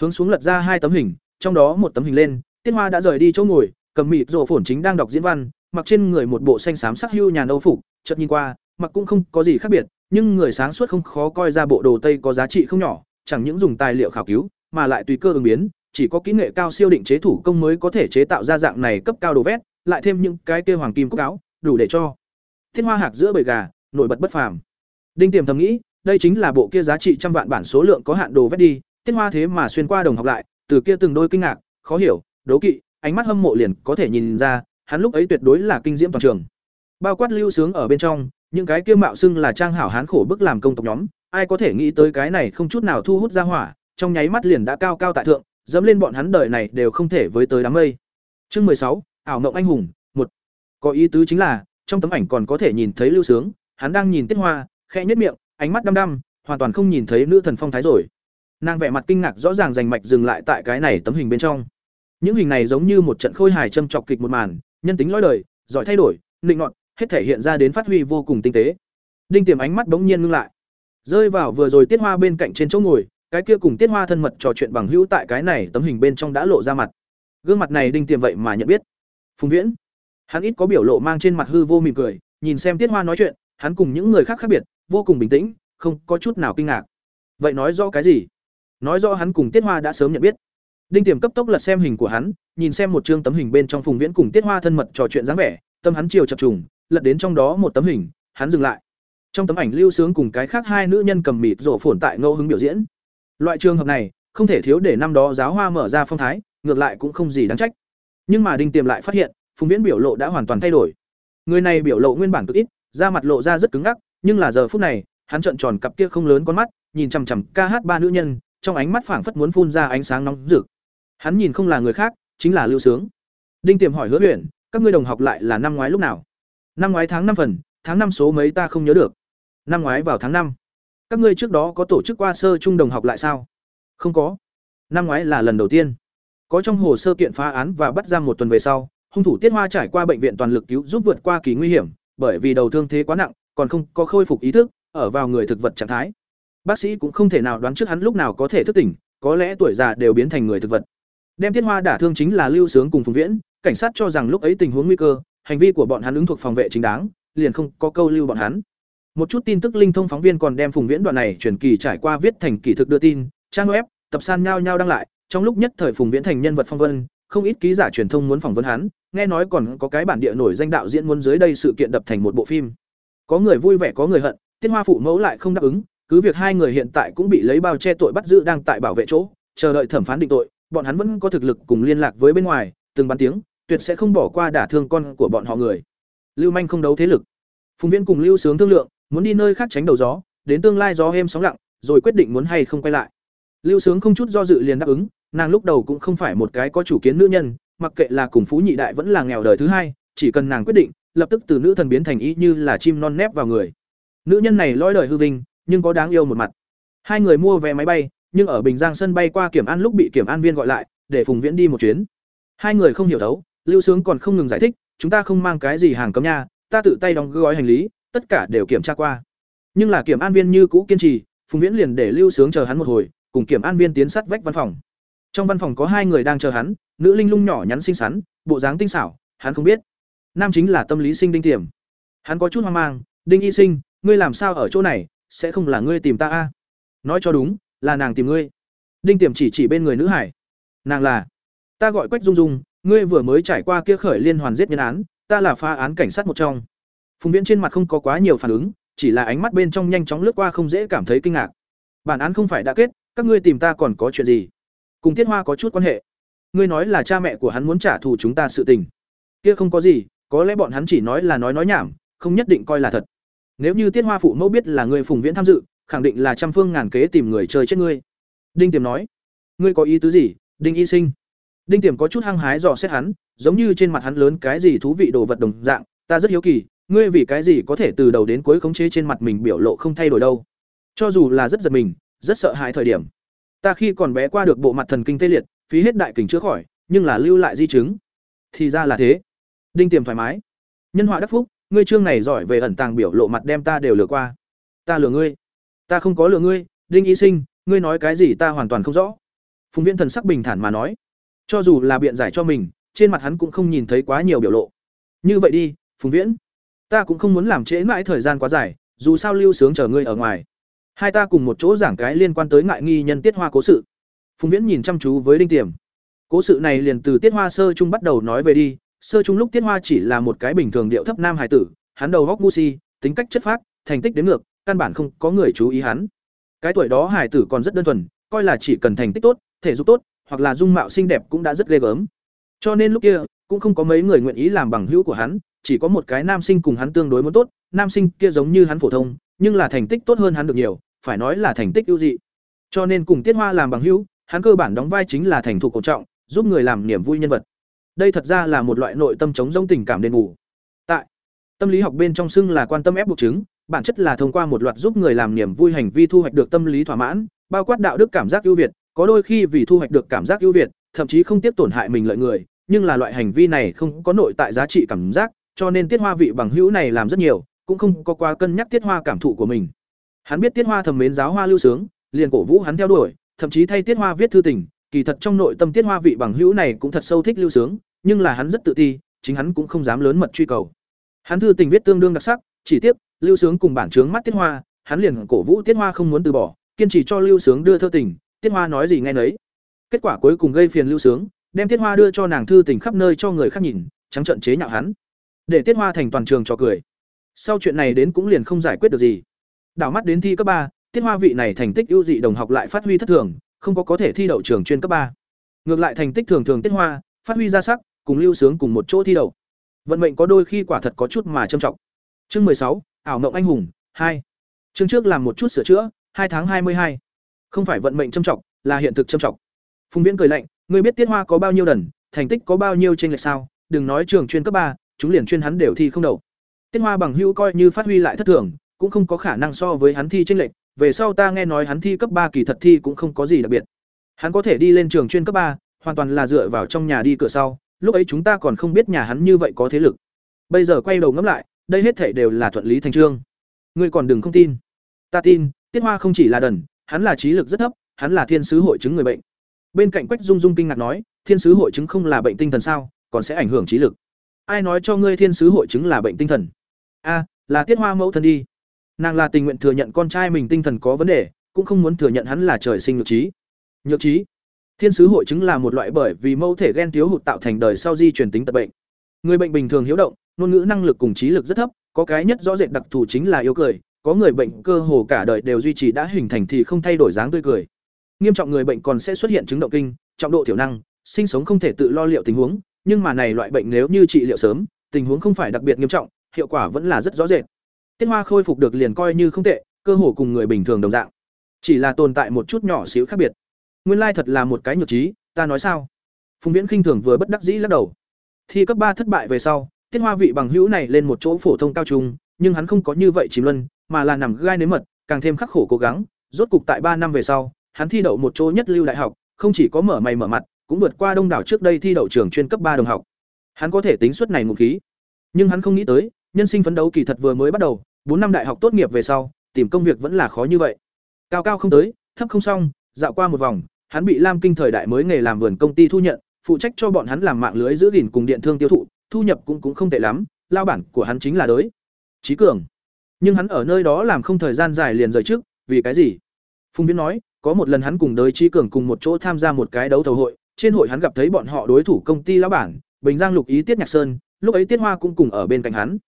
Hướng xuống lật ra hai tấm hình, trong đó một tấm hình lên, tiết hoa đã rời đi chỗ ngồi, cầm mịt rổ phổn chính đang đọc diễn văn, mặc trên người một bộ xanh xám sắc hưu nhà nâu phục, chợt nhìn qua, mặc cũng không có gì khác biệt, nhưng người sáng suốt không khó coi ra bộ đồ tây có giá trị không nhỏ, chẳng những dùng tài liệu khảo cứu, mà lại tùy cơ ứng biến, chỉ có kỹ nghệ cao siêu định chế thủ công mới có thể chế tạo ra dạng này cấp cao đồ vét, lại thêm những cái kia hoàng kim cốc áo, đủ để cho. Thiên hoa hạc giữa bầy gà nổi bật bất phàm. Đinh tiềm thầm nghĩ, đây chính là bộ kia giá trị trăm vạn bản số lượng có hạn đồ vét đi, tiết hoa thế mà xuyên qua đồng học lại, từ kia từng đôi kinh ngạc, khó hiểu, đố kỵ, ánh mắt hâm mộ liền có thể nhìn ra, hắn lúc ấy tuyệt đối là kinh diễm toàn trường. Bao quát lưu sướng ở bên trong, những cái kia mạo xưng là trang hảo hán khổ bức làm công tộc nhóm, ai có thể nghĩ tới cái này không chút nào thu hút ra hỏa, trong nháy mắt liền đã cao cao tại thượng, dẫm lên bọn hắn đời này đều không thể với tới đám mây. Chương mười sáu, ảo mộng anh hùng, một. Có ý tứ chính là, trong tấm ảnh còn có thể nhìn thấy lưu sướng hắn đang nhìn tiết hoa, khẽ nhất miệng, ánh mắt đăm đăm, hoàn toàn không nhìn thấy nữ thần phong thái rồi. Nàng vẻ mặt kinh ngạc rõ ràng rành mạch dừng lại tại cái này tấm hình bên trong. Những hình này giống như một trận khôi hài châm chọc kịch một màn, nhân tính lõi đời, giỏi thay đổi, nịnh nọt, hết thể hiện ra đến phát huy vô cùng tinh tế. Đinh tiềm ánh mắt bỗng nhiên ngưng lại. Rơi vào vừa rồi tiết hoa bên cạnh trên chỗ ngồi, cái kia cùng tiết hoa thân mật trò chuyện bằng hữu tại cái này tấm hình bên trong đã lộ ra mặt. Gương mặt này đinh tiềm vậy mà nhận biết. Phùng viễn. Hắn ít có biểu lộ mang trên mặt hư vô mỉm cười, nhìn xem tiết hoa nói chuyện hắn cùng những người khác khác biệt, vô cùng bình tĩnh, không có chút nào kinh ngạc. Vậy nói rõ cái gì? Nói rõ hắn cùng tiết hoa đã sớm nhận biết. Đinh tiềm cấp tốc lật xem hình của hắn, nhìn xem một chương tấm hình bên trong phùng viễn cùng tiết hoa thân mật trò chuyện dáng vẻ, tâm hắn chiều chập trùng, lật đến trong đó một tấm hình, hắn dừng lại. Trong tấm ảnh lưu sướng cùng cái khác hai nữ nhân cầm mịt rổ phồn tại ngẫu hứng biểu diễn. Loại trường hợp này, không thể thiếu để năm đó giáo hoa mở ra phong thái, ngược lại cũng không gì đáng trách. Nhưng mà đinh tiềm lại phát hiện, phùng viễn biểu lộ đã hoàn toàn thay đổi. Người này biểu lộ nguyên bản cực ít da mặt lộ ra rất cứng ngắc nhưng là giờ phút này hắn trợn tròn cặp kia không lớn con mắt nhìn chằm chằm ca hát ba nữ nhân trong ánh mắt phảng phất muốn phun ra ánh sáng nóng rực. Hắn nhìn không là người khác chính là lưu sướng. Đinh tiềm hỏi hứa Uyển, các ngươi đồng học lại là năm ngoái lúc nào? Năm ngoái tháng năm phần tháng năm số mấy ta không nhớ được. Năm ngoái vào tháng năm. Các ngươi trước đó có tổ chức qua sơ trung đồng học lại sao? Không có. Năm ngoái là lần đầu tiên. Có trong hồ sơ kiện phá án và bắt giam một tuần về sau hung thủ tiết hoa trải qua bệnh viện toàn lực cứu giúp vượt qua kỳ nguy hiểm bởi vì đầu thương thế quá nặng, còn không có khôi phục ý thức, ở vào người thực vật trạng thái. Bác sĩ cũng không thể nào đoán trước hắn lúc nào có thể thức tỉnh, có lẽ tuổi già đều biến thành người thực vật. Đem tiết hoa đả thương chính là lưu sướng cùng phùng viễn, cảnh sát cho rằng lúc ấy tình huống nguy cơ, hành vi của bọn hắn ứng thuộc phòng vệ chính đáng, liền không có câu lưu bọn hắn. Một chút tin tức linh thông phóng viên còn đem phùng viễn đoạn này truyền kỳ trải qua viết thành kỳ thực đưa tin, trang web, tập san nhau nhau đăng lại, trong lúc nhất thời phùng viễn thành nhân vật phong vân, không ít ký giả truyền thông muốn phỏng vấn hắn nghe nói còn có cái bản địa nổi danh đạo diễn muốn dưới đây sự kiện đập thành một bộ phim. Có người vui vẻ, có người hận, tiết hoa phụ mẫu lại không đáp ứng, cứ việc hai người hiện tại cũng bị lấy bao che tội bắt giữ đang tại bảo vệ chỗ, chờ đợi thẩm phán định tội, bọn hắn vẫn có thực lực cùng liên lạc với bên ngoài, từng bắn tiếng, tuyệt sẽ không bỏ qua đả thương con của bọn họ người. Lưu manh không đấu thế lực. Phùng viễn cùng lưu sướng thương lượng, muốn đi nơi khác tránh đầu gió, đến tương lai gió êm sóng lặng, rồi quyết định muốn hay không quay lại. Lưu sướng không chút do dự liền đáp ứng, nàng lúc đầu cũng không phải một cái có chủ kiến nữ nhân mặc kệ là cùng phú nhị đại vẫn là nghèo đời thứ hai, chỉ cần nàng quyết định, lập tức từ nữ thần biến thành ý như là chim non nép vào người. Nữ nhân này lõi đời hư vinh, nhưng có đáng yêu một mặt. Hai người mua vé máy bay, nhưng ở bình giang sân bay qua kiểm an lúc bị kiểm an viên gọi lại, để phùng viễn đi một chuyến. Hai người không hiểu thấu, lưu sướng còn không ngừng giải thích, chúng ta không mang cái gì hàng cấm nha, ta tự tay đóng gói hành lý, tất cả đều kiểm tra qua. Nhưng là kiểm an viên như cũ kiên trì, phùng viễn liền để lưu sướng chờ hắn một hồi, cùng kiểm an viên tiến sát vách văn phòng trong văn phòng có hai người đang chờ hắn, nữ linh lung nhỏ nhắn xinh xắn, bộ dáng tinh xảo, hắn không biết. Nam chính là tâm lý sinh đinh tiềm. Hắn có chút hoang mang, đinh y sinh, ngươi làm sao ở chỗ này? Sẽ không là ngươi tìm ta a? Nói cho đúng, là nàng tìm ngươi. Đinh tiềm chỉ chỉ bên người nữ hải. Nàng là? Ta gọi quách dung dung, ngươi vừa mới trải qua kia khởi liên hoàn giết nhân án, ta là phá án cảnh sát một trong. Phùng viễn trên mặt không có quá nhiều phản ứng, chỉ là ánh mắt bên trong nhanh chóng lướt qua không dễ cảm thấy kinh ngạc. Bản án không phải đã kết, các ngươi tìm ta còn có chuyện gì? Cùng tiết hoa có chút quan hệ. Ngươi nói là cha mẹ của hắn muốn trả thù chúng ta sự tình. Kia không có gì, có lẽ bọn hắn chỉ nói là nói nói nhảm, không nhất định coi là thật. Nếu như tiết hoa phụ mẫu biết là người phùng viễn tham dự, khẳng định là trăm phương ngàn kế tìm người chơi chết ngươi. Đinh tiềm nói, ngươi có ý tứ gì, đinh y sinh? Đinh tiềm có chút hăng hái dò xét hắn, giống như trên mặt hắn lớn cái gì thú vị đồ vật đồng dạng, ta rất hiếu kỳ, ngươi vì cái gì có thể từ đầu đến cuối khống chế trên mặt mình biểu lộ không thay đổi đâu. Cho dù là rất giật mình, rất sợ hãi thời điểm ta khi còn bé qua được bộ mặt thần kinh tê liệt, phí hết đại kình chữa khỏi, nhưng là lưu lại di chứng. Thì ra là thế. Đinh tiềm thoải mái. Nhân họa đắc phúc, ngươi trương này giỏi về ẩn tàng biểu lộ mặt đem ta đều lừa qua. Ta lừa ngươi. Ta không có lừa ngươi, đinh y sinh, ngươi nói cái gì ta hoàn toàn không rõ. Phùng viễn thần sắc bình thản mà nói. Cho dù là biện giải cho mình, trên mặt hắn cũng không nhìn thấy quá nhiều biểu lộ. Như vậy đi, phùng viễn. Ta cũng không muốn làm trễ mãi thời gian quá dài, dù sao lưu sướng chờ ngươi ở ngoài hai ta cùng một chỗ giảng cái liên quan tới ngại nghi nhân tiết hoa cố sự. Phùng viễn nhìn chăm chú với đinh tiềm. Cố sự này liền từ tiết hoa sơ trung bắt đầu nói về đi. Sơ trung lúc tiết hoa chỉ là một cái bình thường điệu thấp nam hải tử, hắn đầu góc ngu si, tính cách chất phác, thành tích đến ngược, căn bản không có người chú ý hắn. Cái tuổi đó hải tử còn rất đơn thuần, coi là chỉ cần thành tích tốt, thể dục tốt, hoặc là dung mạo xinh đẹp cũng đã rất ghê gớm. Cho nên lúc kia, cũng không có mấy người nguyện ý làm bằng hữu của hắn, chỉ có một cái nam sinh cùng hắn tương đối muốn tốt, nam sinh kia giống như hắn phổ thông nhưng là thành tích tốt hơn hắn được nhiều, phải nói là thành tích ưu dị. Cho nên cùng tiết hoa làm bằng hữu, hắn cơ bản đóng vai chính là thành thủ cổ trọng, giúp người làm niềm vui nhân vật. Đây thật ra là một loại nội tâm chống giống tình cảm đền ngủ tại, tâm lý học bên trong xưng là quan tâm ép buộc chứng, bản chất là thông qua một loạt giúp người làm niềm vui hành vi thu hoạch được tâm lý thỏa mãn, bao quát đạo đức cảm giác ưu việt, có đôi khi vì thu hoạch được cảm giác ưu việt, thậm chí không tiếp tổn hại mình lợi người, nhưng là loại hành vi này không có nội tại giá trị cảm giác, cho nên tiết hoa vị bằng hữu này làm rất nhiều cũng không có quá cân nhắc tiết hoa cảm thụ của mình. Hắn biết tiết hoa thầm mến giáo hoa lưu sướng, liền cổ vũ hắn theo đuổi, thậm chí thay tiết hoa viết thư tình, kỳ thật trong nội tâm tiết hoa vị bằng hữu này cũng thật sâu thích lưu sướng, nhưng là hắn rất tự ti, chính hắn cũng không dám lớn mật truy cầu. Hắn thư tình viết tương đương đặc sắc, chỉ tiếc lưu sướng cùng bản chướng mắt tiết hoa, hắn liền cổ vũ tiết hoa không muốn từ bỏ, kiên trì cho lưu sướng đưa thơ tình, tiết hoa nói gì nghe nấy. Kết quả cuối cùng gây phiền lưu sướng, đem tiết hoa đưa cho nàng thư tình khắp nơi cho người khác nhìn, trắng trận chế nhạo hắn. Để tiết hoa thành toàn trường cho cười sau chuyện này đến cũng liền không giải quyết được gì. Đảo mắt đến thi cấp ba, tiết hoa vị này thành tích ưu dị đồng học lại phát huy thất thường, không có có thể thi đậu trường chuyên cấp ba. Ngược lại thành tích thường thường tiết hoa, phát huy ra sắc, cùng lưu sướng cùng một chỗ thi đậu. Vận mệnh có đôi khi quả thật có chút mà trầm trọng. Chương mười sáu, ảo mộng anh hùng, hai. Chương trước làm một chút sửa chữa, hai tháng hai mươi hai. Không phải vận mệnh trầm trọng, là hiện thực trầm trọng. Phùng viễn cười lạnh, ngươi biết tiết hoa có bao nhiêu đần thành tích có bao nhiêu tranh lệch sao? Đừng nói trường chuyên cấp ba, chúng liền chuyên hắn đều thi không đậu tiết hoa bằng hữu coi như phát huy lại thất thường, cũng không có khả năng so với hắn thi tranh lệch, về sau ta nghe nói hắn thi cấp ba kỳ thật thi cũng không có gì đặc biệt. Hắn có thể đi lên trường chuyên cấp ba, hoàn toàn là dựa vào trong nhà đi cửa sau, lúc ấy chúng ta còn không biết nhà hắn như vậy có thế lực. Bây giờ quay đầu ngẫm lại, đây hết thảy đều là thuận lý thành trương. Ngươi còn đừng không tin. Ta tin tiết hoa không chỉ là đần, hắn là trí lực rất thấp, hắn là thiên sứ hội chứng người bệnh. Bên cạnh quách dung dung kinh ngạc nói, thiên sứ hội chứng không là bệnh tinh thần sao, còn sẽ ảnh hưởng trí lực. Ai nói cho ngươi thiên sứ hội chứng là bệnh tinh thần? A là tiết hoa mẫu thân đi. Nàng là tình nguyện thừa nhận con trai mình tinh thần có vấn đề, cũng không muốn thừa nhận hắn là trời sinh nhược trí. Nhược trí? Thiên sứ hội chứng là một loại bởi vì mẫu thể gen thiếu hụt tạo thành đời sau di truyền tính tật bệnh. Người bệnh bình thường hiếu động, ngôn ngữ năng lực cùng trí lực rất thấp, có cái nhất rõ rệt đặc thù chính là yêu cười. Có người bệnh cơ hồ cả đời đều duy trì đã hình thành thì không thay đổi dáng tươi cười. Nghiêm trọng người bệnh còn sẽ xuất hiện chứng động kinh, trọng độ thiểu năng, sinh sống không thể tự lo liệu tình huống, nhưng mà này loại bệnh nếu như trị liệu sớm, tình huống không phải đặc biệt nghiêm trọng hiệu quả vẫn là rất rõ rệt. Tiết hoa khôi phục được liền coi như không tệ, cơ hồ cùng người bình thường đồng dạng. Chỉ là tồn tại một chút nhỏ xíu khác biệt. Nguyên lai thật là một cái nhược trí, ta nói sao? Phùng viễn khinh thường vừa bất đắc dĩ lắc đầu. Thi cấp ba thất bại về sau, tiết hoa vị bằng hữu này lên một chỗ phổ thông cao trung, nhưng hắn không có như vậy chìm luân, mà là nằm gai nếm mật, càng thêm khắc khổ cố gắng. Rốt cục tại ba năm về sau, hắn thi đậu một chỗ nhất lưu đại học, không chỉ có mở mày mở mặt, cũng vượt qua đông đảo trước đây thi đậu trường chuyên cấp ba đồng học. Hắn có thể tính suất này một khí, nhưng hắn không nghĩ tới nhân sinh phấn đấu kỳ thật vừa mới bắt đầu bốn năm đại học tốt nghiệp về sau tìm công việc vẫn là khó như vậy cao cao không tới thấp không xong dạo qua một vòng hắn bị lam kinh thời đại mới nghề làm vườn công ty thu nhận phụ trách cho bọn hắn làm mạng lưới giữ gìn cùng điện thương tiêu thụ thu nhập cũng cũng không tệ lắm, lao bản của hắn chính là đới. Chí Cường. Nhưng hắn ở nơi đó làm không thời gian dài liền rời trước, vì cái gì? Phùng Viễn nói, có một lần hắn cùng đới Chí Cường cùng một chỗ tham gia một cái đấu thầu hội, trên hội hắn gặp thấy bọn họ đối thủ công ty lão bản, Bình Giang Lục Ý Tiết Nhạc Sơn, lúc ấy Tiết Hoa cũng cùng ở bên cạnh hắn.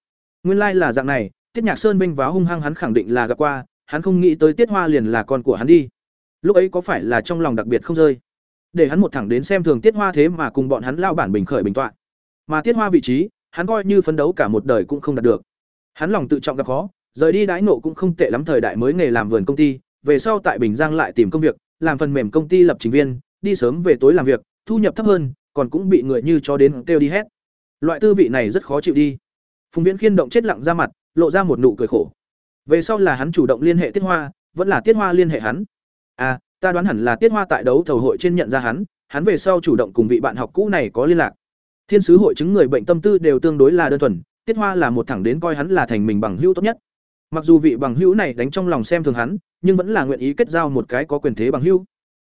Nguyên lai like là dạng này, Tiết Nhạc Sơn vinh váo hung hăng hắn khẳng định là gặp qua, hắn không nghĩ tới Tiết Hoa liền là con của hắn đi. Lúc ấy có phải là trong lòng đặc biệt không rơi. Để hắn một thẳng đến xem thường Tiết Hoa thế mà cùng bọn hắn lao bản bình khởi bình tọa. Mà Tiết Hoa vị trí, hắn coi như phấn đấu cả một đời cũng không đạt được. Hắn lòng tự trọng gặp khó, rời đi đãi nộ cũng không tệ lắm thời đại mới nghề làm vườn công ty, về sau tại Bình Giang lại tìm công việc, làm phần mềm công ty lập trình viên, đi sớm về tối làm việc, thu nhập thấp hơn, còn cũng bị người như cho đến kêu đi hết. Loại tư vị này rất khó chịu đi. Phùng Viễn Khiên động chết lặng ra mặt, lộ ra một nụ cười khổ. Về sau là hắn chủ động liên hệ Tiết Hoa, vẫn là Tiết Hoa liên hệ hắn. À, ta đoán hẳn là Tiết Hoa tại đấu thầu hội trên nhận ra hắn, hắn về sau chủ động cùng vị bạn học cũ này có liên lạc. Thiên sứ hội chứng người bệnh tâm tư đều tương đối là đơn thuần, Tiết Hoa là một thẳng đến coi hắn là thành mình bằng hữu tốt nhất. Mặc dù vị bằng hữu này đánh trong lòng xem thường hắn, nhưng vẫn là nguyện ý kết giao một cái có quyền thế bằng hữu.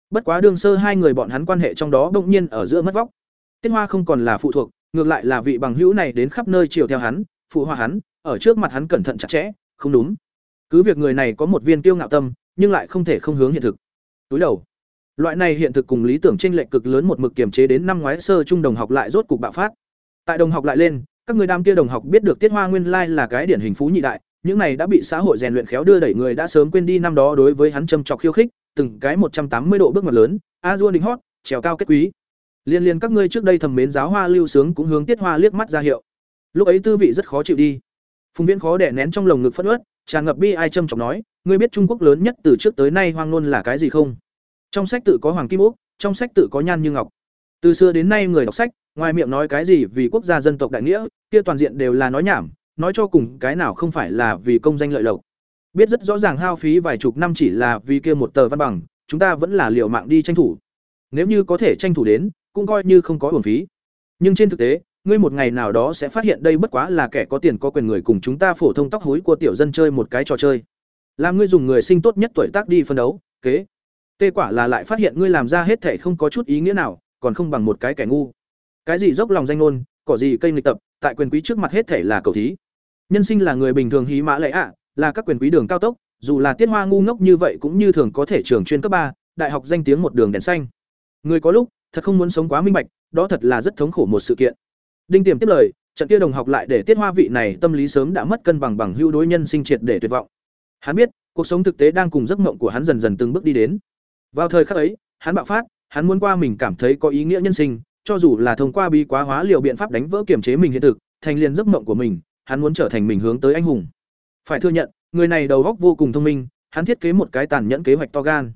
Bất quá đương sơ hai người bọn hắn quan hệ trong đó bỗng nhiên ở giữa mất vóc. Tiết Hoa không còn là phụ thuộc, ngược lại là vị bằng hữu này đến khắp nơi chiều theo hắn, phụ hoa hắn, ở trước mặt hắn cẩn thận chặt chẽ, không đúng. Cứ việc người này có một viên tiêu ngạo tâm, nhưng lại không thể không hướng hiện thực. Túi đầu. Loại này hiện thực cùng lý tưởng chênh lệch cực lớn một mực kiềm chế đến năm ngoái sơ trung đồng học lại rốt cục bạo phát. Tại đồng học lại lên, các người đam kia đồng học biết được Tiết Hoa nguyên lai là cái điển hình phú nhị đại, những này đã bị xã hội rèn luyện khéo đưa đẩy người đã sớm quên đi năm đó đối với hắn châm chọc khiêu khích, từng cái một trăm tám mươi độ bước ngoặt lớn, a du đỉnh hót, trèo cao kết quý. Liên liên các ngươi trước đây thầm mến giáo hoa lưu sướng cũng hướng Tiết Hoa liếc mắt ra hiệu. Lúc ấy tư vị rất khó chịu đi. Phùng Viễn khó đè nén trong lồng ngực phẫn uất, tràn ngập bi ai châm chọc nói, ngươi biết Trung Quốc lớn nhất từ trước tới nay hoang ngôn là cái gì không? Trong sách tự có hoàng kim úc trong sách tự có nhan như ngọc. Từ xưa đến nay người đọc sách, ngoài miệng nói cái gì vì quốc gia dân tộc đại nghĩa, kia toàn diện đều là nói nhảm, nói cho cùng cái nào không phải là vì công danh lợi lộc. Biết rất rõ ràng hao phí vài chục năm chỉ là vì kia một tờ văn bằng, chúng ta vẫn là liều mạng đi tranh thủ. Nếu như có thể tranh thủ đến, cũng coi như không có uổng phí. Nhưng trên thực tế, ngươi một ngày nào đó sẽ phát hiện đây bất quá là kẻ có tiền có quyền người cùng chúng ta phổ thông tóc hối của tiểu dân chơi một cái trò chơi. Làm ngươi dùng người sinh tốt nhất tuổi tác đi phân đấu, kế. Tê quả là lại phát hiện ngươi làm ra hết thể không có chút ý nghĩa nào, còn không bằng một cái kẻ ngu. Cái gì dốc lòng danh ngôn, cỏ gì cây nghịch tập, tại quyền quý trước mặt hết thể là cầu thí. Nhân sinh là người bình thường hí mã lệ ạ, là các quyền quý đường cao tốc, dù là tiết hoa ngu ngốc như vậy cũng như thường có thể trường chuyên cấp ba, đại học danh tiếng một đường đèn xanh. Người có lúc, thật không muốn sống quá minh bạch, đó thật là rất thống khổ một sự kiện. Đinh Tiềm tiếp lời, trận kia đồng học lại để tiết hoa vị này tâm lý sớm đã mất cân bằng bằng hữu đối nhân sinh triệt để tuyệt vọng. Hắn biết, cuộc sống thực tế đang cùng giấc mộng của hắn dần dần từng bước đi đến. Vào thời khắc ấy, hắn bạo phát, hắn muốn qua mình cảm thấy có ý nghĩa nhân sinh, cho dù là thông qua bi quá hóa liều biện pháp đánh vỡ kiểm chế mình hiện thực, thành liền giấc mộng của mình, hắn muốn trở thành mình hướng tới anh hùng. Phải thừa nhận, người này đầu óc vô cùng thông minh, hắn thiết kế một cái tàn nhẫn kế hoạch to gan.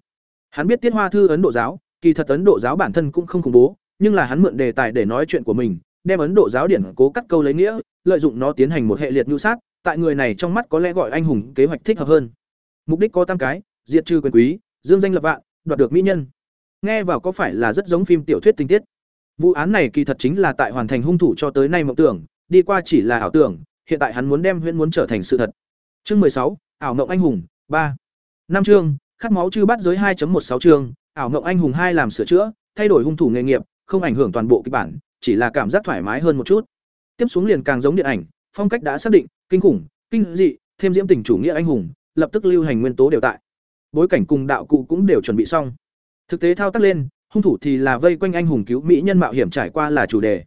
Hắn biết tiết hoa thư Ấn Độ giáo, kỳ thật Ấn Độ giáo bản thân cũng không khủng bố, nhưng là hắn mượn đề tài để nói chuyện của mình, đem Ấn Độ giáo điển cố cắt câu lấy nghĩa, lợi dụng nó tiến hành một hệ liệt nhu sát, tại người này trong mắt có lẽ gọi anh hùng kế hoạch thích hợp hơn. Mục đích có tam cái, diệt trừ quyền quý, dương danh lập vạn, đoạt được mỹ nhân. Nghe vào có phải là rất giống phim tiểu thuyết tình tiết. Vụ án này kỳ thật chính là tại hoàn thành hung thủ cho tới nay mộng tưởng, đi qua chỉ là ảo tưởng, hiện tại hắn muốn đem huyễn muốn trở thành sự thật. Chương mười sáu, ảo mộng anh hùng, ba, Năm chương, khát máu chư bắt giới 2.16 chương, ảo mộng anh hùng hai làm sửa chữa, thay đổi hung thủ nghề nghiệp, không ảnh hưởng toàn bộ kịch bản, chỉ là cảm giác thoải mái hơn một chút. Tiếp xuống liền càng giống điện ảnh, phong cách đã xác định, kinh khủng, kinh dị, thêm diễm tình chủ nghĩa anh hùng, lập tức lưu hành nguyên tố đều tại. Bối cảnh cùng đạo cụ cũng đều chuẩn bị xong. Thực tế thao tác lên, hung thủ thì là vây quanh anh hùng cứu mỹ nhân mạo hiểm trải qua là chủ đề.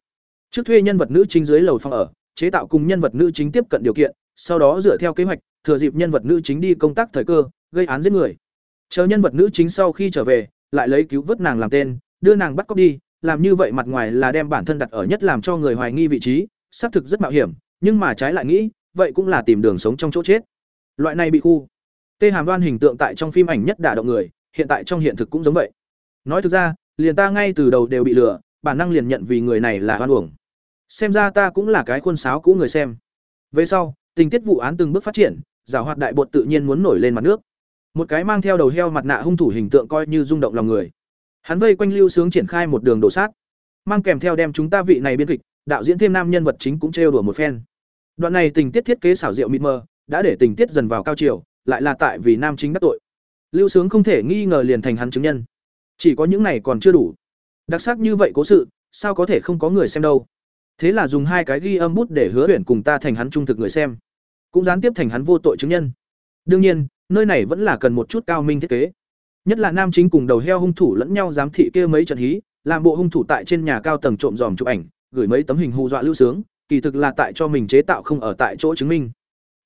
Trước thuê nhân vật nữ chính dưới lầu phòng ở, chế tạo cùng nhân vật nữ chính tiếp cận điều kiện, sau đó dựa theo kế hoạch, thừa dịp nhân vật nữ chính đi công tác thời cơ, gây án giết người. Chờ nhân vật nữ chính sau khi trở về, lại lấy cứu vớt nàng làm tên, đưa nàng bắt cóc đi, làm như vậy mặt ngoài là đem bản thân đặt ở nhất làm cho người hoài nghi vị trí, xác thực rất mạo hiểm, nhưng mà trái lại nghĩ, vậy cũng là tìm đường sống trong chỗ chết. Loại này bị khu. Tê Hàm Đoan hình tượng tại trong phim ảnh nhất đả động người, hiện tại trong hiện thực cũng giống vậy. Nói thực ra, liền ta ngay từ đầu đều bị lừa, bản năng liền nhận vì người này là hoan uổng. Xem ra ta cũng là cái khuôn sáo cũ người xem. Về sau, tình tiết vụ án từng bước phát triển, giả hoạt đại bột tự nhiên muốn nổi lên mặt nước. Một cái mang theo đầu heo mặt nạ hung thủ hình tượng coi như rung động lòng người. Hắn vây quanh Lưu Sướng triển khai một đường đổ sát, mang kèm theo đem chúng ta vị này biên kịch, đạo diễn thêm nam nhân vật chính cũng trêu đùa một phen. Đoạn này tình tiết thiết kế xảo diệu mịt mờ, đã để tình tiết dần vào cao chiều, lại là tại vì nam chính đắc tội. Lưu Sướng không thể nghi ngờ liền thành hắn chứng nhân. Chỉ có những này còn chưa đủ. Đặc sắc như vậy cố sự, sao có thể không có người xem đâu. thế là dùng hai cái ghi âm bút để hứa huyền cùng ta thành hắn trung thực người xem cũng gián tiếp thành hắn vô tội chứng nhân đương nhiên nơi này vẫn là cần một chút cao minh thiết kế nhất là nam chính cùng đầu heo hung thủ lẫn nhau giám thị kia mấy trận hí, làm bộ hung thủ tại trên nhà cao tầng trộm dòm chụp ảnh, gửi mấy tấm hình hù dọa lưu sướng, kỳ thực là tại cho mình chế tạo không ở tại chỗ chứng minh.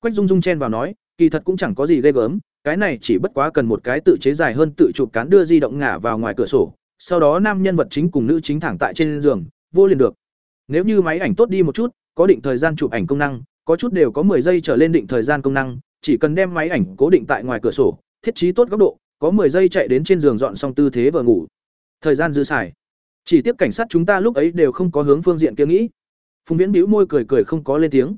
Quách dung dung chen vào nói, kỳ thật cũng chẳng có gì ghê gớm, cái này chỉ bất quá cần một cái tự chế dài hơn tự chụp cán đưa di động ngả vào ngoài cửa sổ, sau đó nam nhân vật chính cùng nữ chính thẳng tại trên giường, vô liền được. Nếu như máy ảnh tốt đi một chút, có định thời gian chụp ảnh công năng, có chút đều có 10 giây trở lên định thời gian công năng, chỉ cần đem máy ảnh cố định tại ngoài cửa sổ, thiết trí tốt góc độ có 10 giây chạy đến trên giường dọn xong tư thế vừa ngủ. Thời gian dư xài. Chỉ tiếp cảnh sát chúng ta lúc ấy đều không có hướng phương diện kia nghĩ. Phùng viễn bĩu môi cười cười không có lên tiếng.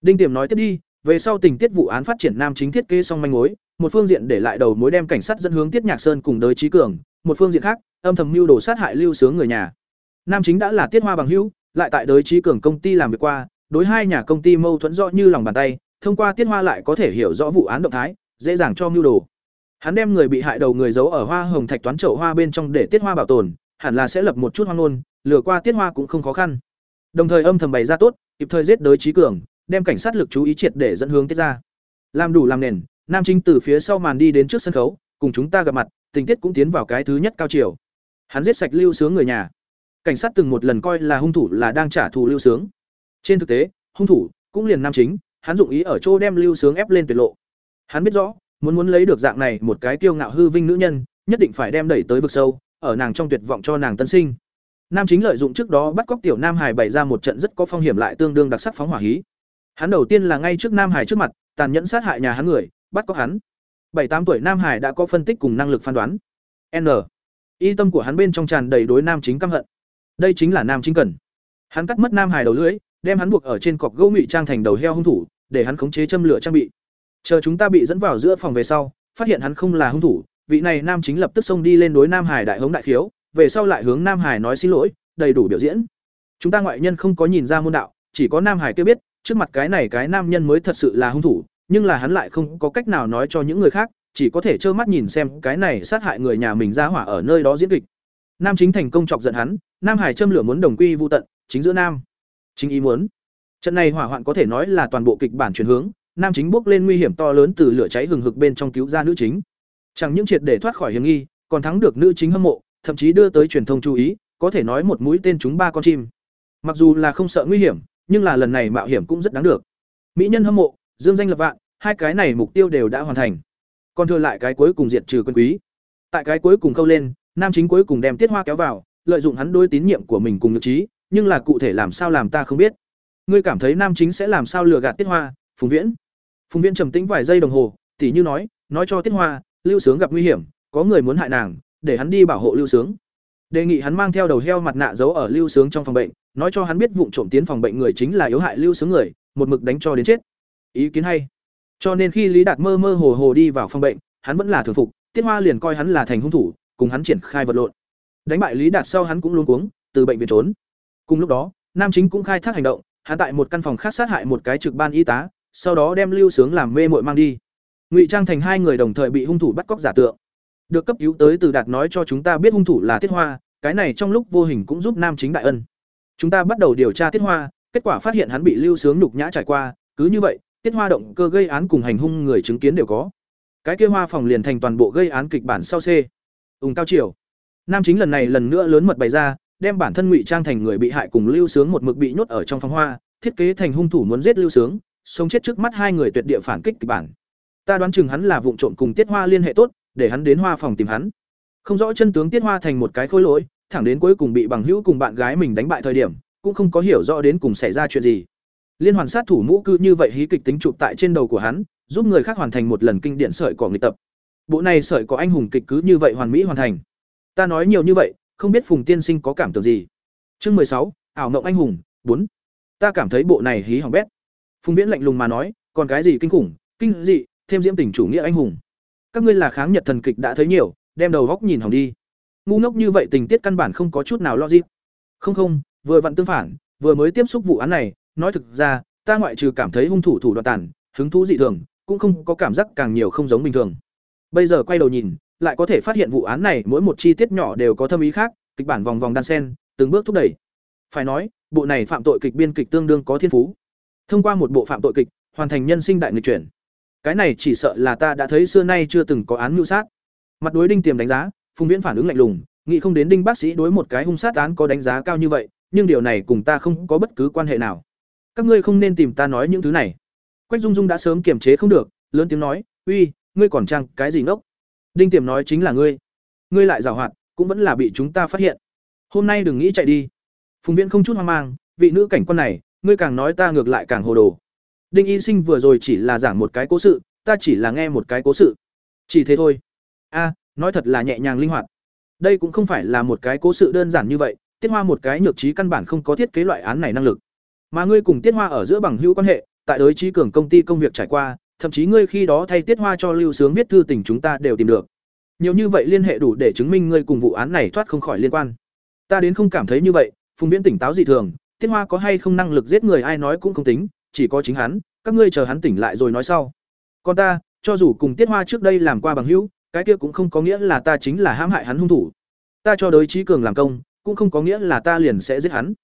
Đinh tiềm nói tiếp đi, về sau tình tiết vụ án phát triển nam chính thiết kế xong manh mối, một phương diện để lại đầu mối đem cảnh sát dẫn hướng tiết nhạc sơn cùng đối trí cường, một phương diện khác, âm thầm mưu đồ sát hại lưu sướng người nhà. Nam chính đã là tiết hoa bằng hữu, lại tại đối trí cường công ty làm việc qua, đối hai nhà công ty mâu thuẫn rõ như lòng bàn tay, thông qua tiết hoa lại có thể hiểu rõ vụ án động thái, dễ dàng cho mưu đồ hắn đem người bị hại đầu người giấu ở hoa hồng thạch toán chậu hoa bên trong để tiết hoa bảo tồn, hẳn là sẽ lập một chút hoang ngôn, lừa qua tiết hoa cũng không khó khăn. Đồng thời âm thầm bày ra tốt, kịp thời giết đới trí cường, đem cảnh sát lực chú ý triệt để dẫn hướng tiết ra. Làm đủ làm nền, nam chính từ phía sau màn đi đến trước sân khấu, cùng chúng ta gặp mặt, tình tiết cũng tiến vào cái thứ nhất cao chiều. Hắn giết sạch lưu sướng người nhà. Cảnh sát từng một lần coi là hung thủ là đang trả thù lưu sướng. Trên thực tế, hung thủ cũng liền nam chính, hắn dụng ý ở chỗ đem lưu sướng ép lên tuyệt lộ. Hắn biết rõ muốn muốn lấy được dạng này một cái kiêu ngạo hư vinh nữ nhân, nhất định phải đem đẩy tới vực sâu, ở nàng trong tuyệt vọng cho nàng tân sinh. Nam chính lợi dụng trước đó bắt cóc tiểu nam hải bày ra một trận rất có phong hiểm lại tương đương đặc sắc phóng hỏa hí. Hắn đầu tiên là ngay trước nam hải trước mặt, tàn nhẫn sát hại nhà hắn người, bắt cóc hắn. Bảy tám tuổi nam hải đã có phân tích cùng năng lực phán đoán. N. Y tâm của hắn bên trong tràn đầy đối nam chính căm hận. Đây chính là nam chính cần. Hắn cắt mất nam hải đầu lưỡi, đem hắn buộc ở trên cọc gỗ ngụy trang thành đầu heo hung thủ, để hắn khống chế châm lửa trang bị chờ chúng ta bị dẫn vào giữa phòng về sau, phát hiện hắn không là hung thủ, vị này nam chính lập tức xông đi lên đối nam hải đại hống đại khiếu, về sau lại hướng nam hải nói xin lỗi, đầy đủ biểu diễn. Chúng ta ngoại nhân không có nhìn ra môn đạo, chỉ có nam hải kia biết, trước mặt cái này cái nam nhân mới thật sự là hung thủ, nhưng là hắn lại không có cách nào nói cho những người khác, chỉ có thể trơ mắt nhìn xem cái này sát hại người nhà mình ra hỏa ở nơi đó diễn kịch. Nam chính thành công chọc giận hắn, nam hải châm lửa muốn đồng quy vô tận, chính giữa nam. Chính ý muốn. Trận này hỏa hoạn có thể nói là toàn bộ kịch bản chuyển hướng nam chính bước lên nguy hiểm to lớn từ lửa cháy hừng hực bên trong cứu ra nữ chính. Chẳng những triệt để thoát khỏi hiểm nghi, còn thắng được nữ chính hâm mộ, thậm chí đưa tới truyền thông chú ý, có thể nói một mũi tên trúng ba con chim. Mặc dù là không sợ nguy hiểm, nhưng là lần này mạo hiểm cũng rất đáng được. Mỹ nhân hâm mộ, dương danh lập vạn, hai cái này mục tiêu đều đã hoàn thành. Còn thừa lại cái cuối cùng diệt trừ quân quý. Tại cái cuối cùng câu lên, nam chính cuối cùng đem tiết hoa kéo vào, lợi dụng hắn đôi tín nhiệm của mình cùng nhược trí, nhưng là cụ thể làm sao làm ta không biết. Ngươi cảm thấy nam chính sẽ làm sao lừa gạt tiết hoa, phùng viễn? Phùng viễn trầm tĩnh vài giây đồng hồ, tỉ như nói nói cho tiết hoa, lưu sướng gặp nguy hiểm, có người muốn hại nàng, để hắn đi bảo hộ lưu sướng. Đề nghị hắn mang theo đầu heo mặt nạ giấu ở lưu sướng trong phòng bệnh, nói cho hắn biết vụ trộm tiến phòng bệnh người chính là yếu hại lưu sướng người, một mực đánh cho đến chết. Ý kiến hay. Cho nên khi lý đạt mơ mơ hồ hồ đi vào phòng bệnh, hắn vẫn là thường phục, tiết hoa liền coi hắn là thành hung thủ, cùng hắn triển khai vật lộn. Đánh bại lý đạt sau hắn cũng luôn cuống, từ bệnh viện trốn. Cùng lúc đó, nam chính cũng khai thác hành động, hắn tại một căn phòng khác sát hại một cái trực ban y tá sau đó đem lưu sướng làm mê mội mang đi. Ngụy trang thành hai người đồng thời bị hung thủ bắt cóc giả tượng. Được cấp cứu tới từ đạt nói cho chúng ta biết hung thủ là tiết hoa, cái này trong lúc vô hình cũng giúp nam chính đại ân. Chúng ta bắt đầu điều tra tiết hoa, kết quả phát hiện hắn bị lưu sướng nhục nhã trải qua, cứ như vậy tiết hoa động cơ gây án cùng hành hung người chứng kiến đều có. Cái kia hoa phòng liền thành toàn bộ gây án kịch bản sau c. Ùng cao triều. Nam chính lần này lần nữa lớn mật bày ra, đem bản thân ngụy trang thành người bị hại cùng lưu sướng một mực bị nhốt ở trong phòng hoa, thiết kế thành hung thủ muốn giết lưu sướng sống chết trước mắt hai người tuyệt địa phản kích kịch bản. Ta đoán chừng hắn là vụ trộm cùng tiết hoa liên hệ tốt, để hắn đến hoa phòng tìm hắn. Không rõ chân tướng tiết hoa thành một cái khối lỗi, thẳng đến cuối cùng bị bằng hữu cùng bạn gái mình đánh bại thời điểm, cũng không có hiểu rõ đến cùng xảy ra chuyện gì. Liên hoàn sát thủ mũ cư như vậy hí kịch tính chụp tại trên đầu của hắn, giúp người khác hoàn thành một lần kinh điển sợi cỏ nghịch tập. Bộ này sợi có anh hùng kịch cứ như vậy hoàn mỹ hoàn thành. Ta nói nhiều như vậy, không biết phùng tiên sinh có cảm tưởng gì. Chương mười sáu, ảo mộng anh hùng, bốn. Ta cảm thấy bộ này hí hỏng bét phùng viễn lạnh lùng mà nói, còn cái gì kinh khủng? Kinh dị, thêm diễm tình chủ nghĩa anh hùng. Các ngươi là kháng nhật thần kịch đã thấy nhiều, đem đầu góc nhìn hỏng đi. Ngu ngốc như vậy tình tiết căn bản không có chút nào logic. Không không, vừa vặn tương phản, vừa mới tiếp xúc vụ án này, nói thực ra, ta ngoại trừ cảm thấy hung thủ thủ đoạn tàn, hứng thú dị thường, cũng không có cảm giác càng nhiều không giống bình thường. Bây giờ quay đầu nhìn, lại có thể phát hiện vụ án này mỗi một chi tiết nhỏ đều có thâm ý khác, kịch bản vòng vòng đan sen, từng bước thúc đẩy. Phải nói, bộ này phạm tội kịch biên kịch tương đương có thiên phú. Thông qua một bộ phạm tội kịch, hoàn thành nhân sinh đại nghịch chuyển. Cái này chỉ sợ là ta đã thấy xưa nay chưa từng có án mưu sát. Mặt đối Đinh Tiềm đánh giá, Phùng Viễn phản ứng lạnh lùng, nghĩ không đến Đinh bác sĩ đối một cái hung sát án có đánh giá cao như vậy, nhưng điều này cùng ta không có bất cứ quan hệ nào. Các ngươi không nên tìm ta nói những thứ này. Quách Dung Dung đã sớm kiềm chế không được, lớn tiếng nói, "Uy, ngươi còn trang cái gì ngốc?" Đinh Tiềm nói chính là ngươi. Ngươi lại giảo hoạt, cũng vẫn là bị chúng ta phát hiện. Hôm nay đừng nghĩ chạy đi. Phùng Viễn không chút hoang mang, vị nữ cảnh quan này, ngươi càng nói ta ngược lại càng hồ đồ. Đinh Y Sinh vừa rồi chỉ là giảng một cái cố sự, ta chỉ là nghe một cái cố sự. Chỉ thế thôi. A, nói thật là nhẹ nhàng linh hoạt. Đây cũng không phải là một cái cố sự đơn giản như vậy, Tiết Hoa một cái nhược trí căn bản không có thiết kế loại án này năng lực. Mà ngươi cùng Tiết Hoa ở giữa bằng hữu quan hệ, tại đối trí cường công ty công việc trải qua, thậm chí ngươi khi đó thay Tiết Hoa cho Lưu Sướng viết thư tình chúng ta đều tìm được. Nhiều như vậy liên hệ đủ để chứng minh ngươi cùng vụ án này thoát không khỏi liên quan. Ta đến không cảm thấy như vậy, Phùng Viễn tỉnh táo dị thường, Tiết Hoa có hay không năng lực giết người ai nói cũng không tính, chỉ có chính hắn, các ngươi chờ hắn tỉnh lại rồi nói sau. Còn ta, cho dù cùng Tiết Hoa trước đây làm qua bằng hữu, cái kia cũng không có nghĩa là ta chính là hãm hại hắn hung thủ. Ta cho đối trí cường làm công, cũng không có nghĩa là ta liền sẽ giết hắn.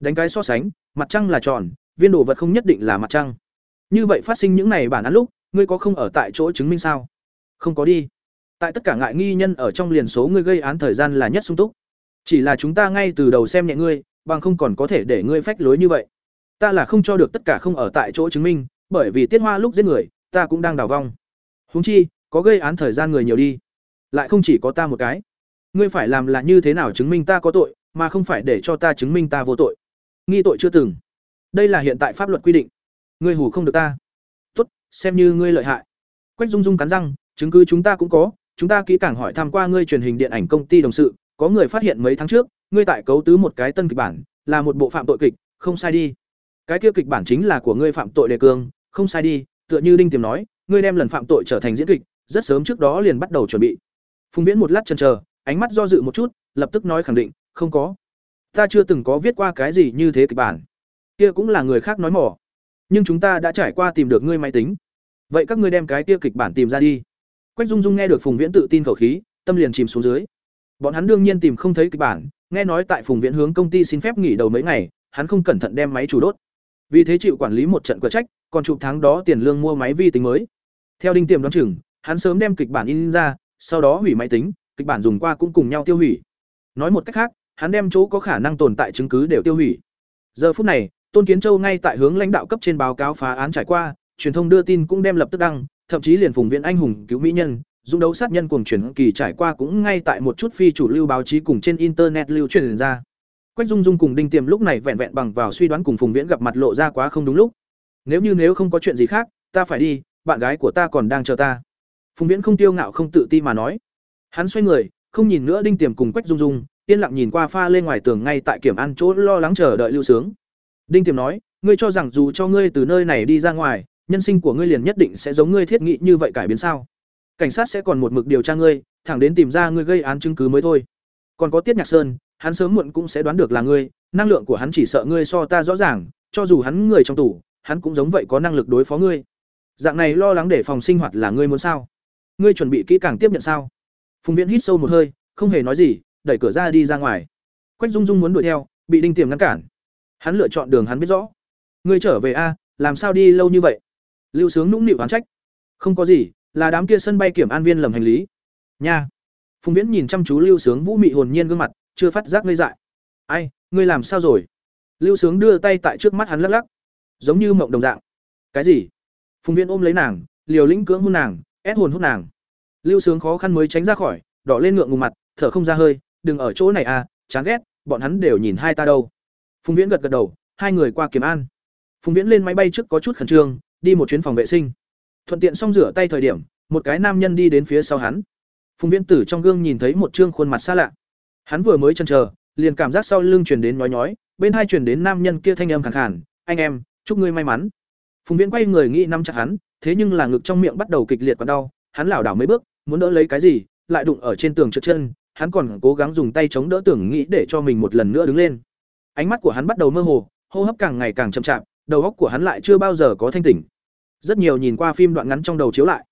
Đánh cái so sánh, mặt trăng là tròn, viên đồ vật không nhất định là mặt trăng. Như vậy phát sinh những này bản án lúc, ngươi có không ở tại chỗ chứng minh sao? Không có đi. Tại tất cả ngại nghi nhân ở trong liền số ngươi gây án thời gian là nhất sung túc. Chỉ là chúng ta ngay từ đầu xem nhẹ ngươi, bằng không còn có thể để ngươi phách lối như vậy. Ta là không cho được tất cả không ở tại chỗ chứng minh, bởi vì Tiết Hoa lúc giết người, ta cũng đang đào vong. Huống chi, có gây án thời gian người nhiều đi, lại không chỉ có ta một cái. Ngươi phải làm là như thế nào chứng minh ta có tội, mà không phải để cho ta chứng minh ta vô tội. Nghi tội chưa từng. Đây là hiện tại pháp luật quy định. Ngươi hù không được ta. Tốt, xem như ngươi lợi hại. Quách Dung Dung cắn răng, chứng cứ chúng ta cũng có, chúng ta kỹ càng hỏi tham qua ngươi truyền hình điện ảnh công ty đồng sự, có người phát hiện mấy tháng trước, ngươi tại cấu tứ một cái tân kịch bản, là một bộ phạm tội kịch, không sai đi. Cái kia kịch bản chính là của ngươi phạm tội đề cương, không sai đi, tựa như Đinh Tiềm nói, ngươi đem lần phạm tội trở thành diễn kịch, rất sớm trước đó liền bắt đầu chuẩn bị. Phùng Viễn một lát chần chờ, ánh mắt do dự một chút, lập tức nói khẳng định, không có. Ta chưa từng có viết qua cái gì như thế kịch bản. Kia cũng là người khác nói mỏ. Nhưng chúng ta đã trải qua tìm được ngươi máy tính. Vậy các ngươi đem cái kia kịch bản tìm ra đi. Quách Dung Dung nghe được Phùng Viễn tự tin khẩu khí, tâm liền chìm xuống dưới. Bọn hắn đương nhiên tìm không thấy kịch bản, nghe nói tại Phùng Viễn hướng công ty xin phép nghỉ đầu mấy ngày, hắn không cẩn thận đem máy chủ đốt. Vì thế chịu quản lý một trận cửa trách, còn chụp tháng đó tiền lương mua máy vi tính mới. Theo đinh tiềm đoán chừng, hắn sớm đem kịch bản in ra, sau đó hủy máy tính, kịch bản dùng qua cũng cùng nhau tiêu hủy. Nói một cách khác, hắn đem chỗ có khả năng tồn tại chứng cứ đều tiêu hủy. Giờ phút này, Tôn Kiến Châu ngay tại hướng lãnh đạo cấp trên báo cáo phá án trải qua, truyền thông đưa tin cũng đem lập tức đăng, thậm chí liền Phùng Viễn anh hùng cứu mỹ nhân, Dung đấu sát nhân cuồng chuyển kỳ trải qua cũng ngay tại một chút phi chủ lưu báo chí cùng trên internet lưu truyền ra. Quách Dung Dung cùng Đinh Tiềm lúc này vẹn vẹn bằng vào suy đoán cùng Phùng Viễn gặp mặt lộ ra quá không đúng lúc. Nếu như nếu không có chuyện gì khác, ta phải đi, bạn gái của ta còn đang chờ ta. Phùng Viễn không tiêu ngạo không tự ti mà nói. Hắn xoay người, không nhìn nữa Đinh Tiềm cùng Quách Dung Dung, yên lặng nhìn qua pha lên ngoài tường ngay tại kiểm ăn chỗ lo lắng chờ đợi Lưu Sướng. Đinh Tiềm nói, ngươi cho rằng dù cho ngươi từ nơi này đi ra ngoài, nhân sinh của ngươi liền nhất định sẽ giống ngươi thiết nghĩ như vậy cải biến sao? Cảnh sát sẽ còn một mực điều tra ngươi, thẳng đến tìm ra ngươi gây án chứng cứ mới thôi. Còn có Tiết Nhạc Sơn, hắn sớm muộn cũng sẽ đoán được là ngươi, năng lượng của hắn chỉ sợ ngươi so ta rõ ràng, cho dù hắn người trong tủ, hắn cũng giống vậy có năng lực đối phó ngươi. Dạng này lo lắng để phòng sinh hoạt là ngươi muốn sao? Ngươi chuẩn bị kỹ càng tiếp nhận sao? Phùng Viễn hít sâu một hơi, không hề nói gì, đẩy cửa ra đi ra ngoài. Quách Dung Dung muốn đuổi theo, bị Đinh Tiềm ngăn cản. Hắn lựa chọn đường hắn biết rõ. Ngươi trở về a, làm sao đi lâu như vậy? Lưu Sướng nũng nịu hắn trách. Không có gì, là đám kia sân bay kiểm an viên lầm hành lý. Nha. Phùng Viễn nhìn chăm chú Lưu Sướng vũ mị hồn nhiên gương mặt, chưa phát giác ngây dại. "Ai, ngươi làm sao rồi?" Lưu Sướng đưa tay tại trước mắt hắn lắc lắc, giống như mộng đồng dạng. "Cái gì?" Phùng Viễn ôm lấy nàng, liều lĩnh cưỡng hôn nàng, ép hồn hút nàng. Lưu Sướng khó khăn mới tránh ra khỏi, đỏ lên ngượng ngùng mặt, thở không ra hơi, "Đừng ở chỗ này à, chán ghét, bọn hắn đều nhìn hai ta đâu." Phùng Viễn gật gật đầu, hai người qua kiểm an. Phùng Viễn lên máy bay trước có chút khẩn trương, đi một chuyến phòng vệ sinh. Thuận tiện xong rửa tay thời điểm, một cái nam nhân đi đến phía sau hắn. Phùng Viễn Tử trong gương nhìn thấy một trương khuôn mặt xa lạ. Hắn vừa mới chần chờ, liền cảm giác sau lưng truyền đến nhói nhói, bên hai truyền đến nam nhân kia thanh âm khàn khàn, "Anh em, chúc ngươi may mắn." Phùng Viễn quay người nghĩ nắm chặt hắn, thế nhưng là ngực trong miệng bắt đầu kịch liệt còn đau, hắn lảo đảo mấy bước, muốn đỡ lấy cái gì, lại đụng ở trên tường trượt chân, hắn còn cố gắng dùng tay chống đỡ tưởng nghĩ để cho mình một lần nữa đứng lên. Ánh mắt của hắn bắt đầu mơ hồ, hô hấp càng ngày càng chậm chạp, đầu óc của hắn lại chưa bao giờ có thanh tỉnh. Rất nhiều nhìn qua phim đoạn ngắn trong đầu chiếu lại.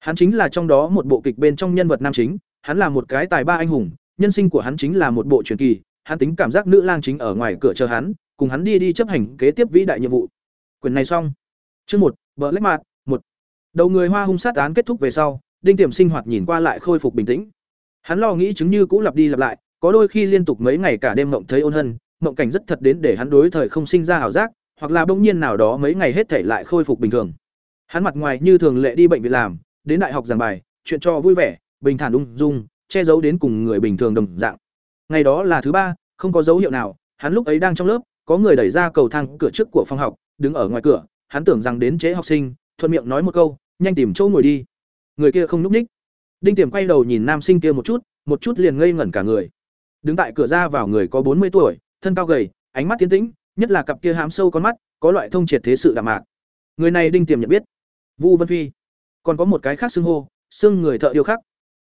Hắn chính là trong đó một bộ kịch bên trong nhân vật nam chính, hắn là một cái tài ba anh hùng, nhân sinh của hắn chính là một bộ truyền kỳ, hắn tính cảm giác nữ lang chính ở ngoài cửa chờ hắn, cùng hắn đi đi chấp hành kế tiếp vĩ đại nhiệm vụ. Quyền này xong. Chương một, bờ lách mạt, một. Đầu người Hoa hung sát án kết thúc về sau, Đinh Tiềm sinh hoạt nhìn qua lại khôi phục bình tĩnh. Hắn lo nghĩ chứng như cũ lặp đi lặp lại, có đôi khi liên tục mấy ngày cả đêm mộng thấy ôn hân, mộng cảnh rất thật đến để hắn đối thời không sinh ra ảo giác, hoặc là bỗng nhiên nào đó mấy ngày hết thể lại khôi phục bình thường. Hắn mặt ngoài như thường lệ đi bệnh viện làm, đến đại học giảng bài, chuyện cho vui vẻ, bình thản ung dung, che giấu đến cùng người bình thường đồng dạng. Ngày đó là thứ ba, không có dấu hiệu nào, hắn lúc ấy đang trong lớp, có người đẩy ra cầu thang cửa trước của phòng học, đứng ở ngoài cửa, hắn tưởng rằng đến chế học sinh, thuận miệng nói một câu, nhanh tìm chỗ ngồi đi. Người kia không lúc ních. Đinh Tiềm quay đầu nhìn nam sinh kia một chút, một chút liền ngây ngẩn cả người. Đứng tại cửa ra vào người có bốn mươi tuổi, thân cao gầy, ánh mắt tiến tĩnh, nhất là cặp kia hám sâu con mắt, có loại thông triệt thế sự đạm mạc. Người này Đinh Tiềm nhận biết, Vu Vân Phi. Còn có một cái khác xưng hô, xưng người thợ điêu khắc.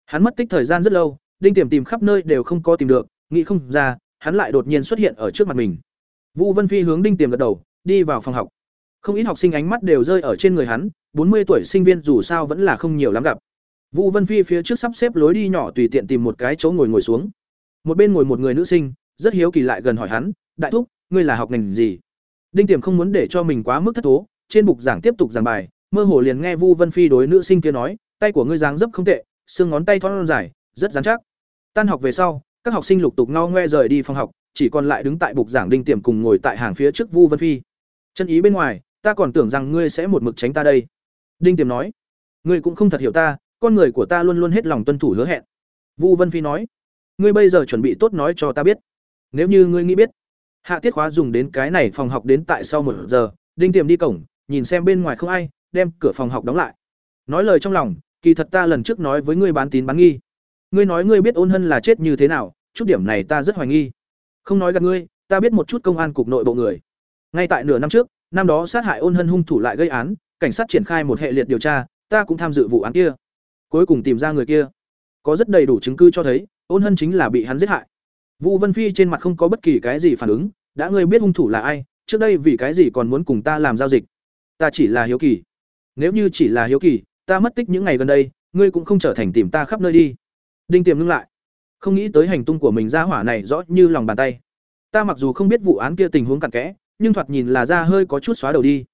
Hắn mất tích thời gian rất lâu, Đinh Tiềm tìm khắp nơi đều không có tìm được, nghĩ không ra, hắn lại đột nhiên xuất hiện ở trước mặt mình. Vu Vân Phi hướng Đinh Tiềm gật đầu, đi vào phòng học. Không ít học sinh ánh mắt đều rơi ở trên người hắn, bốn mươi tuổi sinh viên dù sao vẫn là không nhiều lắm gặp. Vu Vân Phi phía trước sắp xếp lối đi nhỏ tùy tiện tìm một cái chỗ ngồi ngồi xuống. Một bên ngồi một người nữ sinh, rất hiếu kỳ lại gần hỏi hắn, "Đại thúc, ngươi là học ngành gì?" Đinh Tiềm không muốn để cho mình quá mức thất thố, trên bục giảng tiếp tục giảng bài, mơ hồ liền nghe Vu Vân Phi đối nữ sinh kia nói, "Tay của ngươi dáng dấp không tệ, xương ngón tay thon dài, rất rắn chắc." Tan học về sau, các học sinh lục tục ngao ngoe rời đi phòng học, chỉ còn lại đứng tại bục giảng Đinh Tiềm cùng ngồi tại hàng phía trước Vu Vân Phi. Chân ý bên ngoài, ta còn tưởng rằng ngươi sẽ một mực tránh ta đây. Đinh Tiềm nói, ngươi cũng không thật hiểu ta, con người của ta luôn luôn hết lòng tuân thủ hứa hẹn. Vu Vân Phi nói, ngươi bây giờ chuẩn bị tốt nói cho ta biết. Nếu như ngươi nghĩ biết, hạ tiết khóa dùng đến cái này phòng học đến tại sau một giờ, Đinh Tiềm đi cổng, nhìn xem bên ngoài không ai, đem cửa phòng học đóng lại. Nói lời trong lòng, kỳ thật ta lần trước nói với ngươi bán tín bán nghi. Ngươi nói ngươi biết ôn hân là chết như thế nào, chút điểm này ta rất hoài nghi. Không nói gạt ngươi, ta biết một chút công an cục nội bộ người. Ngay tại nửa năm trước, năm đó sát hại ôn hân hung thủ lại gây án, cảnh sát triển khai một hệ liệt điều tra, ta cũng tham dự vụ án kia. Cuối cùng tìm ra người kia. Có rất đầy đủ chứng cứ cho thấy, ôn hân chính là bị hắn giết hại. Vu Vân Phi trên mặt không có bất kỳ cái gì phản ứng, đã ngươi biết hung thủ là ai, trước đây vì cái gì còn muốn cùng ta làm giao dịch? Ta chỉ là hiếu kỳ. Nếu như chỉ là hiếu kỳ, ta mất tích những ngày gần đây, ngươi cũng không trở thành tìm ta khắp nơi đi. Đinh Tiềm ngưng lại. Không nghĩ tới hành tung của mình ra hỏa này rõ như lòng bàn tay. Ta mặc dù không biết vụ án kia tình huống cặn kẽ, nhưng thoạt nhìn là ra hơi có chút xóa đầu đi.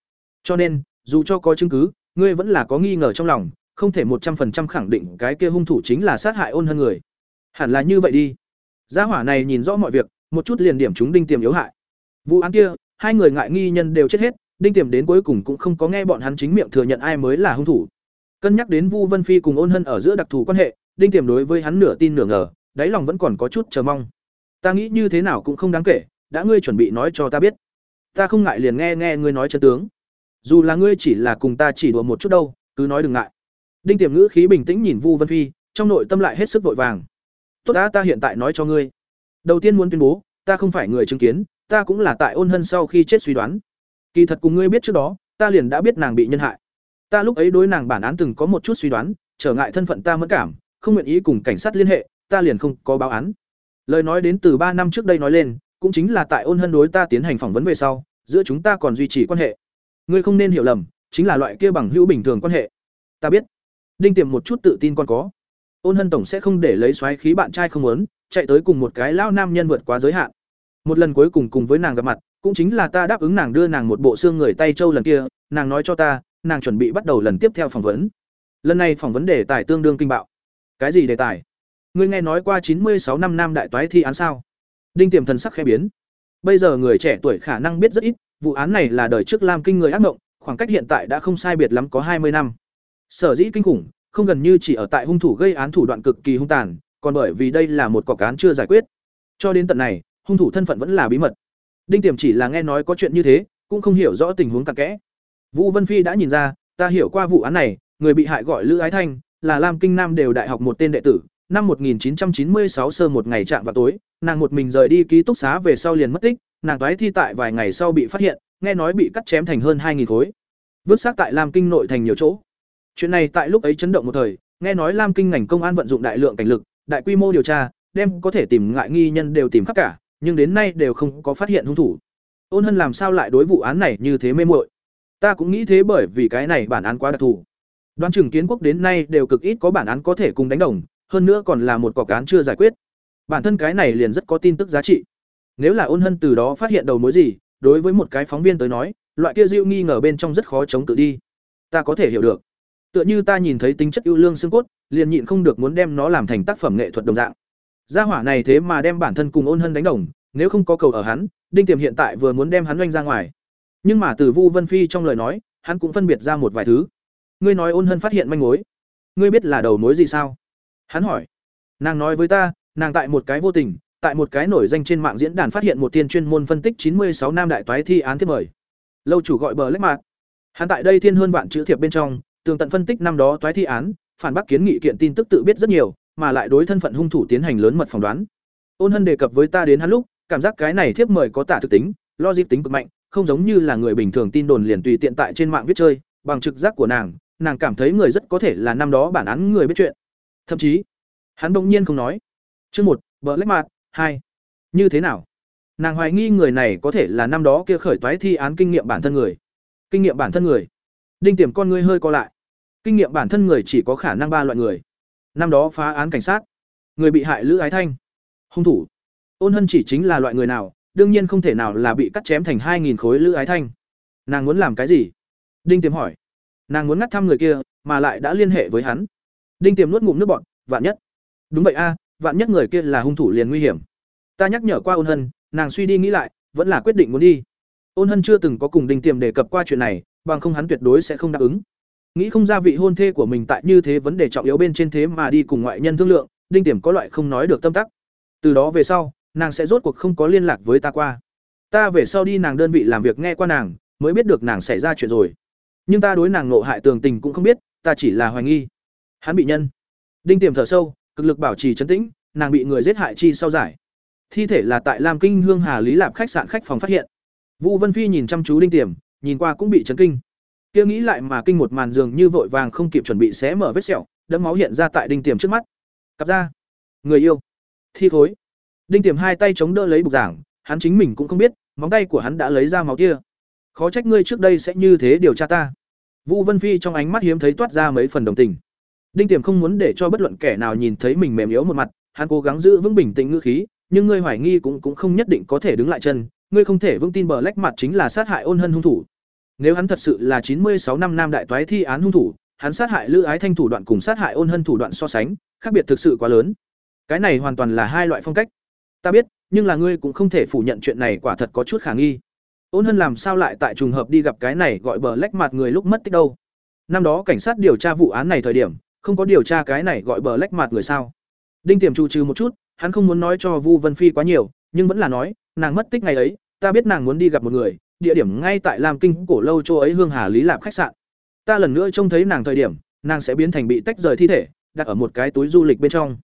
Cho nên, dù cho có chứng cứ, ngươi vẫn là có nghi ngờ trong lòng, không thể một trăm phần trăm khẳng định cái kia hung thủ chính là sát hại ôn hơn người. Hẳn là như vậy đi. Gia hỏa này nhìn rõ mọi việc, một chút liền điểm chúng đinh tiềm yếu hại. Vụ án kia, hai người ngại nghi nhân đều chết hết, đinh tiềm đến cuối cùng cũng không có nghe bọn hắn chính miệng thừa nhận ai mới là hung thủ. Cân nhắc đến Vu Vân Phi cùng ôn hân ở giữa đặc thù quan hệ, đinh tiềm đối với hắn nửa tin nửa ngờ, đáy lòng vẫn còn có chút chờ mong. Ta nghĩ như thế nào cũng không đáng kể, đã ngươi chuẩn bị nói cho ta biết. Ta không ngại liền nghe nghe ngươi nói chân tướng. Dù là ngươi chỉ là cùng ta chỉ đùa một chút đâu, cứ nói đừng ngại. Đinh Tiềm ngữ khí bình tĩnh nhìn Vu Vân Phi, trong nội tâm lại hết sức vội vàng. Tốt đã ta hiện tại nói cho ngươi. Đầu tiên muốn tuyên bố, ta không phải người chứng kiến, ta cũng là tại ôn hân sau khi chết suy đoán. Kỳ thật cùng ngươi biết trước đó, ta liền đã biết nàng bị nhân hại. Ta lúc ấy đối nàng bản án từng có một chút suy đoán, trở ngại thân phận ta mất cảm, không nguyện ý cùng cảnh sát liên hệ, ta liền không có báo án. Lời nói đến từ ba năm trước đây nói lên, cũng chính là tại ôn hân đối ta tiến hành phỏng vấn về sau, giữa chúng ta còn duy trì quan hệ. Ngươi không nên hiểu lầm, chính là loại kia bằng hữu bình thường quan hệ. Ta biết. Đinh Tiềm một chút tự tin còn có. Ôn Hân tổng sẽ không để lấy xoáy khí bạn trai không muốn, chạy tới cùng một cái lao nam nhân vượt quá giới hạn. Một lần cuối cùng cùng với nàng gặp mặt, cũng chính là ta đáp ứng nàng đưa nàng một bộ xương người tay châu lần kia, nàng nói cho ta, nàng chuẩn bị bắt đầu lần tiếp theo phỏng vấn. Lần này phỏng vấn đề tài tương đương kinh bạo. Cái gì đề tài? Ngươi nghe nói qua chín mươi sáu năm nam đại toái thi án sao? Đinh Tiềm thần sắc khẽ biến. Bây giờ người trẻ tuổi khả năng biết rất ít, vụ án này là đời trước Lam Kinh người ác mộng, khoảng cách hiện tại đã không sai biệt lắm có hai mươi năm. Sở dĩ kinh khủng, không gần như chỉ ở tại hung thủ gây án thủ đoạn cực kỳ hung tàn, còn bởi vì đây là một cọc án chưa giải quyết. Cho đến tận này, hung thủ thân phận vẫn là bí mật. Đinh Tiềm chỉ là nghe nói có chuyện như thế, cũng không hiểu rõ tình huống cặn kẽ. Vũ Vân Phi đã nhìn ra, ta hiểu qua vụ án này, người bị hại gọi Lữ Ái Thanh, là Lam Kinh Nam đều đại học một tên đệ tử, năm 1996 sơ một ngày chạm vào tối, nàng một mình rời đi ký túc xá về sau liền mất tích, nàng toái thi tại vài ngày sau bị phát hiện, nghe nói bị cắt chém thành hơn 2000 khối. Vứt xác tại Lam Kinh nội thành nhiều chỗ. Chuyện này tại lúc ấy chấn động một thời, nghe nói Lam Kinh ngành công an vận dụng đại lượng cảnh lực, đại quy mô điều tra, đem có thể tìm ngại nghi nhân đều tìm khắp cả, nhưng đến nay đều không có phát hiện hung thủ. Ôn Hân làm sao lại đối vụ án này như thế mê muội? Ta cũng nghĩ thế bởi vì cái này bản án quá đặc thù. Đoán chừng kiến quốc đến nay đều cực ít có bản án có thể cùng đánh đồng, hơn nữa còn là một cọc án chưa giải quyết. Bản thân cái này liền rất có tin tức giá trị. Nếu là Ôn Hân từ đó phát hiện đầu mối gì, đối với một cái phóng viên tới nói loại kia dịu nghi ngờ bên trong rất khó chống tự đi ta có thể hiểu được tựa như ta nhìn thấy tính chất ưu lương xương cốt liền nhịn không được muốn đem nó làm thành tác phẩm nghệ thuật đồng dạng gia hỏa này thế mà đem bản thân cùng ôn hân đánh đồng, nếu không có cầu ở hắn, đinh tiềm hiện tại vừa muốn đem hắn doanh ra ngoài. Nhưng mà từ vu vân phi trong lời nói, hắn cũng phân biệt ra một vài thứ. Ngươi nói ôn hân phát hiện manh mối. Ngươi biết là đầu mối gì sao? Hắn hỏi. Nàng nói với ta, nàng tại một cái vô tình, tại một cái nổi danh trên mạng diễn đàn phát hiện một tiên chuyên môn phân tích chín mươi sáu nam đại toái thi án tiếp mời. Lâu chủ gọi bờ lách mạc. Hắn tại đây thiên hơn vạn chữ thiệp bên trong, tường tận phân tích năm đó toái thi án, phản bác kiến nghị kiện tin tức tự biết rất nhiều mà lại đối thân phận hung thủ tiến hành lớn mật phỏng đoán. Ôn hân đề cập với ta đến hắn lúc, cảm giác cái này thiếp mời có tả thực tính, logic tính cực mạnh, không giống như là người bình thường tin đồn liền tùy tiện tại trên mạng viết chơi, bằng trực giác của nàng nàng cảm thấy người rất có thể là năm đó bản án người biết chuyện. Thậm chí, hắn đột nhiên không nói. Chương một, bờ lách hai. Như thế nào? Nàng hoài nghi người này có thể là năm đó kia khởi toái thi án kinh nghiệm bản thân người. Kinh nghiệm bản thân người. Đinh tiềm con ngươi hơi co lại. Kinh nghiệm bản thân người chỉ có khả năng ba loại người năm đó phá án cảnh sát. Người bị hại lữ ái thanh. Hung thủ. Ôn hân chỉ chính là loại người nào, đương nhiên không thể nào là bị cắt chém thành hai nghìn khối lữ ái thanh. Nàng muốn làm cái gì? Đinh tiềm hỏi. Nàng muốn ngắt thăm người kia, mà lại đã liên hệ với hắn. Đinh tiềm nuốt ngụm nước bọn vạn nhất. Đúng vậy a, vạn nhất người kia là hung thủ liền nguy hiểm. Ta nhắc nhở qua ôn hân, nàng suy đi nghĩ lại, vẫn là quyết định muốn đi. Ôn hân chưa từng có cùng đinh tiềm đề cập qua chuyện này, bằng không hắn tuyệt đối sẽ không đáp ứng nghĩ không ra vị hôn thê của mình tại như thế vấn đề trọng yếu bên trên thế mà đi cùng ngoại nhân thương lượng, đinh tiềm có loại không nói được tâm tắc. Từ đó về sau, nàng sẽ rốt cuộc không có liên lạc với ta qua. Ta về sau đi nàng đơn vị làm việc nghe qua nàng, mới biết được nàng xảy ra chuyện rồi. Nhưng ta đối nàng nộ hại tường tình cũng không biết, ta chỉ là hoài nghi. Hắn bị nhân. Đinh tiềm thở sâu, cực lực bảo trì trấn tĩnh, nàng bị người giết hại chi sau giải. Thi thể là tại lam kinh hương hà lý lạp khách sạn khách phòng phát hiện. Vũ vân phi nhìn chăm chú đinh tiềm, nhìn qua cũng bị chấn kinh kia nghĩ lại mà kinh một màn giường như vội vàng không kịp chuẩn bị xé mở vết sẹo, đẫm máu hiện ra tại đinh tiềm trước mắt. Cặp ra người yêu. Thi thối. đinh tiềm hai tay chống đỡ lấy bục giảng, hắn chính mình cũng không biết, móng tay của hắn đã lấy ra máu kia. Khó trách ngươi trước đây sẽ như thế điều tra ta. Vũ vân phi trong ánh mắt hiếm thấy toát ra mấy phần đồng tình. Đinh tiềm không muốn để cho bất luận kẻ nào nhìn thấy mình mềm yếu một mặt, hắn cố gắng giữ vững bình tĩnh ngữ khí, nhưng ngươi hoài nghi cũng cũng không nhất định có thể đứng lại chân. Ngươi không thể vững tin bờ lách mặt chính là sát hại ôn hân hung thủ nếu hắn thật sự là chín mươi sáu năm nam đại toái thi án hung thủ, hắn sát hại lữ ái thanh thủ đoạn cùng sát hại ôn hân thủ đoạn so sánh, khác biệt thực sự quá lớn. Cái này hoàn toàn là hai loại phong cách. Ta biết, nhưng là ngươi cũng không thể phủ nhận chuyện này quả thật có chút khả nghi. Ôn hân làm sao lại tại trùng hợp đi gặp cái này gọi bờ lách mặt người lúc mất tích đâu? Năm đó cảnh sát điều tra vụ án này thời điểm, không có điều tra cái này gọi bờ lách mặt người sao? Đinh tiềm trụ trừ một chút, hắn không muốn nói cho vu vân phi quá nhiều, nhưng vẫn là nói, nàng mất tích ngày ấy, ta biết nàng muốn đi gặp một người địa điểm ngay tại lam kinh cổ lâu chỗ ấy hương hà lý lạp khách sạn. Ta lần nữa trông thấy nàng thời điểm, nàng sẽ biến thành bị tách rời thi thể, đặt ở một cái túi du lịch bên trong.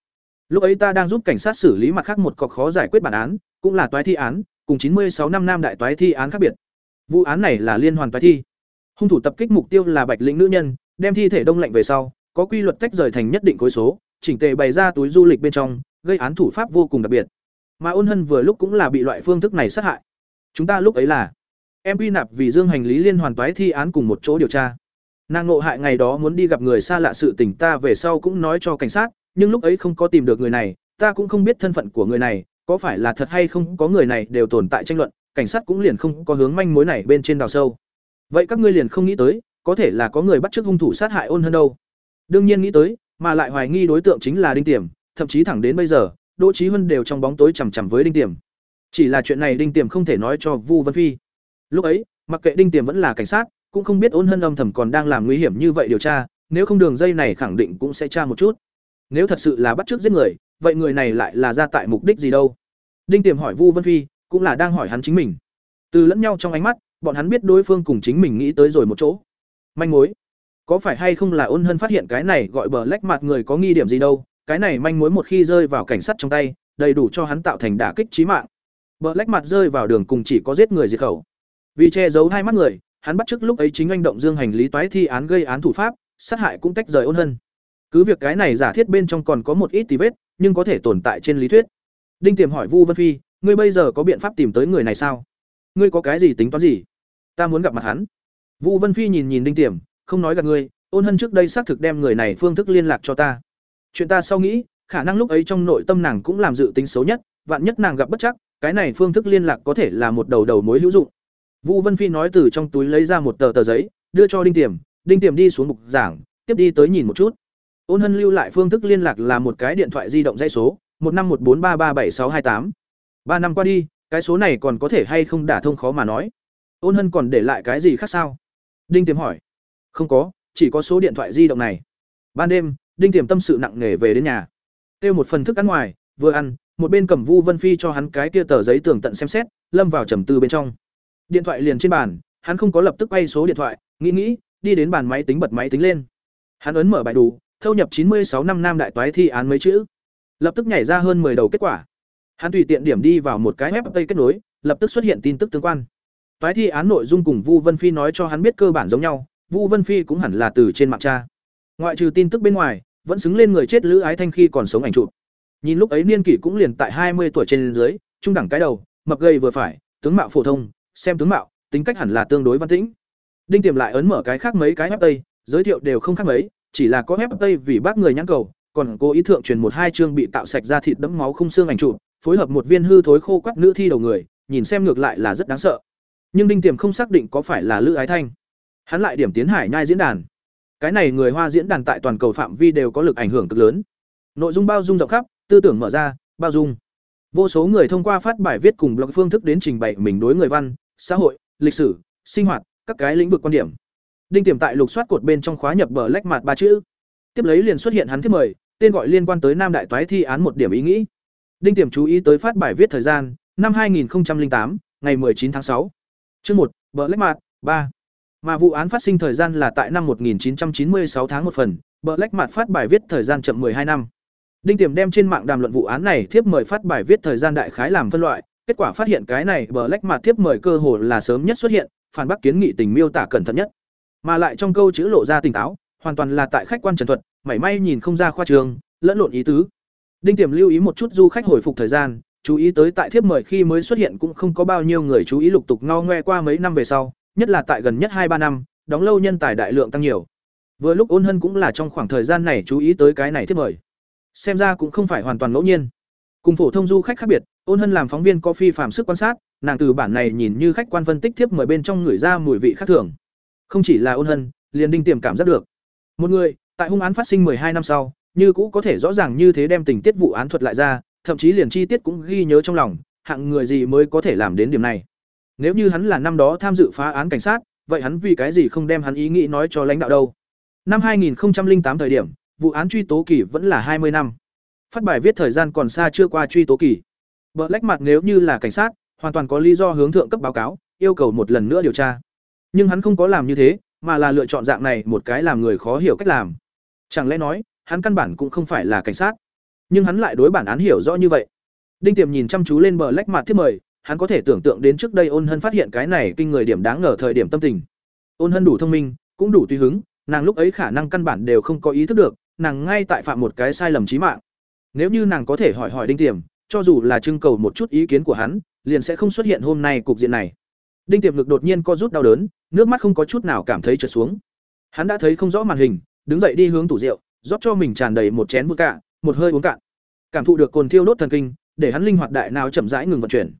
Lúc ấy ta đang giúp cảnh sát xử lý mặt khác một cọc khó giải quyết bản án, cũng là toái thi án, cùng chín mươi sáu năm nam đại toái thi án khác biệt. Vụ án này là liên hoàn toái thi. Hung thủ tập kích mục tiêu là bạch lĩnh nữ nhân, đem thi thể đông lạnh về sau, có quy luật tách rời thành nhất định khối số, chỉnh tề bày ra túi du lịch bên trong, gây án thủ pháp vô cùng đặc biệt. Mà ôn hân vừa lúc cũng là bị loại phương thức này sát hại. Chúng ta lúc ấy là em quy nạp vì dương hành lý liên hoàn toái thi án cùng một chỗ điều tra. Nàng ngộ hại ngày đó muốn đi gặp người xa lạ sự tình ta về sau cũng nói cho cảnh sát, nhưng lúc ấy không có tìm được người này, ta cũng không biết thân phận của người này, có phải là thật hay không có người này đều tồn tại tranh luận, cảnh sát cũng liền không có hướng manh mối này bên trên đào sâu. Vậy các ngươi liền không nghĩ tới, có thể là có người bắt chước hung thủ sát hại ôn hơn đâu. Đương nhiên nghĩ tới, mà lại hoài nghi đối tượng chính là đinh tiềm, thậm chí thẳng đến bây giờ, đỗ trí huân đều trong bóng tối chằm chằm với đinh tiềm. Chỉ là chuyện này đinh tiềm không thể nói cho vu Văn phi lúc ấy, mặc kệ đinh tiềm vẫn là cảnh sát, cũng không biết ôn hân âm thầm còn đang làm nguy hiểm như vậy điều tra, nếu không đường dây này khẳng định cũng sẽ tra một chút. Nếu thật sự là bắt trước giết người, vậy người này lại là ra tại mục đích gì đâu? Đinh tiềm hỏi vu vân phi, cũng là đang hỏi hắn chính mình. Từ lẫn nhau trong ánh mắt, bọn hắn biết đối phương cùng chính mình nghĩ tới rồi một chỗ. Manh mối. Có phải hay không là ôn hân phát hiện cái này gọi bờ lách mặt người có nghi điểm gì đâu? Cái này manh mối một khi rơi vào cảnh sát trong tay, đầy đủ cho hắn tạo thành đả kích trí mạng. Bờ lách mặt rơi vào đường cùng chỉ có giết người diệt khẩu vì che giấu hai mắt người, hắn bắt chước lúc ấy chính anh động dương hành lý toái thi án gây án thủ pháp, sát hại cũng tách rời ôn hân. Cứ việc cái này giả thiết bên trong còn có một ít tí vết, nhưng có thể tồn tại trên lý thuyết. Đinh tiềm hỏi vu vân phi, ngươi bây giờ có biện pháp tìm tới người này sao? Ngươi có cái gì tính toán gì? Ta muốn gặp mặt hắn. Vu vân phi nhìn nhìn đinh tiềm, không nói gặp ngươi, ôn hân trước đây xác thực đem người này phương thức liên lạc cho ta. Chuyện ta sau nghĩ, khả năng lúc ấy trong nội tâm nàng cũng làm dự tính xấu nhất, vạn nhất nàng gặp bất chắc, cái này phương thức liên lạc có thể là một đầu đầu mối hữu dụng. Vũ Vân Phi nói từ trong túi lấy ra một tờ tờ giấy, đưa cho Đinh Tiềm, Đinh Tiềm đi xuống mục giảng, tiếp đi tới nhìn một chút. Ôn Hân lưu lại phương thức liên lạc là một cái điện thoại di động dây số, một năm một bốn ba ba bảy sáu hai tám. Ba năm qua đi, cái số này còn có thể hay không đả thông khó mà nói. Ôn Hân còn để lại cái gì khác sao? Đinh Tiềm hỏi. Không có, chỉ có số điện thoại di động này. Ban đêm, Đinh Tiềm tâm sự nặng nề về đến nhà. Tiêu một phần thức ăn ngoài, vừa ăn, một bên cầm Vu Vân Phi cho hắn cái kia tờ giấy tường tận xem xét, lâm vào trầm tư bên trong. Điện thoại liền trên bàn, hắn không có lập tức quay số điện thoại, nghĩ nghĩ, đi đến bàn máy tính bật máy tính lên. Hắn ấn mở bài đủ, thâu nhập chín mươi sáu năm nam đại toái thi án mấy chữ. Lập tức nhảy ra hơn 10 đầu kết quả. Hắn tùy tiện điểm đi vào một cái web kết nối, lập tức xuất hiện tin tức tương quan. Toái thi án nội dung cùng Vu Vân Phi nói cho hắn biết cơ bản giống nhau, Vu Vân Phi cũng hẳn là từ trên mạng tra. Ngoại trừ tin tức bên ngoài, vẫn xứng lên người chết Lữ Ái Thanh khi còn sống ảnh chụp. Nhìn lúc ấy niên kỷ cũng liền tại hai mươi tuổi trên dưới, trung đẳng cái đầu, mập gầy vừa phải, tướng mạo phổ thông, xem tướng mạo, tính cách hẳn là tương đối văn tĩnh. Đinh Tiềm lại ấn mở cái khác mấy cái web tây, giới thiệu đều không khác mấy, chỉ là có web tây vì bác người nhãn cầu, còn cố ý thượng truyền một hai chương bị tạo sạch ra thịt đẫm máu không xương ảnh chụp, phối hợp một viên hư thối khô quắt nữ thi đầu người, nhìn xem ngược lại là rất đáng sợ. Nhưng Đinh Tiềm không xác định có phải là Lữ Ái Thanh. Hắn lại điểm tiến hải nhai diễn đàn. Cái này người Hoa diễn đàn tại toàn cầu phạm vi đều có lực ảnh hưởng cực lớn. Nội dung bao dung rộng khắp, tư tưởng mở ra, bao dung. Vô số người thông qua phát bài viết cùng blog phương thức đến trình bày mình đối người văn, xã hội, lịch sử, sinh hoạt, các cái lĩnh vực quan điểm. Đinh Tiềm tại lục soát cột bên trong khóa nhập bờ lách mặt ba chữ. Tiếp lấy liền xuất hiện hắn thiết mời, tên gọi liên quan tới Nam đại toái thi án một điểm ý nghĩ. Đinh Tiềm chú ý tới phát bài viết thời gian, năm 2008, ngày 19 tháng 6. Chương 1, bờ lách mặt 3. Mà vụ án phát sinh thời gian là tại năm 1996 tháng một phần, bờ lách mặt phát bài viết thời gian chậm 12 năm. Đinh Tiềm đem trên mạng đàm luận vụ án này thiếp mời phát bài viết thời gian đại khái làm phân loại, kết quả phát hiện cái này bờ lách mặt thiếp mời cơ hồ là sớm nhất xuất hiện, phản bác kiến nghị tình miêu tả cẩn thận nhất. Mà lại trong câu chữ lộ ra tỉnh táo, hoàn toàn là tại khách quan trần thuật, mảy may nhìn không ra khoa trương, lẫn lộn ý tứ. Đinh Tiềm lưu ý một chút du khách hồi phục thời gian, chú ý tới tại thiếp mời khi mới xuất hiện cũng không có bao nhiêu người chú ý lục tục ngao ngoe qua mấy năm về sau, nhất là tại gần nhất hai ba năm, đóng lâu nhân tài đại lượng tăng nhiều. Vừa lúc Ôn Hân cũng là trong khoảng thời gian này chú ý tới cái này thiếp mời. Xem ra cũng không phải hoàn toàn ngẫu nhiên. Cùng phổ thông du khách khác biệt, Ôn Hân làm phóng viên có phi phạm sức quan sát, nàng từ bản này nhìn như khách quan phân tích thiếp mời bên trong người ra mùi vị khác thường. Không chỉ là Ôn Hân, liền Đinh Tiềm cảm giác được. Một người, tại hung án phát sinh hai năm sau, như cũ có thể rõ ràng như thế đem tình tiết vụ án thuật lại ra, thậm chí liền chi tiết cũng ghi nhớ trong lòng, hạng người gì mới có thể làm đến điểm này. Nếu như hắn là năm đó tham dự phá án cảnh sát, vậy hắn vì cái gì không đem hắn ý nghĩ nói cho lãnh đạo đâu? Năm 2008 thời điểm, vụ án truy tố kỳ vẫn là hai mươi năm. Phát bài viết thời gian còn xa chưa qua truy tố kỳ. Black mặt nếu như là cảnh sát, hoàn toàn có lý do hướng thượng cấp báo cáo, yêu cầu một lần nữa điều tra. Nhưng hắn không có làm như thế, mà là lựa chọn dạng này một cái làm người khó hiểu cách làm. Chẳng lẽ nói, hắn căn bản cũng không phải là cảnh sát, nhưng hắn lại đối bản án hiểu rõ như vậy. Đinh Tiềm nhìn chăm chú lên bờ lách mặt thiết mời, hắn có thể tưởng tượng đến trước đây Ôn Hân phát hiện cái này kinh người điểm đáng ngờ thời điểm tâm tình. Ôn Hân đủ thông minh, cũng đủ tùy hứng, nàng lúc ấy khả năng căn bản đều không có ý thức được, nàng ngay tại phạm một cái sai lầm chí mạng. Nếu như nàng có thể hỏi hỏi Đinh Tiềm, cho dù là trưng cầu một chút ý kiến của hắn, liền sẽ không xuất hiện hôm nay cục diện này. Đinh Tiềm lực đột nhiên co rút đau đớn, nước mắt không có chút nào cảm thấy trượt xuống. Hắn đã thấy không rõ màn hình, đứng dậy đi hướng tủ rượu, rót cho mình tràn đầy một chén vodka, một hơi uống cạn. Cảm thụ được cồn thiêu đốt thần kinh, để hắn linh hoạt đại não chậm rãi ngừng vận chuyển.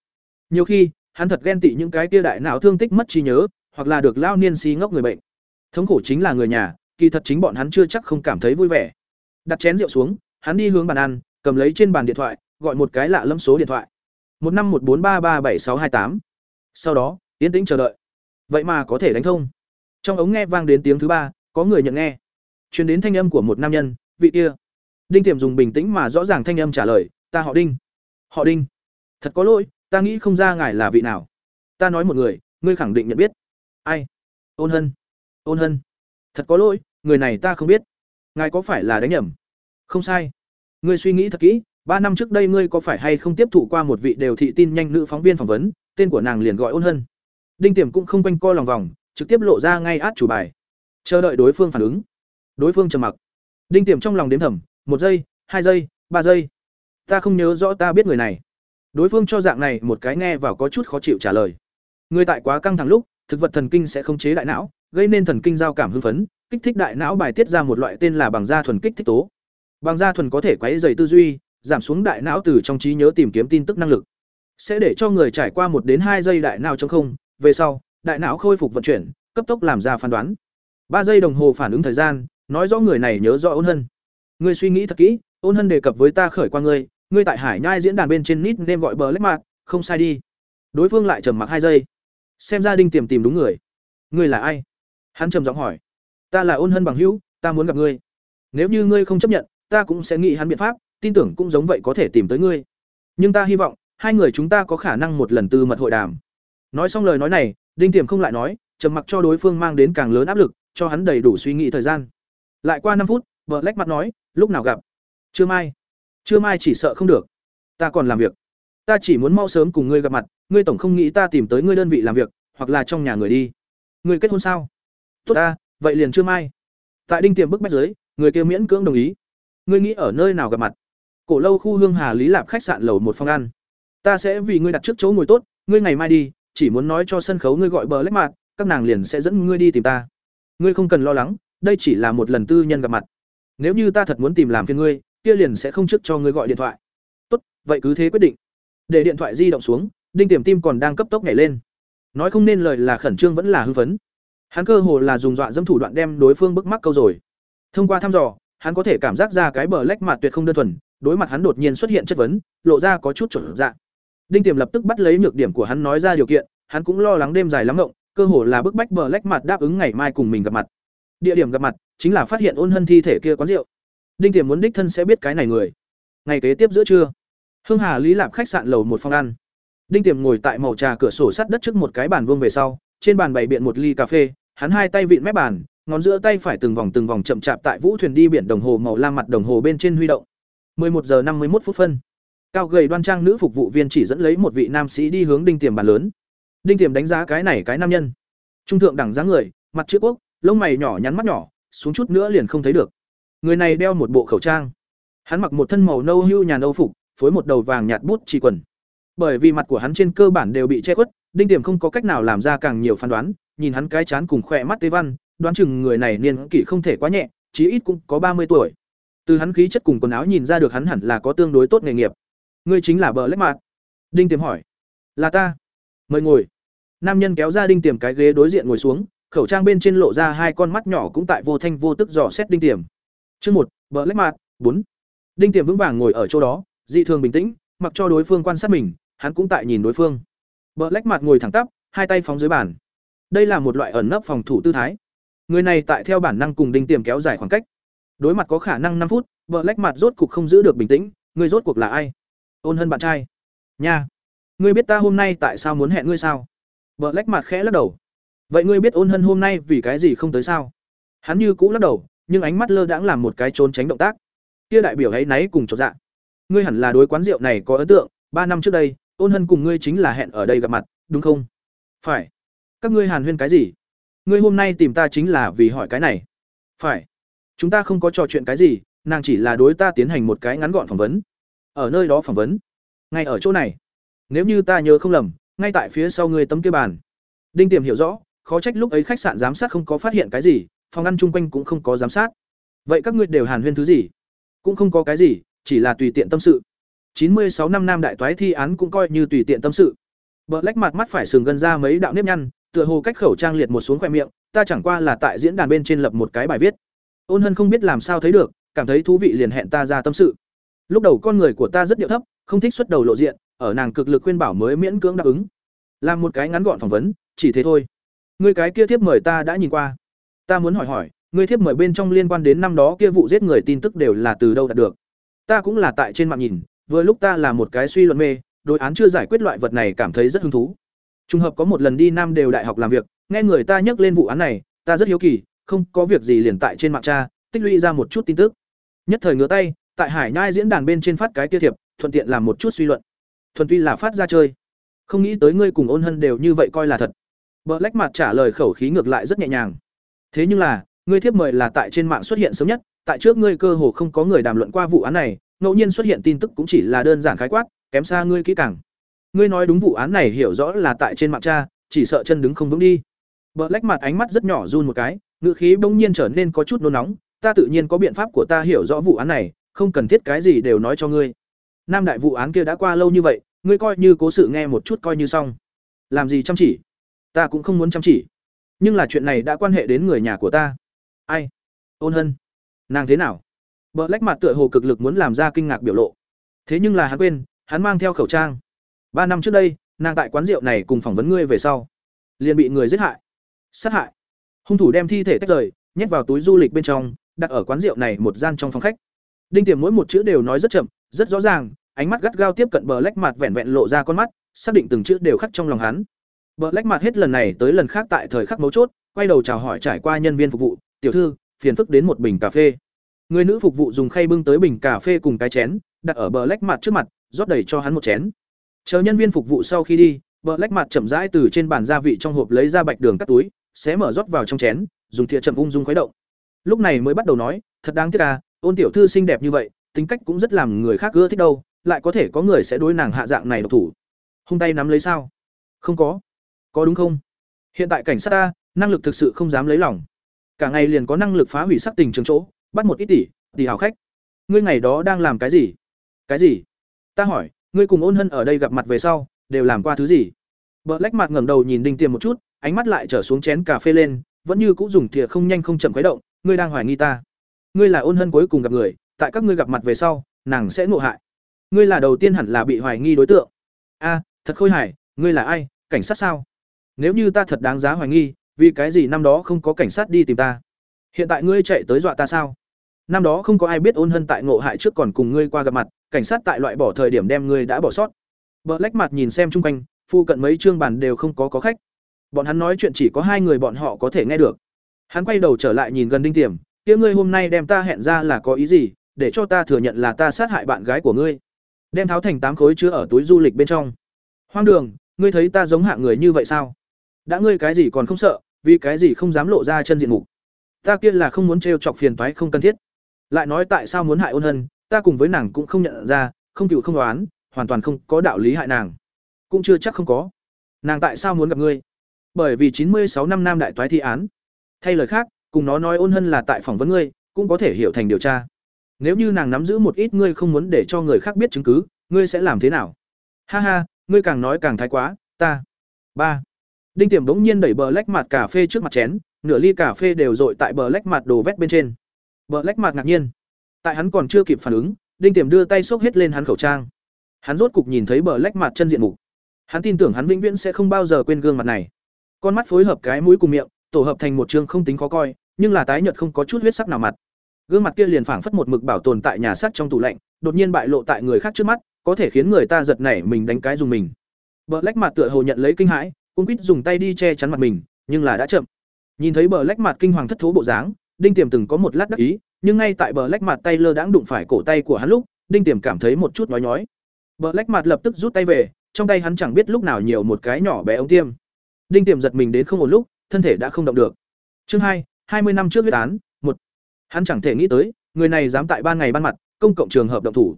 Nhiều khi, hắn thật ghen tị những cái kia đại não thương tích mất trí nhớ, hoặc là được lao niên si ngốc người bệnh. Thống khổ chính là người nhà, kỳ thật chính bọn hắn chưa chắc không cảm thấy vui vẻ. Đặt chén rượu xuống, hắn đi hướng bàn ăn, cầm lấy trên bàn điện thoại, gọi một cái lạ lẫm số điện thoại. một năm một bốn ba ba bảy sáu hai tám. Sau đó, yên tĩnh chờ đợi. Vậy mà có thể đánh thông. Trong ống nghe vang đến tiếng thứ ba, có người nhận nghe. Truyền đến thanh âm của một nam nhân, vị kia. Đinh Tiềm dùng bình tĩnh mà rõ ràng thanh âm trả lời, "Ta họ Đinh." "Họ Đinh?" "Thật có lỗi, ta nghĩ không ra ngài là vị nào." "Ta nói một người, ngươi khẳng định nhận biết." "Ai?" "Ôn Hân." "Ôn Hân." "Thật có lỗi, người này ta không biết." "Ngài có phải là đánh nhầm?" "Không sai." "Ngươi suy nghĩ thật kỹ, ba năm trước đây ngươi có phải hay không tiếp thụ qua một vị đều thị tin nhanh nữ phóng viên phỏng vấn, tên của nàng liền gọi Ôn Hân." Đinh Tiềm cũng không quanh co lòng vòng, trực tiếp lộ ra ngay át chủ bài. Chờ đợi đối phương phản ứng. Đối phương trầm mặc. Đinh Tiềm trong lòng đếm thầm, một giây, hai giây, ba giây. Ta không nhớ rõ ta biết người này. Đối phương cho dạng này một cái nghe vào có chút khó chịu trả lời. Người tại quá căng thẳng lúc, thực vật thần kinh sẽ không chế đại não, gây nên thần kinh giao cảm hưng phấn, kích thích đại não bài tiết ra một loại tên là bằng da thuần kích thích tố. Bằng da thuần có thể quấy dày tư duy, giảm xuống đại não từ trong trí nhớ tìm kiếm tin tức năng lực. Sẽ để cho người trải qua một đến hai giây đại não trong không, về sau, đại não khôi phục vận chuyển, cấp tốc làm ra phán đoán. ba giây đồng hồ phản ứng thời gian, nói rõ người này nhớ rõ ôn hân. Ngươi suy nghĩ thật kỹ, ôn hân đề cập với ta khởi qua ngươi, ngươi tại Hải Nhai diễn đàn bên trên nít nên gọi bờ lách mặt, không sai đi. Đối phương lại trầm mặc hai giây. Xem ra đinh tiềm tìm đúng người. Ngươi là ai? Hắn trầm giọng hỏi. Ta là ôn hân bằng hữu, ta muốn gặp ngươi. Nếu như ngươi không chấp nhận, ta cũng sẽ nghĩ hắn biện pháp, tin tưởng cũng giống vậy có thể tìm tới ngươi. Nhưng ta hy vọng, hai người chúng ta có khả năng một lần tư mật hội đàm. Nói xong lời nói này, Đinh Tiềm không lại nói, trầm mặc cho đối phương mang đến càng lớn áp lực, cho hắn đầy đủ suy nghĩ thời gian. Lại qua năm phút, vợ lách mặt nói, lúc nào gặp? Trưa mai. Trưa mai chỉ sợ không được. Ta còn làm việc. Ta chỉ muốn mau sớm cùng ngươi gặp mặt, ngươi tổng không nghĩ ta tìm tới ngươi đơn vị làm việc, hoặc là trong nhà người đi. Ngươi kết hôn sao? Tốt ta, vậy liền chưa mai. Tại Đinh Tiềm bức bách giới người kia miễn cưỡng đồng ý. Ngươi nghĩ ở nơi nào gặp mặt? Cổ lâu khu Hương Hà Lý Lạp khách sạn lầu một phòng ăn. Ta sẽ vì ngươi đặt trước chỗ ngồi tốt, ngươi ngày mai đi, chỉ muốn nói cho sân khấu ngươi gọi bờ lách mặt, các nàng liền sẽ dẫn ngươi đi tìm ta. Ngươi không cần lo lắng, đây chỉ là một lần tư nhân gặp mặt. Nếu như ta thật muốn tìm làm phiền ngươi, kia liền sẽ không trước cho ngươi gọi điện thoại. Tốt, vậy cứ thế quyết định. Để điện thoại di động xuống, Đinh Tiềm tim còn đang cấp tốc nhảy lên. Nói không nên lời là khẩn trương vẫn là hư vấn Hắn cơ hồ là dùng dọa dẫm thủ đoạn đem đối phương bức mắc câu rồi. Thông qua thăm dò, hắn có thể cảm giác ra cái bờ lách mặt tuyệt không đơn thuần, đối mặt hắn đột nhiên xuất hiện chất vấn, lộ ra có chút chuẩn dạ. Đinh Tiềm lập tức bắt lấy nhược điểm của hắn nói ra điều kiện, hắn cũng lo lắng đêm dài lắm ngộng, cơ hồ là bức bách bờ lách mặt đáp ứng ngày mai cùng mình gặp mặt. Địa điểm gặp mặt chính là phát hiện ôn hân thi thể kia quán rượu. Đinh Tiềm muốn đích thân sẽ biết cái này người. Ngày kế tiếp giữa trưa, Hương Hà Lý Lạp khách sạn lầu một phòng ăn. Đinh Tiềm ngồi tại màu trà cửa sổ sắt đất trước một cái bàn vuông về sau, trên bàn bày biện một ly cà phê, hắn hai tay vịn mép bàn, ngón giữa tay phải từng vòng từng vòng chậm chạp tại vũ thuyền đi biển đồng hồ màu lam mặt đồng hồ bên trên huy động. 11 giờ 51 phút phân. Cao gầy đoan trang nữ phục vụ viên chỉ dẫn lấy một vị nam sĩ đi hướng đinh tiềm bàn lớn. Đinh tiềm đánh giá cái này cái nam nhân. Trung thượng đẳng dáng người, mặt chữ quốc, lông mày nhỏ nhắn mắt nhỏ, xuống chút nữa liền không thấy được. Người này đeo một bộ khẩu trang. Hắn mặc một thân màu nâu hưu nhà nâu phục, phối một đầu vàng nhạt bút chỉ quần. Bởi vì mặt của hắn trên cơ bản đều bị che khuất, Đinh Tiềm không có cách nào làm ra càng nhiều phán đoán, nhìn hắn cái chán cùng khỏe mắt tê văn, đoán chừng người này niên kỷ không thể quá nhẹ, chí ít cũng có ba mươi tuổi. Từ hắn khí chất cùng quần áo nhìn ra được hắn hẳn là có tương đối tốt nghề nghiệp. Ngươi chính là bờ lách mạt. Đinh Tiềm hỏi. Là ta. Mời ngồi. Nam nhân kéo ra Đinh Tiềm cái ghế đối diện ngồi xuống, khẩu trang bên trên lộ ra hai con mắt nhỏ cũng tại vô thanh vô tức dò xét Đinh Tiềm. Chương một, bờ lách mạt, bốn. Đinh Tiềm vững vàng ngồi ở chỗ đó, dị thường bình tĩnh, mặc cho đối phương quan sát mình, hắn cũng tại nhìn đối phương. Bờ lách mạt ngồi thẳng tắp, hai tay phóng dưới bàn. Đây là một loại ẩn nấp phòng thủ tư thái. Người này tại theo bản năng cùng Đinh Tiềm kéo dài khoảng cách. Đối mặt có khả năng năm phút, vợ lách mặt rốt cục không giữ được bình tĩnh, người rốt cuộc là ai? ôn hân bạn trai. Nha ngươi biết ta hôm nay tại sao muốn hẹn ngươi sao? Vợ lách mặt khẽ lắc đầu. Vậy ngươi biết ôn hân hôm nay vì cái gì không tới sao? Hắn như cũ lắc đầu nhưng ánh mắt lơ đãng làm một cái trốn tránh động tác. Kia đại biểu ấy náy cùng chột dạ. Ngươi hẳn là đối quán rượu này có ấn tượng ba năm trước đây ôn hân cùng ngươi chính là hẹn ở đây gặp mặt đúng không? Phải các ngươi hàn huyên cái gì? Ngươi hôm nay tìm ta chính là vì hỏi cái này. Phải. Chúng ta không có trò chuyện cái gì, nàng chỉ là đối ta tiến hành một cái ngắn gọn phỏng vấn. Ở nơi đó phỏng vấn. Ngay ở chỗ này. Nếu như ta nhớ không lầm, ngay tại phía sau người tấm kia bàn. Đinh tiềm hiểu rõ, khó trách lúc ấy khách sạn giám sát không có phát hiện cái gì, phòng ăn chung quanh cũng không có giám sát. Vậy các ngươi đều hàn huyên thứ gì? Cũng không có cái gì, chỉ là tùy tiện tâm sự. Chín mươi sáu năm nam đại toái thi án cũng coi như tùy tiện tâm sự. Bợ lách mặt mắt phải sừng gần ra mấy đạo nếp nhăn tựa hồ cách khẩu trang liệt một xuống khoe miệng, ta chẳng qua là tại diễn đàn bên trên lập một cái bài viết. Ôn hân không biết làm sao thấy được, cảm thấy thú vị liền hẹn ta ra tâm sự. Lúc đầu con người của ta rất điệu thấp, không thích xuất đầu lộ diện, ở nàng cực lực khuyên bảo mới miễn cưỡng đáp ứng. Làm một cái ngắn gọn phỏng vấn, chỉ thế thôi. Người cái kia thiếp mời ta đã nhìn qua. Ta muốn hỏi hỏi, người thiếp mời bên trong liên quan đến năm đó kia vụ giết người tin tức đều là từ đâu đạt được? Ta cũng là tại trên mạng nhìn, vừa lúc ta là một cái suy luận mê, đối án chưa giải quyết loại vật này cảm thấy rất hứng thú trùng hợp có một lần đi nam đều đại học làm việc, nghe người ta nhắc lên vụ án này, ta rất hiếu kỳ, không có việc gì liền tại trên mạng tra, tích lũy ra một chút tin tức. Nhất thời ngứa tay, tại hải nhai diễn đàn bên trên phát cái kia thiệp, thuận tiện làm một chút suy luận. Thuần tuy là phát ra chơi, không nghĩ tới ngươi cùng ôn hân đều như vậy coi là thật. Bờ lách mặt trả lời khẩu khí ngược lại rất nhẹ nhàng. Thế nhưng là, ngươi thiếp mời là tại trên mạng xuất hiện sớm nhất, tại trước ngươi cơ hồ không có người đàm luận qua vụ án này, ngẫu nhiên xuất hiện tin tức cũng chỉ là đơn giản khái quát, kém xa ngươi kỹ càng ngươi nói đúng vụ án này hiểu rõ là tại trên mạng cha, chỉ sợ chân đứng không vững đi. Bờ lách mặt ánh mắt rất nhỏ run một cái, ngữ khí bỗng nhiên trở nên có chút nôn nóng, ta tự nhiên có biện pháp của ta hiểu rõ vụ án này, không cần thiết cái gì đều nói cho ngươi. Nam đại vụ án kia đã qua lâu như vậy, ngươi coi như cố sự nghe một chút coi như xong. Làm gì chăm chỉ? Ta cũng không muốn chăm chỉ. Nhưng là chuyện này đã quan hệ đến người nhà của ta. Ai? Ôn hân. Nàng thế nào? Bờ lách mặt tựa hồ cực lực muốn làm ra kinh ngạc biểu lộ. Thế nhưng là hắn quên, hắn mang theo khẩu trang ba năm trước đây, nàng tại quán rượu này cùng phỏng vấn ngươi về sau. Liền bị người giết hại. Sát hại. Hung thủ đem thi thể tách rời, nhét vào túi du lịch bên trong, đặt ở quán rượu này một gian trong phòng khách. Đinh tiềm mỗi một chữ đều nói rất chậm, rất rõ ràng, ánh mắt gắt gao tiếp cận bờ lách mặt vẹn vẹn lộ ra con mắt, xác định từng chữ đều khắc trong lòng hắn. Bờ lách mặt hết lần này tới lần khác tại thời khắc mấu chốt, quay đầu chào hỏi trải qua nhân viên phục vụ, tiểu thư, phiền phức đến một bình cà phê. Người nữ phục vụ dùng khay bưng tới bình cà phê cùng cái chén, đặt ở bờ lách mặt trước mặt, rót đầy cho hắn một chén chờ nhân viên phục vụ sau khi đi vợ lách mặt chậm rãi từ trên bàn gia vị trong hộp lấy ra bạch đường cắt túi, xé mở rót vào trong chén, dùng thìa chậm ung dung khuấy động. Lúc này mới bắt đầu nói, thật đáng tiếc à ôn tiểu thư xinh đẹp như vậy, tính cách cũng rất làm người khác ưa thích đâu, lại có thể có người sẽ đối nàng hạ dạng này độc thủ. Hung tay nắm lấy sao? Không có. Có đúng không? Hiện tại cảnh sát ta, năng lực thực sự không dám lấy lòng. Cả ngày liền có năng lực phá hủy sắc tình trường chỗ, bắt một ít tỷ tỷ hào khách. Ngươi ngày đó đang làm cái gì? Cái gì? Ta hỏi ngươi cùng ôn hân ở đây gặp mặt về sau, đều làm qua thứ gì? Vợ lách mặt ngẩng đầu nhìn đinh tiềm một chút, ánh mắt lại trở xuống chén cà phê lên, vẫn như cũng dùng thìa không nhanh không chậm khuấy động, ngươi đang hoài nghi ta. Ngươi là ôn hân cuối cùng gặp người, tại các ngươi gặp mặt về sau, nàng sẽ ngộ hại. Ngươi là đầu tiên hẳn là bị hoài nghi đối tượng. A, thật khôi hài, ngươi là ai, cảnh sát sao? Nếu như ta thật đáng giá hoài nghi, vì cái gì năm đó không có cảnh sát đi tìm ta? Hiện tại ngươi chạy tới dọa ta sao? Năm đó không có ai biết ôn hân tại ngộ hại trước còn cùng ngươi qua gặp mặt, cảnh sát tại loại bỏ thời điểm đem ngươi đã bỏ sót. Vợ lách mặt nhìn xem chung quanh, phu cận mấy chương bàn đều không có có khách. Bọn hắn nói chuyện chỉ có hai người bọn họ có thể nghe được. Hắn quay đầu trở lại nhìn gần đinh tiềm, kia ngươi hôm nay đem ta hẹn ra là có ý gì? Để cho ta thừa nhận là ta sát hại bạn gái của ngươi. Đem tháo thành tám khối chứa ở túi du lịch bên trong. Hoang đường, ngươi thấy ta giống hạng người như vậy sao? Đã ngươi cái gì còn không sợ, vì cái gì không dám lộ ra chân diện mục? Ta kia là không muốn trêu chọc phiền toái không cần thiết lại nói tại sao muốn hại ôn hân, ta cùng với nàng cũng không nhận ra, không cựu không đoán, hoàn toàn không có đạo lý hại nàng. Cũng chưa chắc không có. Nàng tại sao muốn gặp ngươi? Bởi vì chín mươi sáu năm nam đại toái thi án. Thay lời khác, cùng nó nói ôn hân là tại phỏng vấn ngươi, cũng có thể hiểu thành điều tra. Nếu như nàng nắm giữ một ít ngươi không muốn để cho người khác biết chứng cứ, ngươi sẽ làm thế nào? Ha ha, ngươi càng nói càng thái quá, ta. Ba. Đinh tiềm bỗng nhiên đẩy bờ lách mặt cà phê trước mặt chén, nửa ly cà phê đều dội tại bờ lách mặt đồ vét bên trên bờ lách mặt ngạc nhiên. Tại hắn còn chưa kịp phản ứng, đinh tiềm đưa tay xốc hết lên hắn khẩu trang. Hắn rốt cục nhìn thấy bờ lách mặt chân diện mục. Hắn tin tưởng hắn vĩnh viễn sẽ không bao giờ quên gương mặt này. Con mắt phối hợp cái mũi cùng miệng, tổ hợp thành một chương không tính khó coi, nhưng là tái nhợt không có chút huyết sắc nào mặt. Gương mặt kia liền phảng phất một mực bảo tồn tại nhà xác trong tủ lạnh, đột nhiên bại lộ tại người khác trước mắt, có thể khiến người ta giật nảy mình đánh cái dùng mình. Bờ lách mặt tựa hồ nhận lấy kinh hãi cung quýt dùng tay đi che chắn mặt mình, nhưng là đã chậm. Nhìn thấy bờ lách mặt kinh hoàng thất thố bộ dáng đinh tiềm từng có một lát đắc ý, nhưng ngay tại bờ lách mặt tay lơ đãng đụng phải cổ tay của hắn lúc, đinh tiềm cảm thấy một chút nhói nhói. Bờ lách mặt lập tức rút tay về, trong tay hắn chẳng biết lúc nào nhiều một cái nhỏ bé ống tiêm. Đinh tiềm giật mình đến không một lúc, thân thể đã không động được. Chương hai hai mươi năm trước huyết án, một. Hắn chẳng thể nghĩ tới, người này dám tại ban ngày ban mặt, công cộng trường hợp động thủ.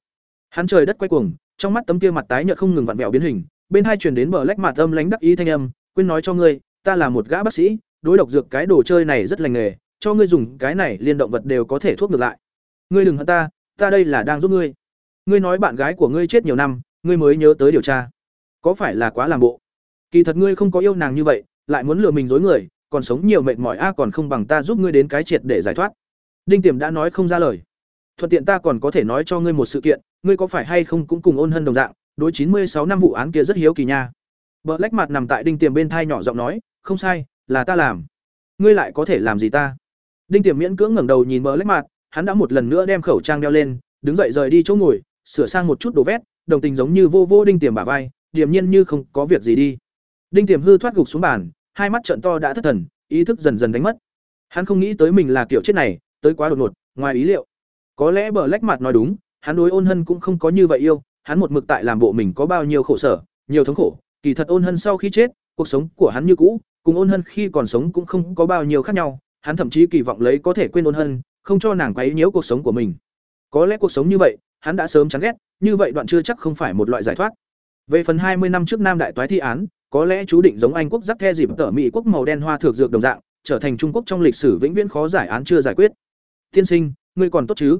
Hắn trời đất quay cuồng, trong mắt tấm kia mặt tái nhợt không ngừng vặn vẹo biến hình, bên hai truyền đến bờ lách mặt âm lãnh đắc ý thanh âm quên nói cho ngươi, ta là một gã bác sĩ, đối độc dược cái đồ chơi này rất lành nghề cho ngươi dùng cái này liên động vật đều có thể thuốc ngược lại. Ngươi đừng hận ta ta đây là đang giúp ngươi. Ngươi nói bạn gái của ngươi chết nhiều năm, ngươi mới nhớ tới điều tra. Có phải là quá làm bộ? Kỳ thật ngươi không có yêu nàng như vậy, lại muốn lừa mình dối người, còn sống nhiều mệt mỏi a, còn không bằng ta giúp ngươi đến cái triệt để giải thoát. Đinh tiềm đã nói không ra lời. Thuận tiện ta còn có thể nói cho ngươi một sự kiện, ngươi có phải hay không cũng cùng ôn hân đồng dạng, đối chín mươi sáu năm vụ án kia rất hiếu kỳ nha. Bờ lách mặt nằm tại đinh tiềm bên thai nhỏ giọng nói, không sai, là ta làm. Ngươi lại có thể làm gì ta? Đinh tiềm miễn cưỡng ngẩng đầu nhìn bờ lách mặt hắn đã một lần nữa đem khẩu trang đeo lên, đứng dậy rời đi chỗ ngồi, sửa sang một chút đồ vét, đồng tình giống như vô vô đinh tiềm bả vai, điềm nhiên như không có việc gì đi. Đinh tiềm hư thoát gục xuống bàn, hai mắt trợn to đã thất thần, ý thức dần dần đánh mất. Hắn không nghĩ tới mình là kiểu chết này, tới quá đột ngột, ngoài ý liệu. Có lẽ bờ lách mặt nói đúng, hắn đối ôn hân cũng không có như vậy yêu, hắn một mực tại làm bộ mình có bao nhiêu khổ sở, nhiều thống khổ, kỳ thật ôn hân sau khi chết, cuộc sống của hắn như cũ, cùng ôn hân khi còn sống cũng không có bao nhiêu khác nhau hắn thậm chí kỳ vọng lấy có thể quên ôn hân, không cho nàng quấy nhiễu cuộc sống của mình. Có lẽ cuộc sống như vậy, hắn đã sớm chán ghét, như vậy đoạn chưa chắc không phải một loại giải thoát. Về phần hai mươi năm trước nam đại toái thi án, có lẽ chú định giống anh quốc dắt the dịp tở mỹ quốc màu đen hoa thược dược đồng dạng, trở thành trung quốc trong lịch sử vĩnh viễn khó giải án chưa giải quyết. Tiên sinh, ngươi còn tốt chứ?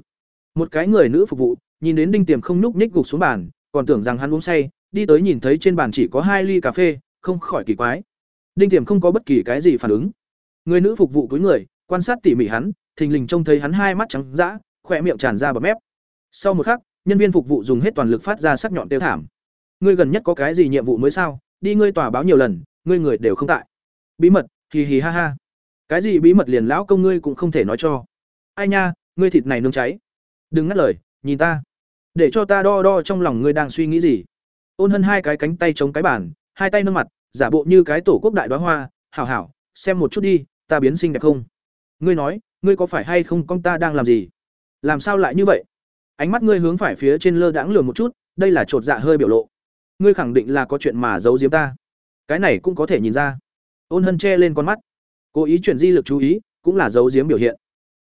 Một cái người nữ phục vụ, nhìn đến đinh tiềm không nhúc nhích gục xuống bàn, còn tưởng rằng hắn uống say, đi tới nhìn thấy trên bàn chỉ có hai ly cà phê, không khỏi kỳ quái. Đinh tiềm không có bất kỳ cái gì phản ứng người nữ phục vụ cúi người, quan sát tỉ mỉ hắn, thình lình trông thấy hắn hai mắt trắng dã, khỏe miệng tràn ra bọt mép. Sau một khắc, nhân viên phục vụ dùng hết toàn lực phát ra sắc nhọn tiêu thảm. Ngươi gần nhất có cái gì nhiệm vụ mới sao? Đi ngươi tòa báo nhiều lần, ngươi người đều không tại. Bí mật, hì hì ha ha. Cái gì bí mật liền lão công ngươi cũng không thể nói cho. Ai nha, ngươi thịt này nương cháy. Đừng ngắt lời, nhìn ta. Để cho ta đo đo trong lòng ngươi đang suy nghĩ gì. Ôn hân hai cái cánh tay chống cái bàn, hai tay nâng mặt, giả bộ như cái tổ quốc đại đoá hoa. Hảo hảo, xem một chút đi ta biến xinh đẹp không? Ngươi nói, ngươi có phải hay không con ta đang làm gì? Làm sao lại như vậy? Ánh mắt ngươi hướng phải phía trên lơ đãng lừa một chút, đây là trột dạ hơi biểu lộ. Ngươi khẳng định là có chuyện mà giấu giếm ta. Cái này cũng có thể nhìn ra. Ôn hân che lên con mắt. Cố ý chuyển di lực chú ý, cũng là giấu giếm biểu hiện.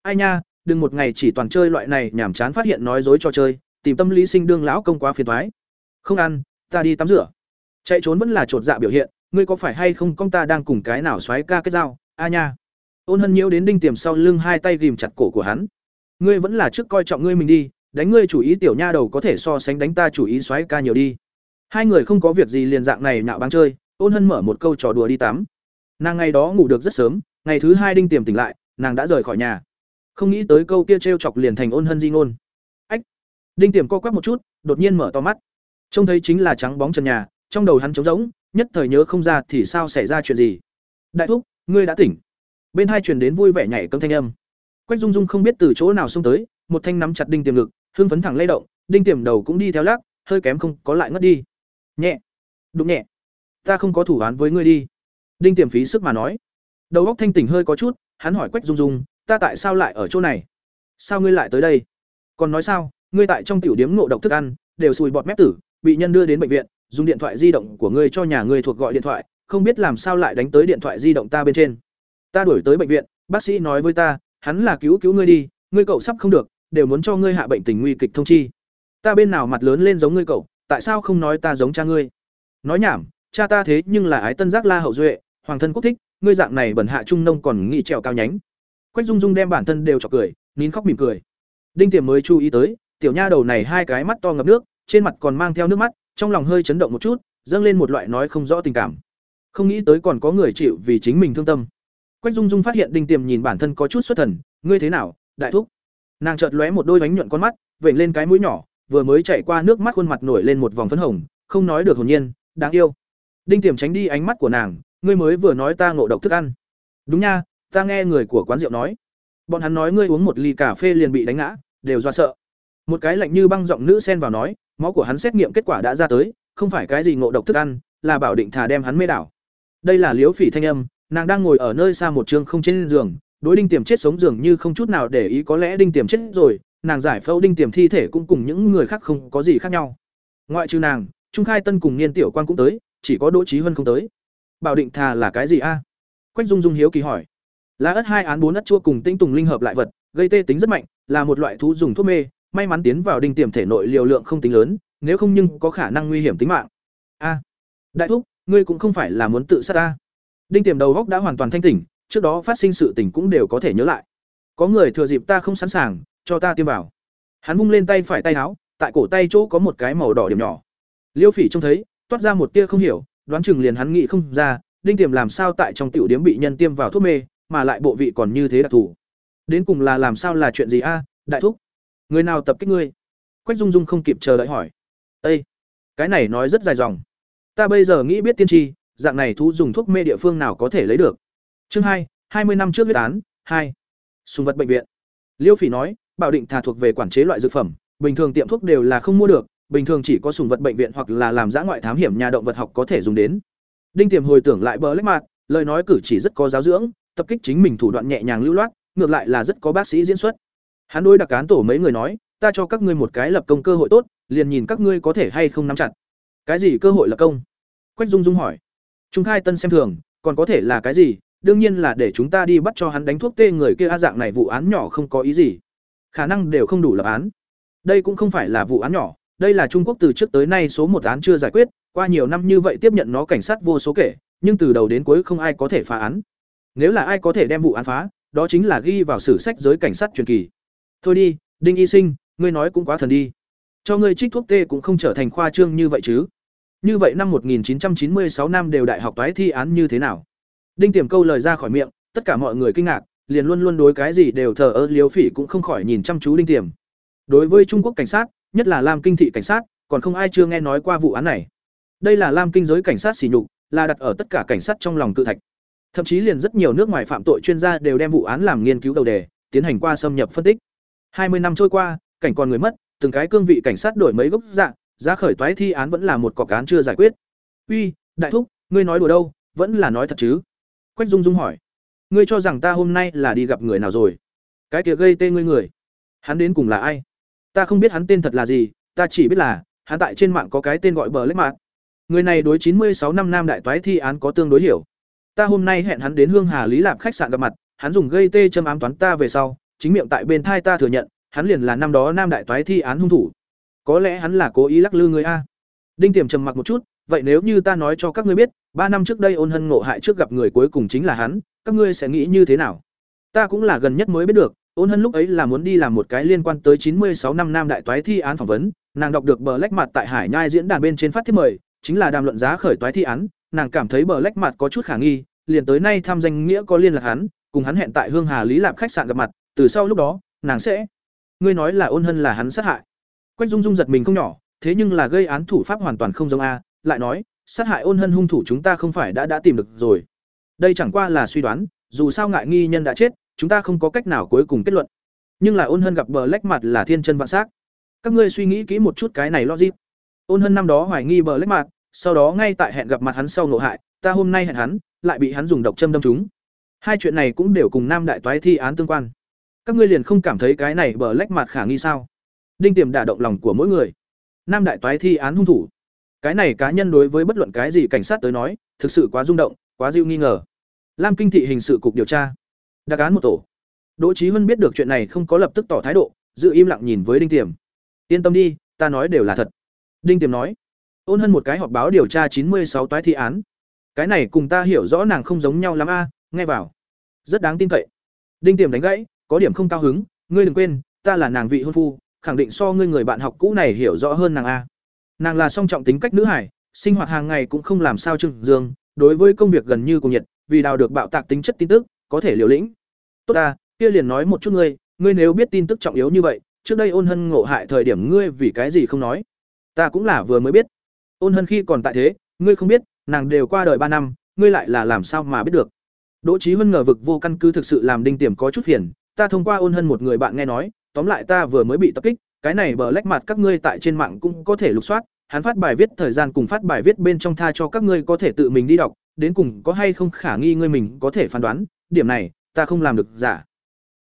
Ai nha, đừng một ngày chỉ toàn chơi loại này, nhảm chán phát hiện nói dối cho chơi, tìm tâm lý sinh đương lão công quá phiền thoái không ăn, ta đi tắm rửa. Chạy trốn vẫn là trột dạ biểu hiện, ngươi có phải hay không con ta đang cùng cái nào xoáy ca kết giao? A nha. Ôn hân nhiễu đến đinh tiềm sau lưng hai tay ghìm chặt cổ của hắn. Ngươi vẫn là trước coi trọng ngươi mình đi, đánh ngươi chủ ý tiểu nha đầu có thể so sánh đánh ta chủ ý xoáy ca nhiều đi. Hai người không có việc gì liền dạng này nhạo báng chơi, ôn hân mở một câu trò đùa đi tắm. Nàng ngày đó ngủ được rất sớm, ngày thứ hai đinh tiềm tỉnh lại, nàng đã rời khỏi nhà. Không nghĩ tới câu kia t chọc liền thành ôn hân di ngôn. Ách! Đinh tiềm co quắp một chút, đột nhiên mở to mắt. Trông thấy chính là trắng bóng trần nhà, trong đầu hắn trống rỗng, nhất thời nhớ không ra thì sao xảy ra chuyện gì. Đại thúc ngươi đã tỉnh. Bên hai truyền đến vui vẻ nhảy cấm thanh âm. Quách dung dung không biết từ chỗ nào xông tới một thanh nắm chặt đinh tiềm lực, hương phấn thẳng lay động đinh tiềm đầu cũng đi theo lắc hơi kém không có lại ngất đi. Nhẹ. Đụng nhẹ. Ta không có thủ án với ngươi đi. Đinh tiềm phí sức mà nói. Đầu óc thanh tỉnh hơi có chút hắn hỏi quách dung dung ta tại sao lại ở chỗ này? Sao ngươi lại tới đây? Còn nói sao ngươi tại trong tiểu điếm ngộ độc thức ăn đều sùi bọt mép tử bị nhân đưa đến bệnh viện dùng điện thoại di động của ngươi cho nhà ngươi thuộc gọi điện thoại không biết làm sao lại đánh tới điện thoại di động ta bên trên. Ta đuổi tới bệnh viện, bác sĩ nói với ta, hắn là cứu cứu ngươi đi, ngươi cậu sắp không được, đều muốn cho ngươi hạ bệnh tình nguy kịch thông chi. Ta bên nào mặt lớn lên giống ngươi cậu, tại sao không nói ta giống cha ngươi? Nói nhảm, cha ta thế nhưng là ái tân giác la hậu duệ, hoàng thân quốc thích, ngươi dạng này bẩn hạ trung nông còn nghĩ trèo cao nhánh. Quách dung dung đem bản thân đều chọc cười, nín khóc mỉm cười. Đinh tiềm mới chú ý tới, tiểu nha đầu này hai cái mắt to ngập nước, trên mặt còn mang theo nước mắt, trong lòng hơi chấn động một chút, dâng lên một loại nói không rõ tình cảm không nghĩ tới còn có người chịu vì chính mình thương tâm. Quách dung dung phát hiện đinh tiềm nhìn bản thân có chút xuất thần, ngươi thế nào, đại thúc? Nàng chợt lóe một đôi bánh nhuận con mắt, vểnh lên cái mũi nhỏ, vừa mới chạy qua nước mắt khuôn mặt nổi lên một vòng phấn hồng, không nói được hồn nhiên, đáng yêu. Đinh tiềm tránh đi ánh mắt của nàng, ngươi mới vừa nói ta ngộ độc thức ăn. Đúng nha, ta nghe người của quán rượu nói. Bọn hắn nói ngươi uống một ly cà phê liền bị đánh ngã, đều do sợ. Một cái lạnh như băng giọng nữ xen vào nói, máu của hắn xét nghiệm kết quả đã ra tới, không phải cái gì ngộ độc thức ăn, là bảo định thà đem hắn mê đảo đây là liếu phỉ thanh âm, nàng đang ngồi ở nơi xa một trường không trên giường, đối đinh tiềm chết sống dường như không chút nào để ý, có lẽ đinh tiềm chết rồi, nàng giải phẫu đinh tiềm thi thể cũng cùng những người khác không có gì khác nhau. Ngoại trừ nàng, trung khai tân cùng niên tiểu quan cũng tới, chỉ có đỗ trí huân không tới. Bảo định thà là cái gì a? Quách dung dung hiếu kỳ hỏi. Là ất hai án bốn ất chua cùng tinh tùng linh hợp lại vật, gây tê tính rất mạnh, là một loại thú dùng thuốc mê, may mắn tiến vào đinh tiềm thể nội liều lượng không tính lớn, nếu không nhưng có khả năng nguy hiểm tính mạng. A. Đại thúc ngươi cũng không phải là muốn tự sát ta. Đinh tiềm đầu góc đã hoàn toàn thanh tỉnh, trước đó phát sinh sự tình cũng đều có thể nhớ lại. Có người thừa dịp ta không sẵn sàng, cho ta tiêm vào. Hắn vung lên tay phải tay áo, tại cổ tay chỗ có một cái màu đỏ điểm nhỏ. Liêu phỉ trông thấy, toát ra một tia không hiểu, đoán chừng liền hắn nghĩ không ra, đinh tiềm làm sao tại trong tiểu điếm bị nhân tiêm vào thuốc mê, mà lại bộ vị còn như thế đặc thù. Đến cùng là làm sao là chuyện gì a, đại thúc? Người nào tập kích ngươi? Quách dung dung không kịp chờ đợi hỏi. Ây cái này nói rất dài dòng ta bây giờ nghĩ biết tiên tri, dạng này thú dùng thuốc mê địa phương nào có thể lấy được. Chương hai hai mươi năm trước huyết án, hai. Sùng vật bệnh viện. Liêu phỉ nói, bảo định thà thuộc về quản chế loại dược phẩm, bình thường tiệm thuốc đều là không mua được, bình thường chỉ có sùng vật bệnh viện hoặc là làm giã ngoại thám hiểm nhà động vật học có thể dùng đến. Đinh tiềm hồi tưởng lại bờ lách mặt lời nói cử chỉ rất có giáo dưỡng, tập kích chính mình thủ đoạn nhẹ nhàng lưu loát, ngược lại là rất có bác sĩ diễn xuất. Hắn đối đặc cán tổ mấy người nói, ta cho các ngươi một cái lập công cơ hội tốt, liền nhìn các ngươi có thể hay không nắm chặt. Cái gì cơ hội lập công? Quách dung dung hỏi. Chúng khai tân xem thường, còn có thể là cái gì? Đương nhiên là để chúng ta đi bắt cho hắn đánh thuốc tê người kia a dạng này vụ án nhỏ không có ý gì. Khả năng đều không đủ lập án. Đây cũng không phải là vụ án nhỏ, đây là trung quốc từ trước tới nay số một án chưa giải quyết, qua nhiều năm như vậy tiếp nhận nó cảnh sát vô số kể, nhưng từ đầu đến cuối không ai có thể phá án. Nếu là ai có thể đem vụ án phá, đó chính là ghi vào sử sách giới cảnh sát truyền kỳ. Thôi đi, đinh y sinh, ngươi nói cũng quá thần đi. Cho ngươi trích thuốc tê cũng không trở thành khoa trương như vậy chứ như vậy năm 1996 năm đều đại học toái thi án như thế nào? Đinh tiềm câu lời ra khỏi miệng, tất cả mọi người kinh ngạc, liền luôn luôn đối cái gì đều thờ ơ liếu phỉ cũng không khỏi nhìn chăm chú đinh tiềm. Đối với trung quốc cảnh sát, nhất là lam kinh thị cảnh sát, còn không ai chưa nghe nói qua vụ án này. Đây là lam kinh giới cảnh sát xỉ nhục, là đặt ở tất cả cảnh sát trong lòng tự thạch. Thậm chí liền rất nhiều nước ngoài phạm tội chuyên gia đều đem vụ án làm nghiên cứu đầu đề, tiến hành qua xâm nhập phân tích. Hai mươi năm trôi qua, cảnh còn người mất, từng cái cương vị cảnh sát đổi mấy gốc dạng giá khởi toái thi án vẫn là một cọc án chưa giải quyết. Uy, đại thúc, ngươi nói đùa đâu, vẫn là nói thật chứ? Quách dung dung hỏi. Ngươi cho rằng ta hôm nay là đi gặp người nào rồi? Cái kia gây tê ngươi người. Hắn đến cùng là ai? Ta không biết hắn tên thật là gì, ta chỉ biết là, hắn tại trên mạng có cái tên gọi bờ lách mạng người này đối chín mươi sáu năm nam đại toái thi án có tương đối hiểu. Ta hôm nay hẹn hắn đến hương hà lý lạp khách sạn gặp mặt, hắn dùng gây tê châm ám toán ta về sau, chính miệng tại bên thai ta thừa nhận, hắn liền là năm đó nam đại toái thi án hung thủ có lẽ hắn là cố ý lắc lư người a. Đinh tiềm trầm mặc một chút, vậy nếu như ta nói cho các ngươi biết, ba năm trước đây ôn hân ngộ hại trước gặp người cuối cùng chính là hắn, các ngươi sẽ nghĩ như thế nào? Ta cũng là gần nhất mới biết được, ôn hân lúc ấy là muốn đi làm một cái liên quan tới chín mươi sáu năm nam đại toái thi án phỏng vấn, nàng đọc được bờ lách mặt tại hải nhai diễn đàn bên trên phát thiết mời, chính là đàm luận giá khởi toái thi án, nàng cảm thấy bờ lách mặt có chút khả nghi, liền tới nay tham danh nghĩa có liên lạc hắn, cùng hắn hẹn tại hương hà lý lạp khách sạn gặp mặt, từ sau lúc đó, nàng sẽ, ngươi nói là ôn hân là hắn sát hại quách dung dung giật mình không nhỏ thế nhưng là gây án thủ pháp hoàn toàn không giống a lại nói sát hại ôn hân hung thủ chúng ta không phải đã đã tìm được rồi. Đây chẳng qua là suy đoán dù sao ngại nghi nhân đã chết chúng ta không có cách nào cuối cùng kết luận. Nhưng là ôn hân gặp bờ lách mặt là thiên chân vạn sắc, các ngươi suy nghĩ kỹ một chút cái này logic. Ôn hân năm đó hoài nghi bờ lách mặt sau đó ngay tại hẹn gặp mặt hắn sau nộ hại ta hôm nay hẹn hắn lại bị hắn dùng độc châm đâm trúng. hai chuyện này cũng đều cùng nam đại toái thi án tương quan. Các ngươi liền không cảm thấy cái này bờ lách mặt khả nghi sao? Đinh tiềm đả động lòng của mỗi người. Nam đại toái thi án hung thủ. Cái này cá nhân đối với bất luận cái gì cảnh sát tới nói, thực sự quá rung động, quá dịu nghi ngờ. Lam kinh thị hình sự cục điều tra. Đặc án một tổ. Đỗ trí huân biết được chuyện này không có lập tức tỏ thái độ, giữ im lặng nhìn với đinh tiềm. Yên tâm đi, ta nói đều là thật. Đinh tiềm nói. Ôn hơn một cái họp báo điều tra chín mươi sáu toái thi án. Cái này cùng ta hiểu rõ nàng không giống nhau lắm a, nghe vào. Rất đáng tin cậy. Đinh tiềm đánh gãy, có điểm không cao hứng, ngươi đừng quên, ta là nàng vị hôn phu khẳng định so ngươi người bạn học cũ này hiểu rõ hơn nàng a. Nàng là song trọng tính cách nữ hải, sinh hoạt hàng ngày cũng không làm sao trưng dương, đối với công việc gần như cùng nhiệt, vì đào được bạo tạc tính chất tin tức, có thể liều lĩnh. Tốt ta, kia liền nói một chút ngươi ngươi nếu biết tin tức trọng yếu như vậy, trước đây ôn hân ngộ hại thời điểm ngươi vì cái gì không nói? Ta cũng là vừa mới biết. Ôn hân khi còn tại thế, ngươi không biết, nàng đều qua đời ba năm, ngươi lại là làm sao mà biết được? Đỗ trí huân ngờ vực vô căn cứ thực sự làm đinh tiềm có chút phiền, ta thông qua ôn hân một người bạn nghe nói tóm lại ta vừa mới bị tập kích, cái này bờ lách mặt các ngươi tại trên mạng cũng có thể lục soát, hắn phát bài viết thời gian cùng phát bài viết bên trong tha cho các ngươi có thể tự mình đi đọc, đến cùng có hay không khả nghi ngươi mình có thể phán đoán, điểm này, ta không làm được giả